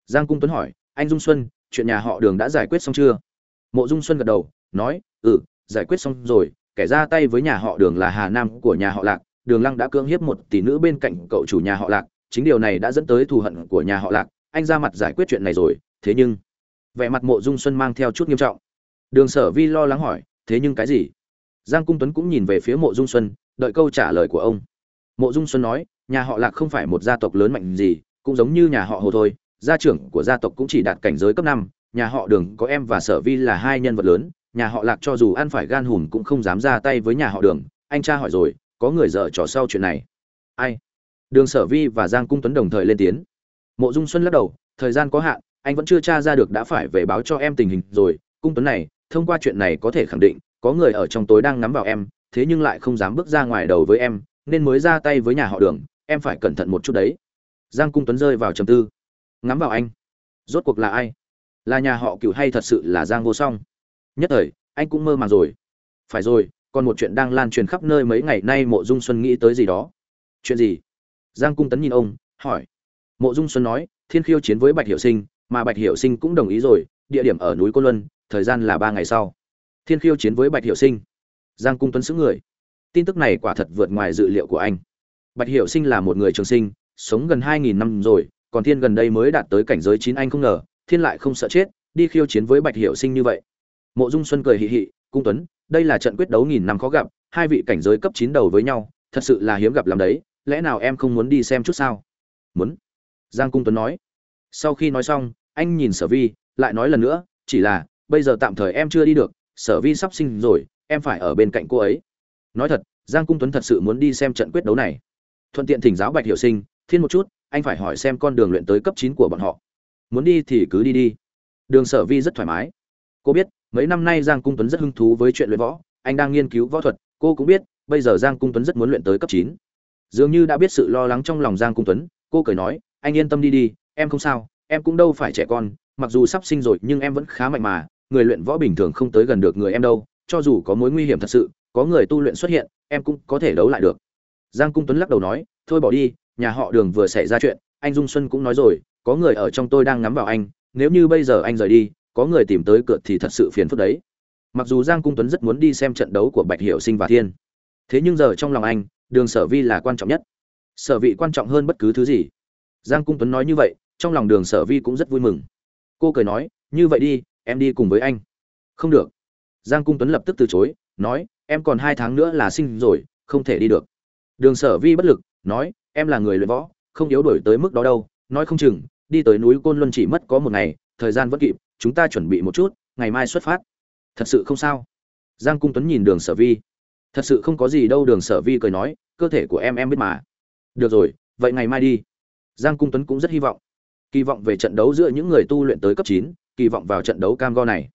Giang cung tuấn hỏi, anh dung xuân chuyện nhà họ đường đã giải quyết xong chưa? Mộ dung xuân gật đầu, nói ừ giải quyết xong rồi, kẻ ra tay với nhà họ đường là hà nam của nhà họ lạc, đường lăng đã cưỡng hiếp một tỷ nữ bên cạnh cậu chủ nhà họ lạc, chính điều này đã dẫn tới thù hận của nhà họ lạc, anh ra mặt giải quyết chuyện này rồi, thế nhưng, vẻ mặt mộ dung xuân mang theo chút nghiêm trọng. Đường sở vi lo lắng hỏi, thế nhưng cái gì? Giang cung tuấn cũng nhìn về phía mộ dung xuân, đợi câu trả lời của ông. Mộ dung xuân nói, nhà họ lạc không phải một gia tộc lớn mạnh gì, cũng giống như nhà họ hồ thôi gia trưởng của gia tộc cũng chỉ đạt cảnh giới cấp năm, nhà họ đường có em và sở vi là hai nhân vật lớn, nhà họ lạc cho dù ăn phải gan hùm cũng không dám ra tay với nhà họ đường. Anh cha hỏi rồi, có người dở trò sau chuyện này? Ai? Đường, sở vi và giang cung tuấn đồng thời lên tiếng. Mộ dung xuân lắc đầu, thời gian có hạn, anh vẫn chưa tra ra được đã phải về báo cho em tình hình rồi. Cung tuấn này, thông qua chuyện này có thể khẳng định, có người ở trong tối đang ngắm vào em, thế nhưng lại không dám bước ra ngoài đầu với em, nên mới ra tay với nhà họ đường. Em phải cẩn thận một chút đấy. Giang cung tuấn rơi vào trầm tư ngắm vào anh. Rốt cuộc là ai? Là nhà họ cựu hay thật sự là giang vô song? Nhất thời, anh cũng mơ màng rồi. Phải rồi, còn một chuyện đang lan truyền khắp nơi mấy ngày nay mộ dung xuân nghĩ tới gì đó. Chuyện gì? Giang cung tấn nhìn ông, hỏi. Mộ dung xuân nói, thiên khiêu chiến với bạch hiệu sinh, mà bạch hiệu sinh cũng đồng ý rồi, địa điểm ở núi cô luân, thời gian là ba ngày sau. Thiên khiêu chiến với bạch hiệu sinh? Giang cung tuấn xứ người. Tin tức này quả thật vượt ngoài dự liệu của anh. Bạch hiệu sinh là một người trường sinh, sống gần hai nghìn năm rồi còn thiên gần đây mới đạt tới cảnh giới chín anh không ngờ, thiên lại không sợ chết, đi khiêu chiến với bạch hiệu sinh như vậy. Mộ dung xuân cười hị hị cung tuấn, đây là trận quyết đấu nghìn năm khó gặp, hai vị cảnh giới cấp chín đầu với nhau, thật sự là hiếm gặp làm đấy, lẽ nào em không muốn đi xem chút sao? Muốn, giang cung tuấn nói. Sau khi nói xong, anh nhìn sở vi, lại nói lần nữa, chỉ là, bây giờ tạm thời em chưa đi được, sở vi sắp sinh rồi, em phải ở bên cạnh cô ấy. Nói thật, giang cung tuấn thật sự muốn đi xem trận quyết đấu này. Thuận tiện thỉnh giáo bạch Hiệu sinh, thiên một chút anh phải hỏi xem con đường luyện tới cấp chín của bọn họ. Muốn đi thì cứ đi đi. Đường sở vi rất thoải mái. Cô biết, mấy năm nay giang cung tuấn rất hứng thú với chuyện luyện võ. Anh đang nghiên cứu võ thuật. Cô cũng biết, bây giờ giang cung tuấn rất muốn luyện tới cấp chín. Dường như đã biết sự lo lắng trong lòng giang cung tuấn, cô cười nói, anh yên tâm đi đi, em không sao, em cũng đâu phải trẻ con, mặc dù sắp sinh rồi nhưng em vẫn khá mạnh mà, người luyện võ bình thường không tới gần được người em đâu, cho dù có mối nguy hiểm thật sự, có người tu luyện xuất hiện, em cũng có thể đấu lại được. Giang cung tuấn lắc đầu nói, thôi bỏ đi nhà họ đường vừa xảy ra chuyện, anh dung xuân cũng nói rồi, có người ở trong tôi đang ngắm vào anh, nếu như bây giờ anh rời đi, có người tìm tới cửa thì thật sự phiền phức đấy. Mặc dù giang cung tuấn rất muốn đi xem trận đấu của bạch hiệu sinh và thiên, thế nhưng giờ trong lòng anh, đường sở vi là quan trọng nhất. Sở vị quan trọng hơn bất cứ thứ gì. Giang cung tuấn nói như vậy, trong lòng đường sở vi cũng rất vui mừng. Cô cười nói, như vậy đi, em đi cùng với anh. Không được. Giang cung tuấn lập tức từ chối, nói, em còn hai tháng nữa là sinh rồi, không thể đi được. Đường sở vi bất lực, nói em là người luyện võ, không yếu đổi tới mức đó đâu, nói không chừng, đi tới núi côn luân chỉ mất có một ngày, thời gian vẫn kịp, chúng ta chuẩn bị một chút, ngày mai xuất phát. Thật sự không sao. Giang cung tuấn nhìn đường sở vi. Thật sự không có gì đâu, đường sở vi cười nói, cơ thể của em em biết mà. Được rồi, vậy ngày mai đi. Giang cung tuấn cũng rất hy vọng. Kỳ vọng về trận đấu giữa những người tu luyện tới cấp chín, kỳ vọng vào trận đấu cam go này.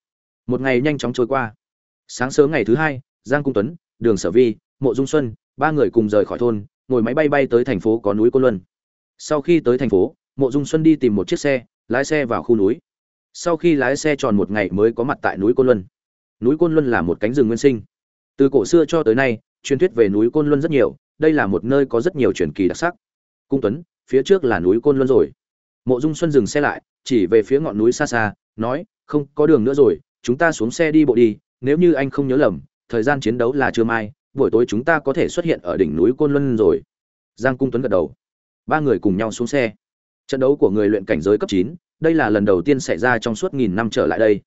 Một ngày nhanh chóng trôi qua. Sáng sớm ngày thứ hai, giang cung tuấn, đường sở vi, mộ dung xuân, ba người cùng rời khỏi thôn ngồi máy bay bay tới thành phố có núi côn luân. Sau khi tới thành phố, mộ dung xuân đi tìm một chiếc xe, lái xe vào khu núi. Sau khi lái xe tròn một ngày mới có mặt tại núi côn luân. Núi côn luân là một cánh rừng nguyên sinh. Từ cổ xưa cho tới nay, truyền thuyết về núi côn luân rất nhiều, đây là một nơi có rất nhiều truyền kỳ đặc sắc. Cung tuấn, phía trước là núi côn luân rồi. Mộ dung xuân dừng xe lại, chỉ về phía ngọn núi xa xa, nói, không có đường nữa rồi, chúng ta xuống xe đi bộ đi, nếu như anh không nhớ lầm, thời gian chiến đấu là trưa mai buổi tối chúng ta có thể xuất hiện ở đỉnh núi côn luân rồi. Giang cung tuấn gật đầu. Ba người cùng nhau xuống xe. Trận đấu của người luyện cảnh giới cấp chín, đây là lần đầu tiên xảy ra trong suốt nghìn năm trở lại đây.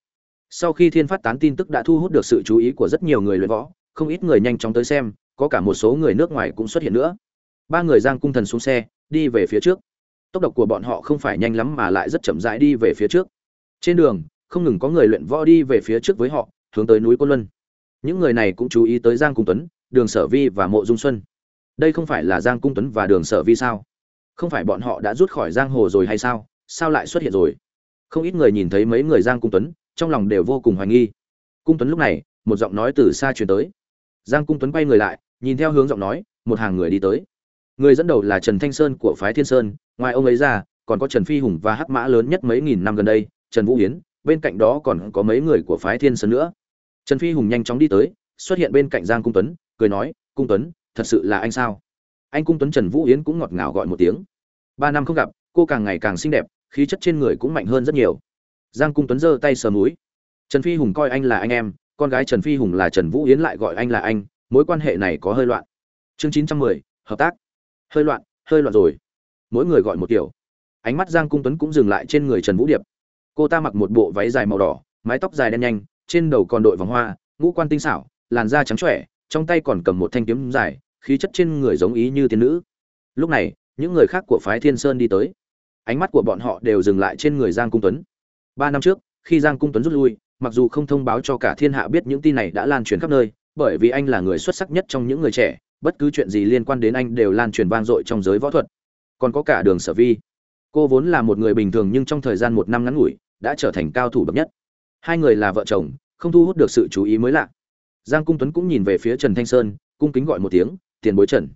Sau khi thiên phát tán tin tức đã thu hút được sự chú ý của rất nhiều người luyện võ, không ít người nhanh chóng tới xem, có cả một số người nước ngoài cũng xuất hiện nữa. Ba người giang cung thần xuống xe, đi về phía trước. Tốc độ của bọn họ không phải nhanh lắm mà lại rất chậm rãi đi về phía trước. Trên đường, không ngừng có người luyện võ đi về phía trước với họ, hướng tới núi côn luân. Những người này cũng chú ý tới giang cung tuấn đường sở vi và mộ dung xuân. Đây không phải là giang cung tuấn và đường sở vi sao? Không phải bọn họ đã rút khỏi giang hồ rồi hay sao? Sao lại xuất hiện rồi? Không ít người nhìn thấy mấy người giang cung tuấn, trong lòng đều vô cùng hoài nghi. Cung tuấn lúc này, một giọng nói từ xa truyền tới. Giang cung tuấn quay người lại, nhìn theo hướng giọng nói, một hàng người đi tới. Người dẫn đầu là trần thanh sơn của phái thiên sơn, ngoài ông ấy ra, còn có trần phi hùng và hắc mã lớn nhất mấy nghìn năm gần đây, trần vũ hiến bên cạnh đó còn có mấy người của phái thiên sơn nữa. Trần phi hùng nhanh chóng đi tới, xuất hiện bên cạnh giang cung tuấn cười nói, cung tuấn, thật sự là anh sao? Anh cung tuấn trần vũ yến cũng ngọt ngào gọi một tiếng. Ba năm không gặp, cô càng ngày càng xinh đẹp, khí chất trên người cũng mạnh hơn rất nhiều. Giang cung tuấn giơ tay sờ múi trần phi hùng coi anh là anh em, con gái trần phi hùng là trần vũ yến lại gọi anh là anh, mối quan hệ này có hơi loạn. Chương chín trăm mười, hợp tác. Hơi loạn hơi loạn rồi. Mỗi người gọi một kiểu. Ánh mắt giang cung tuấn cũng dừng lại trên người trần vũ điệp. Cô ta mặc một bộ váy dài màu đỏ, mái tóc dài đen nhanh, trên đầu còn đội vòng hoa, ngũ quan tinh xảo, làn da trắng trẻ trong tay còn cầm một thanh kiếm dài, khí chất trên người giống ý như tiên nữ. Lúc này, những người khác của phái thiên sơn đi tới. Ánh mắt của bọn họ đều dừng lại trên người giang cung tuấn. Ba năm trước, khi giang cung tuấn rút lui, mặc dù không thông báo cho cả thiên hạ biết những tin này đã lan truyền khắp nơi, bởi vì anh là người xuất sắc nhất trong những người trẻ, bất cứ chuyện gì liên quan đến anh đều lan truyền vang dội trong giới võ thuật. Còn có cả đường sở vi. Cô vốn là một người bình thường nhưng trong thời gian một năm ngắn ngủi, đã trở thành cao thủ bậc nhất. Hai người là vợ chồng, không thu hút được sự chú ý mới lạ giang cung tuấn cũng nhìn về phía trần thanh sơn, cung kính gọi một tiếng, tiền bối trần.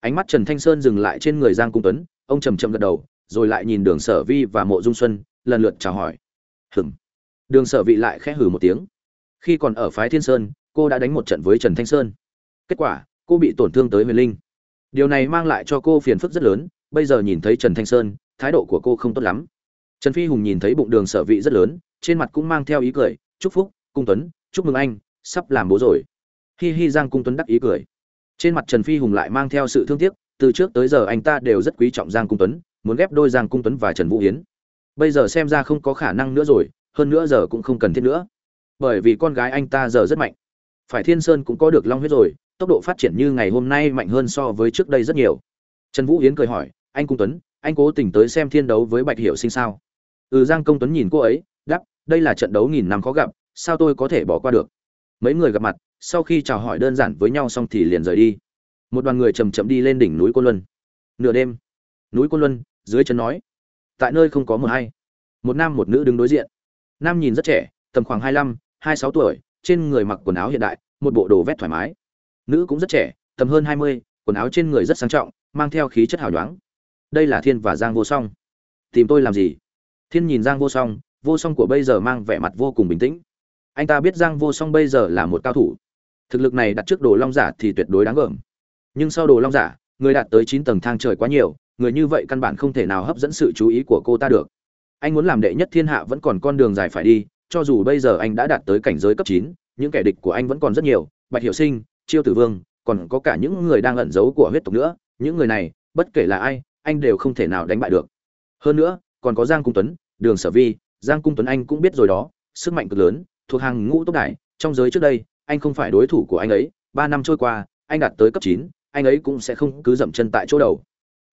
Ánh mắt trần thanh sơn dừng lại trên người giang cung tuấn, ông trầm trầm gật đầu, rồi lại nhìn đường sở vi và mộ dung xuân, lần lượt chào hỏi. Hừng đường sở vị lại khẽ hử một tiếng. Khi còn ở phái thiên sơn, cô đã đánh một trận với trần thanh sơn. Kết quả, cô bị tổn thương tới huyền linh. Điều này mang lại cho cô phiền phức rất lớn, bây giờ nhìn thấy trần thanh sơn, thái độ của cô không tốt lắm. Trần phi hùng nhìn thấy bụng đường sở vị rất lớn, trên mặt cũng mang theo ý cười, chúc phúc, cung tuấn, chúc mừng anh sắp làm bố rồi. Hi hi giang cung tuấn đắc ý cười. Trên mặt trần phi hùng lại mang theo sự thương tiếc, từ trước tới giờ anh ta đều rất quý trọng giang cung tuấn, muốn ghép đôi giang cung tuấn và trần vũ hiến bây giờ xem ra không có khả năng nữa rồi, hơn nữa giờ cũng không cần thiết nữa. Bởi vì con gái anh ta giờ rất mạnh. Phải thiên sơn cũng có được long huyết rồi, tốc độ phát triển như ngày hôm nay mạnh hơn so với trước đây rất nhiều. Trần vũ hiến cười hỏi, anh cung tuấn, anh cố tình tới xem thiên đấu với bạch hiểu sinh sao? Ừ giang công tuấn nhìn cô ấy đắp đây là trận đấu nghìn năm khó gặp, sao tôi có thể bỏ qua được? Mấy người gặp mặt, sau khi chào hỏi đơn giản với nhau xong thì liền rời đi. Một đoàn người chầm chậm đi lên đỉnh núi côn luân. Nửa đêm, núi côn luân, dưới chân nói, tại nơi không có mờ hay. Một nam một nữ đứng đối diện. Nam nhìn rất trẻ, tầm khoảng hai mươi lăm, hai sáu tuổi, trên người mặc quần áo hiện đại, một bộ đồ vét thoải mái. Nữ cũng rất trẻ, tầm hơn hai mươi, quần áo trên người rất sang trọng, mang theo khí chất hào nhoáng. Đây là thiên và giang vô song. Tìm tôi làm gì? Thiên nhìn giang vô song vô song của bây giờ mang vẻ mặt vô cùng bình tĩnh anh ta biết giang vô song bây giờ là một cao thủ. Thực lực này đặt trước đồ long giả thì tuyệt đối đáng gờm. Nhưng sau đồ long giả, người đạt tới chín tầng thang trời quá nhiều, người như vậy căn bản không thể nào hấp dẫn sự chú ý của cô ta được. Anh muốn làm đệ nhất thiên hạ vẫn còn con đường dài phải đi, cho dù bây giờ anh đã đạt tới cảnh giới cấp chín, những kẻ địch của anh vẫn còn rất nhiều, bạch hiệu sinh, chiêu tử vương, còn có cả những người đang ẩn giấu của huyết tộc nữa, những người này, bất kể là ai, anh đều không thể nào đánh bại được. Hơn nữa, còn có giang cung tuấn, đường sở vi, giang cung tuấn anh cũng biết rồi đó, sức mạnh cực lớn thuộc hàng ngũ tốc đại trong giới trước đây, anh không phải đối thủ của anh ấy, ba năm trôi qua, anh đạt tới cấp chín, anh ấy cũng sẽ không cứ dậm chân tại chỗ đầu.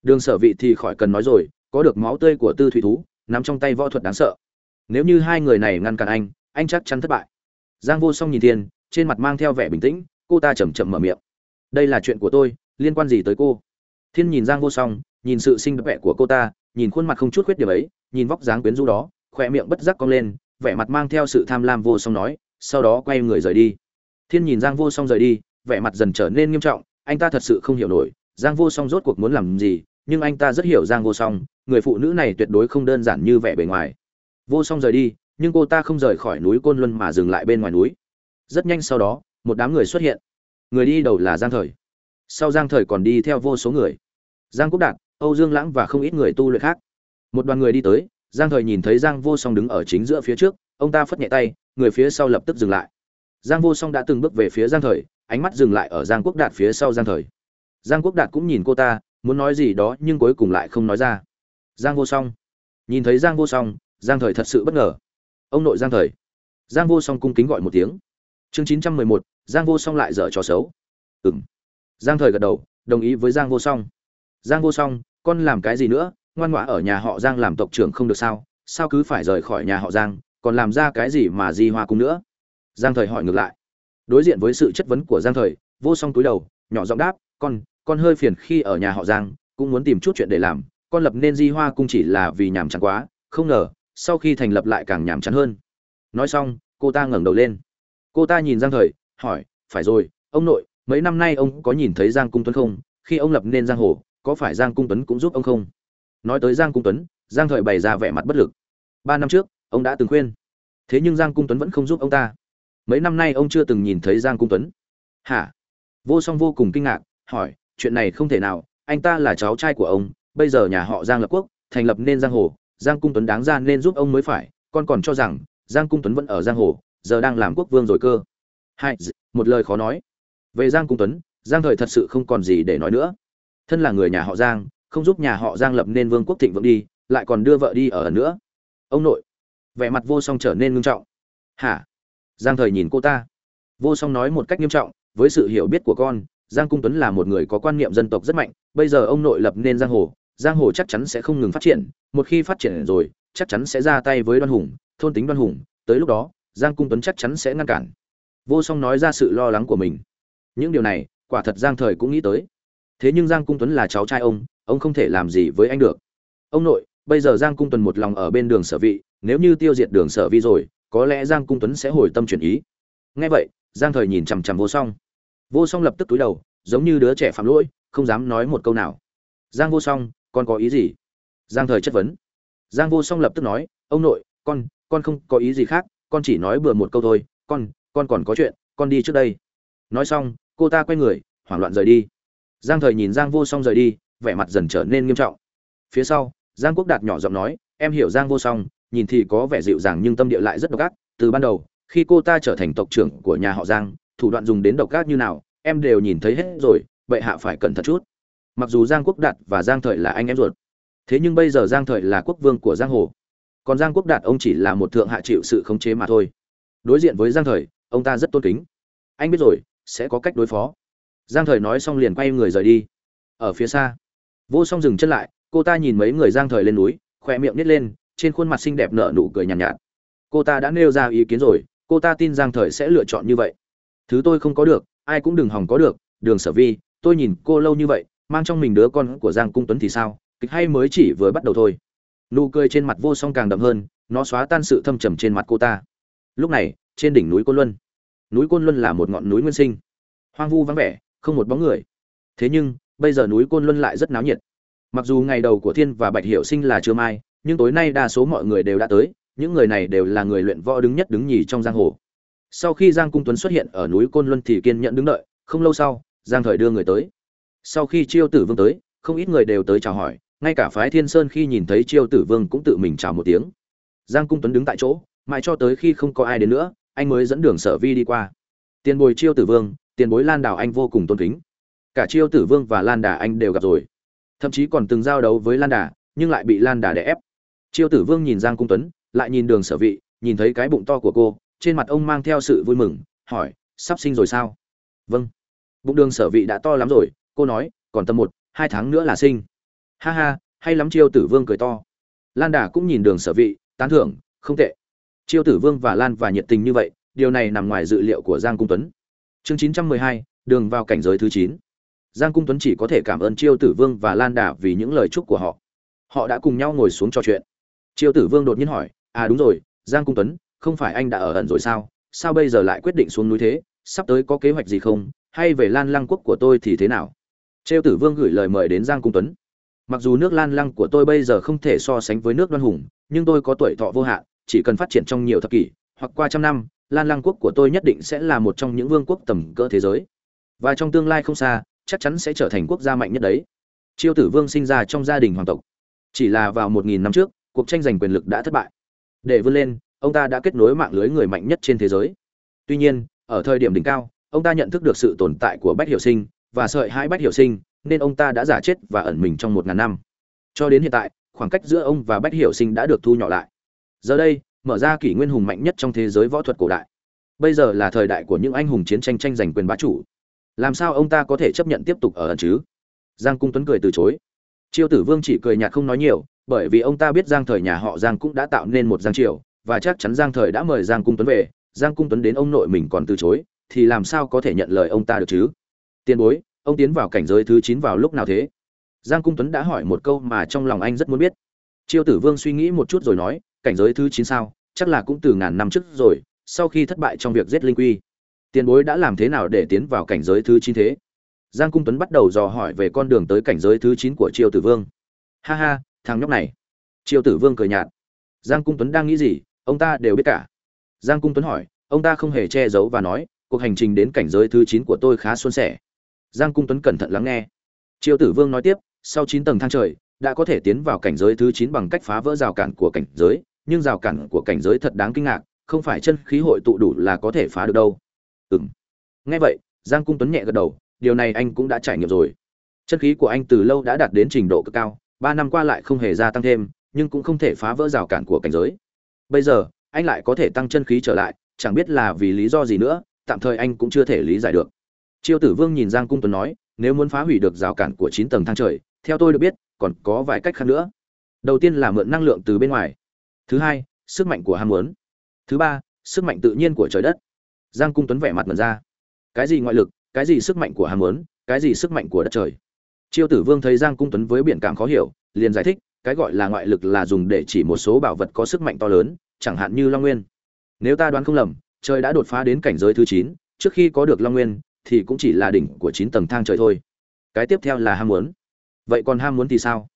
Đường sở vị thì khỏi cần nói rồi, có được máu tươi của tư thủy thú, nắm trong tay võ thuật đáng sợ. Nếu như hai người này ngăn cản anh anh chắc chắn thất bại. Giang vô song nhìn thiên, trên mặt mang theo vẻ bình tĩnh, cô ta chậm chậm mở miệng. Đây là chuyện của tôi, liên quan gì tới cô? Thiên nhìn giang vô song, nhìn sự sinh đẹp của cô ta, nhìn khuôn mặt không chút khuyết điểm ấy, nhìn vóc dáng quyến rũ đó khóe miệng bất giác cong lên vẻ mặt mang theo sự tham lam vô song nói, sau đó quay người rời đi. Thiên nhìn giang vô song rời đi, vẻ mặt dần trở nên nghiêm trọng, anh ta thật sự không hiểu nổi, giang vô song rốt cuộc muốn làm gì, nhưng anh ta rất hiểu giang vô song, người phụ nữ này tuyệt đối không đơn giản như vẻ bề ngoài. Vô song rời đi, nhưng cô ta không rời khỏi núi côn luân mà dừng lại bên ngoài núi. Rất nhanh sau đó, một đám người xuất hiện. Người đi đầu là giang thời. Sau giang thời còn đi theo vô số người. Giang quốc đạt, âu dương lãng và không ít người tu luyện khác. Một đoàn người đi tới giang thời nhìn thấy giang vô song đứng ở chính giữa phía trước, ông ta phất nhẹ tay, người phía sau lập tức dừng lại. Giang vô song đã từng bước về phía giang thời, ánh mắt dừng lại ở giang quốc đạt phía sau giang thời. Giang quốc đạt cũng nhìn cô ta, muốn nói gì đó nhưng cuối cùng lại không nói ra. Giang vô song. Nhìn thấy giang vô song, giang thời thật sự bất ngờ. Ông nội giang thời. Giang vô song cung kính gọi một tiếng. Chương chín trăm mười một, giang vô song lại dở trò xấu. Ừng giang thời gật đầu, đồng ý với giang vô song. Giang vô song, con làm cái gì nữa? Ngoan ngoã ở nhà họ giang làm tộc trưởng không được sao? Sao cứ phải rời khỏi nhà họ giang, còn làm ra cái gì mà di hoa cung nữa? Giang thời hỏi ngược lại. Đối diện với sự chất vấn của giang thời, vô song túi đầu, nhỏ giọng đáp, con con hơi phiền khi ở nhà họ giang, cũng muốn tìm chút chuyện để làm. Con lập nên di hoa cung chỉ là vì nhàm chán quá, không ngờ, sau khi thành lập lại càng nhàm chán hơn. Nói xong, cô ta ngẩng đầu lên. Cô ta nhìn giang thời, hỏi, phải rồi, ông nội, mấy năm nay ông có nhìn thấy giang cung tuấn không? Khi ông lập nên giang hồ, có phải giang cung tuấn cũng giúp ông không? Nói tới giang cung tuấn, giang thời bày ra vẻ mặt bất lực. Ba năm trước, ông đã từng khuyên. Thế nhưng giang cung tuấn vẫn không giúp ông ta. Mấy năm nay ông chưa từng nhìn thấy giang cung tuấn. Hả? Vô song vô cùng kinh ngạc, hỏi, chuyện này không thể nào, anh ta là cháu trai của ông, bây giờ nhà họ giang lập quốc, thành lập nên giang hồ, giang cung tuấn đáng ra nên giúp ông mới phải, con còn cho rằng, giang cung tuấn vẫn ở giang hồ, giờ đang làm quốc vương rồi cơ. Hai một lời khó nói. Về giang cung tuấn, giang thời thật sự không còn gì để nói nữa. Thân là người nhà họ giang không giúp nhà họ giang lập nên vương quốc thịnh vượng đi, lại còn đưa vợ đi ở nữa. Ông nội, vẻ mặt vô song trở nên ngưng trọng. Hả? Giang thời nhìn cô ta. Vô song nói một cách nghiêm trọng, với sự hiểu biết của con, giang cung tuấn là một người có quan niệm dân tộc rất mạnh, bây giờ ông nội lập nên giang hồ giang hồ chắc chắn sẽ không ngừng phát triển, một khi phát triển rồi, chắc chắn sẽ ra tay với đoan hùng, thôn tính đoan hùng, tới lúc đó, giang cung tuấn chắc chắn sẽ ngăn cản. Vô song nói ra sự lo lắng của mình. Những điều này, quả thật giang thời cũng nghĩ tới thế nhưng giang cung tuấn là cháu trai ông ông không thể làm gì với anh được. Ông nội, bây giờ giang cung tuấn một lòng ở bên đường sở vị, nếu như tiêu diệt đường sở vi rồi, có lẽ giang cung tuấn sẽ hồi tâm chuyển ý. Nghe vậy, giang thời nhìn chằm chằm vô song. Vô song lập tức túi đầu, giống như đứa trẻ phạm lỗi, không dám nói một câu nào. Giang vô song, con có ý gì? Giang thời chất vấn. Giang vô song lập tức nói, ông nội, con con không có ý gì khác, con chỉ nói bừa một câu thôi, con con còn có chuyện, con đi trước đây. Nói xong, cô ta quay người, hoảng loạn rời đi giang thời nhìn giang vô song rời đi, vẻ mặt dần trở nên nghiêm trọng. Phía sau, giang quốc đạt nhỏ giọng nói, em hiểu giang vô song, nhìn thì có vẻ dịu dàng nhưng tâm địa lại rất độc ác. Từ ban đầu, khi cô ta trở thành tộc trưởng của nhà họ giang, thủ đoạn dùng đến độc ác như nào, em đều nhìn thấy hết rồi, vậy hạ phải cẩn thận chút. Mặc dù giang quốc đạt và giang thời là anh em ruột, thế nhưng bây giờ giang thời là quốc vương của giang hồ. Còn giang quốc đạt, ông chỉ là một thượng hạ chịu sự khống chế mà thôi. Đối diện với giang thời, ông ta rất tôn kính. Anh biết rồi, sẽ có cách đối phó giang thời nói xong liền quay người rời đi. Ở phía xa vô song dừng chân lại cô ta nhìn mấy người giang thời lên núi khoe miệng nít lên trên khuôn mặt xinh đẹp nở nụ cười nhàn nhạt, nhạt. Cô ta đã nêu ra ý kiến rồi cô ta tin giang thời sẽ lựa chọn như vậy. Thứ tôi không có được ai cũng đừng hòng có được đường sở vi tôi nhìn cô lâu như vậy mang trong mình đứa con của giang cung tuấn thì sao? Kịch hay mới chỉ vừa bắt đầu thôi. Nụ cười trên mặt vô song càng đậm hơn nó xóa tan sự thâm trầm trên mặt cô ta. Lúc này trên đỉnh núi côn luân. Núi côn luân là một ngọn núi nguyên sinh. Hoang vu vắng vẻ không một bóng người. Thế nhưng, bây giờ núi côn luân lại rất náo nhiệt. Mặc dù ngày đầu của thiên và bạch hiệu sinh là trưa mai, nhưng tối nay đa số mọi người đều đã tới, những người này đều là người luyện võ đứng nhất đứng nhì trong giang hồ. Sau khi giang cung tuấn xuất hiện ở núi côn luân thì kiên nhẫn đứng đợi, không lâu sau, giang thời đưa người tới. Sau khi chiêu tử vương tới, không ít người đều tới chào hỏi, ngay cả phái thiên sơn khi nhìn thấy chiêu tử vương cũng tự mình chào một tiếng. Giang cung tuấn đứng tại chỗ, mãi cho tới khi không có ai đến nữa, anh mới dẫn đường sở vi đi qua. Tiền bồi chiêu tử vương tiền bối lan đào anh vô cùng tôn kính. Cả chiêu tử vương và lan đà anh đều gặp rồi. Thậm chí còn từng giao đấu với lan đà, nhưng lại bị lan đà đè ép. Chiêu tử vương nhìn giang cung tuấn, lại nhìn đường sở vị, nhìn thấy cái bụng to của cô, trên mặt ông mang theo sự vui mừng, hỏi, sắp sinh rồi sao? Vâng. Bụng đường sở vị đã to lắm rồi, cô nói, còn tầm một, hai tháng nữa là sinh. Ha ha, hay lắm chiêu tử vương cười to. Lan đà cũng nhìn đường sở vị, tán thưởng, không tệ. Chiêu tử vương và lan và nhiệt tình như vậy, điều này nằm ngoài dự liệu của giang cung tuấn chương chín trăm mười hai, đường vào cảnh giới thứ chín. Giang cung tuấn chỉ có thể cảm ơn chiêu tử vương và lan đà vì những lời chúc của họ. Họ đã cùng nhau ngồi xuống trò chuyện. Chiêu tử vương đột nhiên hỏi à đúng rồi, giang cung tuấn, không phải anh đã ở ẩn rồi sao? Sao bây giờ lại quyết định xuống núi thế? Sắp tới có kế hoạch gì không? Hay về lan lăng quốc của tôi thì thế nào? Trêu tử vương gửi lời mời đến giang cung tuấn. Mặc dù nước lan lăng của tôi bây giờ không thể so sánh với nước đoan hùng, nhưng tôi có tuổi thọ vô hạn, chỉ cần phát triển trong nhiều thập kỷ, hoặc qua trăm năm lan lăng quốc của tôi nhất định sẽ là một trong những vương quốc tầm cỡ thế giới. Và trong tương lai không xa, chắc chắn sẽ trở thành quốc gia mạnh nhất đấy. Chiêu tử vương sinh ra trong gia đình hoàng tộc. Chỉ là vào một nghìn năm trước, cuộc tranh giành quyền lực đã thất bại. Để vươn lên, ông ta đã kết nối mạng lưới người mạnh nhất trên thế giới. Tuy nhiên, ở thời điểm đỉnh cao, ông ta nhận thức được sự tồn tại của bách hiểu sinh và sợi hai bách hiểu sinh, nên ông ta đã giả chết và ẩn mình trong một ngàn năm. Cho đến hiện tại, khoảng cách giữa ông và bách hiểu sinh đã được thu nhỏ lại. Giờ đây mở ra kỷ nguyên hùng mạnh nhất trong thế giới võ thuật cổ đại. Bây giờ là thời đại của những anh hùng chiến tranh tranh giành quyền bá chủ. Làm sao ông ta có thể chấp nhận tiếp tục ở ẩn chứ? Giang cung tuấn cười từ chối. Chiêu tử vương chỉ cười nhạt không nói nhiều, bởi vì ông ta biết giang thời nhà họ giang cũng đã tạo nên một giang triều, và chắc chắn giang thời đã mời giang cung tuấn về. Giang cung tuấn đến ông nội mình còn từ chối, thì làm sao có thể nhận lời ông ta được chứ? Tiền bối, ông tiến vào cảnh giới thứ chín vào lúc nào thế? Giang cung tuấn đã hỏi một câu mà trong lòng anh rất muốn biết. Chiêu tử vương suy nghĩ một chút rồi nói cảnh giới thứ chín sao, chắc là cũng từ ngàn năm trước rồi, sau khi thất bại trong việc giết linh quy. Tiền bối đã làm thế nào để tiến vào cảnh giới thứ chín thế? Giang cung tuấn bắt đầu dò hỏi về con đường tới cảnh giới thứ chín của triều tử vương. Ha ha, thằng nhóc này. Triều tử vương cười nhạt. Giang cung tuấn đang nghĩ gì? Ông ta đều biết cả. Giang cung tuấn hỏi. Ông ta không hề che giấu và nói, cuộc hành trình đến cảnh giới thứ chín của tôi khá suôn sẻ. Giang cung tuấn cẩn thận lắng nghe. Triều tử vương nói tiếp, sau chín tầng thang trời, đã có thể tiến vào cảnh giới thứ chín bằng cách phá vỡ rào cản của cảnh giới nhưng rào cản của cảnh giới thật đáng kinh ngạc không phải chân khí hội tụ đủ là có thể phá được đâu Ừm. Nghe vậy, Giang Cung Tuấn nhẹ gật đầu, điều này anh cũng đã trải nghiệm rồi. Chân khí của anh từ lâu đã đạt đến trình độ cực cao, ba năm qua lại không hề gia tăng thêm, nhưng cũng không thể phá vỡ rào cản của cảnh giới. Bây giờ, anh lại có thể tăng chân khí trở lại, chẳng biết là vì lý do gì nữa, tạm thời anh cũng chưa thể lý giải được. Triêu Tử Vương nhìn Giang Cung Tuấn nói, nếu muốn phá hủy được rào cản của chín tầng thang trời, theo tôi được biết, còn có vài cách khác nữa. Đầu tiên là mượn năng lượng từ bên ngoài. Thứ hai, sức mạnh của ham muốn. Thứ ba, sức mạnh tự nhiên của trời đất. Giang cung tuấn vẻ mặt mật ra. Cái gì ngoại lực cái gì sức mạnh của ham muốn cái gì sức mạnh của đất trời? Chiêu tử vương thấy giang cung tuấn với biển cảm khó hiểu liền giải thích cái gọi là ngoại lực là dùng để chỉ một số bảo vật có sức mạnh to lớn chẳng hạn như long nguyên. Nếu ta đoán không lầm trời đã đột phá đến cảnh giới thứ chín trước khi có được long nguyên thì cũng chỉ là đỉnh của chín tầng thang trời thôi. Cái tiếp theo là ham muốn. Vậy còn ham muốn thì sao?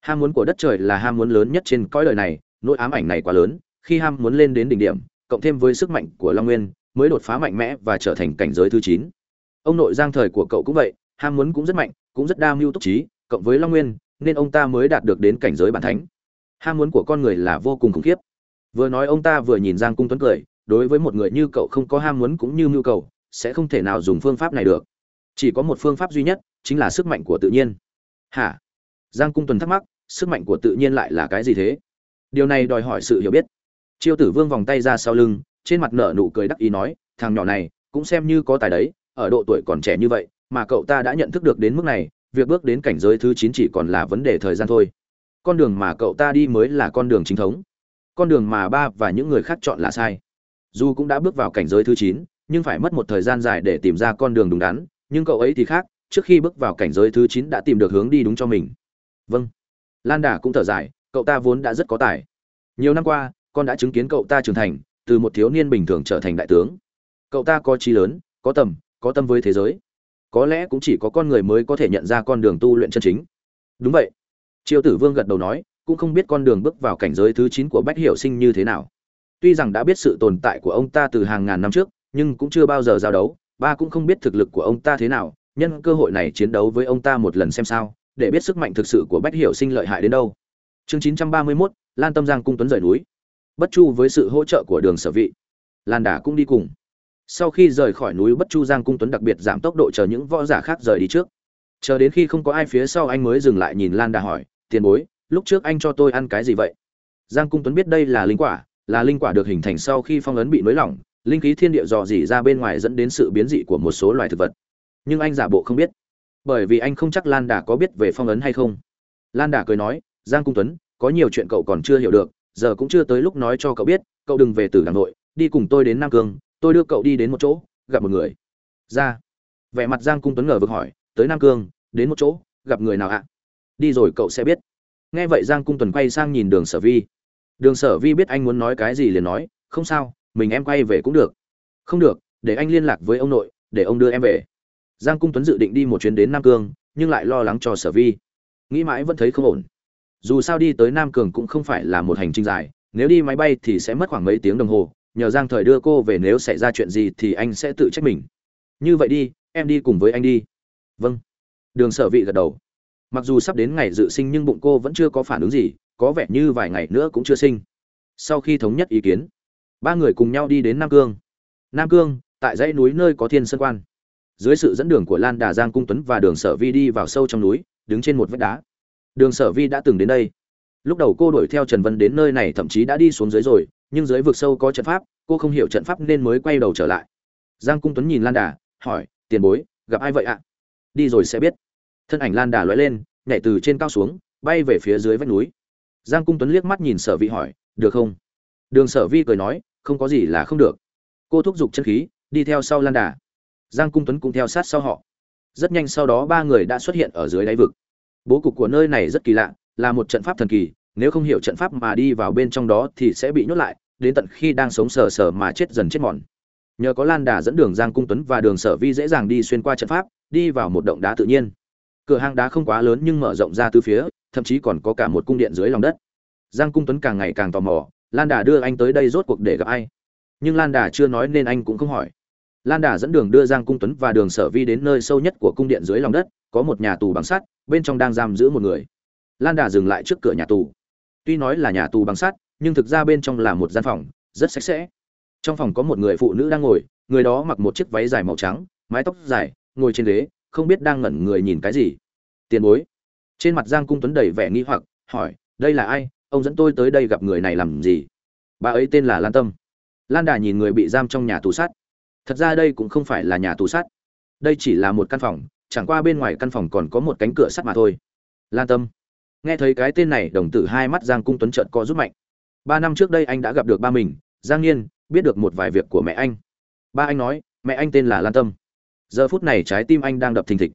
Ham muốn của đất trời là ham muốn lớn nhất trên cõi đời này nỗi ám ảnh này quá lớn, khi ham muốn lên đến đỉnh điểm, cộng thêm với sức mạnh của long nguyên, mới đột phá mạnh mẽ và trở thành cảnh giới thứ chín. Ông nội giang thời của cậu cũng vậy, ham muốn cũng rất mạnh, cũng rất đa mưu túc trí, cộng với long nguyên, nên ông ta mới đạt được đến cảnh giới bản thánh. Ham muốn của con người là vô cùng khủng khiếp. Vừa nói ông ta vừa nhìn giang cung tuấn cười, đối với một người như cậu không có ham muốn cũng như mưu cầu, sẽ không thể nào dùng phương pháp này được. Chỉ có một phương pháp duy nhất, chính là sức mạnh của tự nhiên. Hả? Giang cung tuần thắc mắc, sức mạnh của tự nhiên lại là cái gì thế? Điều này đòi hỏi sự hiểu biết. Chiêu tử vương vòng tay ra sau lưng, trên mặt nở nụ cười đắc ý nói, thằng nhỏ này, cũng xem như có tài đấy, ở độ tuổi còn trẻ như vậy, mà cậu ta đã nhận thức được đến mức này, việc bước đến cảnh giới thứ chín chỉ còn là vấn đề thời gian thôi. Con đường mà cậu ta đi mới là con đường chính thống. Con đường mà ba và những người khác chọn là sai. Dù cũng đã bước vào cảnh giới thứ chín, nhưng phải mất một thời gian dài để tìm ra con đường đúng đắn, nhưng cậu ấy thì khác, trước khi bước vào cảnh giới thứ chín đã tìm được hướng đi đúng cho mình. Vâng. Lan đà cũng thở dài cậu ta vốn đã rất có tài. Nhiều năm qua, con đã chứng kiến cậu ta trưởng thành, từ một thiếu niên bình thường trở thành đại tướng. Cậu ta có trí lớn, có tầm, có tâm với thế giới. Có lẽ cũng chỉ có con người mới có thể nhận ra con đường tu luyện chân chính. Đúng vậy. Triều tử vương gật đầu nói, cũng không biết con đường bước vào cảnh giới thứ chín của bách hiểu sinh như thế nào. Tuy rằng đã biết sự tồn tại của ông ta từ hàng ngàn năm trước, nhưng cũng chưa bao giờ giao đấu. Ba cũng không biết thực lực của ông ta thế nào, nhân cơ hội này chiến đấu với ông ta một lần xem sao, để biết sức mạnh thực sự của bách hiểu sinh lợi hại đến đâu chương 931, lan tâm giang cung tuấn rời núi. Bất chu với sự hỗ trợ của đường sở vị. Lan đà cũng đi cùng. Sau khi rời khỏi núi bất chu giang cung tuấn đặc biệt giảm tốc độ chờ những võ giả khác rời đi trước. Chờ đến khi không có ai phía sau anh mới dừng lại nhìn lan đà hỏi tiền bối lúc trước anh cho tôi ăn cái gì vậy? Giang cung tuấn biết đây là linh quả là linh quả được hình thành sau khi phong ấn bị nới lỏng linh khí thiên địa dò dỉ ra bên ngoài dẫn đến sự biến dị của một số loài thực vật. Nhưng anh giả bộ không biết bởi vì anh không chắc lan đà có biết về phong ấn hay không. Lan đà cười nói giang cung tuấn, có nhiều chuyện cậu còn chưa hiểu được, giờ cũng chưa tới lúc nói cho cậu biết, cậu đừng về từ hà nội, đi cùng tôi đến nam cương, tôi đưa cậu đi đến một chỗ, gặp một người. Ra. Vẻ mặt giang cung tuấn ngờ vực hỏi, tới nam cương, đến một chỗ, gặp người nào ạ? Đi rồi cậu sẽ biết. Nghe vậy giang cung tuấn quay sang nhìn đường sở vi. Đường sở vi biết anh muốn nói cái gì liền nói, không sao, mình em quay về cũng được. Không được, để anh liên lạc với ông nội, để ông đưa em về. Giang cung tuấn dự định đi một chuyến đến nam cương, nhưng lại lo lắng cho sở vi. Nghĩ mãi vẫn thấy không ổn dù sao đi tới nam cường cũng không phải là một hành trình dài, nếu đi máy bay thì sẽ mất khoảng mấy tiếng đồng hồ, nhờ giang thời đưa cô về nếu xảy ra chuyện gì thì anh sẽ tự trách mình. Như vậy đi, em đi cùng với anh đi. Vâng. Đường sở vị gật đầu. Mặc dù sắp đến ngày dự sinh nhưng bụng cô vẫn chưa có phản ứng gì, có vẻ như vài ngày nữa cũng chưa sinh. Sau khi thống nhất ý kiến, ba người cùng nhau đi đến nam cương. Nam cương, tại dãy núi nơi có thiên sơn quan. Dưới sự dẫn đường của lan đà giang cung tuấn và đường sở vi đi vào sâu trong núi, đứng trên một vách đá đường sở vi đã từng đến đây. Lúc đầu cô đuổi theo trần vân đến nơi này thậm chí đã đi xuống dưới rồi, nhưng dưới vực sâu có trận pháp, cô không hiểu trận pháp nên mới quay đầu trở lại. Giang cung tuấn nhìn lan đà, hỏi, tiền bối, gặp ai vậy ạ? Đi rồi sẽ biết. Thân ảnh lan đà lóe lên, nhảy từ trên cao xuống, bay về phía dưới vách núi. Giang cung tuấn liếc mắt nhìn sở vi hỏi, được không? Đường sở vi cười nói, không có gì là không được. Cô thúc giục chân khí, đi theo sau lan đà. Giang cung tuấn cũng theo sát sau họ. Rất nhanh sau đó ba người đã xuất hiện ở dưới đáy vực bố cục của nơi này rất kỳ lạ, là một trận pháp thần kỳ, nếu không hiểu trận pháp mà đi vào bên trong đó thì sẽ bị nhốt lại, đến tận khi đang sống sờ sờ mà chết dần chết mòn. Nhờ có lan đà dẫn đường giang cung tuấn và đường sở vi dễ dàng đi xuyên qua trận pháp, đi vào một động đá tự nhiên. Cửa hang đá không quá lớn nhưng mở rộng ra từ phía, thậm chí còn có cả một cung điện dưới lòng đất. Giang cung tuấn càng ngày càng tò mò, lan đà đưa anh tới đây rốt cuộc để gặp ai? Nhưng lan đà chưa nói nên anh cũng không hỏi lan đà dẫn đường đưa giang cung tuấn và đường sở vi đến nơi sâu nhất của cung điện dưới lòng đất, có một nhà tù bằng sắt, bên trong đang giam giữ một người. Lan đà dừng lại trước cửa nhà tù. Tuy nói là nhà tù bằng sắt, nhưng thực ra bên trong là một gian phòng, rất sạch sẽ. Trong phòng có một người phụ nữ đang ngồi, người đó mặc một chiếc váy dài màu trắng, mái tóc dài, ngồi trên ghế, không biết đang ngẩn người nhìn cái gì. Tiền bối. Trên mặt giang cung tuấn đầy vẻ nghi hoặc, hỏi, đây là ai? Ông dẫn tôi tới đây gặp người này làm gì? Bà ấy tên là lan tâm. Lan đà nhìn người bị giam trong nhà tù sắt thật ra đây cũng không phải là nhà tù sắt đây chỉ là một căn phòng, chẳng qua bên ngoài căn phòng còn có một cánh cửa sắt mà thôi. Lan tâm. Nghe thấy cái tên này, đồng tử hai mắt giang cung tuấn trợn co rút mạnh. Ba năm trước đây anh đã gặp được ba mình, giang nhiên biết được một vài việc của mẹ anh. Ba anh nói, mẹ anh tên là lan tâm. Giờ phút này trái tim anh đang đập thình thịch.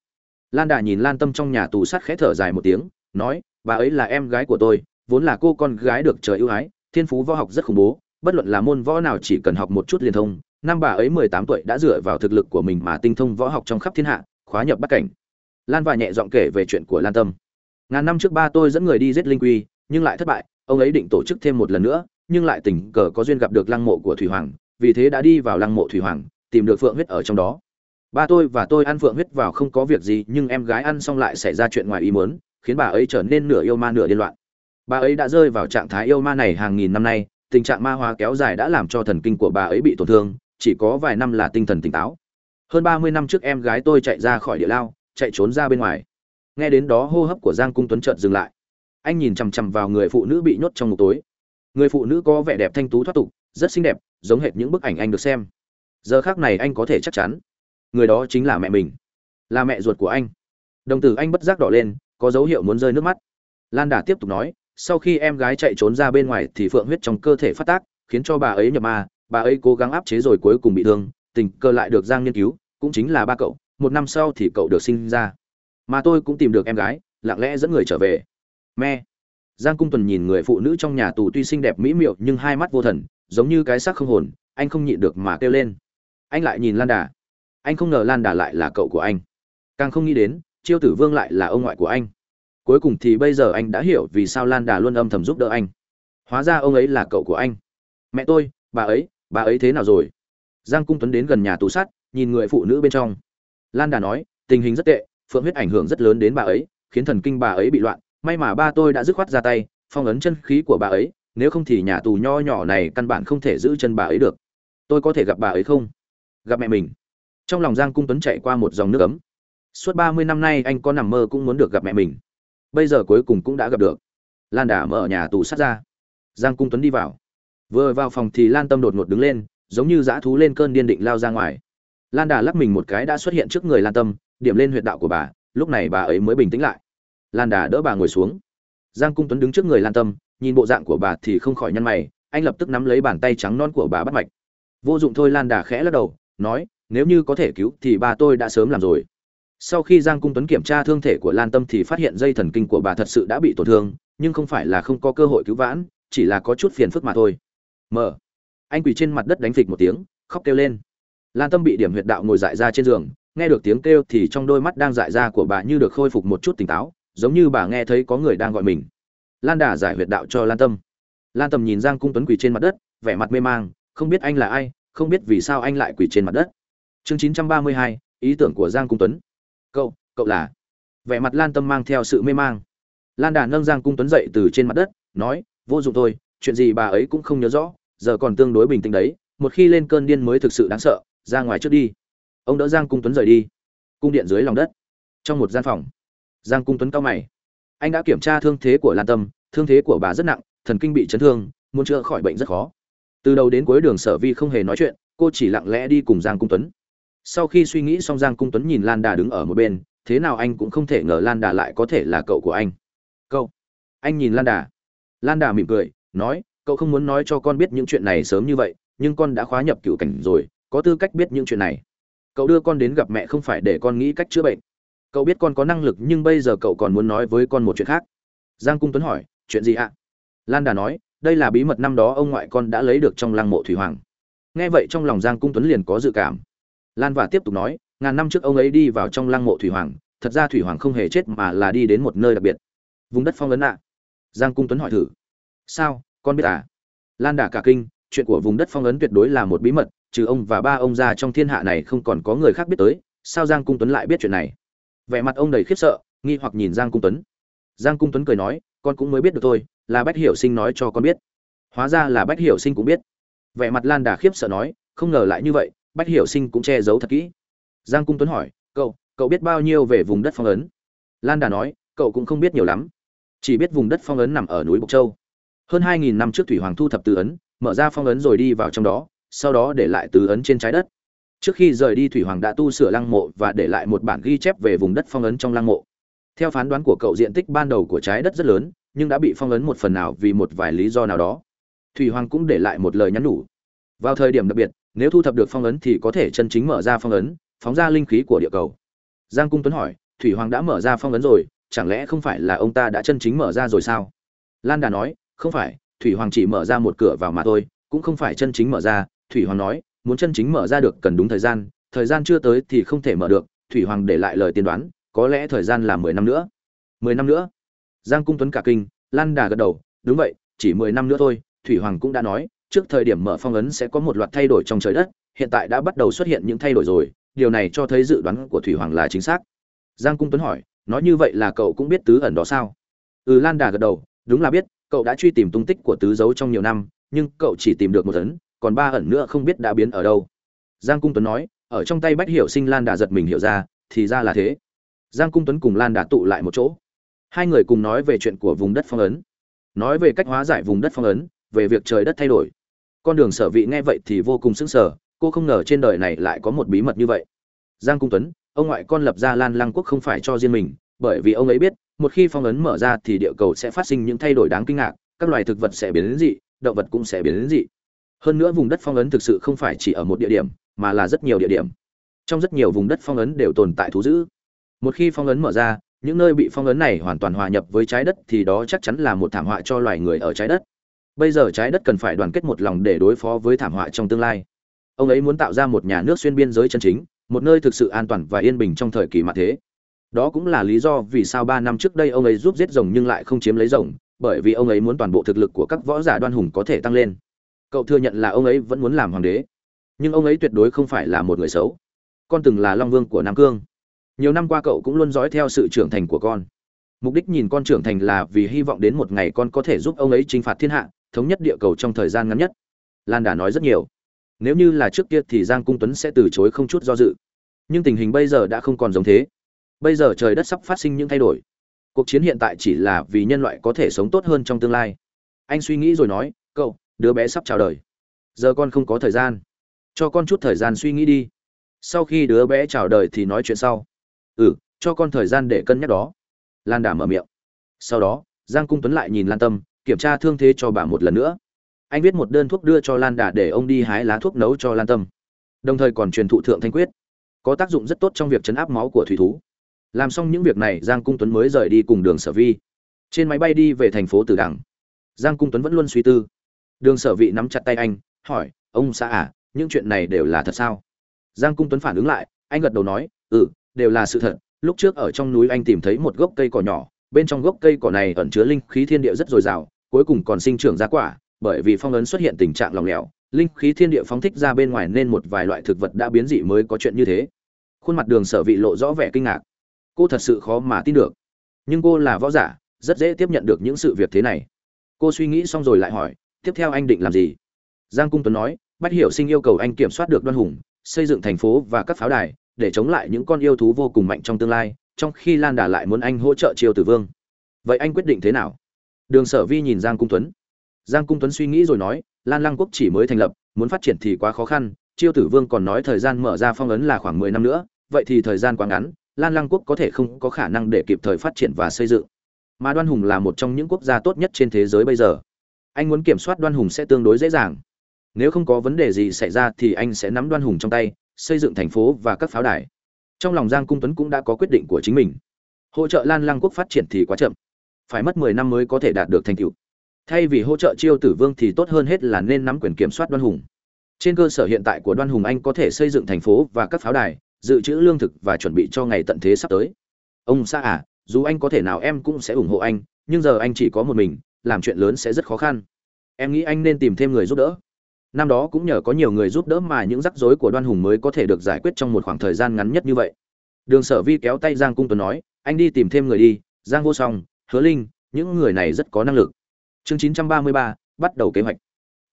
Lan đà nhìn lan tâm trong nhà tù sắt khẽ thở dài một tiếng, nói, bà ấy là em gái của tôi, vốn là cô con gái được trời ưu ái, thiên phú võ học rất khủng bố, bất luận là môn võ nào chỉ cần học một chút liên thông năm bà ấy mười tám tuổi đã dựa vào thực lực của mình mà tinh thông võ học trong khắp thiên hạ, khóa nhập bắt cảnh. Lan và nhẹ giọng kể về chuyện của lan tâm. Ngàn năm trước ba tôi dẫn người đi giết linh quy, nhưng lại thất bại, ông ấy định tổ chức thêm một lần nữa, nhưng lại tình cờ có duyên gặp được lăng mộ của thủy hoàng, vì thế đã đi vào lăng mộ thủy hoàng, tìm được phượng huyết ở trong đó. Ba tôi và tôi ăn phượng huyết vào không có việc gì, nhưng em gái ăn xong lại xảy ra chuyện ngoài ý muốn, khiến bà ấy trở nên nửa yêu ma nửa điên loạn. Bà ấy đã rơi vào trạng thái yêu ma này hàng nghìn năm nay, tình trạng ma hóa kéo dài đã làm cho thần kinh của bà ấy bị tổn thương chỉ có vài năm là tinh thần tỉnh táo. Hơn ba mươi năm trước em gái tôi chạy ra khỏi địa lao, chạy trốn ra bên ngoài. Nghe đến đó hô hấp của giang cung tuấn chợt dừng lại. Anh nhìn chằm chằm vào người phụ nữ bị nhốt trong ngục tối. Người phụ nữ có vẻ đẹp thanh tú thoát tục, rất xinh đẹp, giống hệt những bức ảnh anh được xem. Giờ khác này anh có thể chắc chắn, người đó chính là mẹ mình, là mẹ ruột của anh. Đồng tử anh bất giác đỏ lên, có dấu hiệu muốn rơi nước mắt. Lan đà tiếp tục nói, sau khi em gái chạy trốn ra bên ngoài thì phượng huyết trong cơ thể phát tác, khiến cho bà ấy nhập ma bà ấy cố gắng áp chế rồi cuối cùng bị thương, tình cờ lại được giang nghiên cứu, cũng chính là ba cậu, một năm sau thì cậu được sinh ra. Mà tôi cũng tìm được em gái, lặng lẽ dẫn người trở về. Me giang cung tuần nhìn người phụ nữ trong nhà tù tuy xinh đẹp mỹ miệu nhưng hai mắt vô thần, giống như cái xác không hồn, anh không nhịn được mà kêu lên. Anh lại nhìn lan đà. Anh không ngờ lan đà lại là cậu của anh. Càng không nghĩ đến, chiêu tử vương lại là ông ngoại của anh. Cuối cùng thì bây giờ anh đã hiểu vì sao lan đà luôn âm thầm giúp đỡ anh. Hóa ra ông ấy là cậu của anh. Mẹ tôi, bà ấy bà ấy thế nào rồi? Giang cung tuấn đến gần nhà tù sát, nhìn người phụ nữ bên trong. Lan đà nói tình hình rất tệ phượng huyết ảnh hưởng rất lớn đến bà ấy khiến thần kinh bà ấy bị loạn may mà ba tôi đã dứt khoát ra tay phong ấn chân khí của bà ấy nếu không thì nhà tù nho nhỏ này căn bản không thể giữ chân bà ấy được. Tôi có thể gặp bà ấy không? Gặp mẹ mình. Trong lòng giang cung tuấn chạy qua một dòng nước ấm. Suốt ba mươi năm nay anh có nằm mơ cũng muốn được gặp mẹ mình. Bây giờ cuối cùng cũng đã gặp được. Lan đà mở nhà tù sát ra. Giang cung tuấn đi vào vừa vào phòng thì lan tâm đột ngột đứng lên, giống như dã thú lên cơn điên định lao ra ngoài. Lan đà lắc mình một cái đã xuất hiện trước người lan tâm, điểm lên huyệt đạo của bà, lúc này bà ấy mới bình tĩnh lại. Lan đà đỡ bà ngồi xuống. Giang cung tuấn đứng trước người lan tâm, nhìn bộ dạng của bà thì không khỏi nhăn mày, anh lập tức nắm lấy bàn tay trắng non của bà bắt mạch. Vô dụng thôi lan đà khẽ lắc đầu, nói, nếu như có thể cứu thì bà tôi đã sớm làm rồi. Sau khi giang cung tuấn kiểm tra thương thể của lan tâm thì phát hiện dây thần kinh của bà thật sự đã bị tổn thương, nhưng không phải là không có cơ hội cứu vãn, chỉ là có chút phiền phức mà thôi mở. Anh quỳ trên mặt đất đánh phịch một tiếng, khóc kêu lên. Lan tâm bị điểm huyệt đạo ngồi dại ra trên giường, nghe được tiếng kêu thì trong đôi mắt đang dại ra của bà như được khôi phục một chút tỉnh táo, giống như bà nghe thấy có người đang gọi mình. Lan đà giải huyệt đạo cho lan tâm. Lan tâm nhìn giang cung tuấn quỳ trên mặt đất, vẻ mặt mê mang, không biết anh là ai, không biết vì sao anh lại quỳ trên mặt đất. Chương chín trăm ba mươi hai, ý tưởng của giang cung tuấn. Cậu cậu là? Vẻ mặt lan tâm mang theo sự mê mang. Lan đà nâng giang cung tuấn dậy từ trên mặt đất, nói, vô dụng thôi, chuyện gì bà ấy cũng không nhớ rõ giờ còn tương đối bình tĩnh đấy, một khi lên cơn điên mới thực sự đáng sợ, ra ngoài trước đi. Ông đỡ giang cung tuấn rời đi. Cung điện dưới lòng đất. Trong một gian phòng, giang cung tuấn cao mày. Anh đã kiểm tra thương thế của lan tâm, thương thế của bà rất nặng, thần kinh bị chấn thương, muốn chữa khỏi bệnh rất khó. Từ đầu đến cuối đường sở vi không hề nói chuyện, cô chỉ lặng lẽ đi cùng giang cung tuấn. Sau khi suy nghĩ xong, giang cung tuấn nhìn lan đà đứng ở một bên, thế nào anh cũng không thể ngờ lan đà lại có thể là cậu của anh. Cậu? Anh nhìn lan đà. Lan đà mỉm cười, nói cậu không muốn nói cho con biết những chuyện này sớm như vậy, nhưng con đã khóa nhập cựu cảnh rồi, có tư cách biết những chuyện này. Cậu đưa con đến gặp mẹ không phải để con nghĩ cách chữa bệnh. Cậu biết con có năng lực nhưng bây giờ cậu còn muốn nói với con một chuyện khác. Giang cung tuấn hỏi, chuyện gì ạ? Lan đà nói, đây là bí mật năm đó ông ngoại con đã lấy được trong lăng mộ thủy hoàng. Nghe vậy trong lòng giang cung tuấn liền có dự cảm. Lan và tiếp tục nói, ngàn năm trước ông ấy đi vào trong lăng mộ thủy hoàng, thật ra thủy hoàng không hề chết mà là đi đến một nơi đặc biệt. Vùng đất phong ấn ạ. Giang cung tuấn hỏi thử, sao? Con biết à? Lan đà cả kinh, chuyện của vùng đất phong ấn tuyệt đối là một bí mật, trừ ông và ba ông ra trong thiên hạ này không còn có người khác biết tới, sao giang cung tuấn lại biết chuyện này? Vẻ mặt ông đầy khiếp sợ, nghi hoặc nhìn giang cung tuấn. Giang cung tuấn cười nói, con cũng mới biết được thôi, là bách hiểu sinh nói cho con biết. Hóa ra là bách hiểu sinh cũng biết. Vẻ mặt lan đà khiếp sợ nói, không ngờ lại như vậy, bách hiểu sinh cũng che giấu thật kỹ. Giang cung tuấn hỏi, cậu cậu biết bao nhiêu về vùng đất phong ấn? Lan đà nói, cậu cũng không biết nhiều lắm. Chỉ biết vùng đất phong ấn nằm ở núi bộc châu hơn hai nghìn năm trước thủy hoàng thu thập tứ ấn, mở ra phong ấn rồi đi vào trong đó, sau đó để lại tứ ấn trên trái đất. Trước khi rời đi, thủy hoàng đã tu sửa lăng mộ và để lại một bản ghi chép về vùng đất phong ấn trong lăng mộ. Theo phán đoán của cậu, diện tích ban đầu của trái đất rất lớn, nhưng đã bị phong ấn một phần nào vì một vài lý do nào đó. Thủy hoàng cũng để lại một lời nhắn nhủ. Vào thời điểm đặc biệt, nếu thu thập được phong ấn thì có thể chân chính mở ra phong ấn, phóng ra linh khí của địa cầu. Giang cung tuấn hỏi, thủy hoàng đã mở ra phong ấn rồi, chẳng lẽ không phải là ông ta đã chân chính mở ra rồi sao? Lan đà nói không phải, thủy hoàng chỉ mở ra một cửa vào mà thôi, cũng không phải chân chính mở ra. Thủy hoàng nói, muốn chân chính mở ra được cần đúng thời gian thời gian chưa tới thì không thể mở được. Thủy hoàng để lại lời tiên đoán, có lẽ thời gian là mười năm nữa. Mười năm nữa? Giang cung tuấn cả kinh, lan đà gật đầu, đúng vậy, chỉ mười năm nữa thôi. Thủy hoàng cũng đã nói, trước thời điểm mở phong ấn sẽ có một loạt thay đổi trong trời đất, hiện tại đã bắt đầu xuất hiện những thay đổi rồi. Điều này cho thấy dự đoán của thủy hoàng là chính xác. Giang cung tuấn hỏi, nói như vậy là cậu cũng biết tứ ẩn đó sao? Ừ lan đà gật đầu, đúng là biết cậu đã truy tìm tung tích của tứ dấu trong nhiều năm, nhưng cậu chỉ tìm được một ấn, còn ba ẩn nữa không biết đã biến ở đâu. Giang cung tuấn nói, ở trong tay bách hiểu sinh lan đà giật mình hiểu ra, thì ra là thế. Giang cung tuấn cùng lan đà tụ lại một chỗ. Hai người cùng nói về chuyện của vùng đất phong ấn. Nói về cách hóa giải vùng đất phong ấn, về việc trời đất thay đổi. Con đường sở vị nghe vậy thì vô cùng sững sờ, cô không ngờ trên đời này lại có một bí mật như vậy. Giang cung tuấn, ông ngoại con lập ra lan lăng quốc không phải cho riêng mình, bởi vì ông ấy biết một khi phong ấn mở ra thì địa cầu sẽ phát sinh những thay đổi đáng kinh ngạc, các loài thực vật sẽ biến đến dị, động vật cũng sẽ biến đến dị. Hơn nữa vùng đất phong ấn thực sự không phải chỉ ở một địa điểm, mà là rất nhiều địa điểm. Trong rất nhiều vùng đất phong ấn đều tồn tại thú dữ. Một khi phong ấn mở ra, những nơi bị phong ấn này hoàn toàn hòa nhập với trái đất thì đó chắc chắn là một thảm họa cho loài người ở trái đất. Bây giờ trái đất cần phải đoàn kết một lòng để đối phó với thảm họa trong tương lai. Ông ấy muốn tạo ra một nhà nước xuyên biên giới chân chính, một nơi thực sự an toàn và yên bình trong thời kỳ mặt thế đó cũng là lý do vì sao ba năm trước đây ông ấy giúp giết rồng nhưng lại không chiếm lấy rồng, bởi vì ông ấy muốn toàn bộ thực lực của các võ giả đoan hùng có thể tăng lên. Cậu thừa nhận là ông ấy vẫn muốn làm hoàng đế, nhưng ông ấy tuyệt đối không phải là một người xấu. Con từng là long vương của nam cương. Nhiều năm qua cậu cũng luôn dõi theo sự trưởng thành của con. Mục đích nhìn con trưởng thành là vì hy vọng đến một ngày con có thể giúp ông ấy chinh phạt thiên hạ, thống nhất địa cầu trong thời gian ngắn nhất. Lan đã nói rất nhiều. Nếu như là trước kia thì giang cung tuấn sẽ từ chối không chút do dự. Nhưng tình hình bây giờ đã không còn giống thế bây giờ trời đất sắp phát sinh những thay đổi. Cuộc chiến hiện tại chỉ là vì nhân loại có thể sống tốt hơn trong tương lai. Anh suy nghĩ rồi nói, cậu, đứa bé sắp chào đời. Giờ con không có thời gian. Cho con chút thời gian suy nghĩ đi. Sau khi đứa bé chào đời thì nói chuyện sau. Ừ cho con thời gian để cân nhắc đó. Lan đà mở miệng. Sau đó, giang cung tuấn lại nhìn lan tâm, kiểm tra thương thế cho bà một lần nữa. Anh viết một đơn thuốc đưa cho lan đà để ông đi hái lá thuốc nấu cho lan tâm. Đồng thời còn truyền thụ thượng thanh quyết. Có tác dụng rất tốt trong việc chấn áp máu của thủy thú làm xong những việc này, giang cung tuấn mới rời đi cùng đường sở vi. Trên máy bay đi về thành phố tử đằng. Giang cung tuấn vẫn luôn suy tư. Đường sở vị nắm chặt tay anh, hỏi, ông xã à những chuyện này đều là thật sao? Giang cung tuấn phản ứng lại, anh gật đầu nói ừ đều là sự thật. Lúc trước ở trong núi anh tìm thấy một gốc cây cỏ nhỏ, bên trong gốc cây cỏ này ẩn chứa linh khí thiên địa rất dồi dào, cuối cùng còn sinh trưởng ra quả, bởi vì phong ấn xuất hiện tình trạng lòng lẻo, linh khí thiên địa phóng thích ra bên ngoài nên một vài loại thực vật đã biến dị mới có chuyện như thế. Khuôn mặt đường sở vị lộ rõ vẻ kinh ngạc cô thật sự khó mà tin được. Nhưng cô là võ giả, rất dễ tiếp nhận được những sự việc thế này. Cô suy nghĩ xong rồi lại hỏi, tiếp theo anh định làm gì? Giang cung tuấn nói, bách hiểu sinh yêu cầu anh kiểm soát được đoan hùng, xây dựng thành phố và các pháo đài để chống lại những con yêu thú vô cùng mạnh trong tương lai, trong khi lan đà lại muốn anh hỗ trợ triều tử vương. Vậy anh quyết định thế nào? Đường sở vi nhìn giang cung tuấn. Giang cung tuấn suy nghĩ rồi nói, lan lăng quốc chỉ mới thành lập, muốn phát triển thì quá khó khăn, triều tử vương còn nói thời gian mở ra phong ấn là khoảng mười năm nữa, vậy thì thời gian quá ngắn lan lăng quốc có thể không có khả năng để kịp thời phát triển và xây dựng. Mà đoan hùng là một trong những quốc gia tốt nhất trên thế giới bây giờ. Anh muốn kiểm soát đoan hùng sẽ tương đối dễ dàng. Nếu không có vấn đề gì xảy ra thì anh sẽ nắm đoan hùng trong tay, xây dựng thành phố và các pháo đài. Trong lòng giang cung tuấn cũng đã có quyết định của chính mình. Hỗ trợ lan lăng quốc phát triển thì quá chậm. Phải mất mười năm mới có thể đạt được thành tựu. Thay vì hỗ trợ chiêu tử vương thì tốt hơn hết là nên nắm quyền kiểm soát đoan hùng. Trên cơ sở hiện tại của đoan hùng, anh có thể xây dựng thành phố và các pháo đài dự trữ lương thực và chuẩn bị cho ngày tận thế sắp tới. Ông xã à dù anh có thể nào em cũng sẽ ủng hộ anh, nhưng giờ anh chỉ có một mình, làm chuyện lớn sẽ rất khó khăn. Em nghĩ anh nên tìm thêm người giúp đỡ. Năm đó cũng nhờ có nhiều người giúp đỡ mà những rắc rối của đoan hùng mới có thể được giải quyết trong một khoảng thời gian ngắn nhất như vậy. Đường sở vi kéo tay giang cung tuấn nói, anh đi tìm thêm người đi, giang vô song, hứa linh, những người này rất có năng lực. Chương chín trăm ba mươi ba, bắt đầu kế hoạch.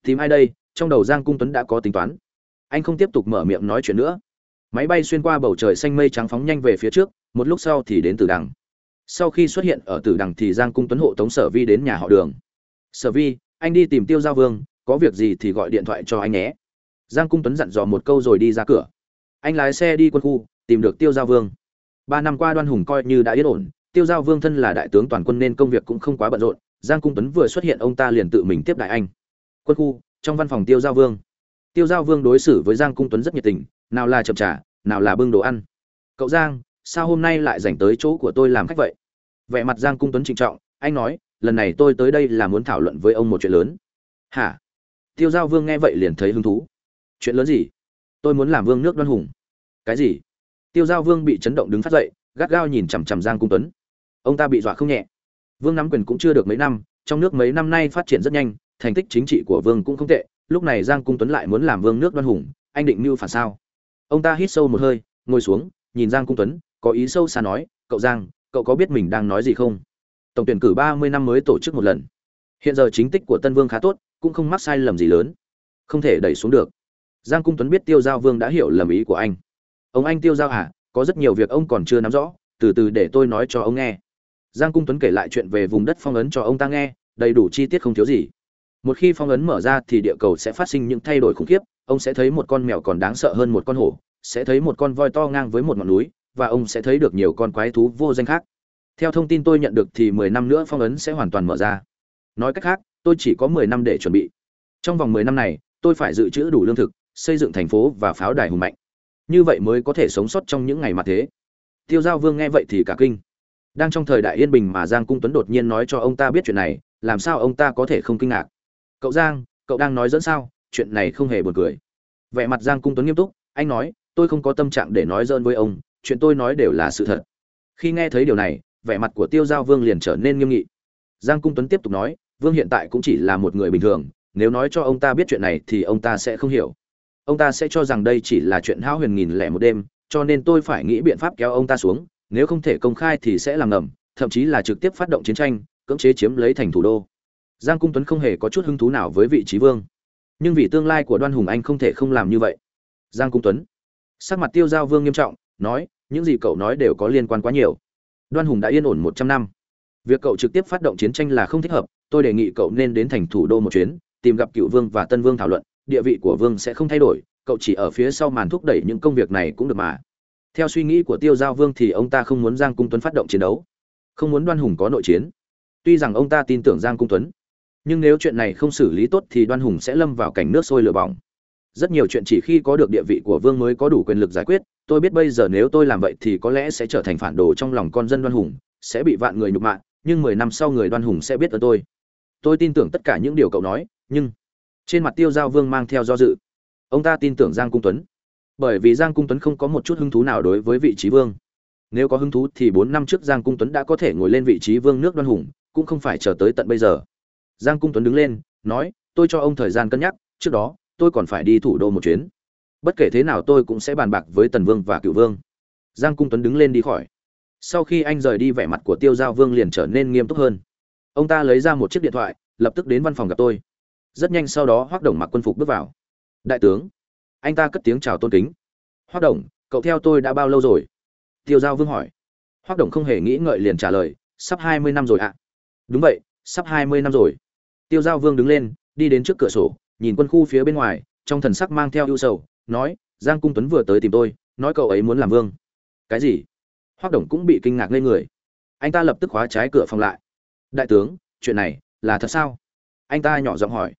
Tìm ai đây? Trong đầu giang cung tuấn đã có tính toán. Anh không tiếp tục mở miệng nói chuyện nữa máy bay xuyên qua bầu trời xanh mây trắng phóng nhanh về phía trước, một lúc sau thì đến tử đằng. Sau khi xuất hiện ở tử đằng thì giang cung tuấn hộ tống sở vi đến nhà họ đường. Sở vi, anh đi tìm tiêu giao vương, có việc gì thì gọi điện thoại cho anh nhé. Giang cung tuấn dặn dò một câu rồi đi ra cửa. Anh lái xe đi quân khu, tìm được tiêu giao vương. Ba năm qua đoan hùng coi như đã yên ổn, tiêu giao vương thân là đại tướng toàn quân nên công việc cũng không quá bận rộn. Giang cung tuấn vừa xuất hiện, ông ta liền tự mình tiếp đại anh. Quân khu, trong văn phòng tiêu giao vương tiêu giao vương đối xử với giang cung tuấn rất nhiệt tình, nào là chậm trả nào là bưng đồ ăn. Cậu giang, sao hôm nay lại dành tới chỗ của tôi làm khách vậy? Vẻ mặt giang cung tuấn trịnh trọng, anh nói, lần này tôi tới đây là muốn thảo luận với ông một chuyện lớn. Hả? Tiêu giao vương nghe vậy liền thấy hứng thú. Chuyện lớn gì? Tôi muốn làm vương nước đoan hùng. Cái gì? Tiêu giao vương bị chấn động đứng phát dậy, gắt gao nhìn chằm chằm giang cung tuấn. Ông ta bị dọa không nhẹ. Vương nắm quyền cũng chưa được mấy năm, trong nước mấy năm nay phát triển rất nhanh, thành tích chính trị của vương cũng không tệ lúc này giang cung tuấn lại muốn làm vương nước đoan hùng, anh định mưu phản sao? Ông ta hít sâu một hơi, ngồi xuống, nhìn giang cung tuấn, có ý sâu xa nói, cậu giang, cậu có biết mình đang nói gì không? Tổng tuyển cử ba mươi năm mới tổ chức một lần. Hiện giờ chính tích của tân vương khá tốt, cũng không mắc sai lầm gì lớn. Không thể đẩy xuống được. Giang cung tuấn biết tiêu giao vương đã hiểu lầm ý của anh. Ông anh tiêu giao à có rất nhiều việc ông còn chưa nắm rõ, từ từ để tôi nói cho ông nghe. Giang cung tuấn kể lại chuyện về vùng đất phong ấn cho ông ta nghe, đầy đủ chi tiết không thiếu gì một khi phong ấn mở ra thì địa cầu sẽ phát sinh những thay đổi khủng khiếp, ông sẽ thấy một con mèo còn đáng sợ hơn một con hổ, sẽ thấy một con voi to ngang với một ngọn núi, và ông sẽ thấy được nhiều con quái thú vô danh khác. Theo thông tin tôi nhận được thì mười năm nữa phong ấn sẽ hoàn toàn mở ra. Nói cách khác, tôi chỉ có mười năm để chuẩn bị. Trong vòng mười năm này, tôi phải dự trữ đủ lương thực, xây dựng thành phố và pháo đài hùng mạnh. Như vậy mới có thể sống sót trong những ngày mặt thế. Tiêu giao vương nghe vậy thì cả kinh. Đang trong thời đại yên bình mà giang cung tuấn đột nhiên nói cho ông ta biết chuyện này, làm sao ông ta có thể không kinh ngạc? Cậu giang, cậu đang nói dẫn sao? Chuyện này không hề buồn cười. Vẻ mặt giang cung tuấn nghiêm túc, anh nói, tôi không có tâm trạng để nói dơn với ông, chuyện tôi nói đều là sự thật. Khi nghe thấy điều này, vẻ mặt của tiêu giao vương liền trở nên nghiêm nghị. Giang cung tuấn tiếp tục nói, vương hiện tại cũng chỉ là một người bình thường, nếu nói cho ông ta biết chuyện này thì ông ta sẽ không hiểu. Ông ta sẽ cho rằng đây chỉ là chuyện hão huyền nghìn lẻ một đêm, cho nên tôi phải nghĩ biện pháp kéo ông ta xuống, nếu không thể công khai thì sẽ làm ngầm, thậm chí là trực tiếp phát động chiến tranh, cưỡng chế chiếm lấy thành thủ đô giang cung tuấn không hề có chút hứng thú nào với vị trí vương. Nhưng vì tương lai của đoan hùng anh không thể không làm như vậy. Giang cung tuấn. Sắc mặt tiêu giao vương nghiêm trọng, nói, những gì cậu nói đều có liên quan quá nhiều. Đoan hùng đã yên ổn một trăm năm. Việc cậu trực tiếp phát động chiến tranh là không thích hợp, tôi đề nghị cậu nên đến thành thủ đô một chuyến, tìm gặp cựu vương và tân vương thảo luận, địa vị của vương sẽ không thay đổi, cậu chỉ ở phía sau màn thúc đẩy những công việc này cũng được mà. Theo suy nghĩ của tiêu giao vương thì ông ta không muốn giang cung tuấn phát động chiến đấu. Không muốn đoan hùng có nội chiến. Tuy rằng ông ta tin tưởng giang cung tuấn nhưng nếu chuyện này không xử lý tốt thì đoan hùng sẽ lâm vào cảnh nước sôi lửa bỏng. Rất nhiều chuyện chỉ khi có được địa vị của vương mới có đủ quyền lực giải quyết, tôi biết bây giờ nếu tôi làm vậy thì có lẽ sẽ trở thành phản đồ trong lòng con dân đoan hùng, sẽ bị vạn người nhục mạ, nhưng mười năm sau người đoan hùng sẽ biết ơn tôi. Tôi tin tưởng tất cả những điều cậu nói, nhưng trên mặt tiêu giao vương mang theo do dự. Ông ta tin tưởng giang cung tuấn. Bởi vì giang cung tuấn không có một chút hứng thú nào đối với vị trí vương. Nếu có hứng thú thì bốn năm trước giang cung tuấn đã có thể ngồi lên vị trí vương nước đoan hùng, cũng không phải chờ tới tận bây giờ giang cung tuấn đứng lên, nói, tôi cho ông thời gian cân nhắc, trước đó, tôi còn phải đi thủ đô một chuyến. Bất kể thế nào tôi cũng sẽ bàn bạc với tần vương và cựu vương. Giang cung tuấn đứng lên đi khỏi. Sau khi anh rời đi, vẻ mặt của tiêu giao vương liền trở nên nghiêm túc hơn. Ông ta lấy ra một chiếc điện thoại, lập tức đến văn phòng gặp tôi. Rất nhanh sau đó hoác đồng mặc quân phục bước vào. Đại tướng, anh ta cất tiếng chào tôn kính. Hoác đồng, cậu theo tôi đã bao lâu rồi? Tiêu giao vương hỏi. Hoác đồng không hề nghĩ ngợi liền trả lời, sắp hai mươi năm rồi ạ. Đúng vậy, sắp hai mươi năm rồi tiêu giao vương đứng lên, đi đến trước cửa sổ, nhìn quân khu phía bên ngoài, trong thần sắc mang theo ưu sầu, nói, giang cung tuấn vừa tới tìm tôi, nói cậu ấy muốn làm vương. Cái gì? Hoác đồng cũng bị kinh ngạc lên người. Anh ta lập tức khóa trái cửa phòng lại. Đại tướng, chuyện này là thật sao? Anh ta nhỏ giọng hỏi.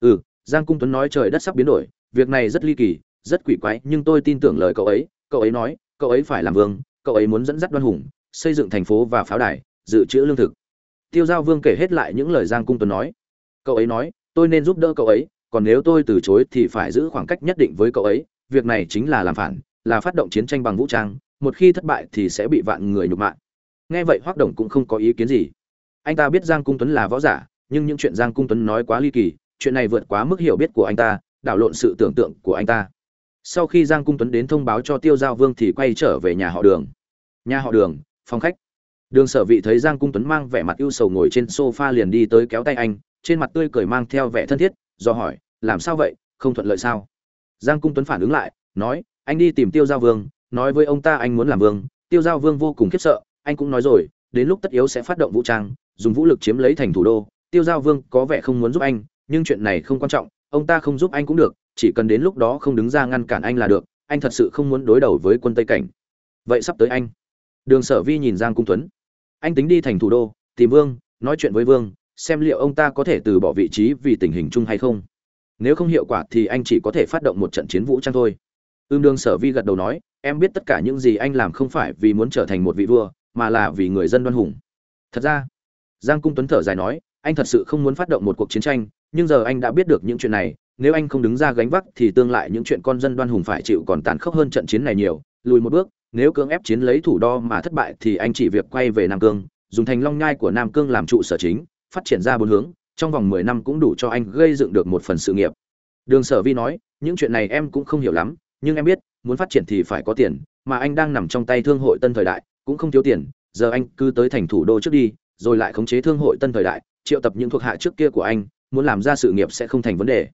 Ừ giang cung tuấn nói trời đất sắp biến đổi, việc này rất ly kỳ, rất quỷ quái, nhưng tôi tin tưởng lời cậu ấy. Cậu ấy nói, cậu ấy phải làm vương, cậu ấy muốn dẫn dắt đoan hùng, xây dựng thành phố và pháo đài, dự trữ lương thực. Tiêu giao vương kể hết lại những lời giang cung tuấn nói cậu ấy nói, tôi nên giúp đỡ cậu ấy, còn nếu tôi từ chối thì phải giữ khoảng cách nhất định với cậu ấy. Việc này chính là làm phản, là phát động chiến tranh bằng vũ trang, một khi thất bại thì sẽ bị vạn người nhục mạ. Nghe vậy hoác đồng cũng không có ý kiến gì. Anh ta biết giang cung tuấn là võ giả, nhưng những chuyện giang cung tuấn nói quá ly kỳ, chuyện này vượt quá mức hiểu biết của anh ta, đảo lộn sự tưởng tượng của anh ta. Sau khi giang cung tuấn đến thông báo cho tiêu giao vương thì quay trở về nhà họ đường. Nhà họ đường, phòng khách. Đường sở vị thấy giang cung tuấn mang vẻ mặt ưu sầu ngồi trên sofa liền đi tới kéo tay anh trên mặt tươi cười mang theo vẻ thân thiết, do hỏi, làm sao vậy? Không thuận lợi sao? Giang cung tuấn phản ứng lại, nói, anh đi tìm tiêu giao vương, nói với ông ta anh muốn làm vương, tiêu giao vương vô cùng khiếp sợ, anh cũng nói rồi, đến lúc tất yếu sẽ phát động vũ trang, dùng vũ lực chiếm lấy thành thủ đô, tiêu giao vương có vẻ không muốn giúp anh, nhưng chuyện này không quan trọng, ông ta không giúp anh cũng được, chỉ cần đến lúc đó không đứng ra ngăn cản anh là được, anh thật sự không muốn đối đầu với quân tây cảnh. Vậy sắp tới anh. Đường sở vi nhìn giang cung tuấn. Anh tính đi thành thủ đô, tìm vương, nói chuyện với vương xem liệu ông ta có thể từ bỏ vị trí vì tình hình chung hay không. Nếu không hiệu quả thì anh chỉ có thể phát động một trận chiến vũ trang thôi. Ưm đương sở vi gật đầu nói, em biết tất cả những gì anh làm không phải vì muốn trở thành một vị vua, mà là vì người dân đoan hùng. Thật ra, giang cung tuấn thở dài nói, anh thật sự không muốn phát động một cuộc chiến tranh, nhưng giờ anh đã biết được những chuyện này, nếu anh không đứng ra gánh vác thì tương lại những chuyện con dân đoan hùng phải chịu còn tàn khốc hơn trận chiến này nhiều, lùi một bước, nếu cưỡng ép chiến lấy thủ đo mà thất bại thì anh chỉ việc quay về nam cương, dùng thành long nhai của nam cương làm trụ sở chính phát triển ra bốn hướng trong vòng mười năm cũng đủ cho anh gây dựng được một phần sự nghiệp. Đường sở vi nói những chuyện này em cũng không hiểu lắm nhưng em biết muốn phát triển thì phải có tiền mà anh đang nằm trong tay thương hội tân thời đại cũng không thiếu tiền giờ anh cứ tới thành thủ đô trước đi rồi lại khống chế thương hội tân thời đại triệu tập những thuộc hạ trước kia của anh muốn làm ra sự nghiệp sẽ không thành vấn đề.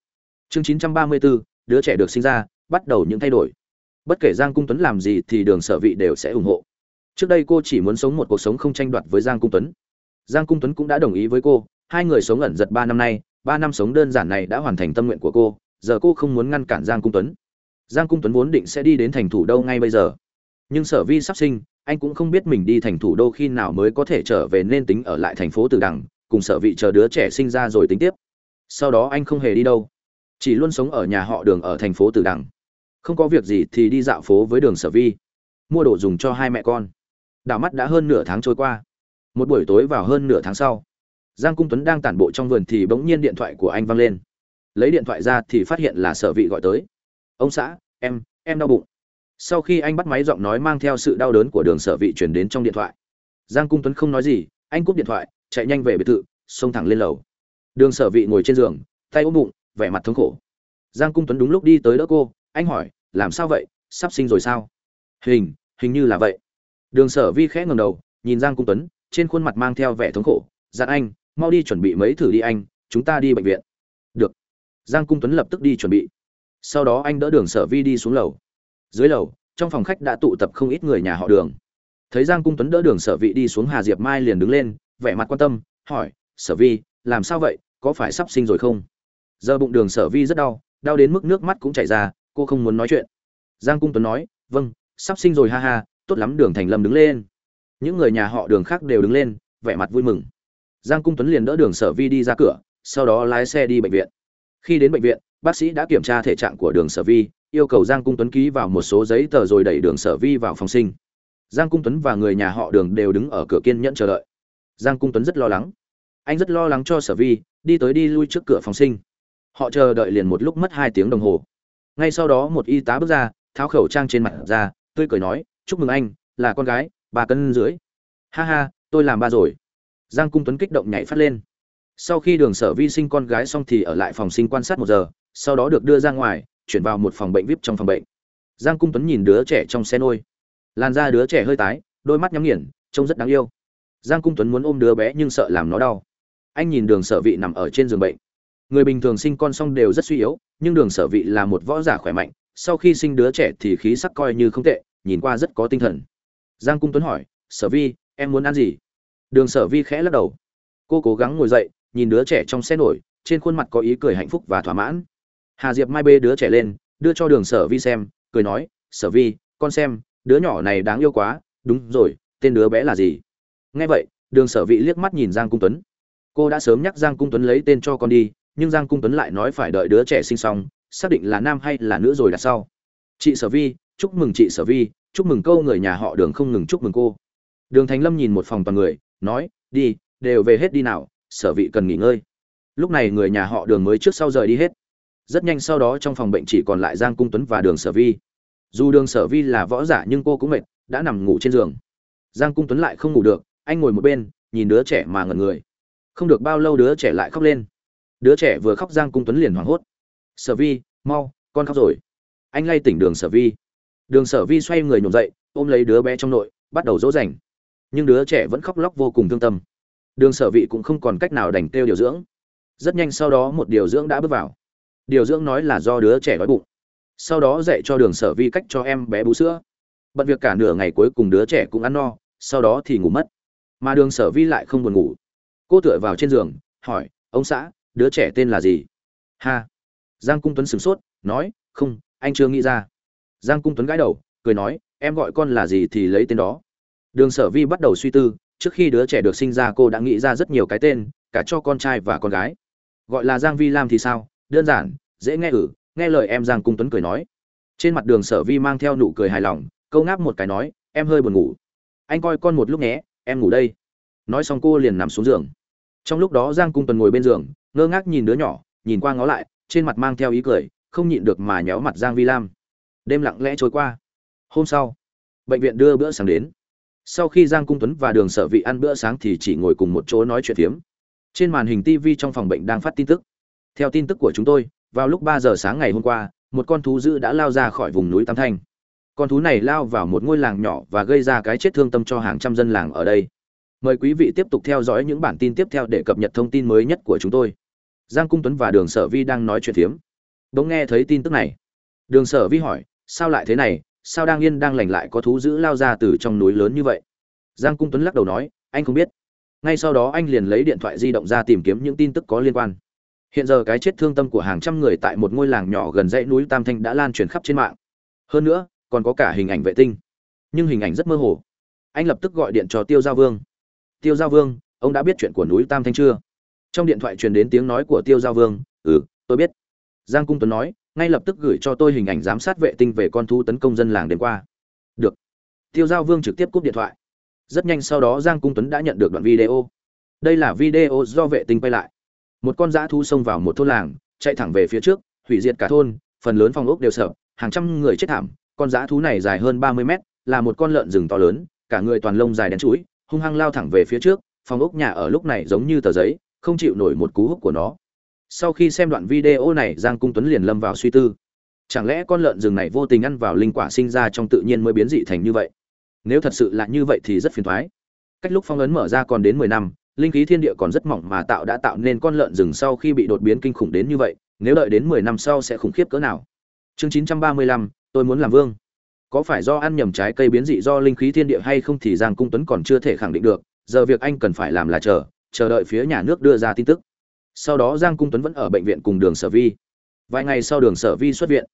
Chương 934, đứa trẻ được sinh ra bắt đầu những thay đổi. Bất kể giang cung tuấn làm gì thì đường sở vị đều sẽ ủng hộ. Trước đây cô chỉ muốn sống một cuộc sống không tranh đoạt với giang cung tuấn giang cung tuấn cũng đã đồng ý với cô. Hai người sống ẩn giật ba năm nay, ba năm sống đơn giản này đã hoàn thành tâm nguyện của cô. Giờ cô không muốn ngăn cản giang cung tuấn. Giang cung tuấn vốn định sẽ đi đến thành thủ đô ngay bây giờ. Nhưng sở vi sắp sinh, anh cũng không biết mình đi thành thủ đô khi nào mới có thể trở về nên tính ở lại thành phố từ đằng, cùng sở vị chờ đứa trẻ sinh ra rồi tính tiếp. Sau đó anh không hề đi đâu. Chỉ luôn sống ở nhà họ đường ở thành phố từ đằng. Không có việc gì thì đi dạo phố với đường sở vi. Mua đồ dùng cho hai mẹ con. Đảo mắt đã hơn nửa tháng trôi qua một buổi tối vào hơn nửa tháng sau, giang cung tuấn đang tản bộ trong vườn thì bỗng nhiên điện thoại của anh văng lên. Lấy điện thoại ra thì phát hiện là sở vị gọi tới. Ông xã, em em đau bụng. Sau khi anh bắt máy giọng nói mang theo sự đau đớn của đường sở vị chuyển đến trong điện thoại, giang cung tuấn không nói gì, anh cúp điện thoại, chạy nhanh về biệt thự, xông thẳng lên lầu. Đường sở vị ngồi trên giường, tay ôm bụng, vẻ mặt thống khổ. Giang cung tuấn đúng lúc đi tới đỡ cô, anh hỏi, làm sao vậy? Sắp sinh rồi sao? Hình hình như là vậy. Đường sở vi khẽ ngầm đầu, nhìn giang cung tuấn trên khuôn mặt mang theo vẻ thống khổ dặn anh, mau đi chuẩn bị mấy thử đi anh, chúng ta đi bệnh viện. Được. Giang cung tuấn lập tức đi chuẩn bị. Sau đó anh đỡ đường sở vi đi xuống lầu. Dưới lầu, trong phòng khách đã tụ tập không ít người nhà họ đường. Thấy giang cung tuấn đỡ đường sở vị đi xuống hà diệp mai liền đứng lên, vẻ mặt quan tâm, hỏi, sở vi, làm sao vậy? Có phải sắp sinh rồi không? Giờ bụng đường sở vi rất đau đau đến mức nước mắt cũng chảy ra, cô không muốn nói chuyện. Giang cung tuấn nói vâng sắp sinh rồi ha ha, tốt lắm, đường thành lâm đứng lên những người nhà họ đường khác đều đứng lên, vẻ mặt vui mừng. Giang cung tuấn liền đỡ đường sở vi đi ra cửa, sau đó lái xe đi bệnh viện. Khi đến bệnh viện, bác sĩ đã kiểm tra thể trạng của đường sở vi, yêu cầu giang cung tuấn ký vào một số giấy tờ rồi đẩy đường sở vi vào phòng sinh. Giang cung tuấn và người nhà họ đường đều đứng ở cửa kiên nhẫn chờ đợi. Giang cung tuấn rất lo lắng. Anh rất lo lắng cho sở vi, đi tới đi lui trước cửa phòng sinh. Họ chờ đợi liền một lúc mất hai tiếng đồng hồ. Ngay sau đó một y tá bước ra, tháo khẩu trang trên mặt ra, tươi cười nói, chúc mừng anh, là con gái ba cân dưới. Ha ha, tôi làm ba rồi. Giang cung tuấn kích động nhảy phát lên. Sau khi đường sở vi sinh con gái xong thì ở lại phòng sinh quan sát một giờ, sau đó được đưa ra ngoài, chuyển vào một phòng bệnh vip trong phòng bệnh. Giang cung tuấn nhìn đứa trẻ trong xe nôi. Làn da đứa trẻ hơi tái, đôi mắt nhắm nghiền, trông rất đáng yêu. Giang cung tuấn muốn ôm đứa bé nhưng sợ làm nó đau. Anh nhìn đường sở vị nằm ở trên giường bệnh. Người bình thường sinh con xong đều rất suy yếu, nhưng đường sở vị là một võ giả khỏe mạnh, sau khi sinh đứa trẻ thì khí sắc coi như không tệ, nhìn qua rất có tinh thần giang cung tuấn hỏi, sở vi, em muốn ăn gì? Đường sở vi khẽ lắc đầu. Cô cố gắng ngồi dậy, nhìn đứa trẻ trong xe nổi, trên khuôn mặt có ý cười hạnh phúc và thỏa mãn. Hà diệp mai bê đứa trẻ lên, đưa cho đường sở vi xem, cười nói, sở vi, con xem, đứa nhỏ này đáng yêu quá, đúng rồi, tên đứa bé là gì? Nghe vậy, đường sở vị liếc mắt nhìn giang cung tuấn. Cô đã sớm nhắc giang cung tuấn lấy tên cho con đi, nhưng giang cung tuấn lại nói phải đợi đứa trẻ sinh xong, xác định là nam hay là nữ rồi đặt sau. Chị sở vi, chúc mừng chị sở vi chúc mừng câu người nhà họ đường không ngừng chúc mừng cô. Đường thành lâm nhìn một phòng toàn người, nói, đi, đều về hết đi nào, sở vị cần nghỉ ngơi. Lúc này người nhà họ đường mới trước sau rời đi hết. Rất nhanh sau đó trong phòng bệnh chỉ còn lại giang cung tuấn và đường sở vi. Dù đường sở vi là võ giả nhưng cô cũng mệt, đã nằm ngủ trên giường. Giang cung tuấn lại không ngủ được, anh ngồi một bên, nhìn đứa trẻ mà ngẩn người. Không được bao lâu đứa trẻ lại khóc lên. Đứa trẻ vừa khóc giang cung tuấn liền hoảng hốt. Sở vi, mau, con khóc rồi. Anh lay tỉnh đường sở vi đường sở vi xoay người nhổm dậy, ôm lấy đứa bé trong nội, bắt đầu dỗ dành. Nhưng đứa trẻ vẫn khóc lóc vô cùng thương tâm. Đường sở vị cũng không còn cách nào đành kêu điều dưỡng. Rất nhanh sau đó một điều dưỡng đã bước vào. Điều dưỡng nói là do đứa trẻ đói bụng. Sau đó dạy cho đường sở vi cách cho em bé bú sữa. Bận việc cả nửa ngày cuối cùng đứa trẻ cũng ăn no, sau đó thì ngủ mất. Mà đường sở vi lại không buồn ngủ. Cô tựa vào trên giường, hỏi, ông xã, đứa trẻ tên là gì? Ha. Giang cung tuấn sửng sốt, nói, không, anh chưa nghĩ ra giang cung tuấn gãi đầu, cười nói, em gọi con là gì thì lấy tên đó. Đường sở vi bắt đầu suy tư, trước khi đứa trẻ được sinh ra cô đã nghĩ ra rất nhiều cái tên, cả cho con trai và con gái. Gọi là giang vi lam thì sao? Đơn giản, dễ nghe ử, nghe lời em giang cung tuấn cười nói. Trên mặt đường sở vi mang theo nụ cười hài lòng, câu ngáp một cái nói, em hơi buồn ngủ. Anh coi con một lúc nhé, em ngủ đây. Nói xong cô liền nằm xuống giường. Trong lúc đó giang cung tuấn ngồi bên giường, ngơ ngác nhìn đứa nhỏ, nhìn qua ngó lại, trên mặt mang theo ý cười, không nhịn được mà nhéo mặt giang vi lam đêm lặng lẽ trôi qua. Hôm sau, bệnh viện đưa bữa sáng đến. Sau khi giang cung tuấn và đường sở vị ăn bữa sáng thì chỉ ngồi cùng một chỗ nói chuyện phiếm. Trên màn hình tv trong phòng bệnh đang phát tin tức. Theo tin tức của chúng tôi, vào lúc ba giờ sáng ngày hôm qua, một con thú dữ đã lao ra khỏi vùng núi tam thanh. Con thú này lao vào một ngôi làng nhỏ và gây ra cái chết thương tâm cho hàng trăm dân làng ở đây. Mời quý vị tiếp tục theo dõi những bản tin tiếp theo để cập nhật thông tin mới nhất của chúng tôi. Giang cung tuấn và đường sở vi đang nói chuyện phiếm. Bỗng nghe thấy tin tức này. Đường sở vi hỏi sao lại thế này, sao đang yên đang lành lại có thú dữ lao ra từ trong núi lớn như vậy? Giang cung tuấn lắc đầu nói, anh không biết. Ngay sau đó anh liền lấy điện thoại di động ra tìm kiếm những tin tức có liên quan. Hiện giờ cái chết thương tâm của hàng trăm người tại một ngôi làng nhỏ gần dãy núi tam thanh đã lan truyền khắp trên mạng. Hơn nữa, còn có cả hình ảnh vệ tinh. Nhưng hình ảnh rất mơ hồ. Anh lập tức gọi điện cho tiêu giao vương. Tiêu giao vương, ông đã biết chuyện của núi tam thanh chưa? Trong điện thoại truyền đến tiếng nói của tiêu giao vương ừ tôi biết. Giang cung tuấn nói ngay lập tức gửi cho tôi hình ảnh giám sát vệ tinh về con thú tấn công dân làng đêm qua. Được. Tiêu giao vương trực tiếp cúp điện thoại. Rất nhanh sau đó giang cung tuấn đã nhận được đoạn video. Đây là video do vệ tinh quay lại. Một con dã thu xông vào một thôn làng, chạy thẳng về phía trước, hủy diệt cả thôn, phần lớn phòng ốc đều sợ hàng trăm người chết thảm. Con dã thú này dài hơn ba mươi mét, là một con lợn rừng to lớn, cả người toàn lông dài đen chuỗi, hung hăng lao thẳng về phía trước. Phòng ốc nhà ở lúc này giống như tờ giấy, không chịu nổi một cú húc của nó sau khi xem đoạn video này, giang cung tuấn liền lâm vào suy tư. Chẳng lẽ con lợn rừng này vô tình ăn vào linh quả sinh ra trong tự nhiên mới biến dị thành như vậy? Nếu thật sự là như vậy thì rất phiền thoái cách lúc phong ấn mở ra còn đến mười năm, linh khí thiên địa còn rất mỏng mà tạo đã tạo nên con lợn rừng sau khi bị đột biến kinh khủng đến như vậy, nếu đợi đến mười năm sau sẽ khủng khiếp cỡ nào? Chương chín trăm ba mươi lăm, tôi muốn làm vương. Có phải do ăn nhầm trái cây biến dị do linh khí thiên địa hay không thì giang cung tuấn còn chưa thể khẳng định được, giờ việc anh cần phải làm là chờ chờ đợi phía nhà nước đưa ra tin tức sau đó giang cung tuấn vẫn ở bệnh viện cùng đường sở vi. Vài ngày sau đường sở vi xuất viện.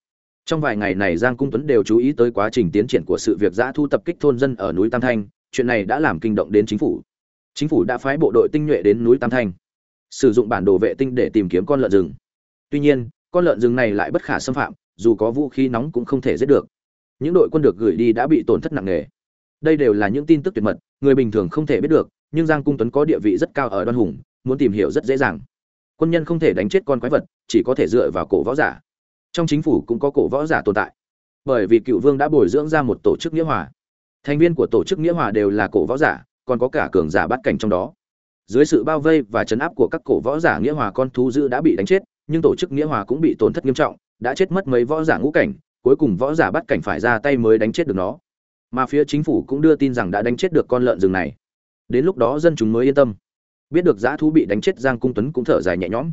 Trong vài ngày này giang cung tuấn đều chú ý tới quá trình tiến triển của sự việc giã thu tập kích thôn dân ở núi tam thanh. Chuyện này đã làm kinh động đến chính phủ. Chính phủ đã phái bộ đội tinh nhuệ đến núi tam thanh, sử dụng bản đồ vệ tinh để tìm kiếm con lợn rừng. Tuy nhiên, con lợn rừng này lại bất khả xâm phạm, dù có vũ khí nóng cũng không thể giết được. Những đội quân được gửi đi đã bị tổn thất nặng nề. Đây đều là những tin tức tuyệt mật, người bình thường không thể biết được, nhưng giang cung tuấn có địa vị rất cao ở đoan hùng, muốn tìm hiểu rất dễ dàng quân nhân không thể đánh chết con quái vật, chỉ có thể dựa vào cổ võ giả. Trong chính phủ cũng có cổ võ giả tồn tại. Bởi vì cựu vương đã bồi dưỡng ra một tổ chức nghĩa hòa. Thành viên của tổ chức nghĩa hòa đều là cổ võ giả, còn có cả cường giả bắt cảnh trong đó. Dưới sự bao vây và chấn áp của các cổ võ giả nghĩa hòa con thú dữ đã bị đánh chết, nhưng tổ chức nghĩa hòa cũng bị tổn thất nghiêm trọng, đã chết mất mấy võ giả ngũ cảnh, cuối cùng võ giả bắt cảnh phải ra tay mới đánh chết được nó. Mà phía chính phủ cũng đưa tin rằng đã đánh chết được con lợn rừng này. Đến lúc đó dân chúng mới yên tâm biết được dã thú bị đánh chết giang cung tuấn cũng thở dài nhẹ nhõm.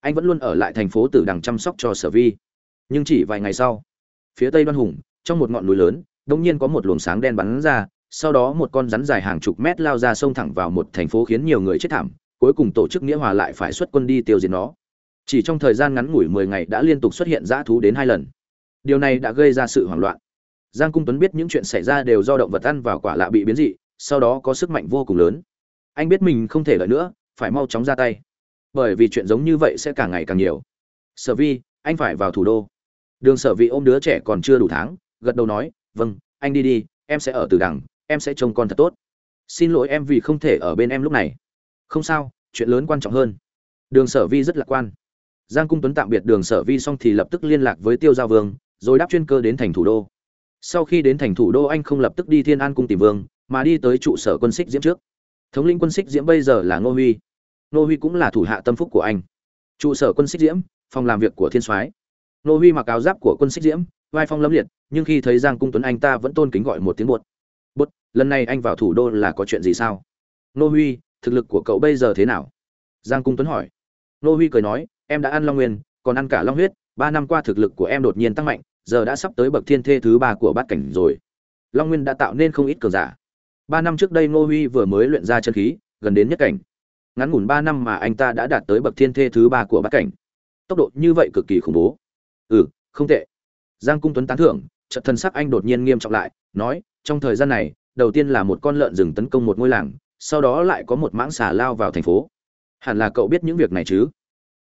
Anh vẫn luôn ở lại thành phố tử đằng chăm sóc cho sở vi. Nhưng chỉ vài ngày sau, phía tây đoan hùng, trong một ngọn núi lớn đông nhiên có một luồng sáng đen bắn ra, sau đó một con rắn dài hàng chục mét lao ra sông thẳng vào một thành phố khiến nhiều người chết thảm, cuối cùng tổ chức nghĩa hòa lại phải xuất quân đi tiêu diệt nó. Chỉ trong thời gian ngắn ngủi mười ngày đã liên tục xuất hiện dã thú đến hai lần. Điều này đã gây ra sự hoảng loạn. Giang cung tuấn biết những chuyện xảy ra đều do động vật ăn vào quả lạ bị biến dị, sau đó có sức mạnh vô cùng lớn anh biết mình không thể lợi nữa, phải mau chóng ra tay. Bởi vì chuyện giống như vậy sẽ càng ngày càng nhiều. Sở vi, anh phải vào thủ đô. Đường sở vị ôm đứa trẻ còn chưa đủ tháng, gật đầu nói vâng anh đi đi, em sẽ ở từ đằng, em sẽ trông con thật tốt. Xin lỗi em vì không thể ở bên em lúc này. Không sao, chuyện lớn quan trọng hơn. Đường sở vi rất lạc quan. Giang cung tuấn tạm biệt đường sở vi xong thì lập tức liên lạc với tiêu giao vương, rồi đáp chuyên cơ đến thành thủ đô. Sau khi đến thành thủ đô anh không lập tức đi thiên an cung tìm vương, mà đi tới trụ sở quân xích diễm trước thống lĩnh quân xích diễm bây giờ là ngô huy. Ngô huy cũng là thủ hạ tâm phúc của anh. Trụ sở quân xích diễm, phòng làm việc của thiên soái. Ngô huy mặc áo giáp của quân xích diễm, vai phong lâm liệt, nhưng khi thấy giang cung tuấn anh ta vẫn tôn kính gọi một tiếng bột bột lần này anh vào thủ đô là có chuyện gì sao? Ngô huy, thực lực của cậu bây giờ thế nào? Giang cung tuấn hỏi. Ngô huy cười nói, em đã ăn long nguyên, còn ăn cả long huyết. Ba năm qua thực lực của em đột nhiên tăng mạnh, giờ đã sắp tới bậc thiên thê thứ ba của bát cảnh rồi. Long nguyên đã tạo nên không ít cường giả ba năm trước đây ngô huy vừa mới luyện ra chân khí, gần đến nhất cảnh. Ngắn ngủn ba năm mà anh ta đã đạt tới bậc thiên thê thứ ba của bát cảnh. Tốc độ như vậy cực kỳ khủng bố. Ừ không tệ. Giang cung tuấn tán thưởng trận thân sắc anh đột nhiên nghiêm trọng lại, nói, trong thời gian này, đầu tiên là một con lợn rừng tấn công một ngôi làng, sau đó lại có một mãng xà lao vào thành phố. Hẳn là cậu biết những việc này chứ?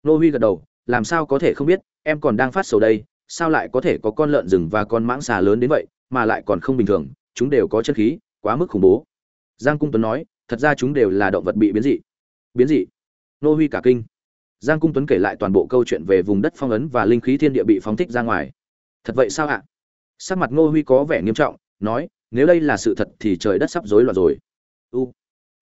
Nô huy gật đầu, làm sao có thể không biết, em còn đang phát sầu đây, sao lại có thể có con lợn rừng và con mãng xà lớn đến vậy, mà lại còn không bình thường, chúng đều có chân khí quá mức khủng bố. Giang cung tuấn nói, thật ra chúng đều là động vật bị biến dị. Biến dị? Nô huy cả kinh. Giang cung tuấn kể lại toàn bộ câu chuyện về vùng đất phong ấn và linh khí thiên địa bị phóng thích ra ngoài. Thật vậy sao ạ? Sắc mặt ngô huy có vẻ nghiêm trọng, nói, nếu đây là sự thật thì trời đất sắp rối loạn rồi. U.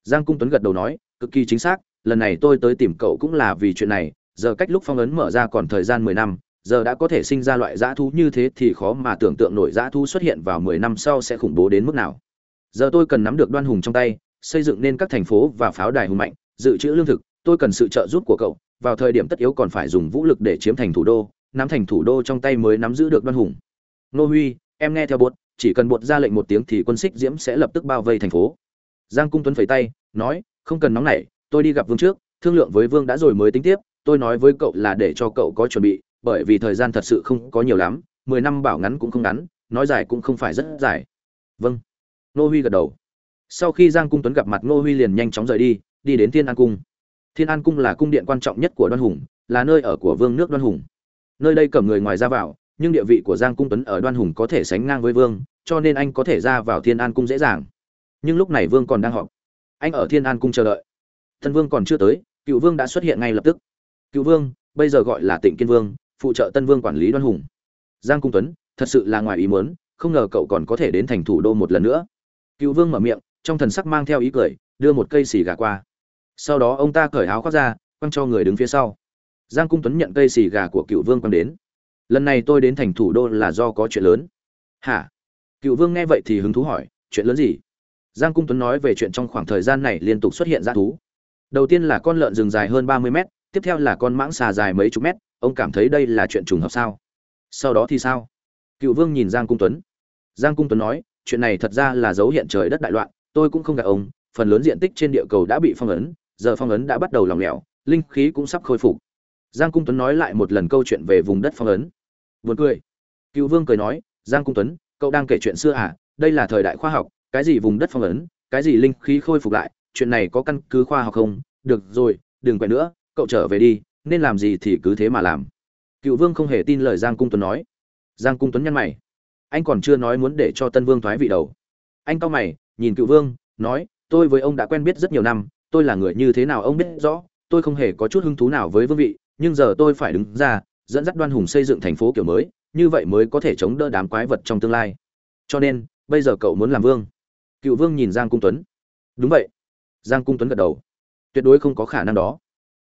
Giang cung tuấn gật đầu nói, cực kỳ chính xác, lần này tôi tới tìm cậu cũng là vì chuyện này, giờ cách lúc phong ấn mở ra còn thời gian mười năm, giờ đã có thể sinh ra loại dã thú như thế thì khó mà tưởng tượng nổi dã thú xuất hiện vào mười năm sau sẽ khủng bố đến mức nào giờ tôi cần nắm được đoan hùng trong tay, xây dựng nên các thành phố và pháo đài hùng mạnh, dự trữ lương thực, tôi cần sự trợ giúp của cậu, vào thời điểm tất yếu còn phải dùng vũ lực để chiếm thành thủ đô, nắm thành thủ đô trong tay mới nắm giữ được đoan hùng. Nô huy, em nghe theo bột, chỉ cần bột ra lệnh một tiếng thì quân xích diễm sẽ lập tức bao vây thành phố. Giang cung tuấn phẩy tay, nói, không cần nóng nảy, tôi đi gặp vương trước, thương lượng với vương đã rồi mới tính tiếp, tôi nói với cậu là để cho cậu có chuẩn bị, bởi vì thời gian thật sự không có nhiều lắm, mười năm bảo ngắn cũng không ngắn, nói dài cũng không phải rất dài. Vâng nô huy gật đầu. Sau khi giang cung tuấn gặp mặt nô huy liền nhanh chóng rời đi đi đến thiên an cung. Thiên an cung là cung điện quan trọng nhất của đoan hùng, là nơi ở của vương nước đoan hùng. Nơi đây cầm người ngoài ra vào, nhưng địa vị của giang cung tuấn ở đoan hùng có thể sánh ngang với vương, cho nên anh có thể ra vào thiên an cung dễ dàng. Nhưng lúc này vương còn đang họp. Anh ở thiên an cung chờ đợi. Thân vương còn chưa tới, cựu vương đã xuất hiện ngay lập tức. Cựu vương, bây giờ gọi là tịnh kiên vương, phụ trợ tân vương quản lý đoan hùng. Giang cung tuấn, thật sự là ngoài ý muốn, không ngờ cậu còn có thể đến thành thủ đô một lần nữa cựu vương mở miệng, trong thần sắc mang theo ý cười, đưa một cây xì gà qua. Sau đó ông ta cởi áo khoác ra, quăng cho người đứng phía sau. Giang cung tuấn nhận cây xì gà của cựu vương quăng đến. Lần này tôi đến thành thủ đô là do có chuyện lớn. Hả? Cựu vương nghe vậy thì hứng thú hỏi, chuyện lớn gì? Giang cung tuấn nói về chuyện trong khoảng thời gian này liên tục xuất hiện ra thú. Đầu tiên là con lợn rừng dài hơn ba mươi mét, tiếp theo là con mãng xà dài mấy chục mét, ông cảm thấy đây là chuyện trùng hợp sao? Sau đó thì sao? Cựu vương nhìn giang cung tuấn. Giang cung tuấn nói chuyện này thật ra là dấu hiện trời đất đại loạn, tôi cũng không gạt ông, phần lớn diện tích trên địa cầu đã bị phong ấn, giờ phong ấn đã bắt đầu lỏng lẻo, linh khí cũng sắp khôi phục. Giang cung tuấn nói lại một lần câu chuyện về vùng đất phong ấn. Buồn cười. Cựu vương cười nói, giang cung tuấn, cậu đang kể chuyện xưa à? Đây là thời đại khoa học, cái gì vùng đất phong ấn, cái gì linh khí khôi phục lại, chuyện này có căn cứ khoa học không? Được rồi, đừng quậy nữa, cậu trở về đi, nên làm gì thì cứ thế mà làm. Cựu vương không hề tin lời giang cung tuấn nói. Giang cung tuấn nhăn mày anh còn chưa nói muốn để cho tân vương thoái vị đầu. Anh cau mày, nhìn cựu vương, nói, tôi với ông đã quen biết rất nhiều năm, tôi là người như thế nào ông biết rõ, tôi không hề có chút hứng thú nào với vương vị, nhưng giờ tôi phải đứng ra, dẫn dắt đoan hùng xây dựng thành phố kiểu mới, như vậy mới có thể chống đỡ đám quái vật trong tương lai. Cho nên, bây giờ cậu muốn làm vương. Cựu vương nhìn giang cung tuấn. Đúng vậy. Giang cung tuấn gật đầu. Tuyệt đối không có khả năng đó.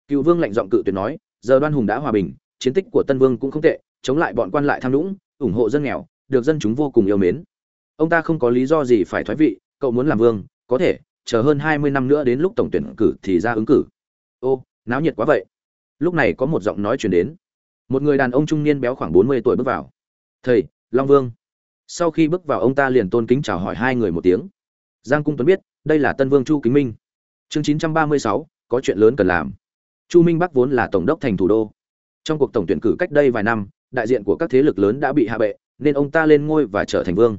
Cựu vương lạnh giọng cự tuyệt nói, giờ đoan hùng đã hòa bình, chiến tích của tân vương cũng không tệ, chống lại bọn quan lại tham nhũng, ủng hộ dân nghèo được dân chúng vô cùng yêu mến. Ông ta không có lý do gì phải thoái vị, cậu muốn làm vương, có thể, chờ hơn hai mươi năm nữa đến lúc tổng tuyển cử thì ra ứng cử. Ô, náo nhiệt quá vậy. Lúc này có một giọng nói truyền đến. Một người đàn ông trung niên béo khoảng bốn mươi tuổi bước vào. Thầy, long vương. Sau khi bước vào, ông ta liền tôn kính chào hỏi hai người một tiếng. Giang cung tuấn biết, đây là tân vương chu kính minh. Chương chín trăm ba mươi sáu, có chuyện lớn cần làm. Chu minh bắc vốn là tổng đốc thành thủ đô. Trong cuộc tổng tuyển cử cách đây vài năm, đại diện của các thế lực lớn đã bị hạ bệ nên ông ta lên ngôi và trở thành vương.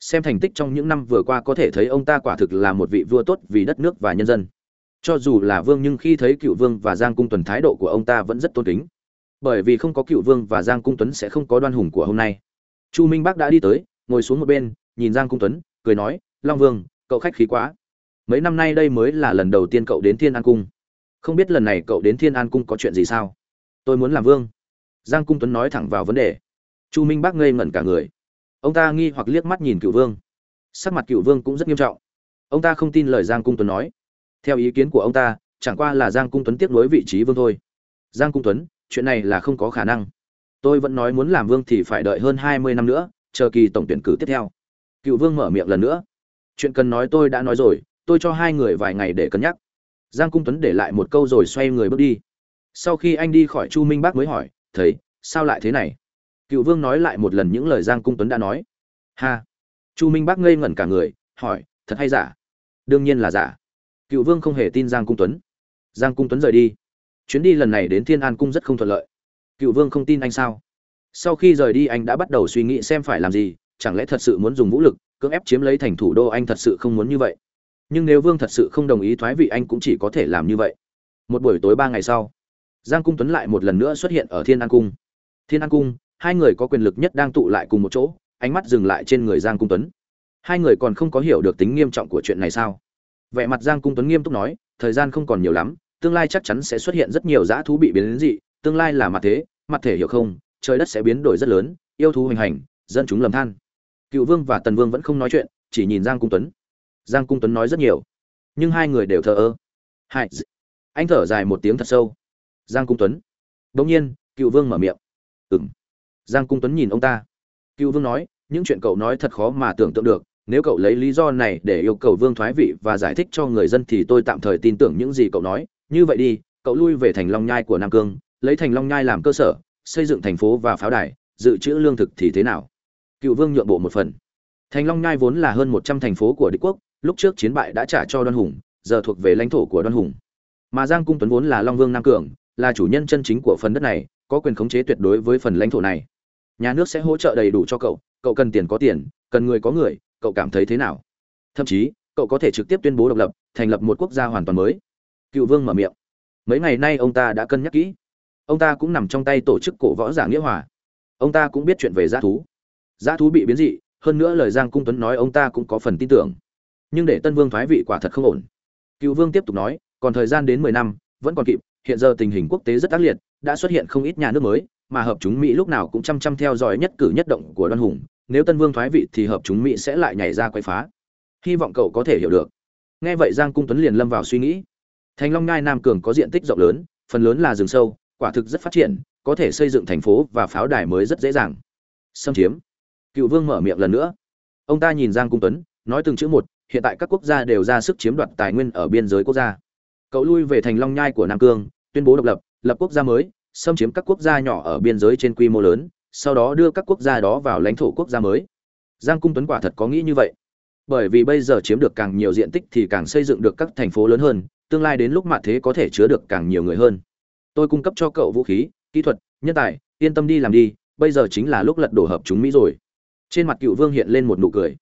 Xem thành tích trong những năm vừa qua có thể thấy ông ta quả thực là một vị vua tốt vì đất nước và nhân dân. Cho dù là vương nhưng khi thấy cựu vương và giang cung tuấn thái độ của ông ta vẫn rất tôn kính. Bởi vì không có cựu vương và giang cung tuấn sẽ không có đoan hùng của hôm nay. Chu minh bắc đã đi tới, ngồi xuống một bên, nhìn giang cung tuấn, cười nói, long vương, cậu khách khí quá. Mấy năm nay đây mới là lần đầu tiên cậu đến thiên an cung. Không biết lần này cậu đến thiên an cung có chuyện gì sao? Tôi muốn làm vương. Giang cung tuấn nói thẳng vào vấn đề chu minh Bác ngây ngẩn cả người. Ông ta nghi hoặc liếc mắt nhìn cựu vương. Sắc mặt cựu vương cũng rất nghiêm trọng. Ông ta không tin lời giang cung tuấn nói. Theo ý kiến của ông ta, chẳng qua là giang cung tuấn tiếp nối vị trí vương thôi. Giang cung tuấn, chuyện này là không có khả năng. Tôi vẫn nói muốn làm vương thì phải đợi hơn hai mươi năm nữa, chờ kỳ tổng tuyển cử tiếp theo. Cựu vương mở miệng lần nữa. Chuyện cần nói tôi đã nói rồi, tôi cho hai người vài ngày để cân nhắc. Giang cung tuấn để lại một câu rồi xoay người bước đi. Sau khi anh đi khỏi chu minh bác mới hỏi thấy sao lại thế này? Cựu vương nói lại một lần những lời giang cung tuấn đã nói. Ha! Chu minh bác ngây ngẩn cả người, hỏi, thật hay giả? Đương nhiên là giả. Cựu vương không hề tin giang cung tuấn. Giang cung tuấn rời đi. Chuyến đi lần này đến thiên an cung rất không thuận lợi. Cựu vương không tin anh sao? Sau khi rời đi anh đã bắt đầu suy nghĩ xem phải làm gì, chẳng lẽ thật sự muốn dùng vũ lực, cưỡng ép chiếm lấy thành thủ đô anh thật sự không muốn như vậy? Nhưng nếu vương thật sự không đồng ý thoái vị anh cũng chỉ có thể làm như vậy. Một buổi tối ba ngày sau, giang cung tuấn lại một lần nữa xuất hiện ở thiên an cung. Thiên an cung hai người có quyền lực nhất đang tụ lại cùng một chỗ, ánh mắt dừng lại trên người giang cung tuấn. Hai người còn không có hiểu được tính nghiêm trọng của chuyện này sao? Vẻ mặt giang cung tuấn nghiêm túc nói, thời gian không còn nhiều lắm, tương lai chắc chắn sẽ xuất hiện rất nhiều dã thú bị biến đến dị, tương lai là mặt thế, mặt thể hiểu không, trời đất sẽ biến đổi rất lớn, yêu thú hoành hành, dân chúng lầm than. Cựu vương và tần vương vẫn không nói chuyện, chỉ nhìn giang cung tuấn. Giang cung tuấn nói rất nhiều, nhưng hai người đều thờ ơ. Hai anh thở dài một tiếng thật sâu. Giang cung tuấn bỗng nhiên, cựu vương mở miệng. Ừng giang cung tuấn nhìn ông ta. Cựu vương nói, những chuyện cậu nói thật khó mà tưởng tượng được. Nếu cậu lấy lý do này để yêu cầu vương thoái vị và giải thích cho người dân thì tôi tạm thời tin tưởng những gì cậu nói. Như vậy đi, cậu lui về thành long nhai của nam cương, lấy thành long nhai làm cơ sở, xây dựng thành phố và pháo đài, dự trữ lương thực thì thế nào? Cựu vương nhượng bộ một phần. Thành long nhai vốn là hơn một trăm thành phố của đế quốc, lúc trước chiến bại đã trả cho đoan hùng, giờ thuộc về lãnh thổ của đoan hùng. Mà giang cung tuấn vốn là long vương nam cường, là chủ nhân chân chính của phần đất này, có quyền khống chế tuyệt đối với phần lãnh thổ này nhà nước sẽ hỗ trợ đầy đủ cho cậu cậu cần tiền có tiền, cần người có người, cậu cảm thấy thế nào? Thậm chí, cậu có thể trực tiếp tuyên bố độc lập, thành lập một quốc gia hoàn toàn mới. Cựu vương mở miệng. Mấy ngày nay ông ta đã cân nhắc kỹ. Ông ta cũng nằm trong tay tổ chức cổ võ giả nghĩa hòa. Ông ta cũng biết chuyện về g thú. G thú bị biến dị, hơn nữa lời giang cung tuấn nói ông ta cũng có phần tin tưởng. Nhưng để tân vương thoái vị quả thật không ổn. Cựu vương tiếp tục nói, còn thời gian đến mười năm, vẫn còn kịp, hiện giờ tình hình quốc tế rất ác liệt, đã xuất hiện không ít nhà nước mới mà hợp chúng mỹ lúc nào cũng chăm chăm theo dõi nhất cử nhất động của đoan hùng, nếu tân vương thoái vị thì hợp chúng mỹ sẽ lại nhảy ra quay phá. Hy vọng cậu có thể hiểu được. Nghe vậy giang cung tuấn liền lâm vào suy nghĩ. Thành long ngai nam cường có diện tích rộng lớn, phần lớn là rừng sâu, quả thực rất phát triển, có thể xây dựng thành phố và pháo đài mới rất dễ dàng. Xâm chiếm. Cựu vương mở miệng lần nữa. Ông ta nhìn giang cung tuấn, nói từng chữ một, hiện tại các quốc gia đều ra sức chiếm đoạt tài nguyên ở biên giới quốc gia. Cậu lui về thành long nhai của nam cương tuyên bố độc lập lập quốc gia mới xâm chiếm các quốc gia nhỏ ở biên giới trên quy mô lớn, sau đó đưa các quốc gia đó vào lãnh thổ quốc gia mới. Giang cung tuấn quả thật có nghĩ như vậy. Bởi vì bây giờ chiếm được càng nhiều diện tích thì càng xây dựng được các thành phố lớn hơn, tương lai đến lúc mà thế có thể chứa được càng nhiều người hơn. Tôi cung cấp cho cậu vũ khí, kỹ thuật, nhân tài, yên tâm đi làm đi, bây giờ chính là lúc lật đổ hợp chúng mỹ rồi. Trên mặt cựu vương hiện lên một nụ cười.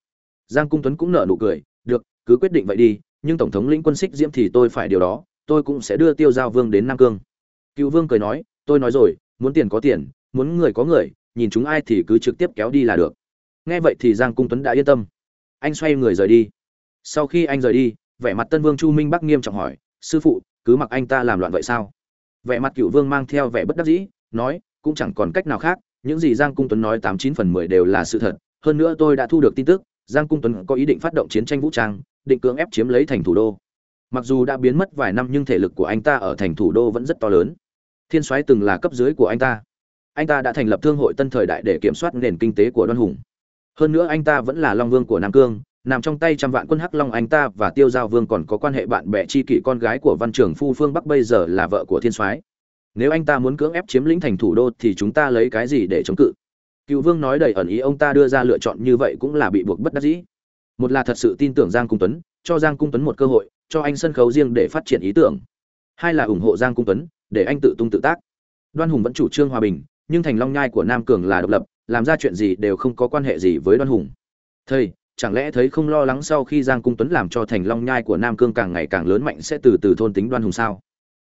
Giang cung tuấn cũng nở nụ cười, được, cứ quyết định vậy đi, nhưng tổng thống lĩnh quân xích diễm thì tôi phải điều đó, tôi cũng sẽ đưa tiêu giao vương đến nam cương. Cựu vương cười nói tôi nói rồi, muốn tiền có tiền, muốn người có người, nhìn chúng ai thì cứ trực tiếp kéo đi là được. Nghe vậy thì giang cung tuấn đã yên tâm. Anh xoay người rời đi. Sau khi anh rời đi, vẻ mặt tân vương chu minh bắc nghiêm trọng hỏi, sư phụ, cứ mặc anh ta làm loạn vậy sao? Vẻ mặt cựu vương mang theo vẻ bất đắc dĩ, nói, cũng chẳng còn cách nào khác, những gì giang cung tuấn nói tám chín phần mười đều là sự thật. Hơn nữa tôi đã thu được tin tức, giang cung tuấn có ý định phát động chiến tranh vũ trang, định cưỡng ép chiếm lấy thành thủ đô. Mặc dù đã biến mất vài năm nhưng thể lực của anh ta ở thành thủ đô vẫn rất to lớn thiên soái từng là cấp dưới của anh ta. Anh ta đã thành lập thương hội tân thời đại để kiểm soát nền kinh tế của đoan hùng. Hơn nữa anh ta vẫn là long vương của nam cương, nằm trong tay trăm vạn quân hắc long anh ta và tiêu giao vương còn có quan hệ bạn bè chi kỷ con gái của văn trưởng phu phương bắc bây giờ là vợ của thiên soái. Nếu anh ta muốn cưỡng ép chiếm lĩnh thành thủ đô thì chúng ta lấy cái gì để chống cự? Cựu vương nói đầy ẩn ý ông ta đưa ra lựa chọn như vậy cũng là bị buộc bất đắc dĩ. Một là thật sự tin tưởng giang cung tuấn, cho giang cung tuấn một cơ hội, cho anh sân khấu riêng để phát triển ý tưởng. Hai là ủng hộ giang cung tuấn để anh tự tung tự tác. Đoan hùng vẫn chủ trương hòa bình, nhưng thành long nhai của nam cường là độc lập, làm ra chuyện gì đều không có quan hệ gì với đoan hùng. Thầy, chẳng lẽ thấy không lo lắng sau khi giang cung tuấn làm cho thành long nhai của nam cương càng ngày càng lớn mạnh sẽ từ từ thôn tính đoan hùng sao?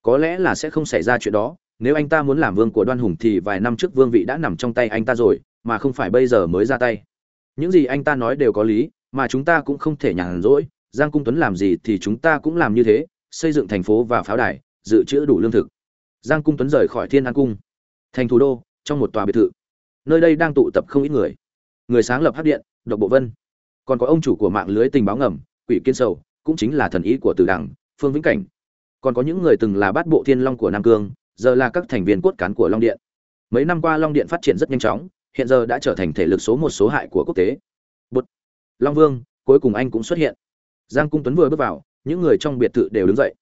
Có lẽ là sẽ không xảy ra chuyện đó, nếu anh ta muốn làm vương của đoan hùng thì vài năm trước vương vị đã nằm trong tay anh ta rồi, mà không phải bây giờ mới ra tay. Những gì anh ta nói đều có lý, mà chúng ta cũng không thể nhàn rỗi, giang cung tuấn làm gì thì chúng ta cũng làm như thế, xây dựng thành phố và pháo đài, dự trữ đủ lương thực giang cung tuấn rời khỏi thiên an cung. Thành thủ đô trong một tòa biệt thự. Nơi đây đang tụ tập không ít người. Người sáng lập hắc điện độc bộ vân. Còn có ông chủ của mạng lưới tình báo ngầm quỷ kiên sầu cũng chính là thần ý của tử đảng phương vĩnh cảnh. Còn có những người từng là bát bộ thiên long của nam cương giờ là các thành viên cốt cán của long điện. Mấy năm qua long điện phát triển rất nhanh chóng hiện giờ đã trở thành thể lực số một số hại của quốc tế. Bột, long vương cuối cùng anh cũng xuất hiện. Giang cung tuấn vừa bước vào những người trong biệt thự đều đứng dậy.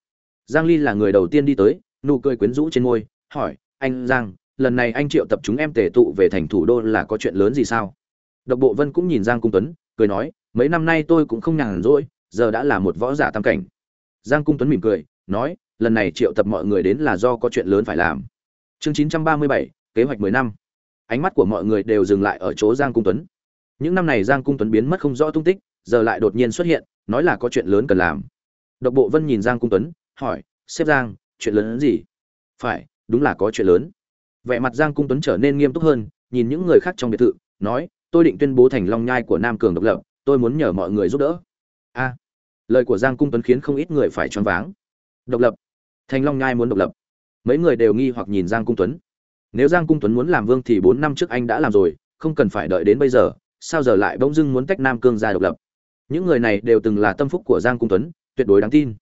Giang ly là người đầu tiên đi tới nụ cười quyến rũ trên môi hỏi anh giang lần này anh triệu tập chúng em tề tụ về thành thủ đô là có chuyện lớn gì sao? Độc bộ vân cũng nhìn giang cung tuấn cười nói mấy năm nay tôi cũng không nhàn rỗi giờ đã là một võ giả tam cảnh. Giang cung tuấn mỉm cười nói lần này triệu tập mọi người đến là do có chuyện lớn phải làm. Chương 937, kế hoạch 10 năm. Ánh mắt của mọi người đều dừng lại ở chỗ giang cung tuấn. Những năm này giang cung tuấn biến mất không rõ tung tích giờ lại đột nhiên xuất hiện nói là có chuyện lớn cần làm. Độc bộ vân nhìn giang cung tuấn hỏi sếp giang chuyện lớn gì? Phải, đúng là có chuyện lớn. Vẻ mặt giang cung tuấn trở nên nghiêm túc hơn, nhìn những người khác trong biệt thự, nói, tôi định tuyên bố thành long nhai của nam cường độc lập, tôi muốn nhờ mọi người giúp đỡ. A. Lời của giang cung tuấn khiến không ít người phải choáng váng. Độc lập. Thành long nhai muốn độc lập. Mấy người đều nghi hoặc nhìn giang cung tuấn. Nếu giang cung tuấn muốn làm vương thì bốn năm trước anh đã làm rồi, không cần phải đợi đến bây giờ, sao giờ lại bỗng dưng muốn tách nam cương ra độc lập? Những người này đều từng là tâm phúc của giang cung tuấn, tuyệt đối đáng tin.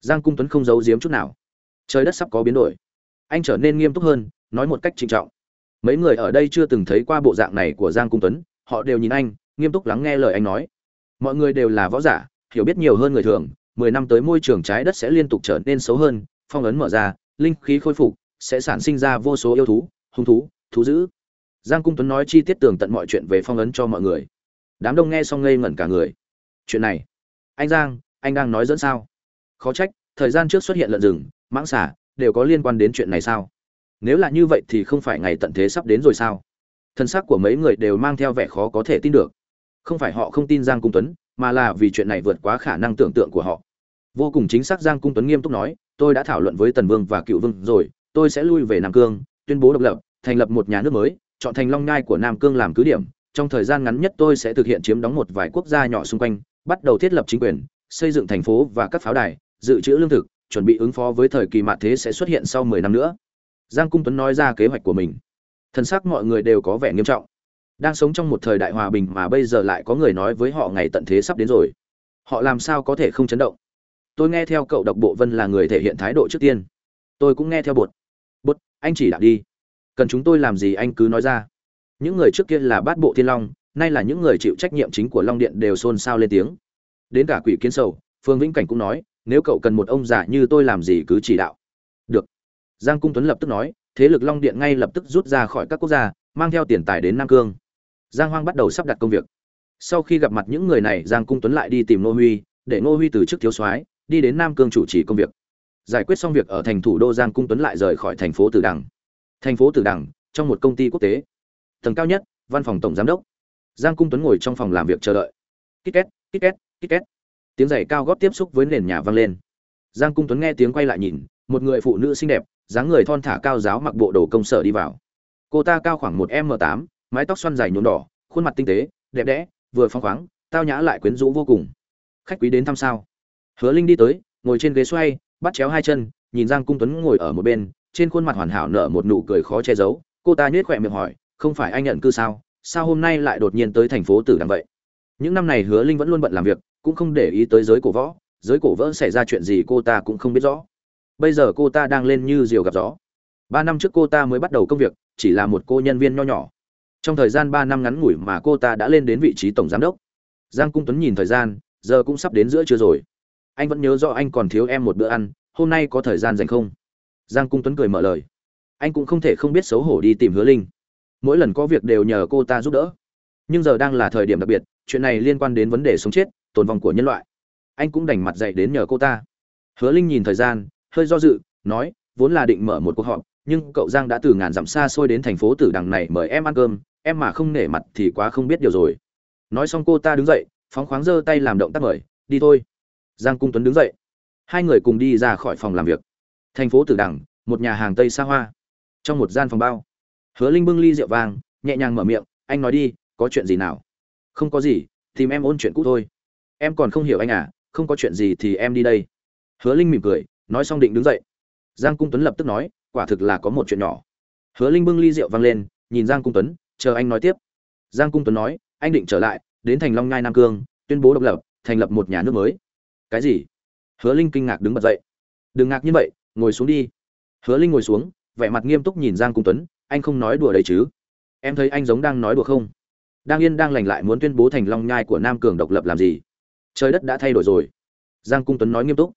Giang cung tuấn không giấu giếm chút nào trời đất sắp có biến đổi. Anh trở nên nghiêm túc hơn, nói một cách trịnh trọng. Mấy người ở đây chưa từng thấy qua bộ dạng này của giang cung tuấn, họ đều nhìn anh, nghiêm túc lắng nghe lời anh nói. Mọi người đều là võ giả, hiểu biết nhiều hơn người thường, mười năm tới môi trường trái đất sẽ liên tục trở nên xấu hơn, phong ấn mở ra, linh khí khôi phục, sẽ sản sinh ra vô số yêu thú, hung thú thú dữ. Giang cung tuấn nói chi tiết tường tận mọi chuyện về phong ấn cho mọi người. Đám đông nghe xong ngây ngẩn cả người. Chuyện này. Anh giang, anh đang nói dẫn sao? Khó trách, thời gian trước xuất hiện lợn rừng mãng xả đều có liên quan đến chuyện này sao? Nếu là như vậy thì không phải ngày tận thế sắp đến rồi sao? Thân xác của mấy người đều mang theo vẻ khó có thể tin được. Không phải họ không tin giang cung tuấn, mà là vì chuyện này vượt quá khả năng tưởng tượng của họ. Vô cùng chính xác giang cung tuấn nghiêm túc nói, tôi đã thảo luận với tần vương và cựu vương rồi, tôi sẽ lui về nam cương, tuyên bố độc lập, thành lập một nhà nước mới, chọn thành long ngai của nam cương làm cứ điểm. Trong thời gian ngắn nhất tôi sẽ thực hiện chiếm đóng một vài quốc gia nhỏ xung quanh, bắt đầu thiết lập chính quyền, xây dựng thành phố và các pháo đài, dự trữ lương thực chuẩn bị ứng phó với thời kỳ mạt thế sẽ xuất hiện sau mười năm nữa. Giang cung tuấn nói ra kế hoạch của mình. Thân xác mọi người đều có vẻ nghiêm trọng. Đang sống trong một thời đại hòa bình mà bây giờ lại có người nói với họ ngày tận thế sắp đến rồi. Họ làm sao có thể không chấn động? Tôi nghe theo cậu độc bộ vân là người thể hiện thái độ trước tiên. Tôi cũng nghe theo bột. Bột, anh chỉ đạo đi. Cần chúng tôi làm gì anh cứ nói ra. Những người trước kia là bát bộ thiên long, nay là những người chịu trách nhiệm chính của long điện đều xôn xao lên tiếng. Đến cả quỷ kiến sầu, phương vĩnh cảnh cũng nói nếu cậu cần một ông già như tôi làm gì cứ chỉ đạo. Được. Giang cung tuấn lập tức nói, thế lực long điện ngay lập tức rút ra khỏi các quốc gia, mang theo tiền tài đến nam cương. Giang hoang bắt đầu sắp đặt công việc. Sau khi gặp mặt những người này, giang cung tuấn lại đi tìm nô huy, để nô huy từ chức thiếu soái, đi đến nam cương chủ trì công việc. Giải quyết xong việc ở thành thủ đô, giang cung tuấn lại rời khỏi thành phố tử đằng. Thành phố tử đằng, trong một công ty quốc tế. Tầng cao nhất, văn phòng tổng giám đốc. Giang cung tuấn ngồi trong phòng làm việc chờ đợi. Kít két kít két kít két tiếng giày cao góp tiếp xúc với nền nhà vang lên. Giang cung tuấn nghe tiếng quay lại nhìn, một người phụ nữ xinh đẹp, dáng người thon thả cao giáo mặc bộ đồ công sở đi vào. Cô ta cao khoảng một m tám, mái tóc xoăn dài nhuộm đỏ, khuôn mặt tinh tế, đẹp đẽ, vừa phong khoáng, tao nhã lại quyến rũ vô cùng. Khách quý đến thăm sao? Hứa linh đi tới, ngồi trên ghế xoay, bắt chéo hai chân, nhìn giang cung tuấn ngồi ở một bên, trên khuôn mặt hoàn hảo nở một nụ cười khó che giấu. Cô ta nhếch khỏe miệng hỏi, không phải anh nhận cư sao? Sao hôm nay lại đột nhiên tới thành phố tử đằng vậy? Những năm này hứa linh vẫn luôn bận làm việc, cũng không để ý tới giới cổ võ, giới cổ võ xảy ra chuyện gì cô ta cũng không biết rõ. Bây giờ cô ta đang lên như diều gặp gió. Ba năm trước cô ta mới bắt đầu công việc, chỉ là một cô nhân viên nho nhỏ. Trong thời gian ba năm ngắn ngủi mà cô ta đã lên đến vị trí tổng giám đốc. Giang cung tuấn nhìn thời gian, giờ cũng sắp đến giữa trưa rồi. Anh vẫn nhớ rõ anh còn thiếu em một bữa ăn, hôm nay có thời gian dành không? Giang cung tuấn cười mở lời. Anh cũng không thể không biết xấu hổ đi tìm hứa linh. Mỗi lần có việc đều nhờ cô ta giúp đỡ. Nhưng giờ đang là thời điểm đặc biệt chuyện này liên quan đến vấn đề sống chết tồn vong của nhân loại. Anh cũng đành mặt dậy đến nhờ cô ta. Hứa linh nhìn thời gian hơi do dự nói vốn là định mở một cuộc họp nhưng cậu giang đã từ ngàn dặm xa xôi đến thành phố tử đằng này mời em ăn cơm em mà không nể mặt thì quá không biết điều rồi. Nói xong cô ta đứng dậy phóng khoáng giơ tay làm động tác mời đi thôi. Giang cung tuấn đứng dậy. Hai người cùng đi ra khỏi phòng làm việc. Thành phố tử đằng một nhà hàng tây xa hoa. Trong một gian phòng bao hứa linh bưng ly rượu vàng, nhẹ nhàng mở miệng anh nói đi có chuyện gì nào? Không có gì, tìm em ôn chuyện cũ thôi. Em còn không hiểu anh à không có chuyện gì thì em đi đây. Hứa linh mỉm cười, nói xong định đứng dậy. Giang cung tuấn lập tức nói, quả thực là có một chuyện nhỏ. Hứa linh bưng ly rượu vang lên, nhìn giang cung tuấn, chờ anh nói tiếp. Giang cung tuấn nói, anh định trở lại, đến thành long nhai nam cương, tuyên bố độc lập, thành lập một nhà nước mới. Cái gì? Hứa linh kinh ngạc đứng bật dậy. Đừng ngạc như vậy, ngồi xuống đi. Hứa linh ngồi xuống, vẻ mặt nghiêm túc nhìn giang cung tuấn, anh không nói đùa đấy chứ. Em thấy anh giống đang nói đùa không? Đang yên đang lành lại muốn tuyên bố thành long nhai của nam cường độc lập làm gì? Trời đất đã thay đổi rồi. Giang cung tuấn nói nghiêm túc.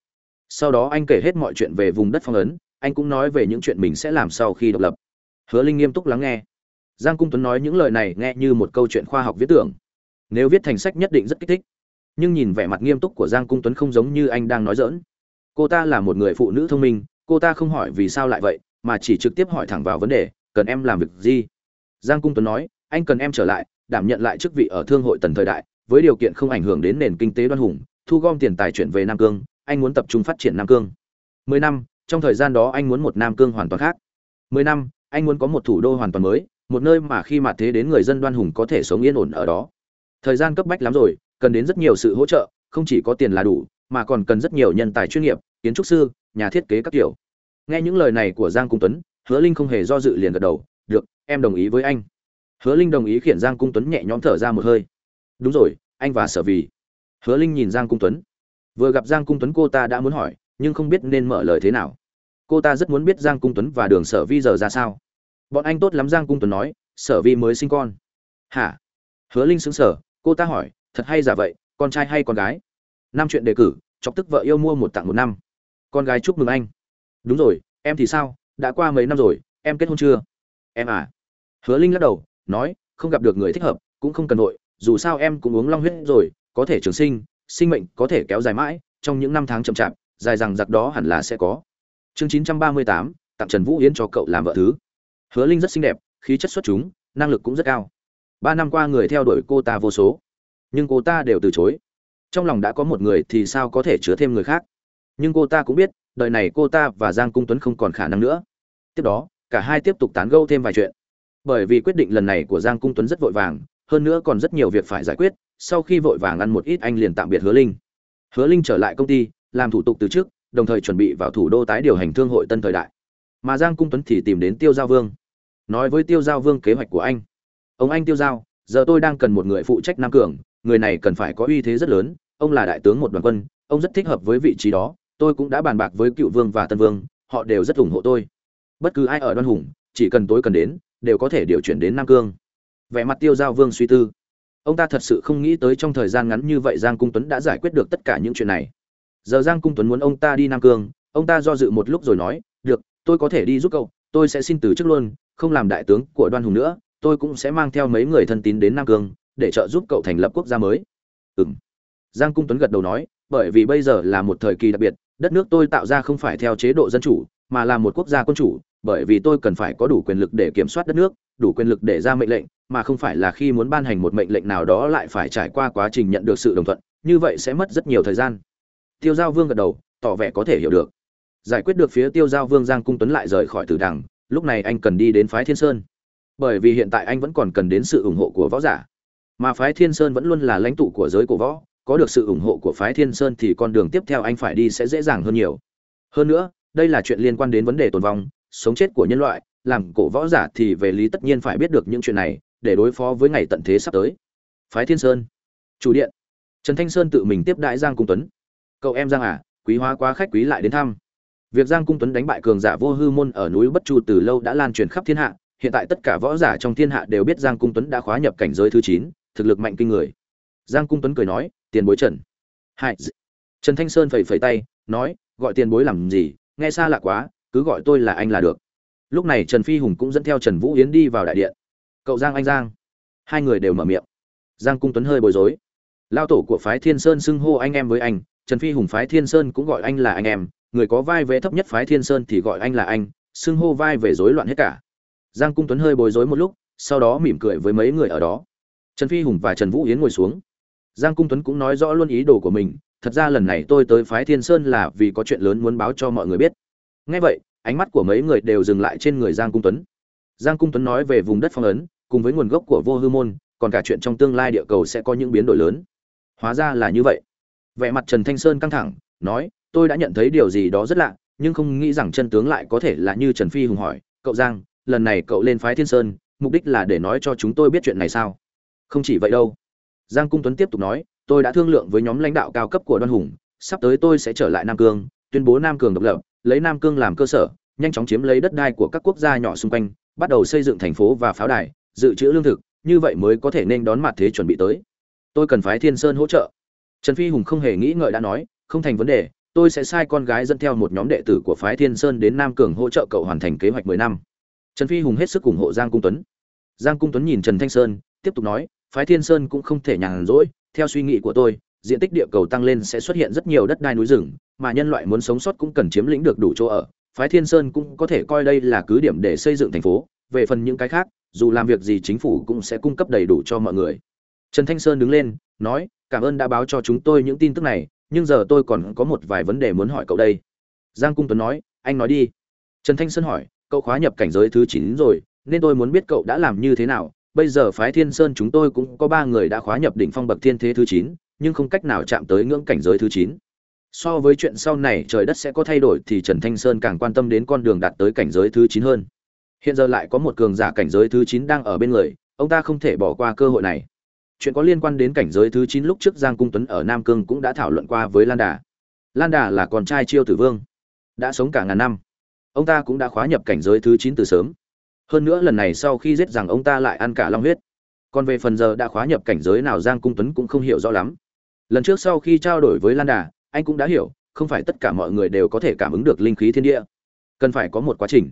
Sau đó anh kể hết mọi chuyện về vùng đất phong ấn, anh cũng nói về những chuyện mình sẽ làm sau khi độc lập. Hứa linh nghiêm túc lắng nghe. Giang cung tuấn nói những lời này nghe như một câu chuyện khoa học viết tưởng. Nếu viết thành sách nhất định rất kích thích. Nhưng nhìn vẻ mặt nghiêm túc của giang cung tuấn không giống như anh đang nói dỡn cô ta là một người phụ nữ thông minh, cô ta không hỏi vì sao lại vậy, mà chỉ trực tiếp hỏi thẳng vào vấn đề, cần em làm việc gì? Giang cung tuấn nói, anh cần em trở lại đảm nhận lại chức vị ở thương hội tần thời đại, với điều kiện không ảnh hưởng đến nền kinh tế đoan hùng, thu gom tiền tài chuyển về nam cương, anh muốn tập trung phát triển nam cương. Mười năm, trong thời gian đó anh muốn một nam cương hoàn toàn khác. Mười năm, anh muốn có một thủ đô hoàn toàn mới, một nơi mà khi mà thế đến người dân đoan hùng có thể sống yên ổn ở đó. Thời gian cấp bách lắm rồi, cần đến rất nhiều sự hỗ trợ, không chỉ có tiền là đủ, mà còn cần rất nhiều nhân tài chuyên nghiệp, kiến trúc sư, nhà thiết kế các kiểu. Nghe những lời này của giang cung tuấn, hứa linh không hề do dự liền gật đầu, được, em đồng ý với anh hứa linh đồng ý khiển giang cung tuấn nhẹ nhõm thở ra một hơi. Đúng rồi, anh và sở vì hứa linh nhìn giang cung tuấn. Vừa gặp giang cung tuấn cô ta đã muốn hỏi, nhưng không biết nên mở lời thế nào. Cô ta rất muốn biết giang cung tuấn và đường sở vi giờ ra sao. Bọn anh tốt lắm giang cung tuấn nói, sở vi mới sinh con. Hả? Hứa linh xứng sở cô ta hỏi, thật hay giả vậy, con trai hay con gái? Năm chuyện đề cử, chọc tức vợ yêu mua một tặng một năm. Con gái chúc mừng anh. Đúng rồi, em thì sao, đã qua mấy năm rồi, em kết hôn chưa? Em à? Hứa linh lắc đầu nói, không gặp được người thích hợp, cũng không cần vội, dù sao em cũng uống long huyết rồi, có thể trường sinh sinh mệnh có thể kéo dài mãi, trong những năm tháng chậm chạp, dài rằng giặc đó hẳn là sẽ có. Chương chín trăm ba mươi tám, tặng trần vũ yến cho cậu làm vợ thứ. Hứa linh rất xinh đẹp, khí chất xuất chúng, năng lực cũng rất cao. Ba năm qua người theo đuổi cô ta vô số, nhưng cô ta đều từ chối. Trong lòng đã có một người thì sao có thể chứa thêm người khác? Nhưng cô ta cũng biết, đời này cô ta và giang cung tuấn không còn khả năng nữa. Tiếp đó, cả hai tiếp tục tán gẫu thêm vài chuyện bởi vì quyết định lần này của giang cung tuấn rất vội vàng, hơn nữa còn rất nhiều việc phải giải quyết, sau khi vội vàng ăn một ít anh liền tạm biệt hứa linh. Hứa linh trở lại công ty, làm thủ tục từ trước, đồng thời chuẩn bị vào thủ đô tái điều hành thương hội tân thời đại. Mà giang cung tuấn thì tìm đến tiêu giao vương. Nói với tiêu giao vương kế hoạch của anh. Ông anh tiêu giao, giờ tôi đang cần một người phụ trách nam cường, người này cần phải có uy thế rất lớn, ông là đại tướng một đoàn quân, ông rất thích hợp với vị trí đó, tôi cũng đã bàn bạc với cựu vương và tân vương, họ đều rất ủng hộ tôi. Bất cứ ai ở đoan hùng, chỉ cần tôi cần đến đều có thể điều chuyển đến nam cương. Vẻ mặt tiêu giao vương suy tư. Ông ta thật sự không nghĩ tới trong thời gian ngắn như vậy giang cung tuấn đã giải quyết được tất cả những chuyện này. Giờ giang cung tuấn muốn ông ta đi nam cương, ông ta do dự một lúc rồi nói, được, tôi có thể đi giúp cậu, tôi sẽ xin từ chức luôn, không làm đại tướng của đoan hùng nữa, tôi cũng sẽ mang theo mấy người thân tín đến nam cương, để trợ giúp cậu thành lập quốc gia mới. Ừ m giang cung tuấn gật đầu nói, bởi vì bây giờ là một thời kỳ đặc biệt đất nước tôi tạo ra không phải theo chế độ dân chủ, mà là một quốc gia quân chủ, bởi vì tôi cần phải có đủ quyền lực để kiểm soát đất nước, đủ quyền lực để ra mệnh lệnh, mà không phải là khi muốn ban hành một mệnh lệnh nào đó lại phải trải qua quá trình nhận được sự đồng thuận, như vậy sẽ mất rất nhiều thời gian. Tiêu giao vương gật đầu, tỏ vẻ có thể hiểu được. Giải quyết được phía tiêu giao vương giang cung tuấn lại rời khỏi tử đằng, lúc này anh cần đi đến phái thiên sơn. Bởi vì hiện tại anh vẫn còn cần đến sự ủng hộ của võ giả, mà phái thiên sơn vẫn luôn là lãnh tụ của giới cổ võ có được sự ủng hộ của phái thiên sơn thì con đường tiếp theo anh phải đi sẽ dễ dàng hơn nhiều. Hơn nữa, đây là chuyện liên quan đến vấn đề tồn vong, sống chết của nhân loại, làm cổ võ giả thì về lý tất nhiên phải biết được những chuyện này, để đối phó với ngày tận thế sắp tới. Phái thiên sơn. Chủ điện. Trần thanh sơn tự mình tiếp đại giang cung tuấn. Cậu em giang à quý hóa quá khách quý lại đến thăm. Việc giang cung tuấn đánh bại cường giả vô hư môn ở núi bất chu từ lâu đã lan truyền khắp thiên hạ, hiện tại tất cả võ giả trong thiên hạ đều biết giang cung tuấn đã khóa nhập cảnh giới thứ chín, thực lực mạnh kinh người. Giang cung tuấn cười nói tiền bối trần. Hai trần thanh sơn phẩy phẩy tay, nói, gọi tiền bối làm gì, nghe xa lạ quá, cứ gọi tôi là anh là được. Lúc này trần phi hùng cũng dẫn theo trần vũ yến đi vào đại điện. Cậu giang anh giang. Hai người đều mở miệng. Giang cung tuấn hơi bối rối. Lao tổ của phái thiên sơn xưng hô anh em với anh, trần phi hùng phái thiên sơn cũng gọi anh là anh em, người có vai vế thấp nhất phái thiên sơn thì gọi anh là anh, xưng hô vai về rối loạn hết cả. Giang cung tuấn hơi bối rối một lúc, sau đó mỉm cười với mấy người ở đó. Trần phi hùng và trần vũ yến ngồi xuống giang cung tuấn cũng nói rõ luôn ý đồ của mình, thật ra lần này tôi tới phái thiên sơn là vì có chuyện lớn muốn báo cho mọi người biết. Nghe vậy, ánh mắt của mấy người đều dừng lại trên người giang cung tuấn. Giang cung tuấn nói về vùng đất phong ấn, cùng với nguồn gốc của vô hư môn, còn cả chuyện trong tương lai địa cầu sẽ có những biến đổi lớn. Hóa ra là như vậy. Vẻ mặt trần thanh sơn căng thẳng, nói, tôi đã nhận thấy điều gì đó rất lạ, nhưng không nghĩ rằng chân tướng lại có thể là như trần phi hùng hỏi, cậu giang, lần này cậu lên phái thiên sơn, mục đích là để nói cho chúng tôi biết chuyện này sao? Không chỉ vậy đâu giang cung tuấn tiếp tục nói, tôi đã thương lượng với nhóm lãnh đạo cao cấp của đoan hùng, sắp tới tôi sẽ trở lại nam cương, tuyên bố nam cường độc lập, lấy nam cương làm cơ sở, nhanh chóng chiếm lấy đất đai của các quốc gia nhỏ xung quanh, bắt đầu xây dựng thành phố và pháo đài, dự trữ lương thực, như vậy mới có thể nên đón mặt thế chuẩn bị tới. Tôi cần phái thiên sơn hỗ trợ. Trần phi hùng không hề nghĩ ngợi đã nói, không thành vấn đề, tôi sẽ sai con gái dẫn theo một nhóm đệ tử của phái thiên sơn đến nam cường hỗ trợ cậu hoàn thành kế hoạch mười năm. Trần phi hùng hết sức ủng hộ giang cung tuấn. Giang cung tuấn nhìn trần thanh sơn, tiếp tục nói phái thiên sơn cũng không thể nhàn rỗi, theo suy nghĩ của tôi, diện tích địa cầu tăng lên sẽ xuất hiện rất nhiều đất đai núi rừng, mà nhân loại muốn sống sót cũng cần chiếm lĩnh được đủ chỗ ở. Phái thiên sơn cũng có thể coi đây là cứ điểm để xây dựng thành phố. Về phần những cái khác, dù làm việc gì chính phủ cũng sẽ cung cấp đầy đủ cho mọi người. Trần thanh sơn đứng lên, nói, cảm ơn đã báo cho chúng tôi những tin tức này, nhưng giờ tôi còn có một vài vấn đề muốn hỏi cậu đây. Giang cung tuấn nói, anh nói đi. Trần thanh sơn hỏi, cậu khóa nhập cảnh giới thứ chín rồi, nên tôi muốn biết cậu đã làm như thế nào bây giờ phái thiên sơn chúng tôi cũng có ba người đã khóa nhập đỉnh phong bậc thiên thế thứ chín, nhưng không cách nào chạm tới ngưỡng cảnh giới thứ chín. So với chuyện sau này, trời đất sẽ có thay đổi thì trần thanh sơn càng quan tâm đến con đường đạt tới cảnh giới thứ chín hơn. Hiện giờ lại có một cường giả cảnh giới thứ chín đang ở bên người, ông ta không thể bỏ qua cơ hội này. Chuyện có liên quan đến cảnh giới thứ chín lúc trước giang cung tuấn ở nam cương cũng đã thảo luận qua với lan đà. Lan đà là con trai chiêu tử vương, đã sống cả ngàn năm. Ông ta cũng đã khóa nhập cảnh giới thứ chín từ sớm hơn nữa lần này sau khi giết rằng ông ta lại ăn cả long huyết. Còn về phần giờ đã khóa nhập cảnh giới nào giang cung tuấn cũng không hiểu rõ lắm. Lần trước sau khi trao đổi với lan đà, anh cũng đã hiểu, không phải tất cả mọi người đều có thể cảm ứng được linh khí thiên địa. Cần phải có một quá trình.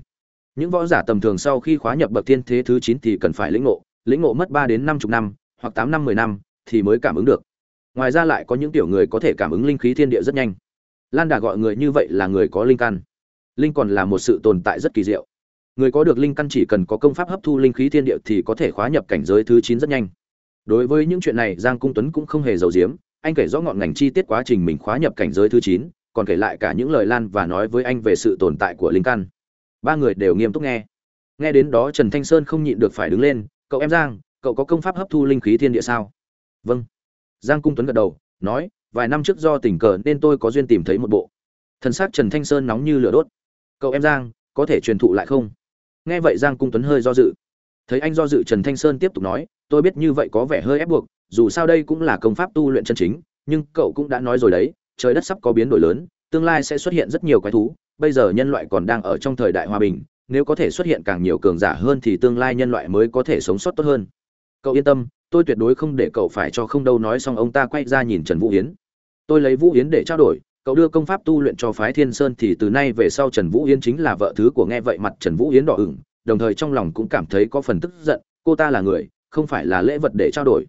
Những võ giả tầm thường sau khi khóa nhập bậc thiên thế thứ chín thì cần phải lĩnh ngộ lĩnh ngộ mất ba đến năm chục năm, hoặc tám năm, mười năm thì mới cảm ứng được. Ngoài ra lại có những tiểu người có thể cảm ứng linh khí thiên địa rất nhanh. Lan đà gọi người như vậy là người có linh căn. Linh còn là một sự tồn tại rất kỳ diệu người có được linh căn chỉ cần có công pháp hấp thu linh khí thiên địa thì có thể khóa nhập cảnh giới thứ chín rất nhanh. Đối với những chuyện này, giang cung tuấn cũng không hề giấu giếm. Anh kể rõ ngọn ngành chi tiết quá trình mình khóa nhập cảnh giới thứ chín, còn kể lại cả những lời lan và nói với anh về sự tồn tại của linh căn. Ba người đều nghiêm túc nghe. Nghe đến đó trần thanh sơn không nhịn được phải đứng lên. Cậu em giang, cậu có công pháp hấp thu linh khí thiên địa sao? Vâng. Giang cung tuấn gật đầu, nói, vài năm trước do tình cờ nên tôi có duyên tìm thấy một bộ. Thần sắc trần thanh sơn nóng như lửa đốt. Cậu em giang, có thể truyền thụ lại không? Nghe vậy giang cung tuấn hơi do dự. Thấy anh do dự trần thanh sơn tiếp tục nói, tôi biết như vậy có vẻ hơi ép buộc, dù sao đây cũng là công pháp tu luyện chân chính, nhưng cậu cũng đã nói rồi đấy, trời đất sắp có biến đổi lớn, tương lai sẽ xuất hiện rất nhiều quái thú, bây giờ nhân loại còn đang ở trong thời đại hòa bình, nếu có thể xuất hiện càng nhiều cường giả hơn thì tương lai nhân loại mới có thể sống sót tốt hơn. Cậu yên tâm, tôi tuyệt đối không để cậu phải cho không đâu, nói xong ông ta quay ra nhìn trần vũ hiến tôi lấy vũ hiến để trao đổi cậu đưa công pháp tu luyện cho phái thiên sơn thì từ nay về sau trần vũ yến chính là vợ thứ của nghe vậy mặt trần vũ yến đỏ ửng, đồng thời trong lòng cũng cảm thấy có phần tức giận, cô ta là người, không phải là lễ vật để trao đổi.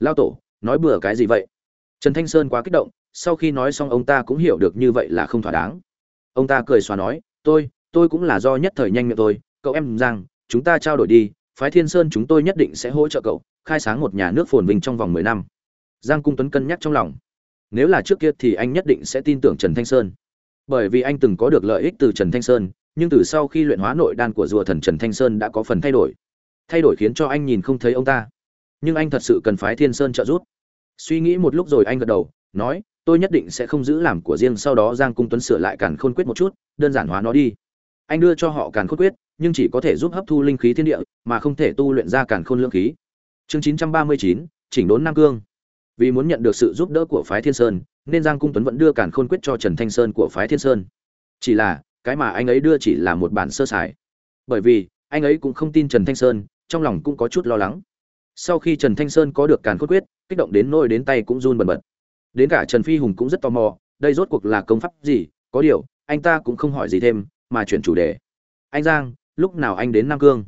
Lao tổ, nói bừa cái gì vậy? Trần thanh sơn quá kích động, sau khi nói xong ông ta cũng hiểu được như vậy là không thỏa đáng. Ông ta cười xòa nói, tôi tôi cũng là do nhất thời nhanh miệng tôi, cậu em rằng, chúng ta trao đổi đi, phái thiên sơn chúng tôi nhất định sẽ hỗ trợ cậu, khai sáng một nhà nước phồn vinh trong vòng mười năm. Giang cung tuấn cân nhắc trong lòng nếu là trước kia thì anh nhất định sẽ tin tưởng trần thanh sơn. Bởi vì anh từng có được lợi ích từ trần thanh sơn, nhưng từ sau khi luyện hóa nội đan của rùa thần trần thanh sơn đã có phần thay đổi. Thay đổi khiến cho anh nhìn không thấy ông ta. Nhưng anh thật sự cần phái thiên sơn trợ giúp. Suy nghĩ một lúc rồi anh gật đầu, nói, tôi nhất định sẽ không giữ làm của riêng sau đó giang cung tuấn sửa lại càn khôn quyết một chút, đơn giản hóa nó đi. Anh đưa cho họ càn khôn quyết, nhưng chỉ có thể giúp hấp thu linh khí thiên địa, mà không thể tu luyện ra càn khôn lượng khí. Chương chín trăm ba mươi chín, chỉnh đốn nam cương vì muốn nhận được sự giúp đỡ của phái thiên sơn, nên giang cung tuấn vẫn đưa càn khôn quyết cho trần thanh sơn của phái thiên sơn. Chỉ là, cái mà anh ấy đưa chỉ là một bản sơ sài. Bởi vì, anh ấy cũng không tin trần thanh sơn, trong lòng cũng có chút lo lắng. Sau khi trần thanh sơn có được càn khôn quyết, kích động đến nôi đến tay cũng run bần bật. Đến cả trần phi hùng cũng rất tò mò, đây rốt cuộc là công pháp gì? Có điều, anh ta cũng không hỏi gì thêm, mà chuyển chủ đề. Anh giang, lúc nào anh đến nam cương?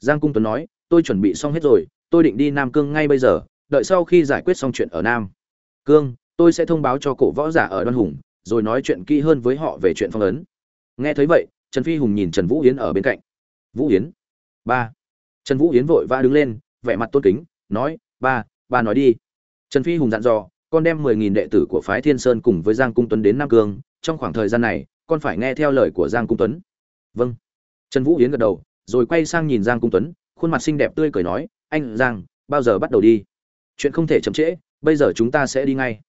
Giang cung tuấn nói, tôi chuẩn bị xong hết rồi, tôi định đi nam cương ngay bây giờ đợi sau khi giải quyết xong chuyện ở nam. Cương, tôi sẽ thông báo cho cổ võ giả ở đoan hùng, rồi nói chuyện kỹ hơn với họ về chuyện phong ấn. Nghe thấy vậy, trần phi hùng nhìn trần vũ yến ở bên cạnh. Vũ yến? Ba. Trần vũ yến vội vã đứng lên, vẻ mặt tôn kính, nói, ba ba nói đi. Trần phi hùng dặn dò, con đem mười nghìn đệ tử của phái thiên sơn cùng với giang cung tuấn đến nam cương, trong khoảng thời gian này, con phải nghe theo lời của giang cung tuấn. Vâng. Trần vũ yến gật đầu, rồi quay sang nhìn giang cung tuấn, khuôn mặt xinh đẹp tươi cười nói, anh giang, bao giờ bắt đầu đi? Chuyện không thể chậm trễ bây giờ chúng ta sẽ đi ngay.